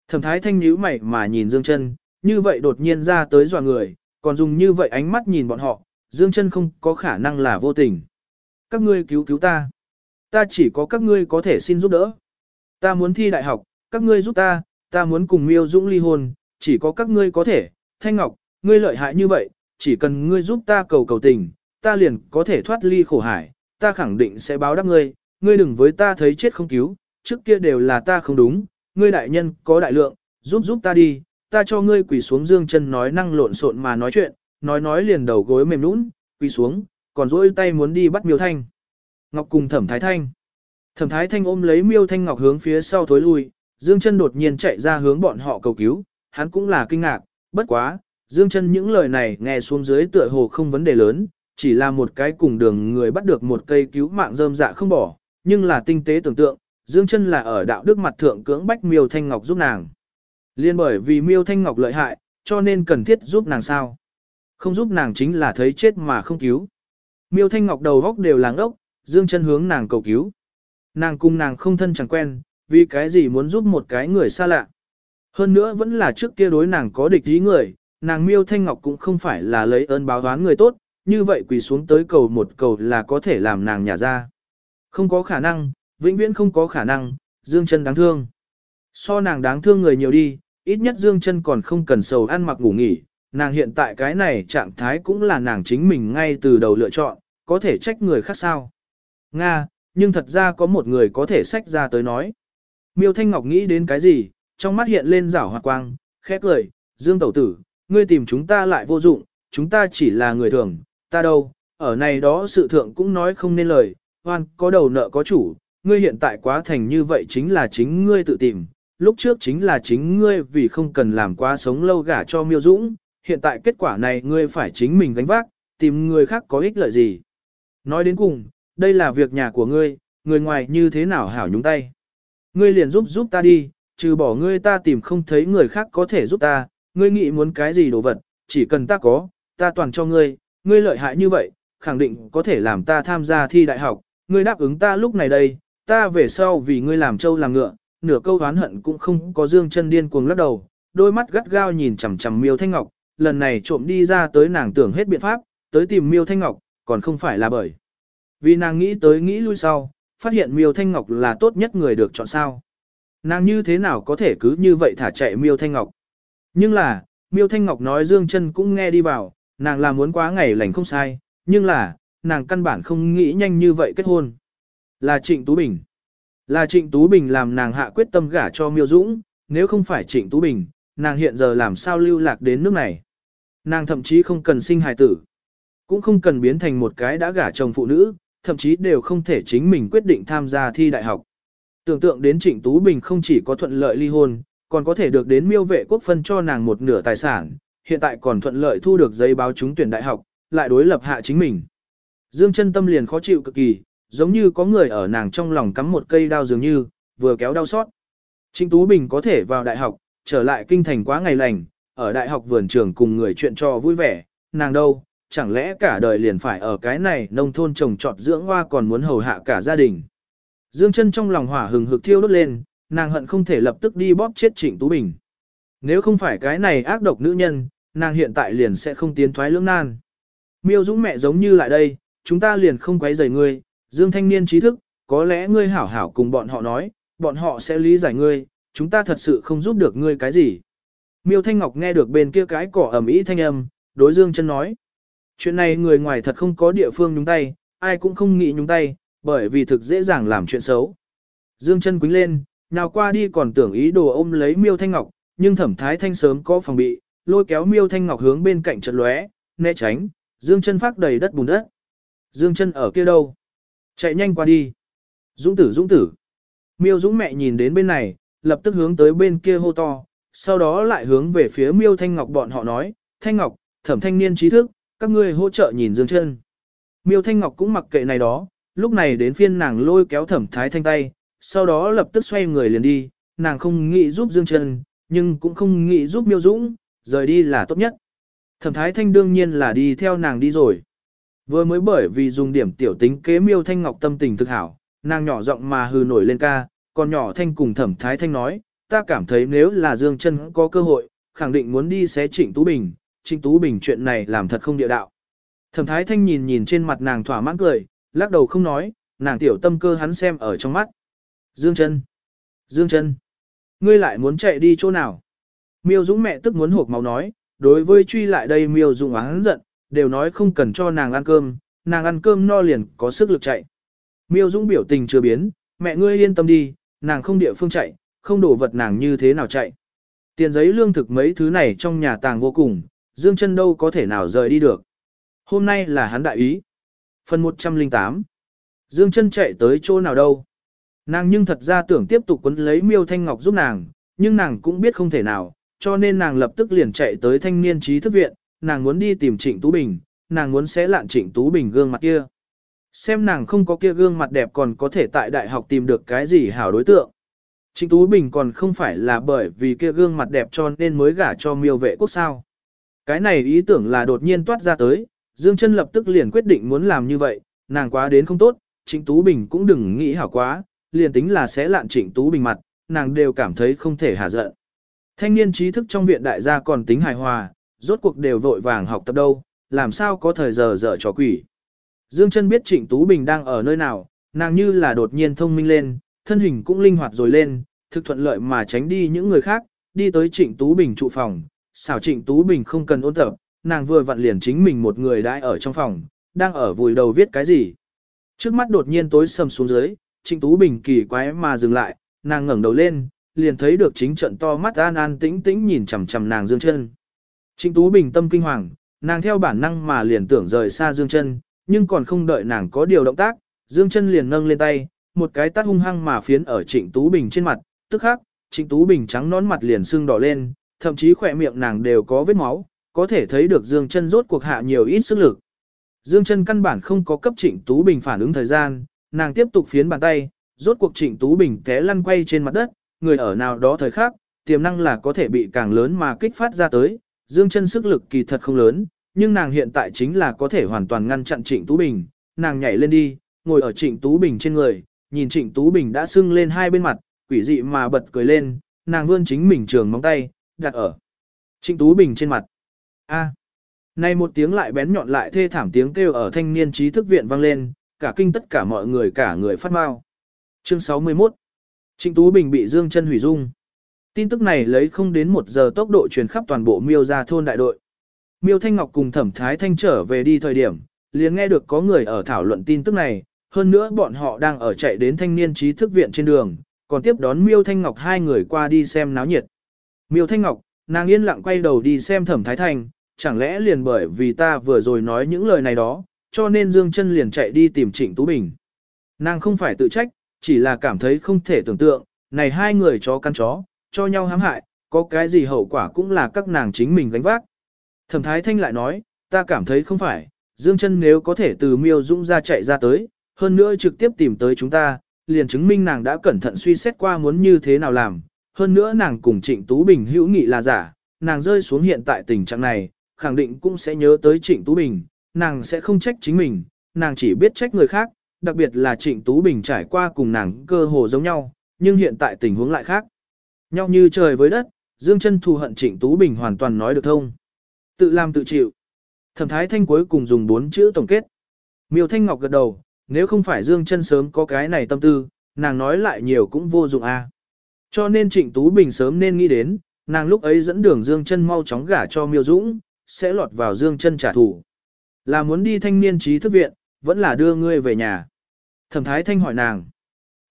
Thẩm Thái Thanh nhíu mày mà nhìn Dương Chân, như vậy đột nhiên ra tới dọa người, còn dùng như vậy ánh mắt nhìn bọn họ, Dương Chân không có khả năng là vô tình. Các ngươi cứu cứu ta. Ta chỉ có các ngươi có thể xin giúp đỡ. Ta muốn thi đại học, các ngươi giúp ta, ta muốn cùng Miêu Dũng ly hôn, chỉ có các ngươi có thể. Thanh Ngọc, ngươi lợi hại như vậy, chỉ cần ngươi giúp ta cầu cầu tình, ta liền có thể thoát ly khổ hải, ta khẳng định sẽ báo đáp ngươi, ngươi đừng với ta thấy chết không cứu, trước kia đều là ta không đúng, ngươi đại nhân có đại lượng, giúp giúp ta đi, ta cho ngươi quỳ xuống dương chân nói năng lộn xộn mà nói chuyện, nói nói liền đầu gối mềm nũng, quỳ xuống, còn dỗi tay muốn đi bắt miêu thanh. Ngọc cùng thẩm thái thanh. Thẩm thái thanh ôm lấy miêu thanh ngọc hướng phía sau thối lui, dương chân đột nhiên chạy ra hướng bọn họ cầu cứu, hắn cũng là kinh ngạc, bất quá, dương chân những lời này nghe xuống dưới tựa hồ không vấn đề lớn, chỉ là một cái cùng đường người bắt được một cây cứu mạng rơm dạ không bỏ, nhưng là tinh tế tưởng tượng, Dương chân là ở đạo đức mặt thượng cưỡng bách Miêu Thanh Ngọc giúp nàng. Liên bởi vì Miêu Thanh Ngọc lợi hại, cho nên cần thiết giúp nàng sao. Không giúp nàng chính là thấy chết mà không cứu. Miêu Thanh Ngọc đầu góc đều làng ốc, dương chân hướng nàng cầu cứu. Nàng cùng nàng không thân chẳng quen, vì cái gì muốn giúp một cái người xa lạ. Hơn nữa vẫn là trước kia đối nàng có địch ý người, nàng Miêu Thanh Ngọc cũng không phải là lấy ơn báo đoán người tốt, như vậy quỳ xuống tới cầu một cầu là có thể làm nàng nhả ra. Không có khả năng, vĩnh viễn không có khả năng, Dương chân đáng thương. So nàng đáng thương người nhiều đi, ít nhất Dương chân còn không cần sầu ăn mặc ngủ nghỉ, nàng hiện tại cái này trạng thái cũng là nàng chính mình ngay từ đầu lựa chọn, có thể trách người khác sao. Nga, nhưng thật ra có một người có thể sách ra tới nói. Miêu Thanh Ngọc nghĩ đến cái gì, trong mắt hiện lên rảo hoạt quang, khẽ cười, Dương Tẩu Tử, ngươi tìm chúng ta lại vô dụng, chúng ta chỉ là người thường, ta đâu, ở này đó sự thượng cũng nói không nên lời, hoan, có đầu nợ có chủ, ngươi hiện tại quá thành như vậy chính là chính ngươi tự tìm, lúc trước chính là chính ngươi vì không cần làm quá sống lâu gả cho miêu dũng, hiện tại kết quả này ngươi phải chính mình gánh vác, tìm người khác có ích lợi gì. Nói đến cùng, đây là việc nhà của ngươi, người ngoài như thế nào hảo nhúng tay. Ngươi liền giúp giúp ta đi, trừ bỏ ngươi ta tìm không thấy người khác có thể giúp ta, ngươi nghĩ muốn cái gì đồ vật, chỉ cần ta có, ta toàn cho ngươi, ngươi lợi hại như vậy, khẳng định có thể làm ta tham gia thi đại học, ngươi đáp ứng ta lúc này đây, ta về sau vì ngươi làm trâu làm ngựa, nửa câu oán hận cũng không có dương chân điên cuồng lắc đầu, đôi mắt gắt gao nhìn chằm chằm Miêu Thanh Ngọc, lần này trộm đi ra tới nàng tưởng hết biện pháp, tới tìm Miêu Thanh Ngọc, còn không phải là bởi. Vì nàng nghĩ tới nghĩ lui sau, phát hiện Miêu Thanh Ngọc là tốt nhất người được chọn sao. Nàng như thế nào có thể cứ như vậy thả chạy Miêu Thanh Ngọc. Nhưng là, Miêu Thanh Ngọc nói Dương chân cũng nghe đi vào, nàng là muốn quá ngày lành không sai, nhưng là, nàng căn bản không nghĩ nhanh như vậy kết hôn. Là Trịnh Tú Bình. Là Trịnh Tú Bình làm nàng hạ quyết tâm gả cho Miêu Dũng, nếu không phải Trịnh Tú Bình, nàng hiện giờ làm sao lưu lạc đến nước này. Nàng thậm chí không cần sinh hài tử, cũng không cần biến thành một cái đã gả chồng phụ nữ, thậm chí đều không thể chính mình quyết định tham gia thi đại học. Tưởng tượng đến Trịnh Tú Bình không chỉ có thuận lợi ly hôn, còn có thể được đến miêu vệ quốc phân cho nàng một nửa tài sản, hiện tại còn thuận lợi thu được giấy báo trúng tuyển đại học, lại đối lập hạ chính mình. Dương chân tâm liền khó chịu cực kỳ, giống như có người ở nàng trong lòng cắm một cây đao dường như, vừa kéo đau xót. Trịnh Tú Bình có thể vào đại học, trở lại kinh thành quá ngày lành, ở đại học vườn trường cùng người chuyện trò vui vẻ, nàng đâu, chẳng lẽ cả đời liền phải ở cái này nông thôn trồng trọt dưỡng hoa còn muốn hầu hạ cả gia đình. Dương chân trong lòng hỏa hừng hực thiêu đốt lên, nàng hận không thể lập tức đi bóp chết Trịnh Tú Bình. Nếu không phải cái này ác độc nữ nhân, nàng hiện tại liền sẽ không tiến thoái lưỡng nan. Miêu Dũng mẹ giống như lại đây, chúng ta liền không quấy rầy ngươi, Dương thanh niên trí thức, có lẽ ngươi hảo hảo cùng bọn họ nói, bọn họ sẽ lý giải ngươi, chúng ta thật sự không giúp được ngươi cái gì. Miêu Thanh Ngọc nghe được bên kia cái cỏ ẩm ý thanh âm, đối Dương chân nói. Chuyện này người ngoài thật không có địa phương nhúng tay, ai cũng không nghĩ nhúng tay, bởi vì thực dễ dàng làm chuyện xấu. Dương chân quính lên, nào qua đi còn tưởng ý đồ ôm lấy Miêu Thanh Ngọc, nhưng thẩm thái thanh sớm có phòng bị, lôi kéo Miêu Thanh Ngọc hướng bên cạnh trận lóe, né tránh, Dương chân phát đầy đất bùn đất. Dương chân ở kia đâu? Chạy nhanh qua đi. Dũng tử dũng tử. Miêu dũng mẹ nhìn đến bên này, lập tức hướng tới bên kia hô to, sau đó lại hướng về phía miêu thanh ngọc bọn họ nói, thanh ngọc, thẩm thanh niên trí thức, các ngươi hỗ trợ nhìn dương chân. Miêu thanh ngọc cũng mặc kệ này đó, lúc này đến phiên nàng lôi kéo thẩm thái thanh tay, sau đó lập tức xoay người liền đi, nàng không nghĩ giúp dương chân, nhưng cũng không nghĩ giúp miêu dũng, rời đi là tốt nhất. Thẩm thái thanh đương nhiên là đi theo nàng đi rồi. Vừa mới bởi vì dùng điểm tiểu tính kế miêu thanh ngọc tâm tình thực hảo, nàng nhỏ giọng mà hừ nổi lên ca, còn nhỏ thanh cùng thẩm thái thanh nói, ta cảm thấy nếu là Dương chân có cơ hội, khẳng định muốn đi xé Trịnh Tú Bình, Trịnh Tú Bình chuyện này làm thật không địa đạo. Thẩm thái thanh nhìn nhìn trên mặt nàng thỏa mãn cười, lắc đầu không nói, nàng tiểu tâm cơ hắn xem ở trong mắt. Dương chân, Dương chân, ngươi lại muốn chạy đi chỗ nào? Miêu Dũng mẹ tức muốn hộp máu nói, đối với truy lại đây Miêu Dũng hắn giận, đều nói không cần cho nàng ăn cơm, nàng ăn cơm no liền có sức lực chạy. Miêu Dũng biểu tình chưa biến, mẹ ngươi yên tâm đi, nàng không địa phương chạy, không đổ vật nàng như thế nào chạy. Tiền giấy lương thực mấy thứ này trong nhà tàng vô cùng, Dương chân đâu có thể nào rời đi được. Hôm nay là hắn đại ý. Phần 108 Dương chân chạy tới chỗ nào đâu. Nàng nhưng thật ra tưởng tiếp tục quấn lấy miêu thanh ngọc giúp nàng, nhưng nàng cũng biết không thể nào, cho nên nàng lập tức liền chạy tới thanh niên trí thức viện, nàng muốn đi tìm Trịnh Tú Bình, nàng muốn xé lạn Trịnh Tú Bình gương mặt kia. Xem nàng không có kia gương mặt đẹp còn có thể tại đại học tìm được cái gì hảo đối tượng. Trịnh Tú Bình còn không phải là bởi vì kia gương mặt đẹp cho nên mới gả cho miêu vệ quốc sao. Cái này ý tưởng là đột nhiên toát ra tới, Dương chân lập tức liền quyết định muốn làm như vậy, nàng quá đến không tốt, Trịnh Tú Bình cũng đừng nghĩ hảo quá, liền tính là sẽ lạn Trịnh Tú Bình mặt, nàng đều cảm thấy không thể hạ giận. Thanh niên trí thức trong viện đại gia còn tính hài hòa, rốt cuộc đều vội vàng học tập đâu, làm sao có thời giờ dở trò quỷ. Dương chân biết Trịnh Tú Bình đang ở nơi nào, nàng như là đột nhiên thông minh lên, thân hình cũng linh hoạt rồi lên, thực thuận lợi mà tránh đi những người khác, đi tới Trịnh Tú Bình trụ phòng, xảo Trịnh Tú Bình không cần ôn tập, nàng vừa vặn liền chính mình một người đãi ở trong phòng, đang ở vùi đầu viết cái gì. Trước mắt đột nhiên tối sầm xuống dưới, Trịnh Tú Bình kỳ quái mà dừng lại, nàng ngẩng đầu lên, liền thấy được chính trận to mắt an an tĩnh tĩnh nhìn chằm chằm nàng Dương Chân. Trịnh Tú Bình tâm kinh hoàng, nàng theo bản năng mà liền tưởng rời xa Dương Chân, nhưng còn không đợi nàng có điều động tác, Dương Chân liền nâng lên tay, một cái tát hung hăng mà phiến ở Trịnh Tú Bình trên mặt, tức khắc, Trịnh Tú Bình trắng nón mặt liền sưng đỏ lên, thậm chí khỏe miệng nàng đều có vết máu, có thể thấy được Dương Chân rốt cuộc hạ nhiều ít sức lực. Dương Chân căn bản không có cấp Trịnh Tú Bình phản ứng thời gian, nàng tiếp tục phiến bàn tay, rốt cuộc Trịnh Tú Bình té lăn quay trên mặt đất, người ở nào đó thời khắc, tiềm năng là có thể bị càng lớn mà kích phát ra tới, Dương Chân sức lực kỳ thật không lớn, nhưng nàng hiện tại chính là có thể hoàn toàn ngăn chặn Trịnh Tú Bình, nàng nhảy lên đi, ngồi ở Trịnh Tú Bình trên người, nhìn Trịnh Tú Bình đã sưng lên hai bên mặt, quỷ dị mà bật cười lên, nàng vươn chính mình trường móng tay, đặt ở Trịnh Tú Bình trên mặt. A. Này một tiếng lại bén nhọn lại thê thảm tiếng kêu ở thanh niên trí thức viện vang lên, cả kinh tất cả mọi người cả người phát mau. Chương 61 Trịnh Tú Bình bị Dương chân hủy dung. Tin tức này lấy không đến một giờ tốc độ truyền khắp toàn bộ miêu gia thôn đại đội. Miêu Thanh Ngọc cùng Thẩm Thái Thanh trở về đi thời điểm, liền nghe được có người ở thảo luận tin tức này, hơn nữa bọn họ đang ở chạy đến thanh niên trí thức viện trên đường, còn tiếp đón Miêu Thanh Ngọc hai người qua đi xem náo nhiệt. Miêu Thanh Ngọc, nàng yên lặng quay đầu đi xem Thẩm Thái Thanh, chẳng lẽ liền bởi vì ta vừa rồi nói những lời này đó, cho nên Dương chân liền chạy đi tìm Trịnh Tú Bình. Nàng không phải tự trách, chỉ là cảm thấy không thể tưởng tượng, này hai người chó căn chó, cho nhau hãm hại, có cái gì hậu quả cũng là các nàng chính mình gánh vác. Thẩm Thái Thanh lại nói, ta cảm thấy không phải, Dương chân nếu có thể từ miêu dũng ra chạy ra tới, hơn nữa trực tiếp tìm tới chúng ta, liền chứng minh nàng đã cẩn thận suy xét qua muốn như thế nào làm, hơn nữa nàng cùng Trịnh Tú Bình hữu nghị là giả, nàng rơi xuống hiện tại tình trạng này, khẳng định cũng sẽ nhớ tới Trịnh Tú Bình, nàng sẽ không trách chính mình, nàng chỉ biết trách người khác, đặc biệt là Trịnh Tú Bình trải qua cùng nàng cơ hồ giống nhau, nhưng hiện tại tình huống lại khác. Nhau như trời với đất, Dương chân thù hận Trịnh Tú Bình hoàn toàn nói được thông. Tự làm tự chịu. Thẩm Thái Thanh cuối cùng dùng bốn chữ tổng kết. Miêu Thanh Ngọc gật đầu, nếu không phải Dương chân sớm có cái này tâm tư, nàng nói lại nhiều cũng vô dụng a. Cho nên Trịnh Tú Bình sớm nên nghĩ đến, nàng lúc ấy dẫn đường Dương chân mau chóng gả cho Miêu Dũng, sẽ lọt vào Dương chân trả thù. Là muốn đi thanh niên trí thức viện, vẫn là đưa ngươi về nhà. Thẩm Thái Thanh hỏi nàng.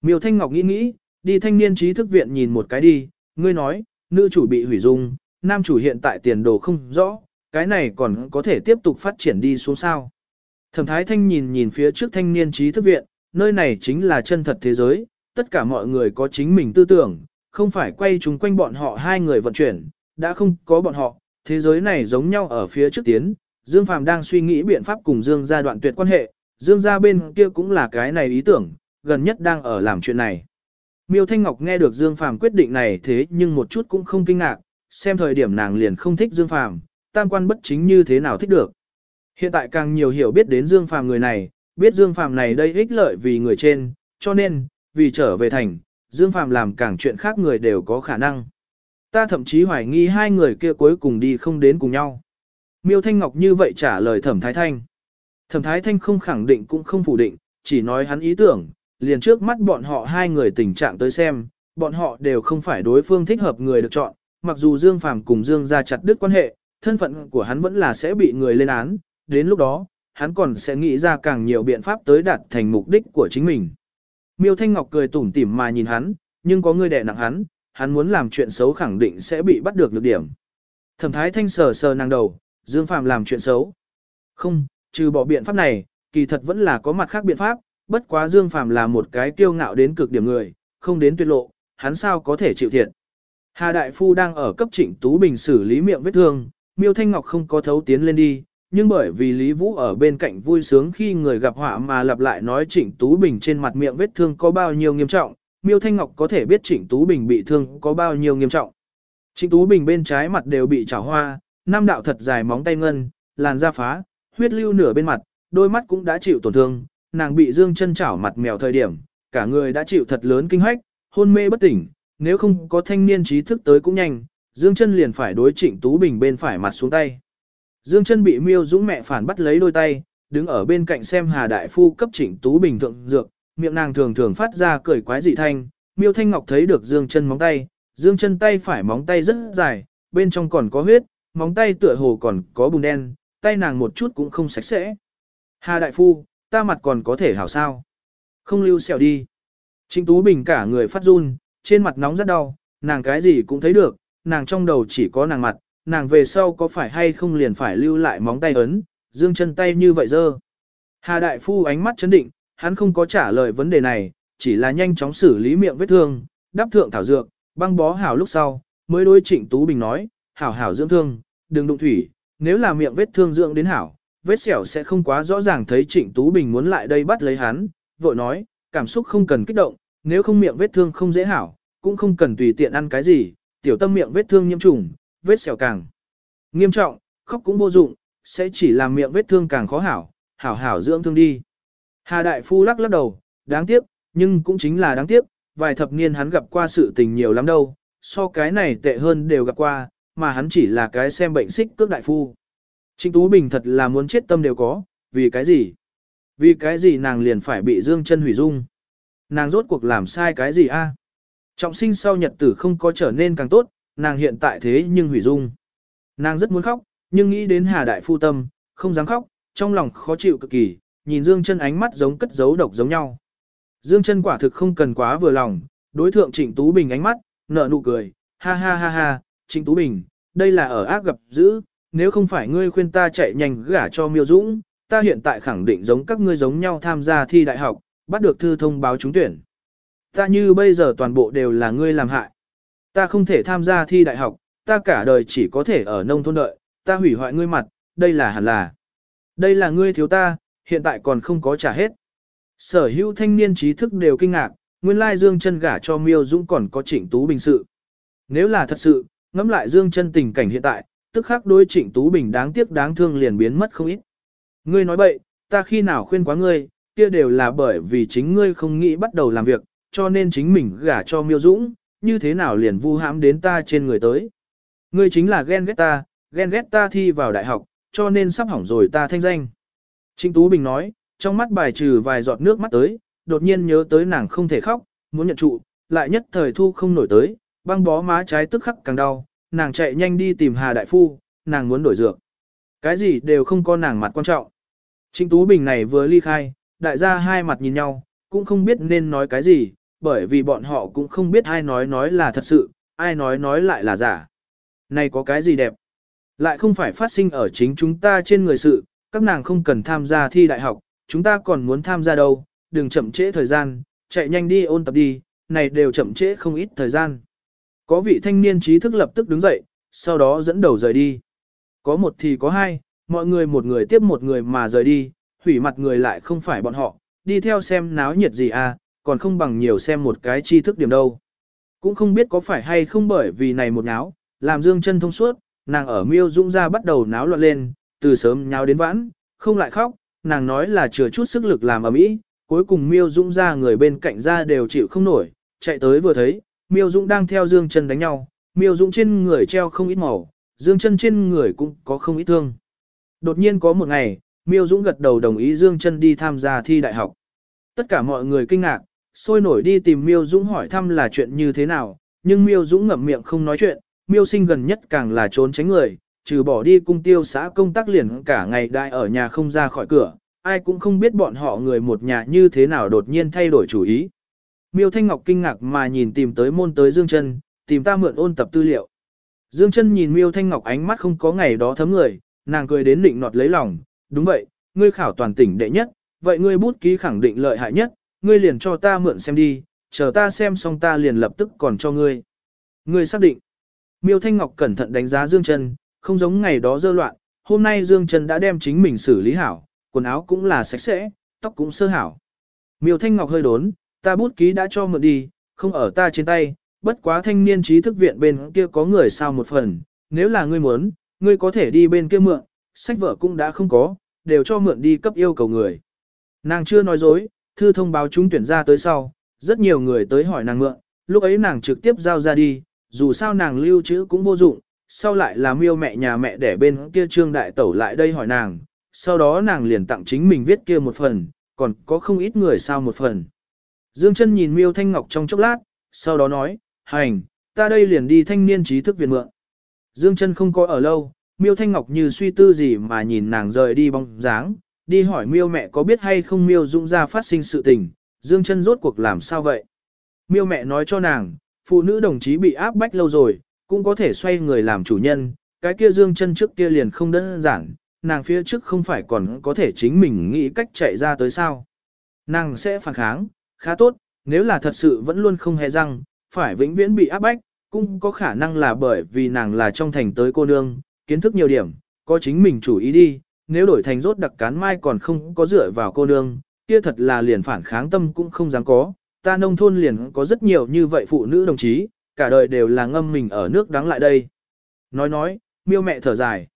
Miêu Thanh Ngọc nghĩ nghĩ, đi thanh niên trí thức viện nhìn một cái đi, ngươi nói, nữ chủ bị hủy dung, nam chủ hiện tại tiền đồ không rõ, cái này còn có thể tiếp tục phát triển đi xuống sao. Thẩm Thái Thanh nhìn nhìn phía trước thanh niên trí thức viện, nơi này chính là chân thật thế giới, tất cả mọi người có chính mình tư tưởng, không phải quay chúng quanh bọn họ hai người vận chuyển, đã không có bọn họ, thế giới này giống nhau ở phía trước tiến, Dương Phàm đang suy nghĩ biện pháp cùng Dương gia đoạn tuyệt quan hệ, Dương gia bên kia cũng là cái này ý tưởng, gần nhất đang ở làm chuyện này. Miêu Thanh Ngọc nghe được Dương Phàm quyết định này thế nhưng một chút cũng không kinh ngạc, xem thời điểm nàng liền không thích Dương Phàm, tam quan bất chính như thế nào thích được. Hiện tại càng nhiều hiểu biết đến Dương Phàm người này, biết Dương Phàm này đây ích lợi vì người trên, cho nên, vì trở về thành, Dương Phàm làm càng chuyện khác người đều có khả năng. Ta thậm chí hoài nghi hai người kia cuối cùng đi không đến cùng nhau. Miêu Thanh Ngọc như vậy trả lời Thẩm Thái Thanh. Thẩm Thái Thanh không khẳng định cũng không phủ định, chỉ nói hắn ý tưởng, liền trước mắt bọn họ hai người tình trạng tới xem, bọn họ đều không phải đối phương thích hợp người được chọn, mặc dù Dương Phàm cùng Dương gia chặt đứt quan hệ, thân phận của hắn vẫn là sẽ bị người lên án, đến lúc đó, hắn còn sẽ nghĩ ra càng nhiều biện pháp tới đạt thành mục đích của chính mình. Miêu Thanh Ngọc cười tủm tỉm mà nhìn hắn, nhưng có người đè nặng hắn, hắn muốn làm chuyện xấu khẳng định sẽ bị bắt được lược điểm. Thẩm Thái Thanh sờ sờ nàng đầu, Dương Phạm làm chuyện xấu. Không, trừ bỏ biện pháp này, kỳ thật vẫn là có mặt khác biện pháp, bất quá Dương Phạm là một cái kiêu ngạo đến cực điểm người, không đến tuyệt lộ, hắn sao có thể chịu thiệt. Hà Đại Phu đang ở cấp trịnh Tú Bình xử lý miệng vết thương, Miêu Thanh Ngọc không có thấu tiến lên đi, nhưng bởi vì Lý Vũ ở bên cạnh vui sướng khi người gặp họa mà lặp lại nói Trịnh Tú Bình trên mặt miệng vết thương có bao nhiêu nghiêm trọng, Miêu Thanh Ngọc có thể biết Trịnh Tú Bình bị thương có bao nhiêu nghiêm trọng. Trịnh Tú Bình bên trái mặt đều bị chảo hoa, Nam đạo thật dài móng tay ngân, làn da phá, huyết lưu nửa bên mặt, đôi mắt cũng đã chịu tổn thương, nàng bị Dương chân chảo mặt mèo thời điểm, cả người đã chịu thật lớn kinh hách, hôn mê bất tỉnh, nếu không có thanh niên trí thức tới cũng nhanh, Dương chân liền phải đối Trịnh Tú Bình bên phải mặt xuống tay. Dương chân bị Miêu Dũng mẹ phản bắt lấy đôi tay, đứng ở bên cạnh xem Hà Đại Phu cấp chỉnh Tú Bình thượng dược, miệng nàng thường thường phát ra cười quái dị thanh, Miêu Thanh Ngọc thấy được Dương chân móng tay, Dương chân tay phải móng tay rất dài, bên trong còn có huyết, móng tay tựa hồ còn có bùn đen, tay nàng một chút cũng không sạch sẽ. Hà Đại Phu, ta mặt còn có thể hảo sao? Không lưu xẻo đi. Trịnh Tú Bình cả người phát run, trên mặt nóng rất đau, nàng cái gì cũng thấy được, nàng trong đầu chỉ có nàng mặt, nàng về sau có phải hay không liền phải lưu lại móng tay ấn, dương chân tay như vậy dơ. Hà Đại Phu ánh mắt chấn định, hắn không có trả lời vấn đề này, chỉ là nhanh chóng xử lý miệng vết thương, đắp thượng thảo dược, băng bó hảo lúc sau, mới đối Trịnh Tú Bình nói, hảo hảo dưỡng thương, đừng đụng thủy, nếu là miệng vết thương dưỡng đến hảo, vết sẹo sẽ không quá rõ ràng thấy Trịnh Tú Bình muốn lại đây bắt lấy hắn, vội nói, cảm xúc không cần kích động, nếu không miệng vết thương không dễ hảo, cũng không cần tùy tiện ăn cái gì, tiểu tâm miệng vết thương nhiễm trùng, vết sẹo càng nghiêm trọng, khóc cũng vô dụng, sẽ chỉ làm miệng vết thương càng khó hảo, hảo hảo dưỡng thương đi. Hà Đại Phu lắc lắc đầu, đáng tiếc, nhưng cũng chính là đáng tiếc, vài thập niên hắn gặp qua sự tình nhiều lắm đâu, so cái này tệ hơn đều gặp qua, mà hắn chỉ là cái xem bệnh xích cước đại phu. Trịnh Tú Bình thật là muốn chết tâm đều có, vì cái gì? Vì cái gì nàng liền phải bị dương chân hủy dung? Nàng rốt cuộc làm sai cái gì a? Trọng sinh sau nhật tử không có trở nên càng tốt, nàng hiện tại thế nhưng hủy dung. Nàng rất muốn khóc, nhưng nghĩ đến Hà Đại Phu tâm, không dám khóc, trong lòng khó chịu cực kỳ, nhìn Dương chân ánh mắt giống cất giấu độc giống nhau. Dương chân quả thực không cần quá vừa lòng, đối thượng Trịnh Tú Bình ánh mắt, nở nụ cười, ha ha ha ha, Trịnh Tú Bình, đây là ở ác gặp dữ, nếu không phải ngươi khuyên ta chạy nhanh gả cho Miêu Dũng, ta hiện tại khẳng định giống các ngươi giống nhau tham gia thi đại học, bắt được thư thông báo trúng tuyển. Ta như bây giờ toàn bộ đều là ngươi làm hại. Ta không thể tham gia thi đại học, ta cả đời chỉ có thể ở nông thôn đợi, ta hủy hoại ngươi mặt, đây là hẳn là. Đây là ngươi thiếu ta, hiện tại còn không có trả hết. Sở hữu thanh niên trí thức đều kinh ngạc, nguyên lai Dương chân gả cho Miêu Dũng còn có Trịnh Tú Bình sự. Nếu là thật sự, ngẫm lại Dương chân tình cảnh hiện tại, tức khắc đối Trịnh Tú Bình đáng tiếc đáng thương liền biến mất không ít. Ngươi nói bậy, ta khi nào khuyên quá ngươi, kia đều là bởi vì chính ngươi không nghĩ bắt đầu làm việc, cho nên chính mình gả cho Miêu Dũng, như thế nào liền vu hãm đến ta trên người tới. Ngươi chính là ghen ghét ta, ghen ghét ta thi vào đại học, cho nên sắp hỏng rồi ta thanh danh. Trịnh Tú Bình nói, trong mắt bài trừ vài giọt nước mắt tới, đột nhiên nhớ tới nàng không thể khóc, muốn nhận trụ, lại nhất thời thu không nổi tới, băng bó má trái tức khắc càng đau, nàng chạy nhanh đi tìm Hà Đại Phu, nàng muốn đổi dược. Cái gì đều không có nàng mặt quan trọng. Trịnh Tú Bình này vừa ly khai, đại gia hai mặt nhìn nhau, cũng không biết nên nói cái gì, bởi vì bọn họ cũng không biết ai nói nói là thật sự, ai nói nói lại là giả. Này có cái gì đẹp? Lại không phải phát sinh ở chính chúng ta trên người sự, các nàng không cần tham gia thi đại học, chúng ta còn muốn tham gia đâu, đừng chậm trễ thời gian, chạy nhanh đi ôn tập đi, này đều chậm trễ không ít thời gian. Có vị thanh niên trí thức lập tức đứng dậy, sau đó dẫn đầu rời đi. Có một thì có hai, mọi người một người tiếp một người mà rời đi, hủy mặt người lại không phải bọn họ, đi theo xem náo nhiệt gì à, còn không bằng nhiều xem một cái tri thức điểm đâu. Cũng không biết có phải hay không bởi vì này một náo, làm dương chân thông suốt, nàng ở miêu dũng ra bắt đầu náo loạn lên, từ sớm nháo đến vãn, không lại khóc, nàng nói là chừa chút sức lực làm ở mỹ, cuối cùng miêu dũng ra người bên cạnh ra đều chịu không nổi, chạy tới vừa thấy, miêu dũng đang theo dương chân đánh nhau, miêu dũng trên người treo không ít màu, dương chân trên người cũng có không ít thương. Đột nhiên có một ngày, miêu dũng gật đầu đồng ý dương chân đi tham gia thi đại học. Tất cả mọi người kinh ngạc, sôi nổi đi tìm miêu dũng hỏi thăm là chuyện như thế nào, nhưng miêu dũng ngậm miệng không nói chuyện, miêu sinh gần nhất càng là trốn tránh người, trừ bỏ đi cung tiêu xã công tác liền cả ngày đại ở nhà không ra khỏi cửa, ai cũng không biết bọn họ người một nhà như thế nào đột nhiên thay đổi chủ ý. Miêu Thanh Ngọc kinh ngạc mà nhìn tìm tới môn tới Dương Chân, tìm ta mượn ôn tập tư liệu. Dương Chân nhìn Miêu Thanh Ngọc ánh mắt không có ngày đó thấm người, nàng cười đến định nọt lấy lòng, đúng vậy, ngươi khảo toàn tỉnh đệ nhất, vậy ngươi bút ký khẳng định lợi hại nhất, ngươi liền cho ta mượn xem đi, chờ ta xem xong ta liền lập tức còn cho ngươi. Ngươi xác định. Miêu Thanh Ngọc cẩn thận đánh giá Dương Trần, không giống ngày đó dơ loạn, hôm nay Dương Trần đã đem chính mình xử lý hảo, quần áo cũng là sạch sẽ, tóc cũng sơ hảo. Miêu Thanh Ngọc hơi đốn, ta bút ký đã cho mượn đi, không ở ta trên tay, bất quá thanh niên trí thức viện bên kia có người sao một phần, nếu là ngươi muốn, ngươi có thể đi bên kia mượn, sách vở cũng đã không có, đều cho mượn đi cấp yêu cầu người. Nàng chưa nói dối, thư thông báo chúng tuyển ra tới sau, rất nhiều người tới hỏi nàng mượn, lúc ấy nàng trực tiếp giao ra đi, dù sao nàng lưu trữ cũng vô dụng, sau lại là miêu mẹ nhà mẹ để bên kia trương đại tẩu lại đây hỏi nàng, sau đó nàng liền tặng chính mình viết kia một phần, còn có không ít người sao một phần. Dương chân nhìn miêu thanh ngọc trong chốc lát, sau đó nói, hành, ta đây liền đi thanh niên trí thức viện mượn. Dương chân không có ở lâu, miêu thanh ngọc như suy tư gì mà nhìn nàng rời đi bóng dáng, đi hỏi miêu mẹ có biết hay không miêu dũng ra phát sinh sự tình, Dương chân rốt cuộc làm sao vậy. Miêu mẹ nói cho nàng, phụ nữ đồng chí bị áp bách lâu rồi, cũng có thể xoay người làm chủ nhân, cái kia Dương chân trước kia liền không đơn giản, nàng phía trước không phải còn có thể chính mình nghĩ cách chạy ra tới sao. Nàng sẽ phản kháng, khá tốt, nếu là thật sự vẫn luôn không hề răng, phải vĩnh viễn bị áp bách, cũng có khả năng là bởi vì nàng là trong thành tới cô nương, kiến thức nhiều điểm, có chính mình chủ ý đi, nếu đổi thành rốt đặc cán mai còn không có dựa vào cô nương, kia thật là liền phản kháng tâm cũng không dám có, ta nông thôn liền có rất nhiều như vậy phụ nữ đồng chí, cả đời đều là ngâm mình ở nước đắng lại đây. Nói nói, miêu mẹ thở dài.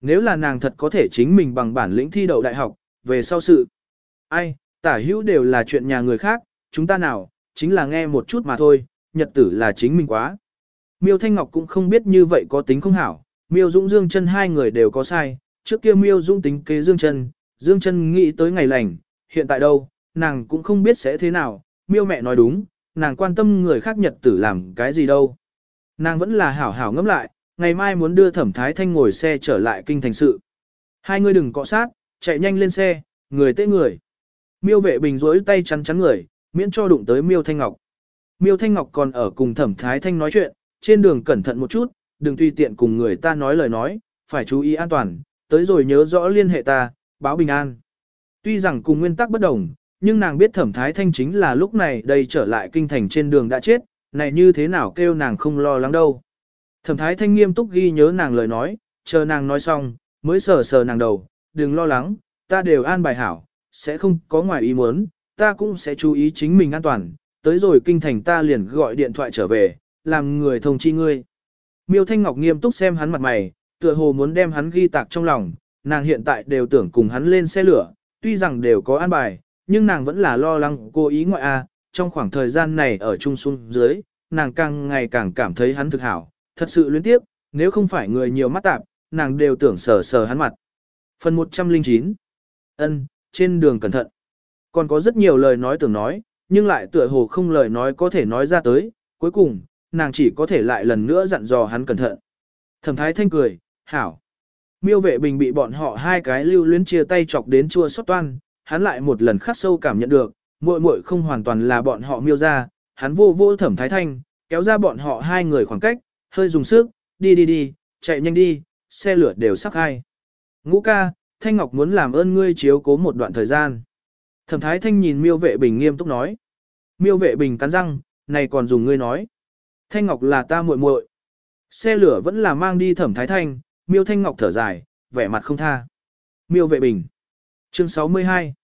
Nếu là nàng thật có thể chính mình bằng bản lĩnh thi đậu đại học, về sau sự. Ai, tả hữu đều là chuyện nhà người khác, chúng ta nào, chính là nghe một chút mà thôi, nhật tử là chính mình quá. Miêu Thanh Ngọc cũng không biết như vậy có tính không hảo, Miêu Dũng Dương chân hai người đều có sai, trước kia Miêu Dung tính kế Dương chân, Dương chân nghĩ tới ngày lành, hiện tại đâu, nàng cũng không biết sẽ thế nào, Miêu mẹ nói đúng, nàng quan tâm người khác nhật tử làm cái gì đâu. Nàng vẫn là hảo hảo ngẫm lại, ngày mai muốn đưa Thẩm Thái Thanh ngồi xe trở lại kinh thành sự. Hai người đừng cọ sát, chạy nhanh lên xe, người tê người. Miêu vệ bình rỗi tay chắn chắn người, miễn cho đụng tới Miêu Thanh Ngọc. Miêu Thanh Ngọc còn ở cùng Thẩm Thái Thanh nói chuyện, trên đường cẩn thận một chút, đừng tùy tiện cùng người ta nói lời nói, phải chú ý an toàn, tới rồi nhớ rõ liên hệ ta, báo bình an. Tuy rằng cùng nguyên tắc bất đồng, nhưng nàng biết Thẩm Thái Thanh chính là lúc này đây trở lại kinh thành trên đường đã chết, này như thế nào kêu nàng không lo lắng đâu. Thẩm Thái Thanh nghiêm túc ghi nhớ nàng lời nói, chờ nàng nói xong, mới sờ sờ nàng đầu, đừng lo lắng, ta đều an bài hảo, sẽ không có ngoài ý muốn, ta cũng sẽ chú ý chính mình an toàn, tới rồi kinh thành ta liền gọi điện thoại trở về, làm người thông chi ngươi. Miêu Thanh Ngọc nghiêm túc xem hắn mặt mày, tựa hồ muốn đem hắn ghi tạc trong lòng, nàng hiện tại đều tưởng cùng hắn lên xe lửa, tuy rằng đều có an bài, nhưng nàng vẫn là lo lắng cô ý ngoại a. trong khoảng thời gian này ở trung xuống dưới, nàng càng ngày càng cảm thấy hắn thực hảo, thật sự luyến tiếp, nếu không phải người nhiều mắt tạp, nàng đều tưởng sờ sờ hắn mặt. Phần 109 ân trên đường cẩn thận. Còn có rất nhiều lời nói tưởng nói, nhưng lại tựa hồ không lời nói có thể nói ra tới, cuối cùng, nàng chỉ có thể lại lần nữa dặn dò hắn cẩn thận. Thẩm thái thanh cười, hảo. Miêu vệ bình bị bọn họ hai cái lưu luyến chia tay chọc đến chua xót toan, hắn lại một lần khắc sâu cảm nhận được, muội muội không hoàn toàn là bọn họ miêu ra, hắn vô vô thẩm thái thanh, kéo ra bọn họ hai người khoảng cách, hơi dùng sức, đi đi đi, chạy nhanh đi, xe lửa đều sắp hai. Ngũ ca, Thanh Ngọc muốn làm ơn ngươi chiếu cố một đoạn thời gian. Thẩm Thái Thanh nhìn miêu vệ bình nghiêm túc nói. Miêu vệ bình cắn răng, này còn dùng ngươi nói. Thanh Ngọc là ta muội muội. Xe lửa vẫn là mang đi thẩm Thái Thanh, miêu Thanh Ngọc thở dài, vẻ mặt không tha. Miêu vệ bình. Chương 62.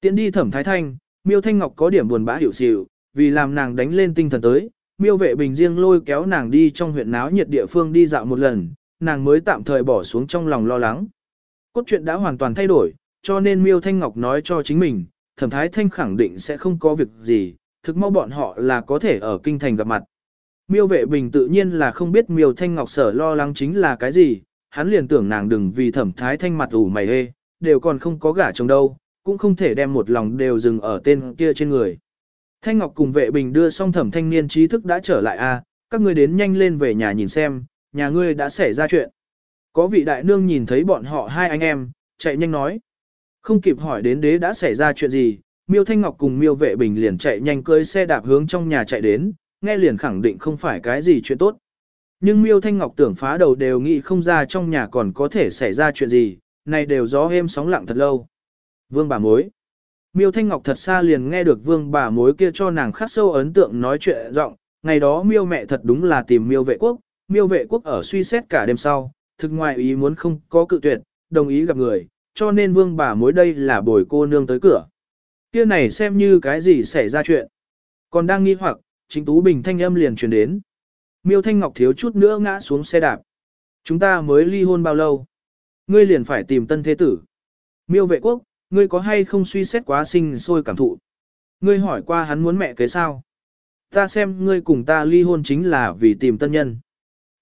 Tiến đi thẩm Thái Thanh, miêu Thanh Ngọc có điểm buồn bã hiểu xỉu, vì làm nàng đánh lên tinh thần tới. Miêu vệ bình riêng lôi kéo nàng đi trong huyện náo nhiệt địa phương đi dạo một lần, nàng mới tạm thời bỏ xuống trong lòng lo lắng. Cốt truyện đã hoàn toàn thay đổi, cho nên Miêu Thanh Ngọc nói cho chính mình, Thẩm Thái Thanh khẳng định sẽ không có việc gì, thực mau bọn họ là có thể ở kinh thành gặp mặt. Miêu Vệ Bình tự nhiên là không biết Miêu Thanh Ngọc sở lo lắng chính là cái gì, hắn liền tưởng nàng đừng vì Thẩm Thái Thanh mặt ủ mày hê, đều còn không có gả chồng đâu, cũng không thể đem một lòng đều dừng ở tên kia trên người. Thanh Ngọc cùng Vệ Bình đưa xong Thẩm Thanh niên trí thức đã trở lại a, các ngươi đến nhanh lên về nhà nhìn xem, nhà ngươi đã xảy ra chuyện. Có vị đại nương nhìn thấy bọn họ hai anh em, chạy nhanh nói. Không kịp hỏi đến đế đã xảy ra chuyện gì, Miêu Thanh Ngọc cùng Miêu Vệ Bình liền chạy nhanh cưỡi xe đạp hướng trong nhà chạy đến, nghe liền khẳng định không phải cái gì chuyện tốt. Nhưng Miêu Thanh Ngọc tưởng phá đầu đều nghĩ không ra trong nhà còn có thể xảy ra chuyện gì, này đều gió êm sóng lặng thật lâu. Vương bà mối. Miêu Thanh Ngọc thật xa liền nghe được vương bà mối kia cho nàng khắc sâu ấn tượng nói chuyện rộng, ngày đó Miêu mẹ thật đúng là tìm Miêu vệ quốc, Miêu vệ quốc ở suy xét cả đêm sau, thực ngoại ý muốn không có cự tuyệt, đồng ý gặp người, cho nên vương bà mối đây là bồi cô nương tới cửa. Kia này xem như cái gì xảy ra chuyện. Còn đang nghi hoặc, chính Tú Bình thanh âm liền truyền đến. Miêu Thanh Ngọc thiếu chút nữa ngã xuống xe đạp. Chúng ta mới ly hôn bao lâu? Ngươi liền phải tìm tân thế tử. Miêu vệ quốc, ngươi có hay không suy xét quá sinh sôi cảm thụ? Ngươi hỏi qua hắn muốn mẹ kế sao? Ta xem ngươi cùng ta ly hôn chính là vì tìm tân nhân.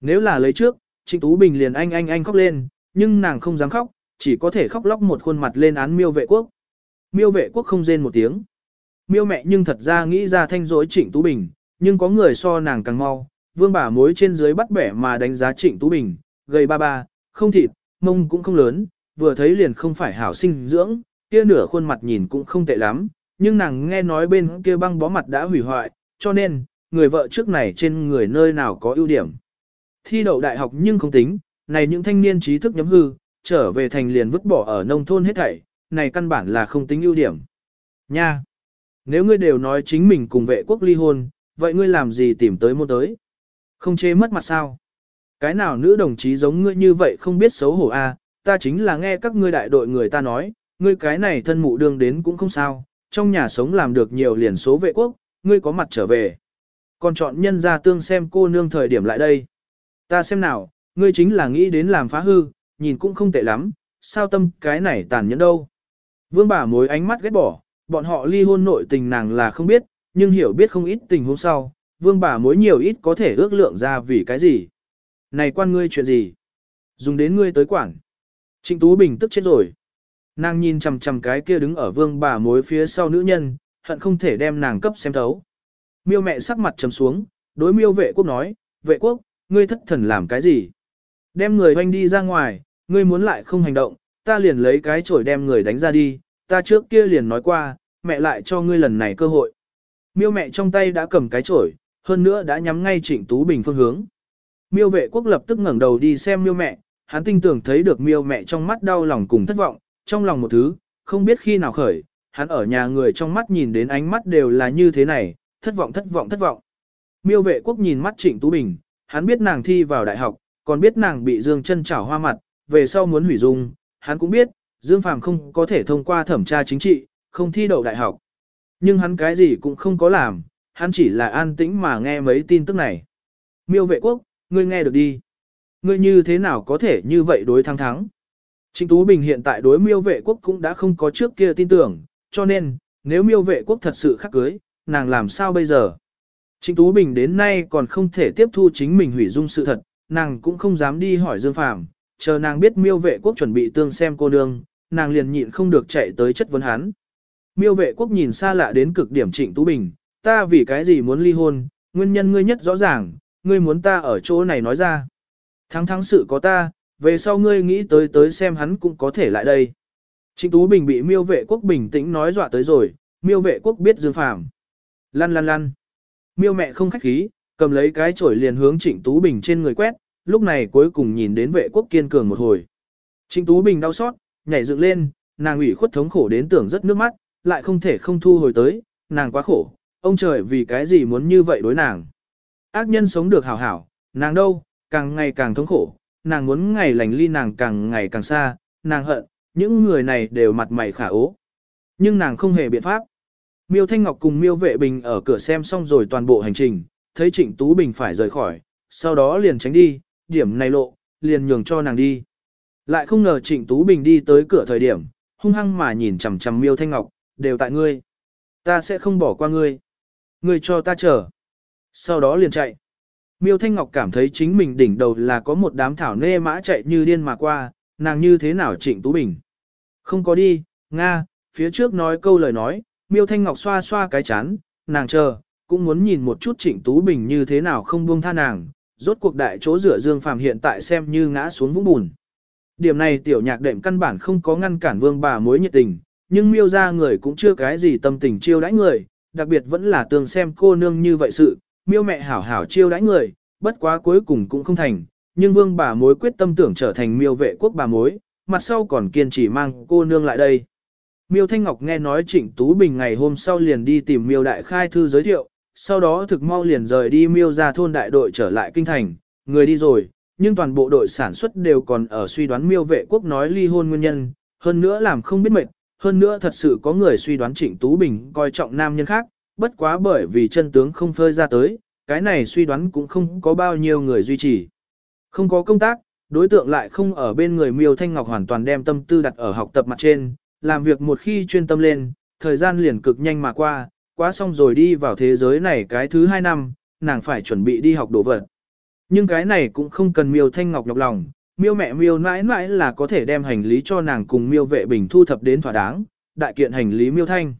Nếu là lấy trước, Trịnh Tú Bình liền anh anh anh khóc lên, nhưng nàng không dám khóc, chỉ có thể khóc lóc một khuôn mặt lên án miêu vệ quốc. Miêu vệ quốc không rên một tiếng. Miêu mẹ nhưng thật ra nghĩ ra thanh dối Trịnh Tú Bình, nhưng có người so nàng càng mau. Vương bà mối trên dưới bắt bẻ mà đánh giá Trịnh Tú Bình, gầy ba ba, không thịt, mông cũng không lớn, vừa thấy liền không phải hảo sinh dưỡng, kia nửa khuôn mặt nhìn cũng không tệ lắm, nhưng nàng nghe nói bên kia băng bó mặt đã hủy hoại, cho nên, người vợ trước này trên người nơi nào có ưu điểm. Thi đậu đại học nhưng không tính, này những thanh niên trí thức nhấm hư, trở về thành liền vứt bỏ ở nông thôn hết thảy, này căn bản là không tính ưu điểm. Nha! Nếu ngươi đều nói chính mình cùng vệ quốc ly hôn, vậy ngươi làm gì tìm tới mua tới? Không chê mất mặt sao? Cái nào nữ đồng chí giống ngươi như vậy không biết xấu hổ a? À? ta chính là nghe các ngươi đại đội người ta nói, ngươi cái này thân mụ đương đến cũng không sao, trong nhà sống làm được nhiều liền số vệ quốc, ngươi có mặt trở về. Còn chọn nhân ra tương xem cô nương thời điểm lại đây. Ta xem nào, ngươi chính là nghĩ đến làm phá hư, nhìn cũng không tệ lắm, sao tâm cái này tàn nhẫn đâu. Vương bà mối ánh mắt ghét bỏ, bọn họ ly hôn nội tình nàng là không biết, nhưng hiểu biết không ít tình huống sau, vương bà mối nhiều ít có thể ước lượng ra vì cái gì. Này quan ngươi chuyện gì? Dùng đến ngươi tới quản. Trịnh Tú Bình tức chết rồi. Nàng nhìn chằm chằm cái kia đứng ở vương bà mối phía sau nữ nhân, hận không thể đem nàng cấp xem thấu. Miêu mẹ sắc mặt trầm xuống, đối miêu vệ quốc nói, vệ quốc, ngươi thất thần làm cái gì? Đem người hoanh đi ra ngoài, ngươi muốn lại không hành động, ta liền lấy cái chổi đem người đánh ra đi, ta trước kia liền nói qua, mẹ lại cho ngươi lần này cơ hội. Miêu mẹ trong tay đã cầm cái chổi, hơn nữa đã nhắm ngay Trịnh Tú Bình phương hướng. Miêu vệ quốc lập tức ngẩng đầu đi xem miêu mẹ, hắn tinh tưởng thấy được miêu mẹ trong mắt đau lòng cùng thất vọng, trong lòng một thứ, không biết khi nào khởi, hắn ở nhà người trong mắt nhìn đến ánh mắt đều là như thế này, thất vọng thất vọng thất vọng. Miêu vệ quốc nhìn mắt Trịnh Tú Bình, hắn biết nàng thi vào đại học, còn biết nàng bị Dương chân chảo hoa mặt, về sau muốn hủy dung, hắn cũng biết, Dương Phàm không có thể thông qua thẩm tra chính trị, không thi đậu đại học. Nhưng hắn cái gì cũng không có làm, hắn chỉ là an tĩnh mà nghe mấy tin tức này. Miêu vệ quốc, ngươi nghe được đi. Ngươi như thế nào có thể như vậy đối thắng thắng? Trịnh Tú Bình hiện tại đối miêu vệ quốc cũng đã không có trước kia tin tưởng, cho nên, nếu miêu vệ quốc thật sự khắc cưới, nàng làm sao bây giờ? Trịnh Tú Bình đến nay còn không thể tiếp thu chính mình hủy dung sự thật, nàng cũng không dám đi hỏi Dương Phàm, chờ nàng biết miêu vệ quốc chuẩn bị tương xem cô nương, nàng liền nhịn không được chạy tới chất vấn hắn. Miêu vệ quốc nhìn xa lạ đến cực điểm Trịnh Tú Bình, ta vì cái gì muốn ly hôn, nguyên nhân ngươi nhất rõ ràng, ngươi muốn ta ở chỗ này nói ra. Thắng thắng sự có ta, về sau ngươi nghĩ tới tới xem hắn cũng có thể lại đây. Trịnh Tú Bình bị miêu vệ quốc bình tĩnh nói dọa tới rồi, miêu vệ quốc biết Dương Phàm Lăn lăn lăn. Miêu mẹ không khách khí, cầm lấy cái chổi liền hướng Trịnh Tú Bình trên người quét, lúc này cuối cùng nhìn đến vệ quốc kiên cường một hồi. Trịnh Tú Bình đau xót, nhảy dựng lên, nàng ủy khuất thống khổ đến tưởng rất nước mắt, lại không thể không thu hồi tới, nàng quá khổ, ông trời vì cái gì muốn như vậy đối nàng. Ác nhân sống được hảo hảo, nàng đâu, càng ngày càng thống khổ, nàng muốn ngày lành ly nàng càng ngày càng xa, nàng hận, những người này đều mặt mày khả ố. Nhưng nàng không hề biện pháp. Miêu Thanh Ngọc cùng Miêu Vệ Bình ở cửa xem xong rồi toàn bộ hành trình, thấy Trịnh Tú Bình phải rời khỏi, sau đó liền tránh đi, điểm này lộ, liền nhường cho nàng đi. Lại không ngờ Trịnh Tú Bình đi tới cửa thời điểm, hung hăng mà nhìn chằm chằm Miêu Thanh Ngọc, đều tại ngươi. Ta sẽ không bỏ qua ngươi. Ngươi cho ta chờ. Sau đó liền chạy. Miêu Thanh Ngọc cảm thấy chính mình đỉnh đầu là có một đám thảo nê mã chạy như điên mà qua, nàng như thế nào Trịnh Tú Bình. Không có đi, Nga, phía trước nói câu lời nói, Miêu Thanh Ngọc xoa xoa cái chán, nàng chờ, cũng muốn nhìn một chút Trịnh Tú Bình như thế nào không buông tha nàng, rốt cuộc đại chỗ rửa Dương Phàm hiện tại xem như ngã xuống vũng bùn. Điểm này tiểu nhạc đệm căn bản không có ngăn cản vương bà mối nhiệt tình, nhưng miêu ra người cũng chưa cái gì tâm tình chiêu đãi người, đặc biệt vẫn là tường xem cô nương như vậy sự, miêu mẹ hảo hảo chiêu đãi người, bất quá cuối cùng cũng không thành, nhưng vương bà mối quyết tâm tưởng trở thành miêu vệ quốc bà mối, mặt sau còn kiên trì mang cô nương lại đây. Miêu Thanh Ngọc nghe nói Trịnh Tú Bình ngày hôm sau liền đi tìm Miêu Đại Khai thư giới thiệu, sau đó thực mau liền rời đi Miêu ra thôn đại đội trở lại kinh thành, người đi rồi, nhưng toàn bộ đội sản xuất đều còn ở suy đoán Miêu vệ quốc nói ly hôn nguyên nhân, hơn nữa làm không biết mệt, hơn nữa thật sự có người suy đoán Trịnh Tú Bình coi trọng nam nhân khác, bất quá bởi vì chân tướng không phơi ra tới, cái này suy đoán cũng không có bao nhiêu người duy trì. Không có công tác, đối tượng lại không ở bên người Miêu Thanh Ngọc hoàn toàn đem tâm tư đặt ở học tập mặt trên, làm việc một khi chuyên tâm lên, thời gian liền cực nhanh mà qua, quá xong rồi đi vào thế giới này cái thứ hai năm, nàng phải chuẩn bị đi học đồ vật. Nhưng cái này cũng không cần Miêu Thanh Ngọc nhọc lòng, Miêu mẹ Miêu mãi mãi là có thể đem hành lý cho nàng cùng Miêu vệ bình thu thập đến thỏa đáng, đại kiện hành lý Miêu Thanh.